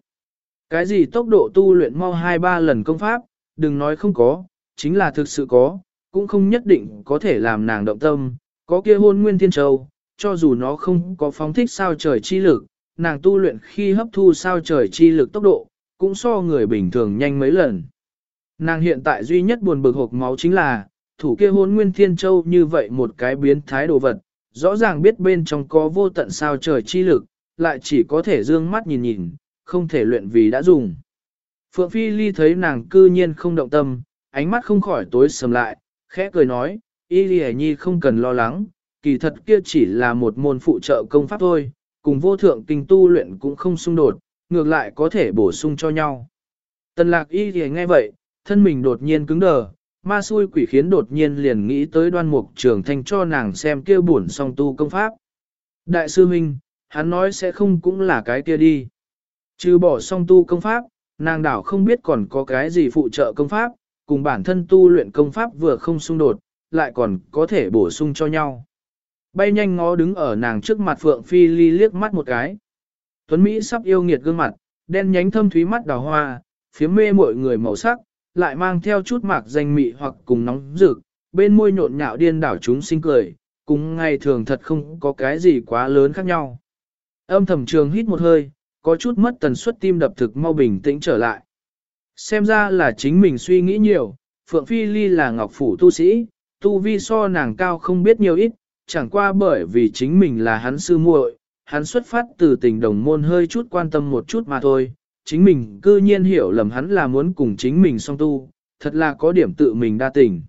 Cái gì tốc độ tu luyện mau hai ba lần công pháp, đừng nói không có, chính là thực sự có, cũng không nhất định có thể làm nàng động tâm, có kia hôn nguyên thiên châu, cho dù nó không có phóng thích sao trời chi lực, nàng tu luyện khi hấp thu sao trời chi lực tốc độ, cũng so người bình thường nhanh mấy lần. Nàng hiện tại duy nhất buồn bực hộp máu chính là, thủ kia hôn nguyên thiên châu như vậy một cái biến thái đồ vật, rõ ràng biết bên trong có vô tận sao trời chi lực, lại chỉ có thể dương mắt nhìn nhìn, không thể luyện vì đã dùng. Phượng Phi Ly thấy nàng cư nhiên không động tâm, ánh mắt không khỏi tối sầm lại, khẽ cười nói, Y Ly Nhi không cần lo lắng, kỳ thật kia chỉ là một môn phụ trợ công pháp thôi, cùng vô thượng kinh tu luyện cũng không xung đột, ngược lại có thể bổ sung cho nhau. Tần lạc Y Ly nghe vậy, thân mình đột nhiên cứng đờ, ma xui quỷ khiến đột nhiên liền nghĩ tới đoan mục Trường Thanh cho nàng xem kia buồn song tu công pháp. Đại sư Minh, hắn nói sẽ không cũng là cái kia đi. Trừ bỏ song tu công pháp, Nàng đảo không biết còn có cái gì phụ trợ công pháp, cùng bản thân tu luyện công pháp vừa không xung đột, lại còn có thể bổ sung cho nhau. Bay nhanh ngó đứng ở nàng trước mặt Phượng Phi Ly liếc mắt một cái. Tuấn Mỹ sắp yêu nghiệt gương mặt, đen nhánh thâm thúy mắt đào hoa, phía mê mọi người màu sắc, lại mang theo chút mạc danh mị hoặc cùng nóng rực, bên môi nhộn nhạo điên đảo chúng sinh cười, cùng ngày thường thật không có cái gì quá lớn khác nhau. Âm thầm trường hít một hơi, có chút mất tần suất tim đập thực mau bình tĩnh trở lại. Xem ra là chính mình suy nghĩ nhiều, Phượng Phi Ly là ngọc phủ tu sĩ, tu vi so nàng cao không biết nhiều ít, chẳng qua bởi vì chính mình là hắn sư muội, hắn xuất phát từ tình đồng môn hơi chút quan tâm một chút mà thôi, chính mình cư nhiên hiểu lầm hắn là muốn cùng chính mình song tu, thật là có điểm tự mình đa tình.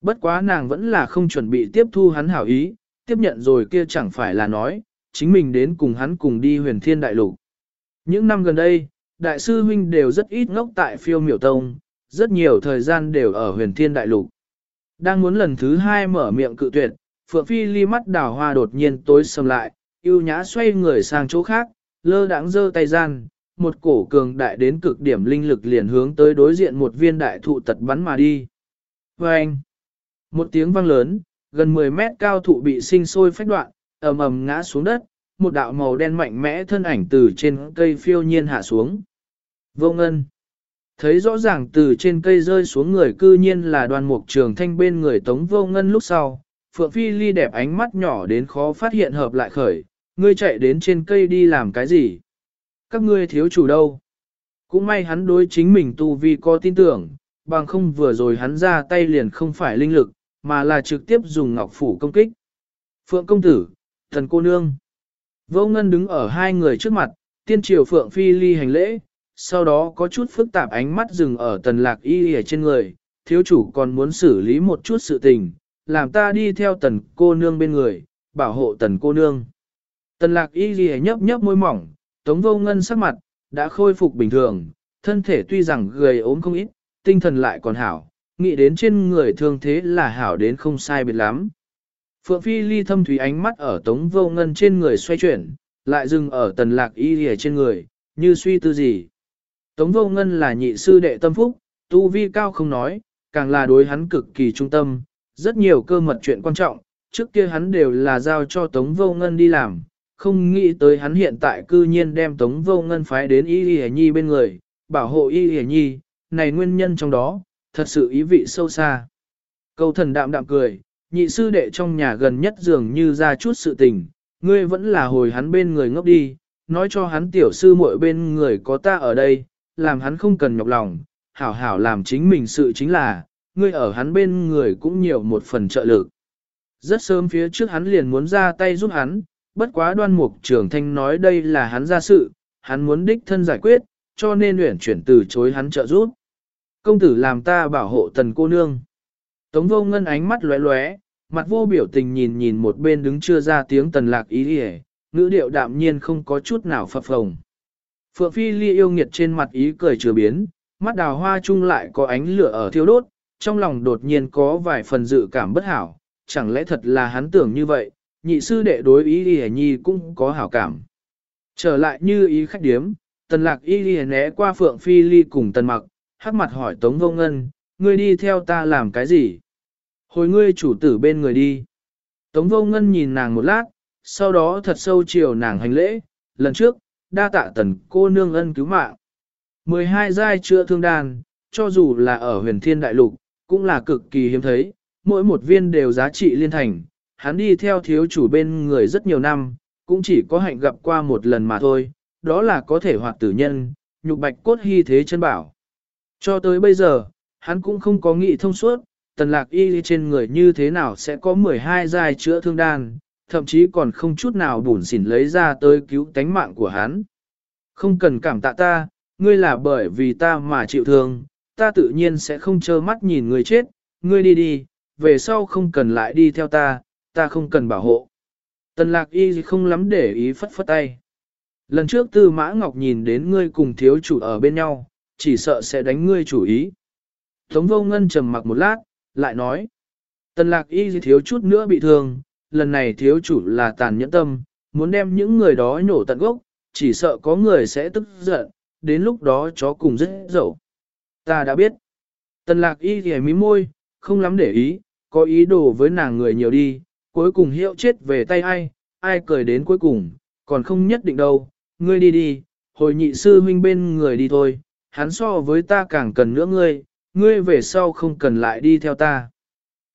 Bất quá nàng vẫn là không chuẩn bị tiếp thu hắn hảo ý, tiếp nhận rồi kia chẳng phải là nói, chính mình đến cùng hắn cùng đi huyền thiên đại lục. Những năm gần đây, đại sư huynh đều rất ít ngốc tại phiêu miểu tông, rất nhiều thời gian đều ở huyền thiên đại lục. Đang muốn lần thứ hai mở miệng cự tuyệt, Phượng Phi ly mắt đào hoa đột nhiên tối sầm lại, yêu nhã xoay người sang chỗ khác, lơ đãng giơ tay gian, một cổ cường đại đến cực điểm linh lực liền hướng tới đối diện một viên đại thụ tật bắn mà đi. Và anh, một tiếng vang lớn, gần 10 mét cao thụ bị sinh sôi phách đoạn, ầm ầm ngã xuống đất, một đạo màu đen mạnh mẽ thân ảnh từ trên cây phiêu nhiên hạ xuống. Vô ngân. Thấy rõ ràng từ trên cây rơi xuống người cư nhiên là đoàn mục trường thanh bên người tống vô ngân lúc sau. Phượng Phi Ly đẹp ánh mắt nhỏ đến khó phát hiện hợp lại khởi, ngươi chạy đến trên cây đi làm cái gì? Các ngươi thiếu chủ đâu? Cũng may hắn đối chính mình tu vi có tin tưởng, bằng không vừa rồi hắn ra tay liền không phải linh lực, mà là trực tiếp dùng ngọc phủ công kích. Phượng công tử, thần cô nương. Vô ngân đứng ở hai người trước mặt, tiên triều Phượng Phi ly hành lễ, sau đó có chút phức tạp ánh mắt dừng ở tần lạc y ở trên người, thiếu chủ còn muốn xử lý một chút sự tình, làm ta đi theo tần cô nương bên người, bảo hộ tần cô nương. Tần lạc y ghi nhấp nhấp môi mỏng, tống vô ngân sắc mặt, đã khôi phục bình thường, thân thể tuy rằng gầy ốm không ít, tinh thần lại còn hảo, nghĩ đến trên người thương thế là hảo đến không sai biệt lắm. Phượng Phi ly thâm thủy ánh mắt ở tống vô ngân trên người xoay chuyển, lại dừng ở tần lạc y ghi trên người, như suy tư gì. Tống vô ngân là nhị sư đệ tâm phúc, tu vi cao không nói, càng là đối hắn cực kỳ trung tâm, rất nhiều cơ mật chuyện quan trọng, trước kia hắn đều là giao cho Tống vô ngân đi làm, không nghĩ tới hắn hiện tại cư nhiên đem Tống Vô Ngân phái đến Y Y Nhi bên người, bảo hộ Y Y Nhi, này nguyên nhân trong đó, thật sự ý vị sâu xa. Câu thần đạm đạm cười, nhị sư đệ trong nhà gần nhất dường như ra chút sự tình, ngươi vẫn là hồi hắn bên người ngốc đi, nói cho hắn tiểu sư muội bên người có ta ở đây, làm hắn không cần nhọc lòng, hảo hảo làm chính mình sự chính là, ngươi ở hắn bên người cũng nhiều một phần trợ lực. Rất sớm phía trước hắn liền muốn ra tay giúp hắn, bất quá đoan mục trưởng thanh nói đây là hắn ra sự, hắn muốn đích thân giải quyết, cho nên luyện chuyển từ chối hắn trợ giúp. Công tử làm ta bảo hộ tần cô nương. Tống vô ngân ánh mắt lóe lóe, mặt vô biểu tình nhìn nhìn một bên đứng chưa ra tiếng tần lạc ý hề, ngữ điệu đạm nhiên không có chút nào phập phồng. Phượng Phi Ly yêu nghiệt trên mặt ý cười chưa biến, mắt đào hoa chung lại có ánh lửa ở thiêu đốt, trong lòng đột nhiên có vài phần dự cảm bất hảo, chẳng lẽ thật là hắn tưởng như vậy, nhị sư đệ đối ý y nhi cũng có hảo cảm. Trở lại như ý khách điếm, tần lạc y y né qua phượng phi ly cùng tần mặc, hắc mặt hỏi tống vô ngân, ngươi đi theo ta làm cái gì? Hồi ngươi chủ tử bên người đi. Tống vô ngân nhìn nàng một lát, sau đó thật sâu chiều nàng hành lễ, lần trước, đa tạ tần cô nương ân cứu mạng. 12 giai chữa thương đàn, cho dù là ở huyền thiên đại lục, cũng là cực kỳ hiếm thấy, mỗi một viên đều giá trị liên thành, hắn đi theo thiếu chủ bên người rất nhiều năm, cũng chỉ có hạnh gặp qua một lần mà thôi, đó là có thể hoạt tử nhân, nhục bạch cốt hy thế chân bảo. Cho tới bây giờ, hắn cũng không có nghĩ thông suốt, tần lạc y trên người như thế nào sẽ có 12 giai chữa thương đan, thậm chí còn không chút nào bùn xỉn lấy ra tới cứu tánh mạng của hắn. Không cần cảm tạ ta, ngươi là bởi vì ta mà chịu thương, ta tự nhiên sẽ không trơ mắt nhìn người chết, ngươi đi đi, về sau không cần lại đi theo ta, ta không cần bảo hộ. Tần lạc y không lắm để ý phất phất tay. Lần trước tư mã ngọc nhìn đến ngươi cùng thiếu chủ ở bên nhau, chỉ sợ sẽ đánh ngươi chủ ý. Tống vô ngân trầm mặc một lát, lại nói. Tần lạc y thiếu chút nữa bị thương, lần này thiếu chủ là tàn nhẫn tâm, muốn đem những người đó nhổ tận gốc, chỉ sợ có người sẽ tức giận, đến lúc đó chó cùng rất dẫu. Ta đã biết. Tần lạc y thì mí môi, không lắm để ý, có ý đồ với nàng người nhiều đi, cuối cùng hiệu chết về tay ai, ai cười đến cuối cùng, còn không nhất định đâu, ngươi đi đi, hồi nhị sư huynh bên người đi thôi, hắn so với ta càng cần nữa ngươi, ngươi về sau không cần lại đi theo ta.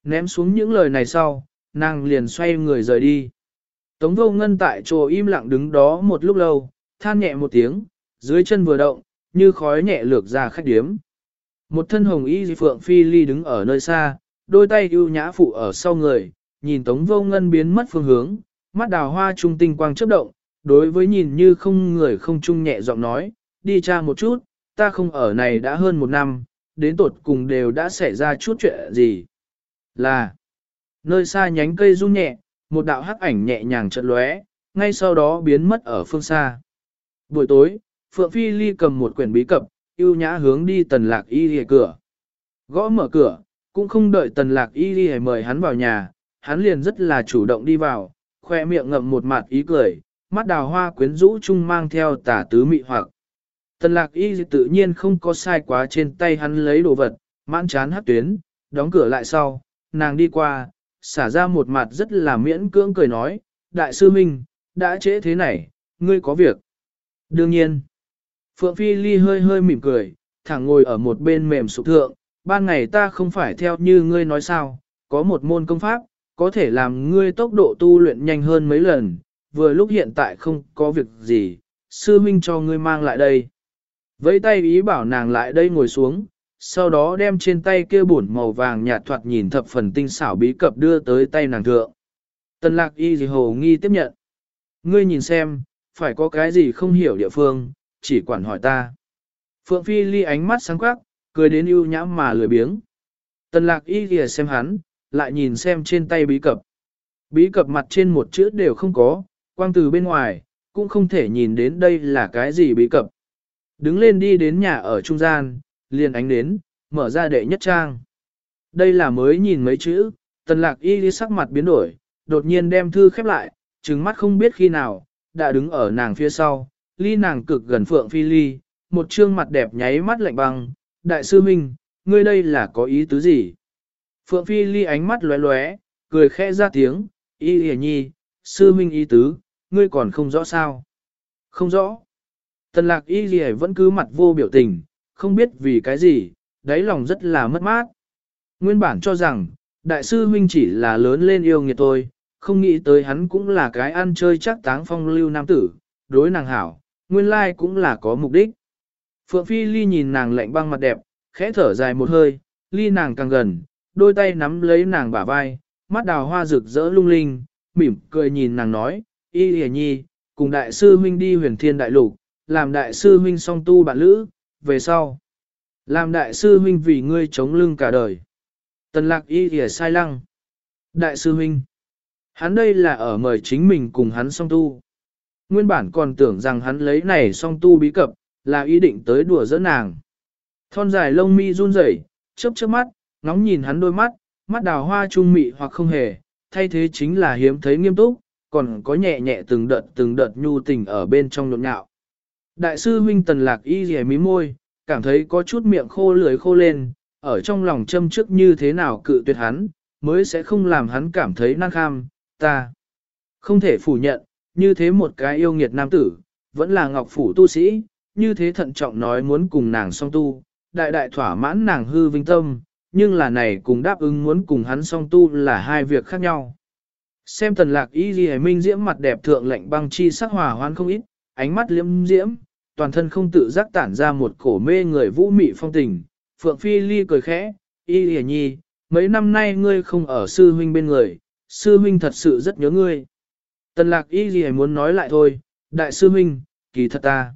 Ném xuống những lời này sau, nàng liền xoay người rời đi. Tống vô ngân tại chỗ im lặng đứng đó một lúc lâu, than nhẹ một tiếng, dưới chân vừa động, như khói nhẹ lược ra khách điếm. Một thân hồng y phượng phi ly đứng ở nơi xa, đôi tay ưu nhã phụ ở sau người, nhìn tống vô ngân biến mất phương hướng, mắt đào hoa trung tinh quang chớp động, đối với nhìn như không người không chung nhẹ giọng nói, đi cha một chút, ta không ở này đã hơn một năm, đến tột cùng đều đã xảy ra chút chuyện gì. Là, nơi xa nhánh cây rung nhẹ, một đạo hắc ảnh nhẹ nhàng chợt lóe, ngay sau đó biến mất ở phương xa. Buổi tối, Phượng Phi Ly cầm một quyển bí cập, yêu nhã hướng đi tần lạc y lìa cửa. Gõ mở cửa, cũng không đợi tần lạc y lìa mời hắn vào nhà, hắn liền rất là chủ động đi vào, khoe miệng ngậm một mặt ý cười, mắt đào hoa quyến rũ chung mang theo tả tứ mị hoặc. Tần lạc y tự nhiên không có sai quá trên tay hắn lấy đồ vật, mãn chán hát tuyến, đóng cửa lại sau, nàng đi qua, xả ra một mặt rất là miễn cưỡng cười nói, đại sư minh, đã trễ thế này, ngươi có việc. Đương nhiên, Phượng Phi Ly hơi hơi mỉm cười, thẳng ngồi ở một bên mềm sụp thượng, ban ngày ta không phải theo như ngươi nói sao, có một môn công pháp, có thể làm ngươi tốc độ tu luyện nhanh hơn mấy lần, vừa lúc hiện tại không có việc gì, sư minh cho ngươi mang lại đây vẫy tay ý bảo nàng lại đây ngồi xuống, sau đó đem trên tay kia bổn màu vàng nhạt thoạt nhìn thập phần tinh xảo bí cập đưa tới tay nàng thượng. Tần lạc y gì hồ nghi tiếp nhận. Ngươi nhìn xem, phải có cái gì không hiểu địa phương, chỉ quản hỏi ta. Phượng Phi ly ánh mắt sáng quắc, cười đến ưu nhãm mà lười biếng. Tần lạc y kìa xem hắn, lại nhìn xem trên tay bí cập. Bí cập mặt trên một chữ đều không có, quang từ bên ngoài, cũng không thể nhìn đến đây là cái gì bí cập. Đứng lên đi đến nhà ở trung gian, liền ánh đến, mở ra đệ nhất trang. Đây là mới nhìn mấy chữ, tần lạc y đi sắc mặt biến đổi, đột nhiên đem thư khép lại, trừng mắt không biết khi nào, đã đứng ở nàng phía sau, ly nàng cực gần phượng phi ly, một trương mặt đẹp nháy mắt lạnh băng, đại sư minh, ngươi đây là có ý tứ gì? Phượng phi ly ánh mắt lóe lóe, cười khẽ ra tiếng, y hề nhi, sư minh ý tứ, ngươi còn không rõ sao? Không rõ. Tần lạc y hề vẫn cứ mặt vô biểu tình, không biết vì cái gì, đáy lòng rất là mất mát. Nguyên bản cho rằng, đại sư huynh chỉ là lớn lên yêu nghiệt tôi, không nghĩ tới hắn cũng là cái ăn chơi chắc táng phong lưu nam tử, đối nàng hảo, nguyên lai cũng là có mục đích. Phượng Phi Ly nhìn nàng lạnh băng mặt đẹp, khẽ thở dài một hơi, ly nàng càng gần, đôi tay nắm lấy nàng bả vai, mắt đào hoa rực rỡ lung linh, mỉm cười nhìn nàng nói, y hề nhi, cùng đại sư huynh đi huyền thiên đại lục, làm đại sư huynh song tu bạn lữ, về sau. Làm đại sư huynh vì ngươi chống lưng cả đời. Tần lạc y hề sai lăng. Đại sư huynh. Hắn đây là ở mời chính mình cùng hắn song tu. Nguyên bản còn tưởng rằng hắn lấy này song tu bí cập, là ý định tới đùa giỡn nàng. Thon dài lông mi run rẩy, chớp chớp mắt, ngóng nhìn hắn đôi mắt, mắt đào hoa trung mị hoặc không hề, thay thế chính là hiếm thấy nghiêm túc, còn có nhẹ nhẹ từng đợt từng đợt nhu tình ở bên trong nhộn nhạo. Đại sư huynh tần lạc y rẻ mí môi, cảm thấy có chút miệng khô lưỡi khô lên, ở trong lòng châm trước như thế nào cự tuyệt hắn, mới sẽ không làm hắn cảm thấy năng kham, ta. Không thể phủ nhận, như thế một cái yêu nghiệt nam tử, vẫn là ngọc phủ tu sĩ, như thế thận trọng nói muốn cùng nàng song tu, đại đại thỏa mãn nàng hư vinh tâm, nhưng là này cùng đáp ứng muốn cùng hắn song tu là hai việc khác nhau. Xem tần lạc y ghi minh diễm mặt đẹp thượng lệnh băng chi sắc hòa hoan không ít, ánh mắt liễm diễm, toàn thân không tự giác tản ra một cổ mê người vũ mị phong tình. Phượng Phi Ly cười khẽ, y hề nhi, mấy năm nay ngươi không ở sư huynh bên người, sư huynh thật sự rất nhớ ngươi. Tần lạc y gì muốn nói lại thôi, đại sư huynh, kỳ thật ta.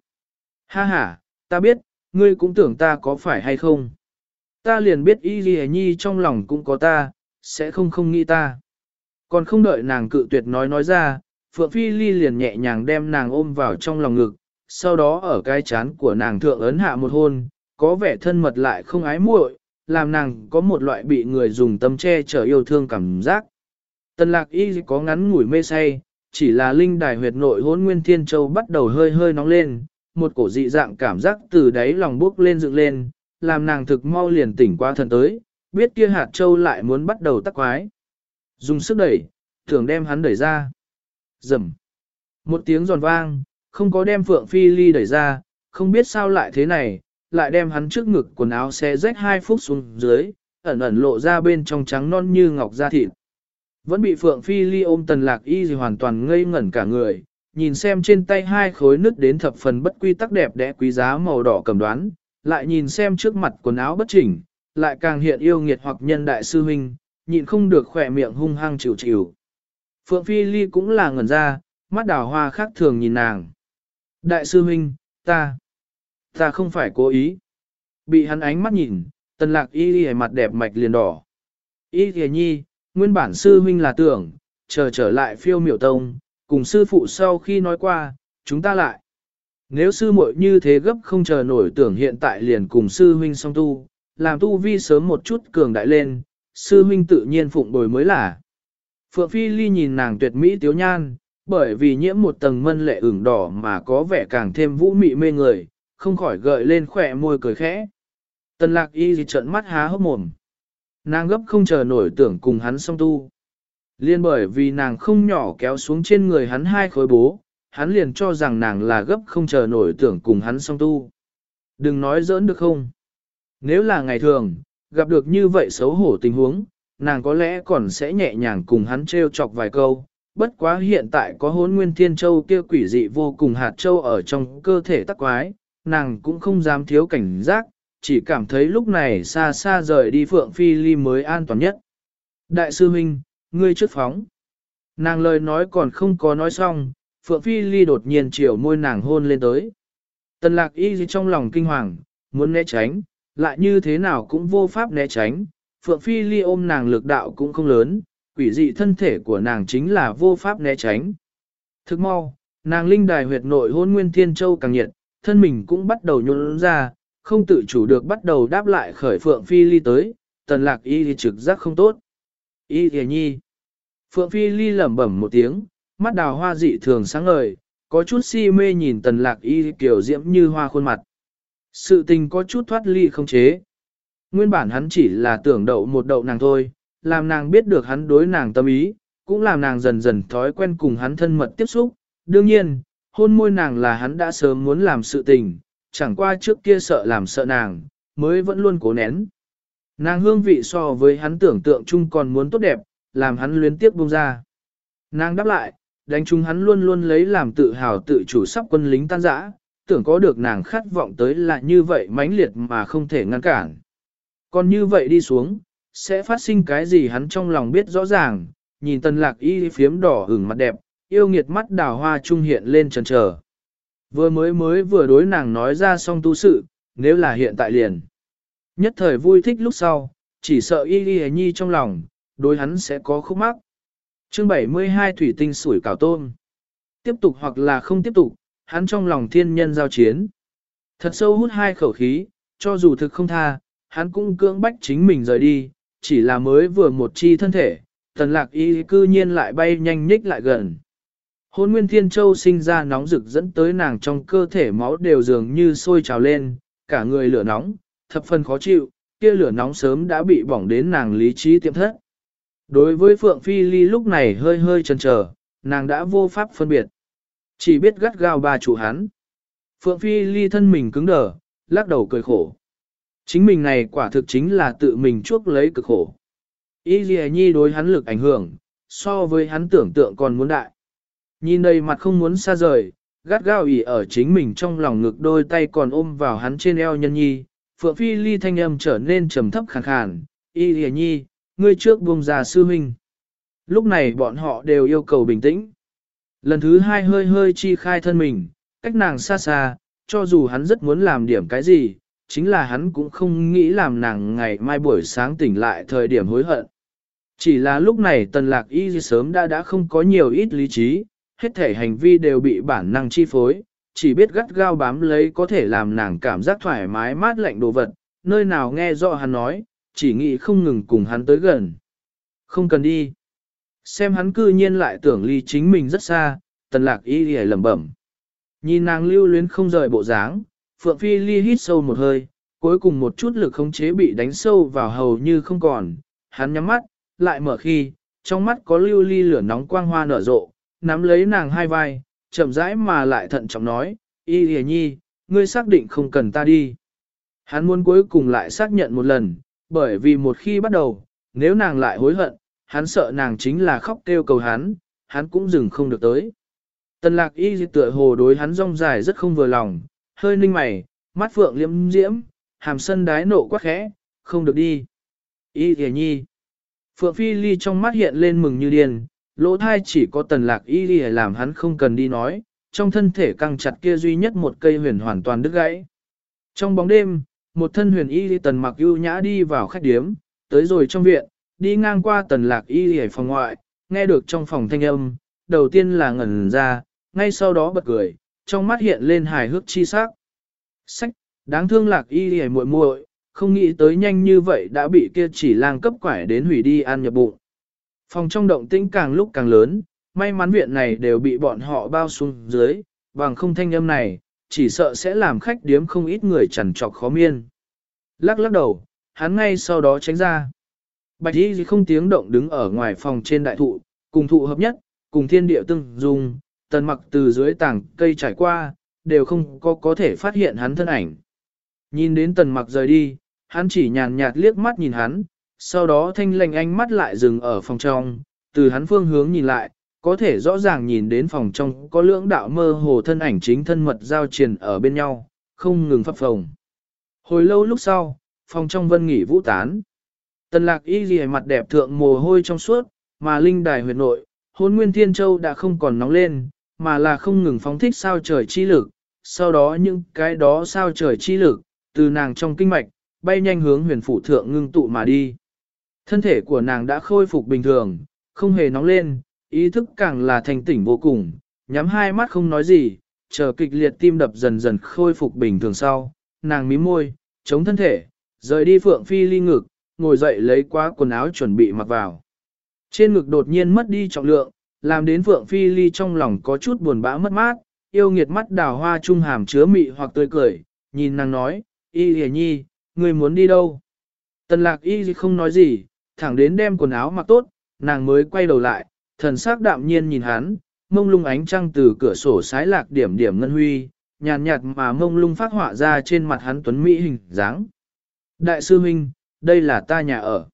Ha ha, ta biết, ngươi cũng tưởng ta có phải hay không. Ta liền biết y gì nhi trong lòng cũng có ta, sẽ không không nghĩ ta. Còn không đợi nàng cự tuyệt nói nói ra, Phượng Phi Ly liền nhẹ nhàng đem nàng ôm vào trong lòng ngực, sau đó ở cái chán của nàng thượng ấn hạ một hôn, có vẻ thân mật lại không ái muội, làm nàng có một loại bị người dùng tâm che chở yêu thương cảm giác. Tần lạc y có ngắn ngủi mê say, chỉ là linh đài huyệt nội hôn nguyên thiên châu bắt đầu hơi hơi nóng lên, một cổ dị dạng cảm giác từ đáy lòng bước lên dựng lên, làm nàng thực mau liền tỉnh qua thần tới, biết kia hạt châu lại muốn bắt đầu tắc quái. Dùng sức đẩy, thường đem hắn đẩy ra. Dầm. Một tiếng giòn vang, không có đem Phượng Phi Ly đẩy ra, không biết sao lại thế này, lại đem hắn trước ngực quần áo xé rách hai phút xuống dưới, ẩn ẩn lộ ra bên trong trắng non như ngọc da thịt. Vẫn bị Phượng Phi Ly ôm tần lạc y gì hoàn toàn ngây ngẩn cả người, nhìn xem trên tay hai khối nứt đến thập phần bất quy tắc đẹp đẽ quý giá màu đỏ cầm đoán, lại nhìn xem trước mặt quần áo bất chỉnh, lại càng hiện yêu nghiệt hoặc nhân đại sư huynh, nhịn không được khỏe miệng hung hăng chịu chịu. Phượng Phi Ly cũng là ngẩn ra, mắt đào hoa khác thường nhìn nàng. Đại sư huynh, ta, ta không phải cố ý. Bị hắn ánh mắt nhìn, tần lạc y y mặt đẹp mạch liền đỏ. Y y nhi, nguyên bản sư huynh là tưởng, chờ trở lại phiêu miểu tông, cùng sư phụ sau khi nói qua, chúng ta lại. Nếu sư muội như thế gấp không chờ nổi tưởng hiện tại liền cùng sư huynh song tu, làm tu vi sớm một chút cường đại lên, sư huynh tự nhiên phụng bồi mới là. Phượng Phi Ly nhìn nàng tuyệt mỹ tiếu nhan, bởi vì nhiễm một tầng mân lệ ửng đỏ mà có vẻ càng thêm vũ mị mê người, không khỏi gợi lên khỏe môi cười khẽ. Tần lạc y gì trận mắt há hốc mồm. Nàng gấp không chờ nổi tưởng cùng hắn song tu. Liên bởi vì nàng không nhỏ kéo xuống trên người hắn hai khối bố, hắn liền cho rằng nàng là gấp không chờ nổi tưởng cùng hắn song tu. Đừng nói giỡn được không? Nếu là ngày thường, gặp được như vậy xấu hổ tình huống, nàng có lẽ còn sẽ nhẹ nhàng cùng hắn trêu chọc vài câu. Bất quá hiện tại có hốn nguyên thiên châu kia quỷ dị vô cùng hạt châu ở trong cơ thể tắc quái, nàng cũng không dám thiếu cảnh giác, chỉ cảm thấy lúc này xa xa rời đi Phượng Phi Ly mới an toàn nhất. Đại sư huynh, ngươi trước phóng. Nàng lời nói còn không có nói xong, Phượng Phi Ly đột nhiên chiều môi nàng hôn lên tới. Tần lạc y trong lòng kinh hoàng, muốn né tránh, lại như thế nào cũng vô pháp né tránh. Phượng Phi Ly ôm nàng lực đạo cũng không lớn, quỷ dị thân thể của nàng chính là vô pháp né tránh. Thức mau, nàng linh đài huyệt nội hôn nguyên thiên châu càng nhiệt, thân mình cũng bắt đầu nhuôn ra, không tự chủ được bắt đầu đáp lại khởi Phượng Phi Ly tới, tần lạc y thì trực giác không tốt. Y thì nhi. Phượng Phi Ly lẩm bẩm một tiếng, mắt đào hoa dị thường sáng ngời, có chút si mê nhìn tần lạc y kiểu diễm như hoa khuôn mặt. Sự tình có chút thoát ly không chế. Nguyên bản hắn chỉ là tưởng đậu một đậu nàng thôi, làm nàng biết được hắn đối nàng tâm ý, cũng làm nàng dần dần thói quen cùng hắn thân mật tiếp xúc. Đương nhiên, hôn môi nàng là hắn đã sớm muốn làm sự tình, chẳng qua trước kia sợ làm sợ nàng, mới vẫn luôn cố nén. Nàng hương vị so với hắn tưởng tượng chung còn muốn tốt đẹp, làm hắn luyến tiếp buông ra. Nàng đáp lại, đánh chúng hắn luôn luôn lấy làm tự hào tự chủ sắp quân lính tan rã, tưởng có được nàng khát vọng tới là như vậy mãnh liệt mà không thể ngăn cản. Còn như vậy đi xuống, sẽ phát sinh cái gì hắn trong lòng biết rõ ràng, nhìn tần lạc y phiếm đỏ hửng mặt đẹp, yêu nghiệt mắt đào hoa trung hiện lên trần trở. Vừa mới mới vừa đối nàng nói ra xong tu sự, nếu là hiện tại liền. Nhất thời vui thích lúc sau, chỉ sợ y y nhi trong lòng, đối hắn sẽ có khúc mắc. Chương 72 Thủy tinh sủi cảo tôm. Tiếp tục hoặc là không tiếp tục, hắn trong lòng thiên nhân giao chiến. Thật sâu hút hai khẩu khí, cho dù thực không tha, hắn cũng cưỡng bách chính mình rời đi, chỉ là mới vừa một chi thân thể, tần lạc y cư nhiên lại bay nhanh nhích lại gần. Hôn Nguyên Thiên Châu sinh ra nóng rực dẫn tới nàng trong cơ thể máu đều dường như sôi trào lên, cả người lửa nóng, thập phần khó chịu, kia lửa nóng sớm đã bị bỏng đến nàng lý trí tiệm thất. Đối với Phượng Phi Ly lúc này hơi hơi chần chờ, nàng đã vô pháp phân biệt. Chỉ biết gắt gao bà chủ hắn. Phượng Phi Ly thân mình cứng đờ, lắc đầu cười khổ. Chính mình này quả thực chính là tự mình chuốc lấy cực khổ. Y Ghi Nhi đối hắn lực ảnh hưởng, so với hắn tưởng tượng còn muốn đại. Nhìn đầy mặt không muốn xa rời, gắt gao ỉ ở chính mình trong lòng ngực đôi tay còn ôm vào hắn trên eo nhân nhi, Phượng Phi Ly thanh âm trở nên trầm thấp khàn khàn, y hề nhi, ngươi trước buông ra sư huynh. Lúc này bọn họ đều yêu cầu bình tĩnh. Lần thứ hai hơi hơi chi khai thân mình, cách nàng xa xa, cho dù hắn rất muốn làm điểm cái gì, chính là hắn cũng không nghĩ làm nàng ngày mai buổi sáng tỉnh lại thời điểm hối hận. Chỉ là lúc này tần lạc y sớm đã đã không có nhiều ít lý trí, hết thể hành vi đều bị bản năng chi phối, chỉ biết gắt gao bám lấy có thể làm nàng cảm giác thoải mái mát lạnh đồ vật, nơi nào nghe rõ hắn nói, chỉ nghĩ không ngừng cùng hắn tới gần. Không cần đi. Xem hắn cư nhiên lại tưởng ly chính mình rất xa, tần lạc y lì lẩm bẩm. Nhìn nàng lưu luyến không rời bộ dáng, Phượng Phi Ly hít sâu một hơi, cuối cùng một chút lực khống chế bị đánh sâu vào hầu như không còn. Hắn nhắm mắt, lại mở khi, trong mắt có lưu ly lửa nóng quang hoa nở rộ, nắm lấy nàng hai vai, chậm rãi mà lại thận trọng nói, y hề nhi, ngươi xác định không cần ta đi. Hắn muốn cuối cùng lại xác nhận một lần, bởi vì một khi bắt đầu, nếu nàng lại hối hận, hắn sợ nàng chính là khóc kêu cầu hắn, hắn cũng dừng không được tới. Tần lạc y tựa hồ đối hắn rong dài rất không vừa lòng, hơi ninh mày, mắt phượng liễm diễm, hàm sân đái nộ quá khẽ, không được đi. Y thề nhi. Phượng phi ly trong mắt hiện lên mừng như điên, lỗ thai chỉ có tần lạc y ly làm hắn không cần đi nói, trong thân thể căng chặt kia duy nhất một cây huyền hoàn toàn đứt gãy. Trong bóng đêm, một thân huyền y ly tần mặc ưu nhã đi vào khách điếm, tới rồi trong viện, đi ngang qua tần lạc y ly phòng ngoại, nghe được trong phòng thanh âm, đầu tiên là ngẩn ra, ngay sau đó bật cười, trong mắt hiện lên hài hước chi sắc. Sách, đáng thương lạc y hề muội muội, không nghĩ tới nhanh như vậy đã bị kia chỉ lang cấp quải đến hủy đi ăn nhập bụng. Phòng trong động tĩnh càng lúc càng lớn, may mắn viện này đều bị bọn họ bao xuống dưới, bằng không thanh âm này, chỉ sợ sẽ làm khách điếm không ít người chằn trọc khó miên. Lắc lắc đầu, hắn ngay sau đó tránh ra. Bạch y không tiếng động đứng ở ngoài phòng trên đại thụ, cùng thụ hợp nhất, cùng thiên địa tương dung, tần mặc từ dưới tảng cây trải qua, đều không có có thể phát hiện hắn thân ảnh. Nhìn đến tần mặc rời đi, hắn chỉ nhàn nhạt liếc mắt nhìn hắn, sau đó thanh lành ánh mắt lại dừng ở phòng trong, từ hắn phương hướng nhìn lại, có thể rõ ràng nhìn đến phòng trong có lưỡng đạo mơ hồ thân ảnh chính thân mật giao triền ở bên nhau, không ngừng phập phồng. Hồi lâu lúc sau, phòng trong vân nghỉ vũ tán. Tần lạc y ghi mặt đẹp thượng mồ hôi trong suốt, mà linh đài huyệt nội, hôn nguyên thiên châu đã không còn nóng lên, mà là không ngừng phóng thích sao trời chi lực, sau đó những cái đó sao trời chi lực, từ nàng trong kinh mạch, bay nhanh hướng huyền phủ thượng ngưng tụ mà đi. Thân thể của nàng đã khôi phục bình thường, không hề nóng lên, ý thức càng là thành tỉnh vô cùng, nhắm hai mắt không nói gì, chờ kịch liệt tim đập dần dần khôi phục bình thường sau, nàng mím môi, chống thân thể, rời đi phượng phi ly ngực, ngồi dậy lấy quá quần áo chuẩn bị mặc vào. Trên ngực đột nhiên mất đi trọng lượng, làm đến phượng phi ly trong lòng có chút buồn bã mất mát, yêu nghiệt mắt đào hoa trung hàm chứa mị hoặc tươi cười, nhìn nàng nói, y hề nhi, người muốn đi đâu? Tần lạc y không nói gì, thẳng đến đem quần áo mặc tốt, nàng mới quay đầu lại, thần sắc đạm nhiên nhìn hắn, mông lung ánh trăng từ cửa sổ sái lạc điểm điểm ngân huy, nhàn nhạt mà mông lung phát họa ra trên mặt hắn tuấn mỹ hình dáng. Đại sư huynh, đây là ta nhà ở.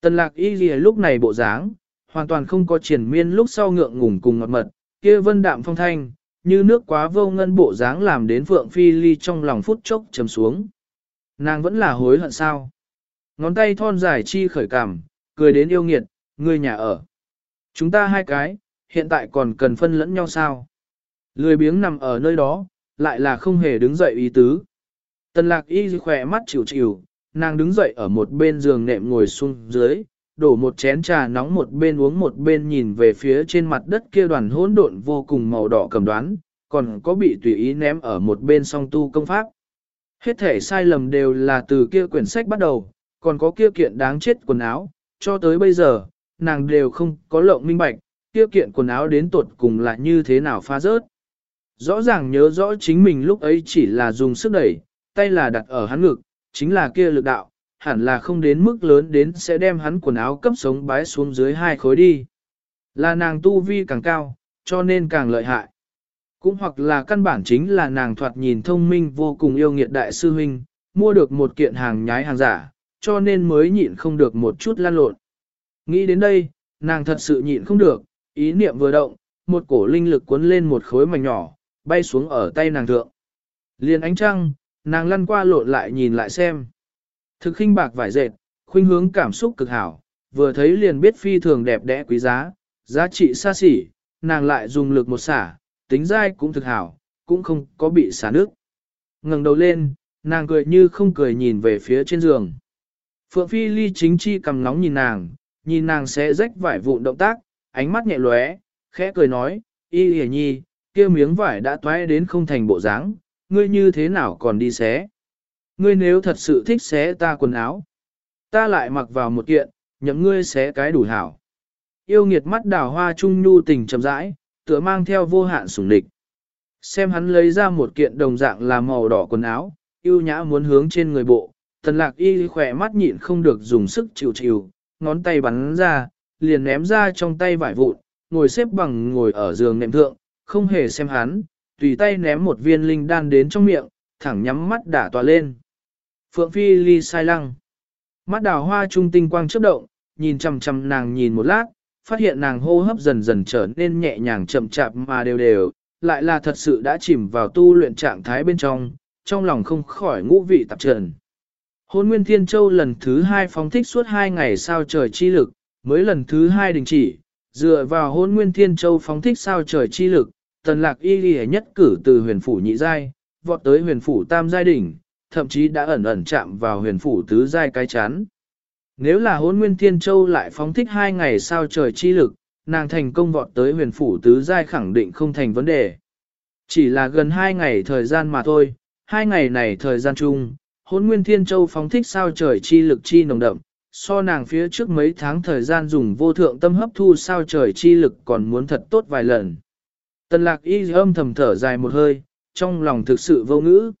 Tần lạc y lìa lúc này bộ dáng, hoàn toàn không có triển miên lúc sau ngượng ngùng cùng ngọt mật, kia vân đạm phong thanh, như nước quá vô ngân bộ dáng làm đến Phượng Phi Ly trong lòng phút chốc trầm xuống. Nàng vẫn là hối hận sao. Ngón tay thon dài chi khởi cảm, cười đến yêu nghiệt, người nhà ở. Chúng ta hai cái, hiện tại còn cần phân lẫn nhau sao? Lười biếng nằm ở nơi đó, lại là không hề đứng dậy ý tứ. Tần lạc y khỏe mắt chịu chịu, nàng đứng dậy ở một bên giường nệm ngồi xuống dưới, đổ một chén trà nóng một bên uống một bên nhìn về phía trên mặt đất kia đoàn hỗn độn vô cùng màu đỏ cầm đoán, còn có bị tùy ý ném ở một bên song tu công pháp. Hết thể sai lầm đều là từ kia quyển sách bắt đầu, còn có kia kiện đáng chết quần áo, cho tới bây giờ, nàng đều không có lộng minh bạch, kia kiện quần áo đến tột cùng là như thế nào phá rớt. Rõ ràng nhớ rõ chính mình lúc ấy chỉ là dùng sức đẩy, tay là đặt ở hắn ngực, chính là kia lực đạo, hẳn là không đến mức lớn đến sẽ đem hắn quần áo cấp sống bái xuống dưới hai khối đi. Là nàng tu vi càng cao, cho nên càng lợi hại. Cũng hoặc là căn bản chính là nàng thoạt nhìn thông minh vô cùng yêu nghiệt đại sư huynh, mua được một kiện hàng nhái hàng giả, cho nên mới nhịn không được một chút lan lộn. Nghĩ đến đây, nàng thật sự nhịn không được, ý niệm vừa động, một cổ linh lực cuốn lên một khối mảnh nhỏ, bay xuống ở tay nàng thượng. Liền ánh trăng, nàng lăn qua lộn lại nhìn lại xem. Thực khinh bạc vải dệt, khuynh hướng cảm xúc cực hảo, vừa thấy liền biết phi thường đẹp đẽ quý giá, giá trị xa xỉ, nàng lại dùng lực một xả, tính dai cũng thực hảo, cũng không có bị xả nước. ngẩng đầu lên, nàng cười như không cười nhìn về phía trên giường. Phượng Phi Ly chính chi cầm nóng nhìn nàng, nhìn nàng sẽ rách vải vụn động tác, ánh mắt nhẹ lóe, khẽ cười nói, y hề nhi, kia miếng vải đã toái đến không thành bộ dáng, ngươi như thế nào còn đi xé. Ngươi nếu thật sự thích xé ta quần áo, ta lại mặc vào một kiện, nhậm ngươi xé cái đủ hảo. Yêu nghiệt mắt đào hoa trung nhu tình chậm rãi, tựa mang theo vô hạn sủng địch. Xem hắn lấy ra một kiện đồng dạng là màu đỏ quần áo, yêu nhã muốn hướng trên người bộ, tần lạc y khỏe mắt nhịn không được dùng sức chịu chịu, ngón tay bắn ra, liền ném ra trong tay vải vụn, ngồi xếp bằng ngồi ở giường nệm thượng, không hề xem hắn, tùy tay ném một viên linh đan đến trong miệng, thẳng nhắm mắt đả tòa lên. Phượng Phi ly sai lăng. Mắt đào hoa trung tinh quang chớp động, nhìn chằm chằm nàng nhìn một lát, phát hiện nàng hô hấp dần dần trở nên nhẹ nhàng chậm chạp mà đều đều, lại là thật sự đã chìm vào tu luyện trạng thái bên trong, trong lòng không khỏi ngũ vị tạp trần. Hôn Nguyên Thiên Châu lần thứ hai phóng thích suốt hai ngày sao trời chi lực, mới lần thứ hai đình chỉ, dựa vào hôn Nguyên Thiên Châu phóng thích sao trời chi lực, tần lạc y ghi nhất cử từ huyền phủ nhị giai, vọt tới huyền phủ tam giai đỉnh, thậm chí đã ẩn ẩn chạm vào huyền phủ tứ giai cái chán. Nếu là hôn Nguyên Thiên Châu lại phóng thích hai ngày sao trời chi lực, nàng thành công vọt tới huyền phủ tứ giai khẳng định không thành vấn đề. Chỉ là gần hai ngày thời gian mà thôi, hai ngày này thời gian chung, hôn nguyên thiên châu phóng thích sao trời chi lực chi nồng đậm, so nàng phía trước mấy tháng thời gian dùng vô thượng tâm hấp thu sao trời chi lực còn muốn thật tốt vài lần. Tần lạc y âm thầm thở dài một hơi, trong lòng thực sự vô ngữ.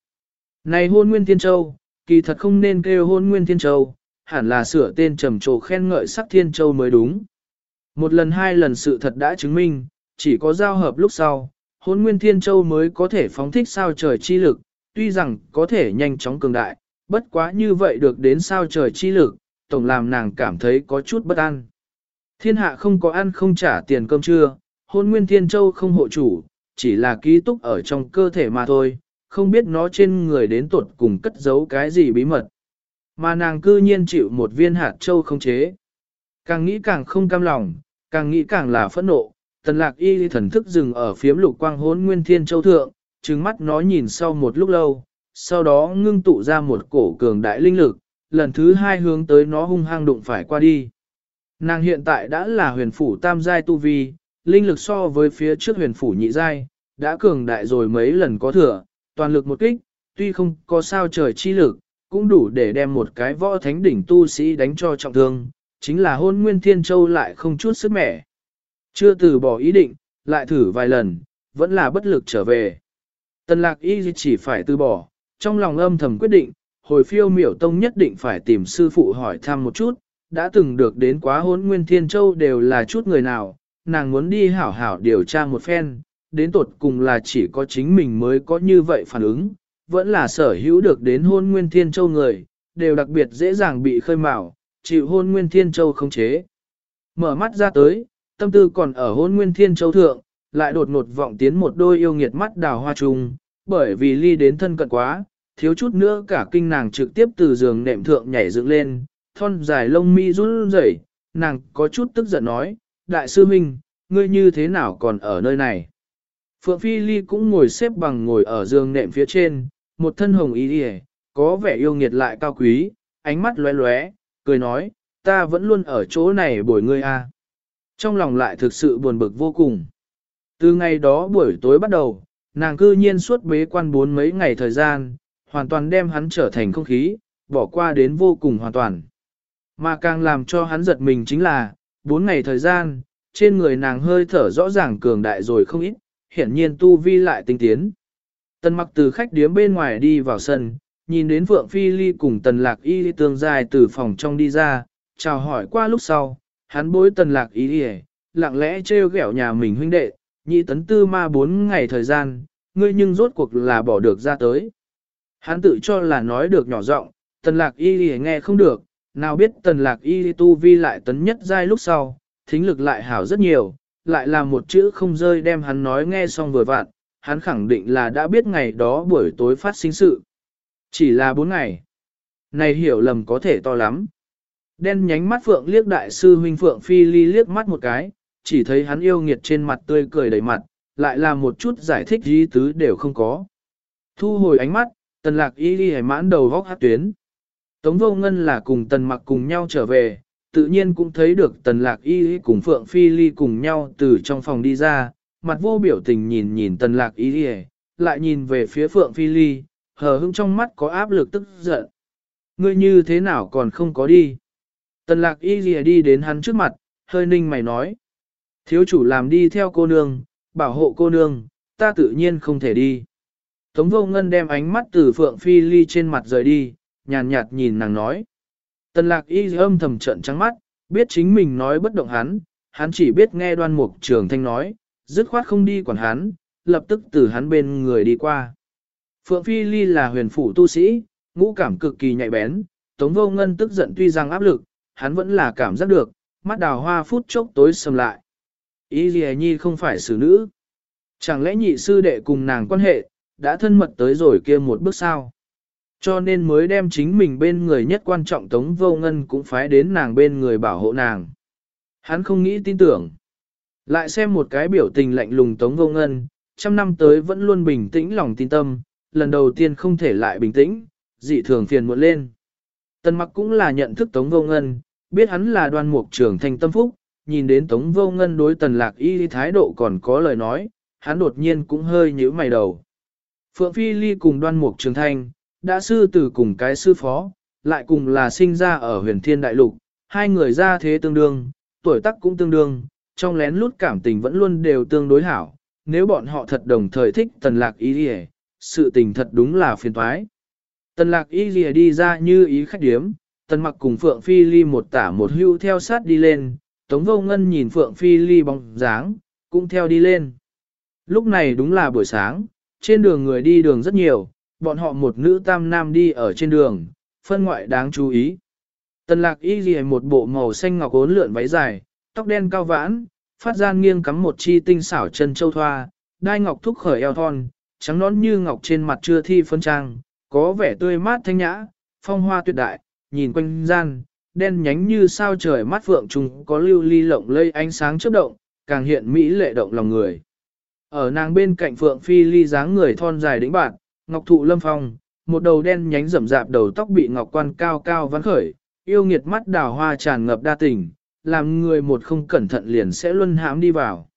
Này hôn nguyên thiên châu, kỳ thật không nên kêu hôn nguyên thiên châu, hẳn là sửa tên trầm trồ khen ngợi sắc thiên châu mới đúng. Một lần hai lần sự thật đã chứng minh, chỉ có giao hợp lúc sau, hôn nguyên thiên châu mới có thể phóng thích sao trời chi lực, tuy rằng có thể nhanh chóng cường đại, bất quá như vậy được đến sao trời chi lực, tổng làm nàng cảm thấy có chút bất an. Thiên hạ không có ăn không trả tiền cơm trưa, hôn nguyên thiên châu không hộ chủ, chỉ là ký túc ở trong cơ thể mà thôi, không biết nó trên người đến tuột cùng cất giấu cái gì bí mật. Mà nàng cư nhiên chịu một viên hạt châu không chế. Càng nghĩ càng không cam lòng, càng nghĩ càng là phẫn nộ, tần lạc y thần thức dừng ở phiếm lục quang hốn nguyên thiên châu thượng, trừng mắt nó nhìn sau một lúc lâu, sau đó ngưng tụ ra một cổ cường đại linh lực, lần thứ hai hướng tới nó hung hăng đụng phải qua đi. Nàng hiện tại đã là huyền phủ tam giai tu vi, linh lực so với phía trước huyền phủ nhị giai, đã cường đại rồi mấy lần có thừa, toàn lực một kích, tuy không có sao trời chi lực, cũng đủ để đem một cái võ thánh đỉnh tu sĩ đánh cho trọng thương, chính là hôn nguyên thiên châu lại không chút sức mẻ. Chưa từ bỏ ý định, lại thử vài lần, vẫn là bất lực trở về. Tần lạc y chỉ phải từ bỏ, trong lòng âm thầm quyết định, hồi phiêu miểu tông nhất định phải tìm sư phụ hỏi thăm một chút, đã từng được đến quá hôn nguyên thiên châu đều là chút người nào, nàng muốn đi hảo hảo điều tra một phen, đến tột cùng là chỉ có chính mình mới có như vậy phản ứng, vẫn là sở hữu được đến hôn nguyên thiên châu người, đều đặc biệt dễ dàng bị khơi mào, chịu hôn nguyên thiên châu không chế. Mở mắt ra tới, tâm tư còn ở hôn nguyên thiên châu thượng, lại đột ngột vọng tiến một đôi yêu nghiệt mắt đào hoa trùng, bởi vì ly đến thân cận quá, thiếu chút nữa cả kinh nàng trực tiếp từ giường nệm thượng nhảy dựng lên, thon dài lông mi run rẩy, nàng có chút tức giận nói, đại sư huynh, ngươi như thế nào còn ở nơi này? Phượng Phi Ly cũng ngồi xếp bằng ngồi ở giường nệm phía trên, một thân hồng y đi có vẻ yêu nghiệt lại cao quý, ánh mắt lóe lóe, cười nói, ta vẫn luôn ở chỗ này bồi ngươi a. Trong lòng lại thực sự buồn bực vô cùng. Từ ngày đó buổi tối bắt đầu, nàng cư nhiên suốt bế quan bốn mấy ngày thời gian, hoàn toàn đem hắn trở thành không khí, bỏ qua đến vô cùng hoàn toàn. Mà càng làm cho hắn giật mình chính là, bốn ngày thời gian, trên người nàng hơi thở rõ ràng cường đại rồi không ít, hiển nhiên tu vi lại tinh tiến. Tần mặc từ khách điếm bên ngoài đi vào sân, nhìn đến Phượng Phi Ly cùng tần lạc y tương dài từ phòng trong đi ra, chào hỏi qua lúc sau, hắn bối tần lạc y đi lặng lẽ trêu ghẹo nhà mình huynh đệ, nhị tấn tư ma bốn ngày thời gian, ngươi nhưng rốt cuộc là bỏ được ra tới. Hắn tự cho là nói được nhỏ giọng, tần lạc y đi nghe không được, nào biết tần lạc y tu vi lại tấn nhất giai lúc sau, thính lực lại hảo rất nhiều, lại là một chữ không rơi đem hắn nói nghe xong vừa vặn, hắn khẳng định là đã biết ngày đó buổi tối phát sinh sự. Chỉ là bốn ngày. Này hiểu lầm có thể to lắm. Đen nhánh mắt Phượng liếc đại sư huynh Phượng Phi Ly liếc mắt một cái, chỉ thấy hắn yêu nghiệt trên mặt tươi cười đầy mặt, lại là một chút giải thích gì tứ đều không có. Thu hồi ánh mắt, tần lạc y ly mãn đầu vóc hát tuyến. Tống vô ngân là cùng tần mặc cùng nhau trở về, tự nhiên cũng thấy được tần lạc y cùng Phượng Phi Ly cùng nhau từ trong phòng đi ra, mặt vô biểu tình nhìn nhìn tần lạc y lại nhìn về phía Phượng Phi Ly, hờ hững trong mắt có áp lực tức giận. Ngươi như thế nào còn không có đi? Tần lạc y lìa đi đến hắn trước mặt, hơi ninh mày nói. Thiếu chủ làm đi theo cô nương, bảo hộ cô nương, ta tự nhiên không thể đi. Tống vô ngân đem ánh mắt từ phượng phi ly trên mặt rời đi, nhàn nhạt nhìn nàng nói. Tần lạc y âm thầm trận trắng mắt, biết chính mình nói bất động hắn, hắn chỉ biết nghe đoan mục trường thanh nói, dứt khoát không đi quản hắn, lập tức từ hắn bên người đi qua. Phượng Phi Ly là huyền phủ tu sĩ, ngũ cảm cực kỳ nhạy bén, Tống Vô Ngân tức giận tuy rằng áp lực, hắn vẫn là cảm giác được, mắt đào hoa phút chốc tối sầm lại. Ý gì nhi không phải xử nữ. Chẳng lẽ nhị sư đệ cùng nàng quan hệ, đã thân mật tới rồi kia một bước sao? Cho nên mới đem chính mình bên người nhất quan trọng Tống Vô Ngân cũng phái đến nàng bên người bảo hộ nàng. Hắn không nghĩ tin tưởng. Lại xem một cái biểu tình lạnh lùng Tống Vô Ngân, trăm năm tới vẫn luôn bình tĩnh lòng tin tâm, lần đầu tiên không thể lại bình tĩnh, dị thường phiền muộn lên. Tần mặc cũng là nhận thức Tống Vô Ngân, biết hắn là đoan mục trưởng thành tâm phúc, nhìn đến Tống Vô Ngân đối tần lạc y thái độ còn có lời nói, hắn đột nhiên cũng hơi nhíu mày đầu. Phượng Phi Ly cùng đoan mục trường thanh, đã sư tử cùng cái sư phó, lại cùng là sinh ra ở huyền thiên đại lục, hai người ra thế tương đương, tuổi tác cũng tương đương, trong lén lút cảm tình vẫn luôn đều tương đối hảo, nếu bọn họ thật đồng thời thích tần lạc y đi sự tình thật đúng là phiền toái. Tần lạc y lìa đi ra như ý khách điếm, tần mặc cùng Phượng Phi Ly một tả một hưu theo sát đi lên, Tống Vô Ngân nhìn Phượng Phi Ly bóng dáng, cũng theo đi lên. Lúc này đúng là buổi sáng, trên đường người đi đường rất nhiều, bọn họ một nữ tam nam đi ở trên đường, phân ngoại đáng chú ý. Tần lạc y ghi một bộ màu xanh ngọc ốn lượn váy dài, tóc đen cao vãn, phát gian nghiêng cắm một chi tinh xảo chân châu thoa, đai ngọc thúc khởi eo thon, trắng nón như ngọc trên mặt chưa thi phân trang, có vẻ tươi mát thanh nhã, phong hoa tuyệt đại, nhìn quanh gian, đen nhánh như sao trời mắt vượng trùng có lưu ly lộng lây ánh sáng chớp động, càng hiện mỹ lệ động lòng người. Ở nàng bên cạnh phượng phi ly dáng người thon dài đĩnh bạn, ngọc thụ lâm phong, một đầu đen nhánh rậm rạp đầu tóc bị ngọc quan cao cao vắn khởi, yêu nghiệt mắt đào hoa tràn ngập đa tình, làm người một không cẩn thận liền sẽ luân hãm đi vào.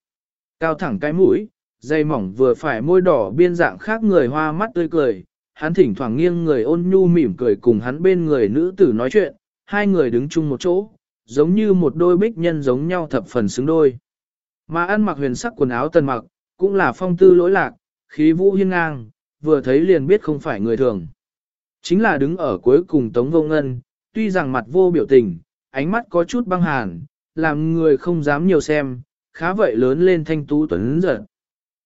Cao thẳng cái mũi, dây mỏng vừa phải môi đỏ biên dạng khác người hoa mắt tươi cười, hắn thỉnh thoảng nghiêng người ôn nhu mỉm cười cùng hắn bên người nữ tử nói chuyện, hai người đứng chung một chỗ, giống như một đôi bích nhân giống nhau thập phần xứng đôi. Mà ăn mặc huyền sắc quần áo tần mặc, cũng là phong tư lỗi lạc, khí vũ hiên ngang, vừa thấy liền biết không phải người thường. Chính là đứng ở cuối cùng Tống Vô Ngân, tuy rằng mặt vô biểu tình, ánh mắt có chút băng hàn, làm người không dám nhiều xem, khá vậy lớn lên thanh tú tuấn giật.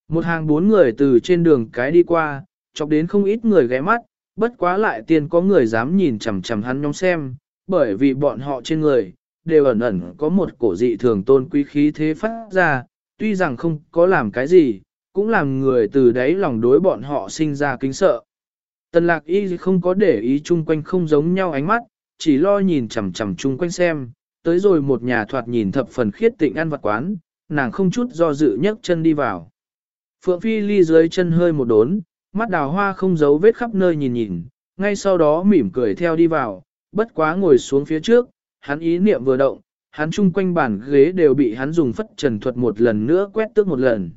Một hàng bốn người từ trên đường cái đi qua, chọc đến không ít người ghé mắt, bất quá lại tiền có người dám nhìn chằm chằm hắn nhóm xem, bởi vì bọn họ trên người, đều ẩn ẩn có một cổ dị thường tôn quý khí thế phát ra, tuy rằng không có làm cái gì, cũng làm người từ đấy lòng đối bọn họ sinh ra kính sợ. Tần lạc y không có để ý chung quanh không giống nhau ánh mắt, chỉ lo nhìn chằm chằm chung quanh xem, tới rồi một nhà thoạt nhìn thập phần khiết tịnh ăn vặt quán, nàng không chút do dự nhấc chân đi vào. Phượng Phi ly dưới chân hơi một đốn, mắt đào hoa không giấu vết khắp nơi nhìn nhìn, ngay sau đó mỉm cười theo đi vào, bất quá ngồi xuống phía trước, hắn ý niệm vừa động, hắn chung quanh bàn ghế đều bị hắn dùng phất trần thuật một lần nữa quét tước một lần.